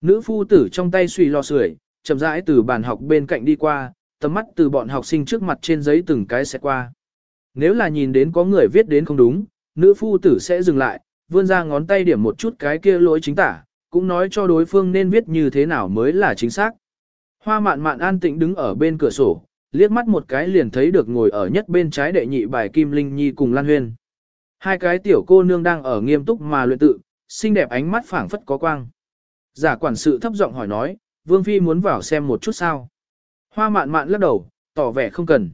Nữ phu tử trong tay suy lò sưởi, chậm rãi từ bàn học bên cạnh đi qua, tầm mắt từ bọn học sinh trước mặt trên giấy từng cái sẽ qua. Nếu là nhìn đến có người viết đến không đúng, nữ phu tử sẽ dừng lại, vươn ra ngón tay điểm một chút cái kia lỗi chính tả, cũng nói cho đối phương nên viết như thế nào mới là chính xác. Hoa mạn mạn an tĩnh đứng ở bên cửa sổ, liếc mắt một cái liền thấy được ngồi ở nhất bên trái đệ nhị bài Kim Linh Nhi cùng Lan Huyên. Hai cái tiểu cô nương đang ở nghiêm túc mà luyện tự, xinh đẹp ánh mắt phảng phất có quang. Giả quản sự thấp giọng hỏi nói, Vương Phi muốn vào xem một chút sao. Hoa mạn mạn lắc đầu, tỏ vẻ không cần.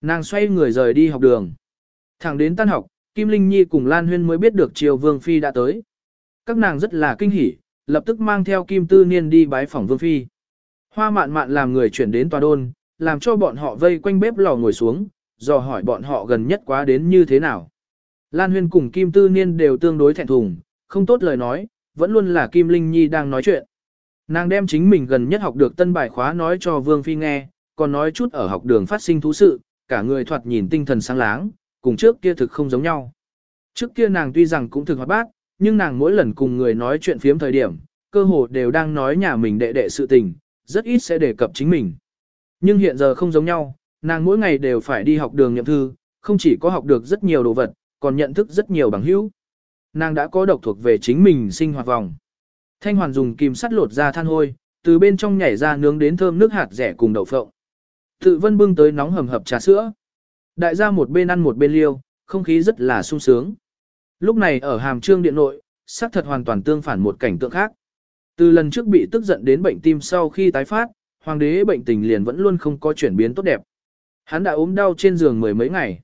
Nàng xoay người rời đi học đường. Thẳng đến tan học, Kim Linh Nhi cùng Lan Huyên mới biết được chiều Vương Phi đã tới. Các nàng rất là kinh hỉ, lập tức mang theo Kim Tư Niên đi bái phòng Vương Phi. Hoa mạn mạn làm người chuyển đến tòa đôn, làm cho bọn họ vây quanh bếp lò ngồi xuống, dò hỏi bọn họ gần nhất quá đến như thế nào. Lan Huyên cùng Kim Tư Niên đều tương đối thẹn thùng, không tốt lời nói, vẫn luôn là Kim Linh Nhi đang nói chuyện. Nàng đem chính mình gần nhất học được tân bài khóa nói cho Vương Phi nghe, còn nói chút ở học đường phát sinh thú sự, cả người thoạt nhìn tinh thần sáng láng, cùng trước kia thực không giống nhau. Trước kia nàng tuy rằng cũng thực hoạt bát, nhưng nàng mỗi lần cùng người nói chuyện phiếm thời điểm, cơ hồ đều đang nói nhà mình đệ đệ sự tình, rất ít sẽ đề cập chính mình. Nhưng hiện giờ không giống nhau, nàng mỗi ngày đều phải đi học đường nhậm thư, không chỉ có học được rất nhiều đồ vật, còn nhận thức rất nhiều bằng hữu. Nàng đã có độc thuộc về chính mình sinh hoạt vòng. Thanh hoàn dùng kim sắt lột ra than hôi, từ bên trong nhảy ra nướng đến thơm nước hạt rẻ cùng đậu phộng. Tự vân bưng tới nóng hầm hập trà sữa. Đại gia một bên ăn một bên liêu, không khí rất là sung sướng. Lúc này ở hàm trương điện nội, xác thật hoàn toàn tương phản một cảnh tượng khác. Từ lần trước bị tức giận đến bệnh tim sau khi tái phát, hoàng đế bệnh tình liền vẫn luôn không có chuyển biến tốt đẹp. Hắn đã ốm đau trên giường mười mấy ngày.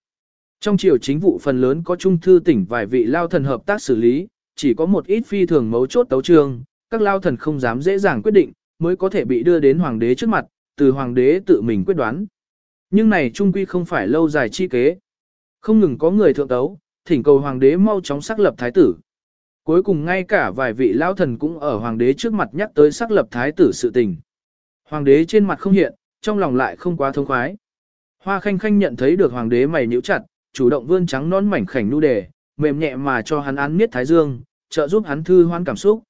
Trong triều chính vụ phần lớn có trung thư tỉnh vài vị lao thần hợp tác xử lý, chỉ có một ít phi thường mấu chốt tấu trương, các lao thần không dám dễ dàng quyết định, mới có thể bị đưa đến hoàng đế trước mặt, từ hoàng đế tự mình quyết đoán. Nhưng này trung quy không phải lâu dài chi kế. Không ngừng có người thượng tấu, thỉnh cầu hoàng đế mau chóng xác lập thái tử. Cuối cùng ngay cả vài vị lao thần cũng ở hoàng đế trước mặt nhắc tới xác lập thái tử sự tình. Hoàng đế trên mặt không hiện, trong lòng lại không quá thông khoái. Hoa khanh khanh nhận thấy được hoàng đế mày nhíu chặt, chủ động vươn trắng non mảnh khảnh nu đề, mềm nhẹ mà cho hắn án miết thái dương, trợ giúp hắn thư hoan cảm xúc.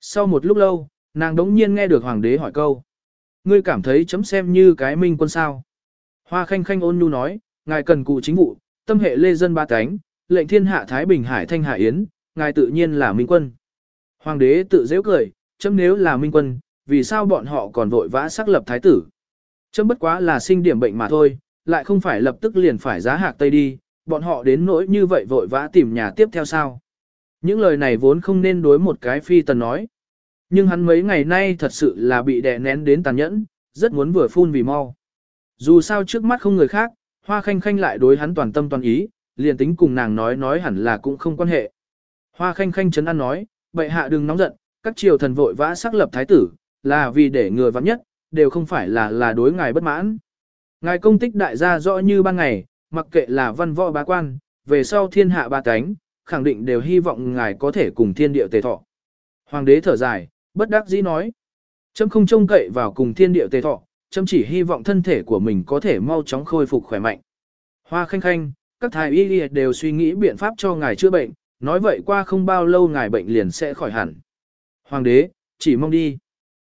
Sau một lúc lâu, nàng đống nhiên nghe được hoàng đế hỏi câu. Ngươi cảm thấy chấm xem như cái minh quân sao. Hoa khanh khanh ôn nhu nói, ngài cần cụ chính vụ, tâm hệ lê dân ba cánh, lệnh thiên hạ Thái Bình Hải Thanh Hạ Yến, ngài tự nhiên là minh quân. Hoàng đế tự dễ cười, chấm nếu là minh quân, vì sao bọn họ còn vội vã xác lập thái tử. Chấm bất quá là sinh điểm bệnh mà thôi, lại không phải lập tức liền phải giá hạc tây đi, bọn họ đến nỗi như vậy vội vã tìm nhà tiếp theo sao. Những lời này vốn không nên đối một cái phi tần nói. Nhưng hắn mấy ngày nay thật sự là bị đè nén đến tàn nhẫn, rất muốn vừa phun vì mau. Dù sao trước mắt không người khác, hoa khanh khanh lại đối hắn toàn tâm toàn ý, liền tính cùng nàng nói nói hẳn là cũng không quan hệ. Hoa khanh khanh chấn an nói, bệ hạ đừng nóng giận, các triều thần vội vã xác lập thái tử, là vì để người vắng nhất, đều không phải là là đối ngài bất mãn. Ngài công tích đại gia rõ như ban ngày, mặc kệ là văn võ bá quan, về sau thiên hạ ba cánh, khẳng định đều hy vọng ngài có thể cùng thiên địa tề thọ. Hoàng đế thở dài, bất đắc dĩ nói. Chấm không trông cậy vào cùng thiên địa tề thọ, chấm chỉ hy vọng thân thể của mình có thể mau chóng khôi phục khỏe mạnh. Hoa khanh khanh, các thái y đều suy nghĩ biện pháp cho ngài chữa bệnh, nói vậy qua không bao lâu ngài bệnh liền sẽ khỏi hẳn. Hoàng đế, chỉ mong đi.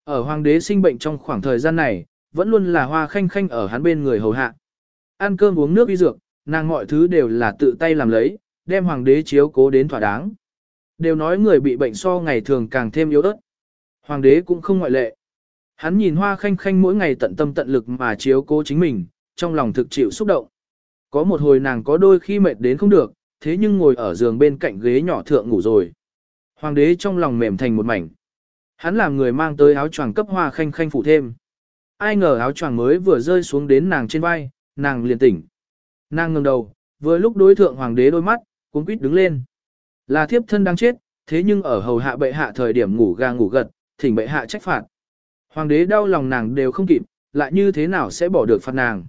Ở hoàng đế sinh bệnh trong khoảng thời gian này, vẫn luôn là hoa khanh khanh ở hắn bên người hầu hạ. Ăn cơm uống nước y dược, nàng mọi thứ đều là tự tay làm lấy, đem hoàng đế chiếu cố đến thỏa đáng. Đều nói người bị bệnh so ngày thường càng thêm yếu ớt. Hoàng đế cũng không ngoại lệ. Hắn nhìn hoa khanh khanh mỗi ngày tận tâm tận lực mà chiếu cố chính mình, trong lòng thực chịu xúc động. Có một hồi nàng có đôi khi mệt đến không được, thế nhưng ngồi ở giường bên cạnh ghế nhỏ thượng ngủ rồi. Hoàng đế trong lòng mềm thành một mảnh. Hắn làm người mang tới áo choàng cấp hoa khanh khanh phụ thêm. Ai ngờ áo choàng mới vừa rơi xuống đến nàng trên vai, nàng liền tỉnh. Nàng ngẩng đầu, vừa lúc đối thượng hoàng đế đôi mắt, cuống quýt đứng lên. Là thiếp thân đang chết, thế nhưng ở hầu hạ bệ hạ thời điểm ngủ ga ngủ gật, thỉnh bệ hạ trách phạt. Hoàng đế đau lòng nàng đều không kịp, lại như thế nào sẽ bỏ được phạt nàng.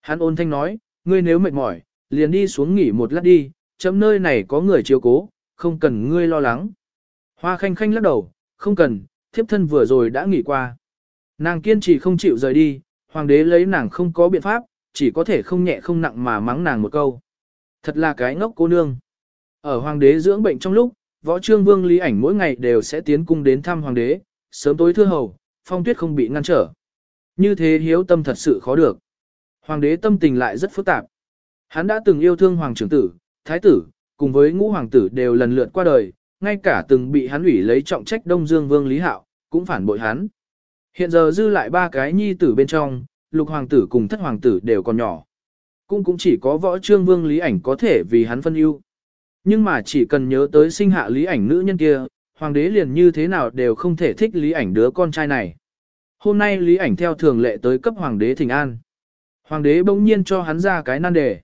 Hắn ôn thanh nói, ngươi nếu mệt mỏi, liền đi xuống nghỉ một lát đi, chấm nơi này có người chiếu cố, không cần ngươi lo lắng. Hoa khanh khanh lắc đầu, không cần, thiếp thân vừa rồi đã nghỉ qua. Nàng kiên trì không chịu rời đi, hoàng đế lấy nàng không có biện pháp, chỉ có thể không nhẹ không nặng mà mắng nàng một câu. Thật là cái ngốc cô nương. Ở hoàng đế dưỡng bệnh trong lúc, võ trương vương lý ảnh mỗi ngày đều sẽ tiến cung đến thăm hoàng đế, sớm tối thưa hầu, phong tuyết không bị ngăn trở. Như thế hiếu tâm thật sự khó được. Hoàng đế tâm tình lại rất phức tạp. Hắn đã từng yêu thương hoàng trưởng tử, thái tử, cùng với ngũ hoàng tử đều lần lượt qua đời, ngay cả từng bị hắn ủy lấy trọng trách Đông Dương Vương Lý Hạo, cũng phản bội hắn. Hiện giờ dư lại ba cái nhi tử bên trong, lục hoàng tử cùng thất hoàng tử đều còn nhỏ. Cũng cũng chỉ có võ trương vương Lý ảnh có thể vì hắn phân ưu. Nhưng mà chỉ cần nhớ tới sinh hạ Lý ảnh nữ nhân kia, hoàng đế liền như thế nào đều không thể thích Lý ảnh đứa con trai này. Hôm nay Lý ảnh theo thường lệ tới cấp hoàng đế thỉnh an. Hoàng đế bỗng nhiên cho hắn ra cái nan đề.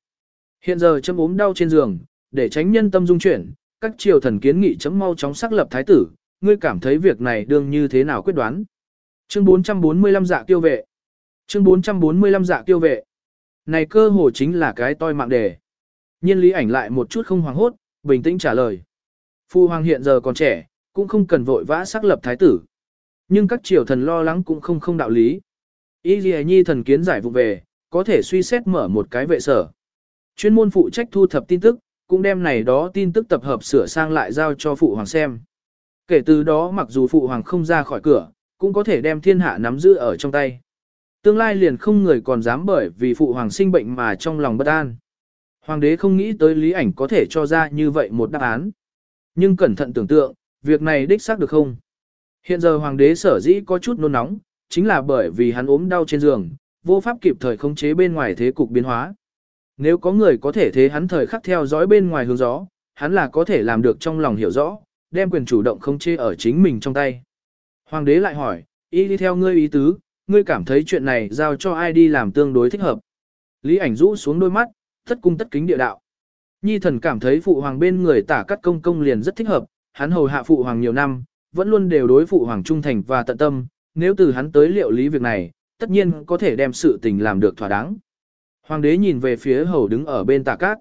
Hiện giờ chấm ốm đau trên giường, để tránh nhân tâm dung chuyển, các triều thần kiến nghị chấm mau chóng xác lập thái tử, ngươi cảm thấy việc này đương như thế nào quyết đoán. Chương 445 dạ tiêu vệ. Chương 445 dạ tiêu vệ. Này cơ hồ chính là cái toi mạng đề. Nhiên lý ảnh lại một chút không hoàng hốt, bình tĩnh trả lời. Phu hoàng hiện giờ còn trẻ, cũng không cần vội vã xác lập thái tử. Nhưng các triều thần lo lắng cũng không không đạo lý. Y gì Nhi thần kiến giải vụ về, có thể suy xét mở một cái vệ sở. Chuyên môn phụ trách thu thập tin tức, cũng đem này đó tin tức tập hợp sửa sang lại giao cho phụ hoàng xem. Kể từ đó mặc dù phụ hoàng không ra khỏi cửa, cũng có thể đem thiên hạ nắm giữ ở trong tay. Tương lai liền không người còn dám bởi vì phụ hoàng sinh bệnh mà trong lòng bất an. Hoàng đế không nghĩ tới lý ảnh có thể cho ra như vậy một đáp án. Nhưng cẩn thận tưởng tượng, việc này đích xác được không? Hiện giờ hoàng đế sở dĩ có chút nôn nóng, chính là bởi vì hắn ốm đau trên giường, vô pháp kịp thời khống chế bên ngoài thế cục biến hóa. Nếu có người có thể thế hắn thời khắc theo dõi bên ngoài hướng gió, hắn là có thể làm được trong lòng hiểu rõ, đem quyền chủ động khống chế ở chính mình trong tay. Hoàng đế lại hỏi, y đi theo ngươi ý tứ, ngươi cảm thấy chuyện này giao cho ai đi làm tương đối thích hợp. Lý ảnh rũ xuống đôi mắt, tất cung tất kính địa đạo. Nhi thần cảm thấy phụ hoàng bên người tả cắt công công liền rất thích hợp, hắn hầu hạ phụ hoàng nhiều năm, vẫn luôn đều đối phụ hoàng trung thành và tận tâm, nếu từ hắn tới liệu lý việc này, tất nhiên có thể đem sự tình làm được thỏa đáng. Hoàng đế nhìn về phía hầu đứng ở bên tả cát.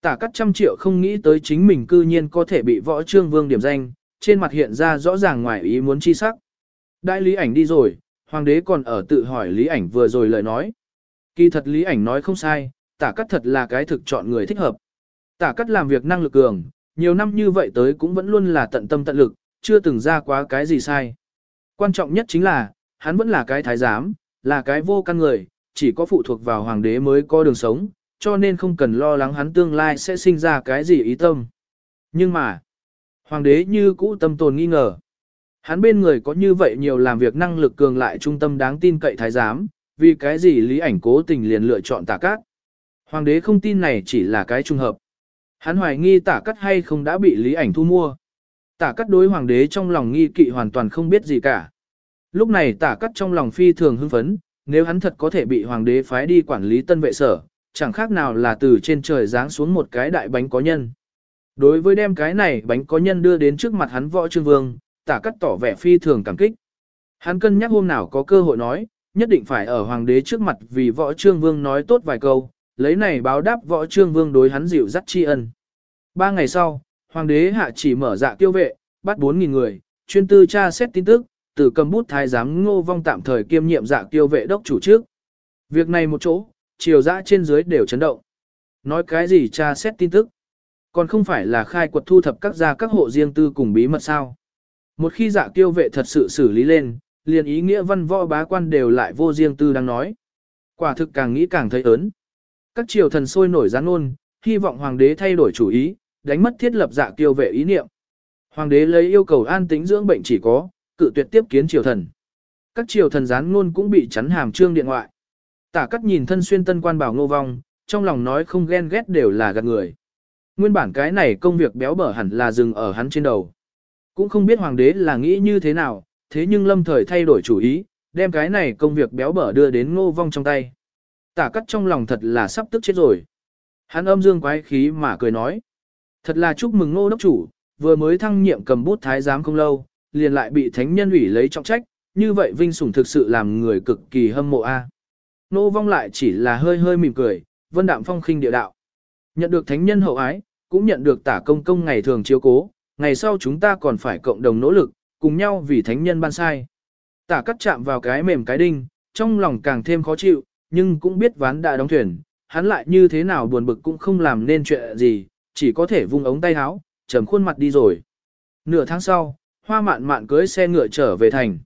Tả cát trăm triệu không nghĩ tới chính mình cư nhiên có thể bị võ trương vương điểm danh, trên mặt hiện ra rõ ràng ngoài ý muốn chi sắc. Đại lý ảnh đi rồi, hoàng đế còn ở tự hỏi lý ảnh vừa rồi lời nói. Kỳ thật lý ảnh nói không sai, tả cát thật là cái thực chọn người thích hợp. Tả cát làm việc năng lực cường, nhiều năm như vậy tới cũng vẫn luôn là tận tâm tận lực, chưa từng ra quá cái gì sai. Quan trọng nhất chính là, hắn vẫn là cái thái giám, là cái vô căn người, chỉ có phụ thuộc vào hoàng đế mới có đường sống, cho nên không cần lo lắng hắn tương lai sẽ sinh ra cái gì ý tâm. Nhưng mà, hoàng đế như cũ tâm tồn nghi ngờ. Hắn bên người có như vậy nhiều làm việc năng lực cường lại trung tâm đáng tin cậy thái giám, vì cái gì lý ảnh cố tình liền lựa chọn tả cát. Hoàng đế không tin này chỉ là cái trung hợp. Hắn hoài nghi tả cát hay không đã bị lý ảnh thu mua. Tả cát đối hoàng đế trong lòng nghi kỵ hoàn toàn không biết gì cả. Lúc này tả Cắt trong lòng phi thường hưng phấn, nếu hắn thật có thể bị hoàng đế phái đi quản lý tân vệ sở, chẳng khác nào là từ trên trời giáng xuống một cái đại bánh có nhân. Đối với đem cái này bánh có nhân đưa đến trước mặt hắn võ trương vương, tả cắt tỏ vẻ phi thường cảm kích. Hắn cân nhắc hôm nào có cơ hội nói, nhất định phải ở hoàng đế trước mặt vì võ trương vương nói tốt vài câu, lấy này báo đáp võ trương vương đối hắn dịu dắt tri ân. Ba ngày sau, hoàng đế hạ chỉ mở dạ tiêu vệ, bắt 4.000 người, chuyên tư tra xét tin tức, từ cầm bút thái giám ngô vong tạm thời kiêm nhiệm dạ tiêu vệ đốc chủ trước. Việc này một chỗ, chiều dã trên dưới đều chấn động. Nói cái gì tra xét tin tức? Còn không phải là khai quật thu thập các gia các hộ riêng tư cùng bí mật sao? Một khi dạ tiêu vệ thật sự xử lý lên, liền ý nghĩa văn võ bá quan đều lại vô riêng tư đang nói. Quả thực càng nghĩ càng thấy ớn. Các triều thần sôi nổi gián ôn, hy vọng hoàng đế thay đổi chủ ý, đánh mất thiết lập dạ tiêu vệ ý niệm. Hoàng đế lấy yêu cầu an tĩnh dưỡng bệnh chỉ có, cự tuyệt tiếp kiến triều thần. Các triều thần gián ngôn cũng bị chắn hàm trương điện ngoại. Tả cắt nhìn thân xuyên tân quan bảo ngô vong, trong lòng nói không ghen ghét đều là gạt người. Nguyên bản cái này công việc béo bở hẳn là dừng ở hắn trên đầu. Cũng không biết hoàng đế là nghĩ như thế nào, thế nhưng lâm thời thay đổi chủ ý, đem cái này công việc béo bở đưa đến ngô vong trong tay. Tả cắt trong lòng thật là sắp tức chết rồi. Hắn âm dương quái khí mà cười nói. Thật là chúc mừng ngô đốc chủ, vừa mới thăng nhiệm cầm bút thái giám không lâu, liền lại bị thánh nhân ủy lấy trọng trách, như vậy vinh sủng thực sự làm người cực kỳ hâm mộ a. Nô vong lại chỉ là hơi hơi mỉm cười, vân đạm phong khinh địa đạo. Nhận được thánh nhân hậu ái, cũng nhận được tả công công ngày thường chiếu cố, ngày sau chúng ta còn phải cộng đồng nỗ lực, cùng nhau vì thánh nhân ban sai. Tả cắt chạm vào cái mềm cái đinh, trong lòng càng thêm khó chịu, nhưng cũng biết ván đã đóng thuyền, hắn lại như thế nào buồn bực cũng không làm nên chuyện gì, chỉ có thể vung ống tay áo, trầm khuôn mặt đi rồi. Nửa tháng sau, hoa mạn mạn cưới xe ngựa trở về thành.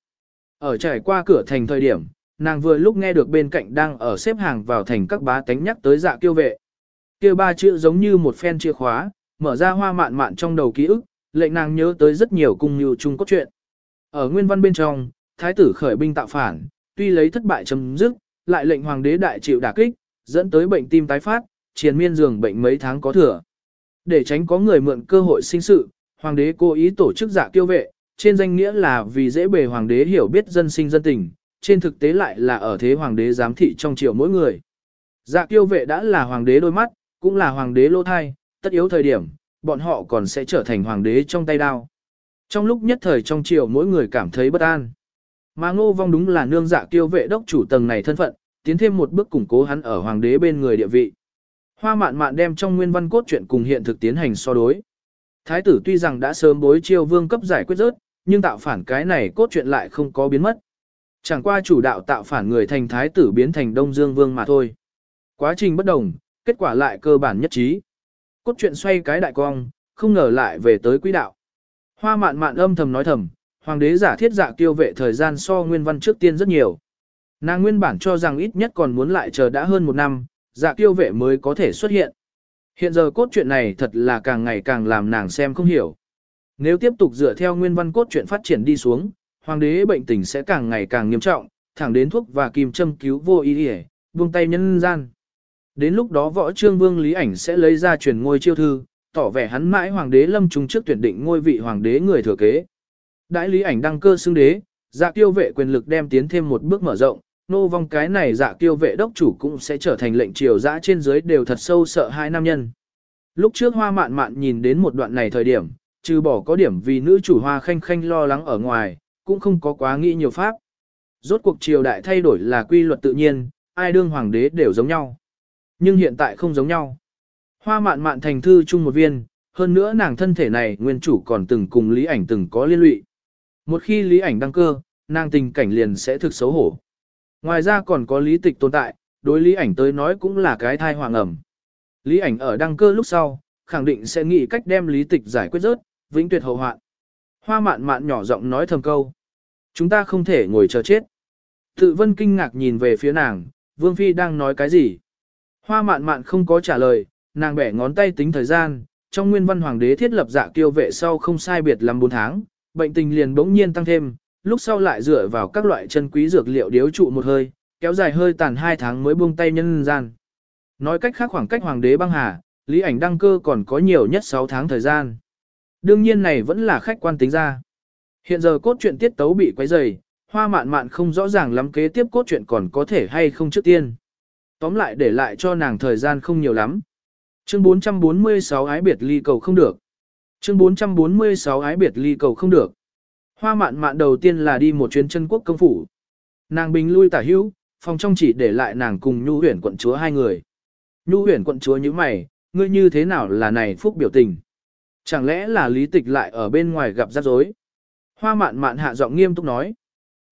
Ở trải qua cửa thành thời điểm, nàng vừa lúc nghe được bên cạnh đang ở xếp hàng vào thành các bá tánh nhắc tới dạ kiêu vệ. kia ba chữ giống như một phen chìa khóa, mở ra hoa mạn mạn trong đầu ký ức, lệnh nàng nhớ tới rất nhiều cung nhiều chung cốt truyện. Ở nguyên văn bên trong, thái tử khởi binh tạo phản, tuy lấy thất bại chấm dứt, lại lệnh hoàng đế đại chịu đả kích, dẫn tới bệnh tim tái phát, triền miên giường bệnh mấy tháng có thừa. Để tránh có người mượn cơ hội sinh sự, hoàng đế cố ý tổ chức dạ giả tiêu vệ, trên danh nghĩa là vì dễ bề hoàng đế hiểu biết dân sinh dân tình, trên thực tế lại là ở thế hoàng đế giám thị trong triều mỗi người. Dạ kiêu vệ đã là hoàng đế đôi mắt, cũng là hoàng đế lô thai, tất yếu thời điểm, bọn họ còn sẽ trở thành hoàng đế trong tay đao. Trong lúc nhất thời trong triều mỗi người cảm thấy bất an. Mà ngô vong đúng là nương dạ kiêu vệ đốc chủ tầng này thân phận, tiến thêm một bước củng cố hắn ở hoàng đế bên người địa vị. Hoa mạn mạn đem trong nguyên văn cốt truyện cùng hiện thực tiến hành so đối. Thái tử tuy rằng đã sớm bối chiêu vương cấp giải quyết rớt, nhưng tạo phản cái này cốt truyện lại không có biến mất. Chẳng qua chủ đạo tạo phản người thành thái tử biến thành Đông Dương Vương mà thôi. Quá trình bất đồng, kết quả lại cơ bản nhất trí. Cốt truyện xoay cái đại cong, không ngờ lại về tới quỹ đạo. Hoa mạn mạn âm thầm nói thầm, hoàng đế giả thiết dạ tiêu vệ thời gian so nguyên văn trước tiên rất nhiều. Nàng nguyên bản cho rằng ít nhất còn muốn lại chờ đã hơn một năm, dạ tiêu vệ mới có thể xuất hiện. Hiện giờ cốt truyện này thật là càng ngày càng làm nàng xem không hiểu. Nếu tiếp tục dựa theo nguyên văn cốt truyện phát triển đi xuống, hoàng đế bệnh tình sẽ càng ngày càng nghiêm trọng, thẳng đến thuốc và kim châm cứu vô ý để, buông tay nhân gian. Đến lúc đó võ trương vương lý ảnh sẽ lấy ra truyền ngôi chiêu thư, tỏ vẻ hắn mãi hoàng đế lâm trung trước tuyển định ngôi vị hoàng đế người thừa kế. Đại lý ảnh đăng cơ xưng đế, dạ tiêu vệ quyền lực đem tiến thêm một bước mở rộng, nô vong cái này dạ tiêu vệ đốc chủ cũng sẽ trở thành lệnh triều dã trên dưới đều thật sâu sợ hai nam nhân. Lúc trước hoa mạn mạn nhìn đến một đoạn này thời điểm, trừ bỏ có điểm vì nữ chủ hoa khanh khanh lo lắng ở ngoài, cũng không có quá nghĩ nhiều pháp. Rốt cuộc triều đại thay đổi là quy luật tự nhiên, ai đương hoàng đế đều giống nhau. Nhưng hiện tại không giống nhau. Hoa mạn mạn thành thư chung một viên, hơn nữa nàng thân thể này nguyên chủ còn từng cùng lý ảnh từng có liên lụy. Một khi lý ảnh đăng cơ, nàng tình cảnh liền sẽ thực xấu hổ. Ngoài ra còn có lý tịch tồn tại, đối lý ảnh tới nói cũng là cái thai hoàng ẩm. Lý ảnh ở đăng cơ lúc sau, khẳng định sẽ nghĩ cách đem lý tịch giải quyết rớt, vĩnh tuyệt hậu hoạn. Hoa mạn mạn nhỏ giọng nói thầm câu. Chúng ta không thể ngồi chờ chết. Tự vân kinh ngạc nhìn về phía nàng, Vương Phi đang nói cái gì? Hoa mạn mạn không có trả lời, nàng bẻ ngón tay tính thời gian, trong nguyên văn hoàng đế thiết lập dạ kiêu vệ sau không sai biệt lắm 4 tháng, bệnh tình liền bỗng nhiên tăng thêm, lúc sau lại dựa vào các loại chân quý dược liệu điếu trụ một hơi, kéo dài hơi tàn 2 tháng mới buông tay nhân gian. Nói cách khác khoảng cách hoàng đế băng hà, lý ảnh đăng cơ còn có nhiều nhất 6 tháng thời gian. Đương nhiên này vẫn là khách quan tính ra. Hiện giờ cốt truyện tiết tấu bị quấy rầy, hoa mạn mạn không rõ ràng lắm kế tiếp cốt truyện còn có thể hay không trước tiên. Tóm lại để lại cho nàng thời gian không nhiều lắm. Chương 446 ái biệt ly cầu không được. Chương 446 ái biệt ly cầu không được. Hoa mạn mạn đầu tiên là đi một chuyến chân quốc công phủ. Nàng bình lui tả hữu, phòng trong chỉ để lại nàng cùng nhu huyển quận chúa hai người. Nhu huyển quận chúa như mày, ngươi như thế nào là này phúc biểu tình. Chẳng lẽ là lý tịch lại ở bên ngoài gặp rắc rối? Hoa mạn mạn hạ giọng nghiêm túc nói.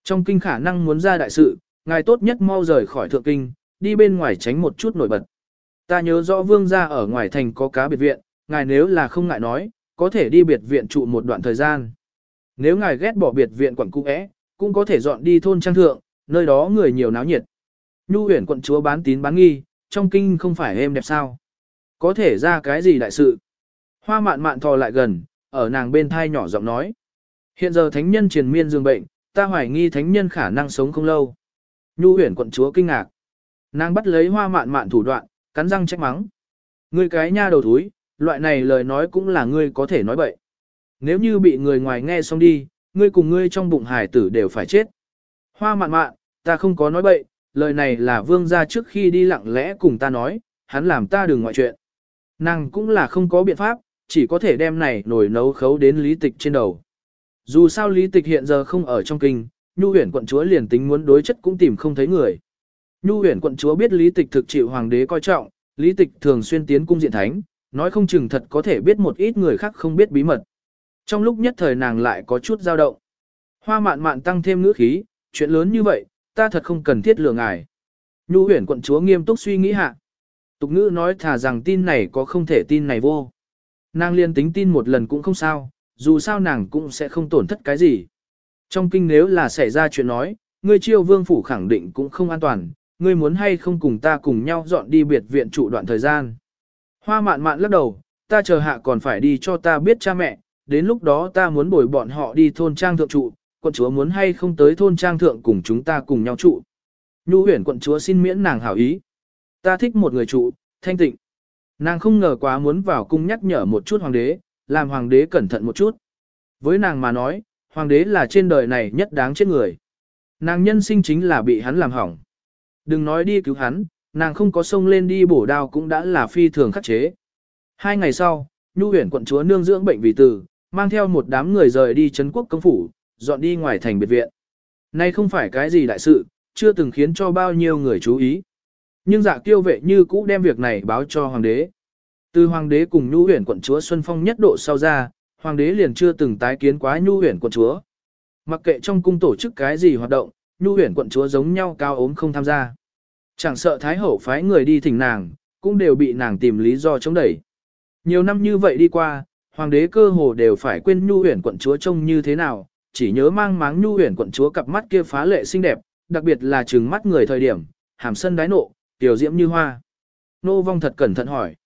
Trong kinh khả năng muốn ra đại sự, ngài tốt nhất mau rời khỏi thượng kinh, đi bên ngoài tránh một chút nổi bật. Ta nhớ rõ vương gia ở ngoài thành có cá biệt viện, ngài nếu là không ngại nói, có thể đi biệt viện trụ một đoạn thời gian. Nếu ngài ghét bỏ biệt viện quận cũ é, cũng có thể dọn đi thôn trang thượng, nơi đó người nhiều náo nhiệt. Nhu huyển quận chúa bán tín bán nghi, trong kinh không phải êm đẹp sao. Có thể ra cái gì đại sự. Hoa mạn mạn thò lại gần, ở nàng bên thai nhỏ giọng nói. Hiện giờ thánh nhân triền miên dương bệnh, ta hoài nghi thánh nhân khả năng sống không lâu. Nhu huyển quận chúa kinh ngạc. Nàng bắt lấy hoa mạn mạn thủ đoạn, cắn răng trách mắng. Ngươi cái nha đầu thúi, loại này lời nói cũng là ngươi có thể nói bậy. Nếu như bị người ngoài nghe xong đi, ngươi cùng ngươi trong bụng hải tử đều phải chết. Hoa mạn mạn, ta không có nói bậy, lời này là vương gia trước khi đi lặng lẽ cùng ta nói, hắn làm ta đừng ngoại chuyện. Nàng cũng là không có biện pháp, chỉ có thể đem này nổi nấu khấu đến lý tịch trên đầu. Dù sao lý tịch hiện giờ không ở trong kinh, nhu huyển quận chúa liền tính muốn đối chất cũng tìm không thấy người. Nhu huyển quận chúa biết lý tịch thực chịu hoàng đế coi trọng, lý tịch thường xuyên tiến cung diện thánh, nói không chừng thật có thể biết một ít người khác không biết bí mật. Trong lúc nhất thời nàng lại có chút dao động. Hoa mạn mạn tăng thêm ngữ khí, chuyện lớn như vậy, ta thật không cần thiết lừa ngài. Nhu huyển quận chúa nghiêm túc suy nghĩ hạ. Tục ngữ nói thà rằng tin này có không thể tin này vô. Nàng liên tính tin một lần cũng không sao, dù sao nàng cũng sẽ không tổn thất cái gì. Trong kinh nếu là xảy ra chuyện nói, ngươi chiêu vương phủ khẳng định cũng không an toàn, ngươi muốn hay không cùng ta cùng nhau dọn đi biệt viện trụ đoạn thời gian. Hoa mạn mạn lắc đầu, ta chờ hạ còn phải đi cho ta biết cha mẹ, đến lúc đó ta muốn bồi bọn họ đi thôn trang thượng trụ, quận chúa muốn hay không tới thôn trang thượng cùng chúng ta cùng nhau trụ. Nhu huyển quận chúa xin miễn nàng hảo ý. Ta thích một người trụ, thanh tịnh. Nàng không ngờ quá muốn vào cung nhắc nhở một chút hoàng đế, làm hoàng đế cẩn thận một chút. Với nàng mà nói, hoàng đế là trên đời này nhất đáng chết người. Nàng nhân sinh chính là bị hắn làm hỏng. Đừng nói đi cứu hắn, nàng không có sông lên đi bổ đao cũng đã là phi thường khắc chế. Hai ngày sau, Nhu huyền quận chúa nương dưỡng bệnh vì tử, mang theo một đám người rời đi Trấn quốc công phủ, dọn đi ngoài thành biệt viện. Nay không phải cái gì đại sự, chưa từng khiến cho bao nhiêu người chú ý. Nhưng dạ kiêu vệ như cũ đem việc này báo cho hoàng đế. Từ hoàng đế cùng nhu huyển quận chúa Xuân Phong nhất độ sau ra, hoàng đế liền chưa từng tái kiến quá nhu huyển quận chúa. Mặc kệ trong cung tổ chức cái gì hoạt động, nhu huyển quận chúa giống nhau cao ốm không tham gia. Chẳng sợ thái hậu phái người đi thỉnh nàng, cũng đều bị nàng tìm lý do chống đẩy. Nhiều năm như vậy đi qua, hoàng đế cơ hồ đều phải quên nhu huyển quận chúa trông như thế nào, chỉ nhớ mang máng nhu huyển quận chúa cặp mắt kia phá lệ xinh đẹp, đặc biệt là trừng mắt người thời điểm, hàm sân đái nộ, tiểu diễm như hoa. Nô vong thật cẩn thận hỏi.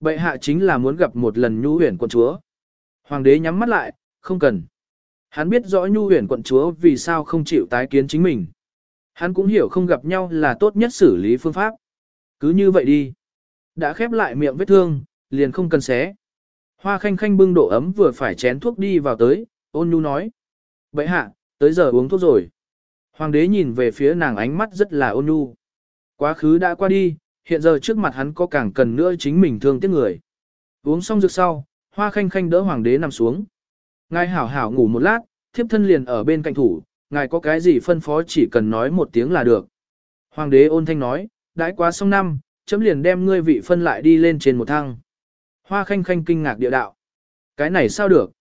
Bệ hạ chính là muốn gặp một lần nhu huyền quận chúa. Hoàng đế nhắm mắt lại, không cần. Hắn biết rõ nhu huyền quận chúa vì sao không chịu tái kiến chính mình. Hắn cũng hiểu không gặp nhau là tốt nhất xử lý phương pháp. Cứ như vậy đi. Đã khép lại miệng vết thương, liền không cần xé. Hoa khanh khanh bưng độ ấm vừa phải chén thuốc đi vào tới, ôn nhu nói. Bệ hạ, tới giờ uống thuốc rồi. Hoàng đế nhìn về phía nàng ánh mắt rất là ôn nhu. Quá khứ đã qua đi, hiện giờ trước mặt hắn có càng cần nữa chính mình thương tiếc người. Uống xong dược sau, hoa khanh khanh đỡ hoàng đế nằm xuống. Ngài hảo hảo ngủ một lát, thiếp thân liền ở bên cạnh thủ, ngài có cái gì phân phó chỉ cần nói một tiếng là được. Hoàng đế ôn thanh nói, đãi quá xong năm, chấm liền đem ngươi vị phân lại đi lên trên một thang. Hoa khanh khanh kinh ngạc địa đạo. Cái này sao được?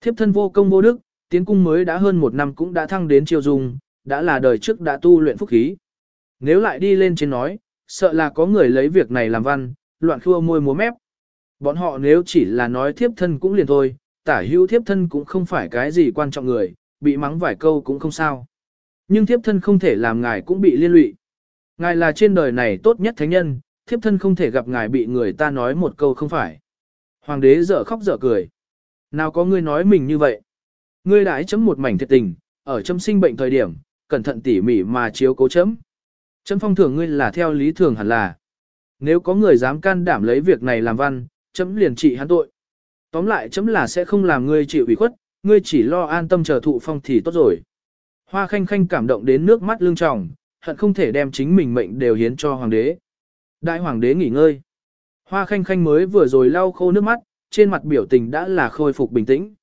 Thiếp thân vô công vô đức, tiến cung mới đã hơn một năm cũng đã thăng đến triều dung, đã là đời trước đã tu luyện phúc khí. Nếu lại đi lên trên nói, sợ là có người lấy việc này làm văn, loạn khua môi múa mép. Bọn họ nếu chỉ là nói thiếp thân cũng liền thôi, tả hữu thiếp thân cũng không phải cái gì quan trọng người, bị mắng vài câu cũng không sao. Nhưng thiếp thân không thể làm ngài cũng bị liên lụy. Ngài là trên đời này tốt nhất thánh nhân, thiếp thân không thể gặp ngài bị người ta nói một câu không phải. Hoàng đế dở khóc dở cười. Nào có ngươi nói mình như vậy? Ngươi đãi chấm một mảnh thiệt tình, ở chấm sinh bệnh thời điểm, cẩn thận tỉ mỉ mà chiếu cố chấm. Trâm phong thường ngươi là theo lý thường hẳn là. Nếu có người dám can đảm lấy việc này làm văn, chấm liền trị hắn tội. Tóm lại chấm là sẽ không làm ngươi chịu ủy khuất, ngươi chỉ lo an tâm chờ thụ phong thì tốt rồi. Hoa khanh khanh cảm động đến nước mắt lưng tròng, hận không thể đem chính mình mệnh đều hiến cho hoàng đế. Đại hoàng đế nghỉ ngơi. Hoa khanh khanh mới vừa rồi lau khô nước mắt, trên mặt biểu tình đã là khôi phục bình tĩnh.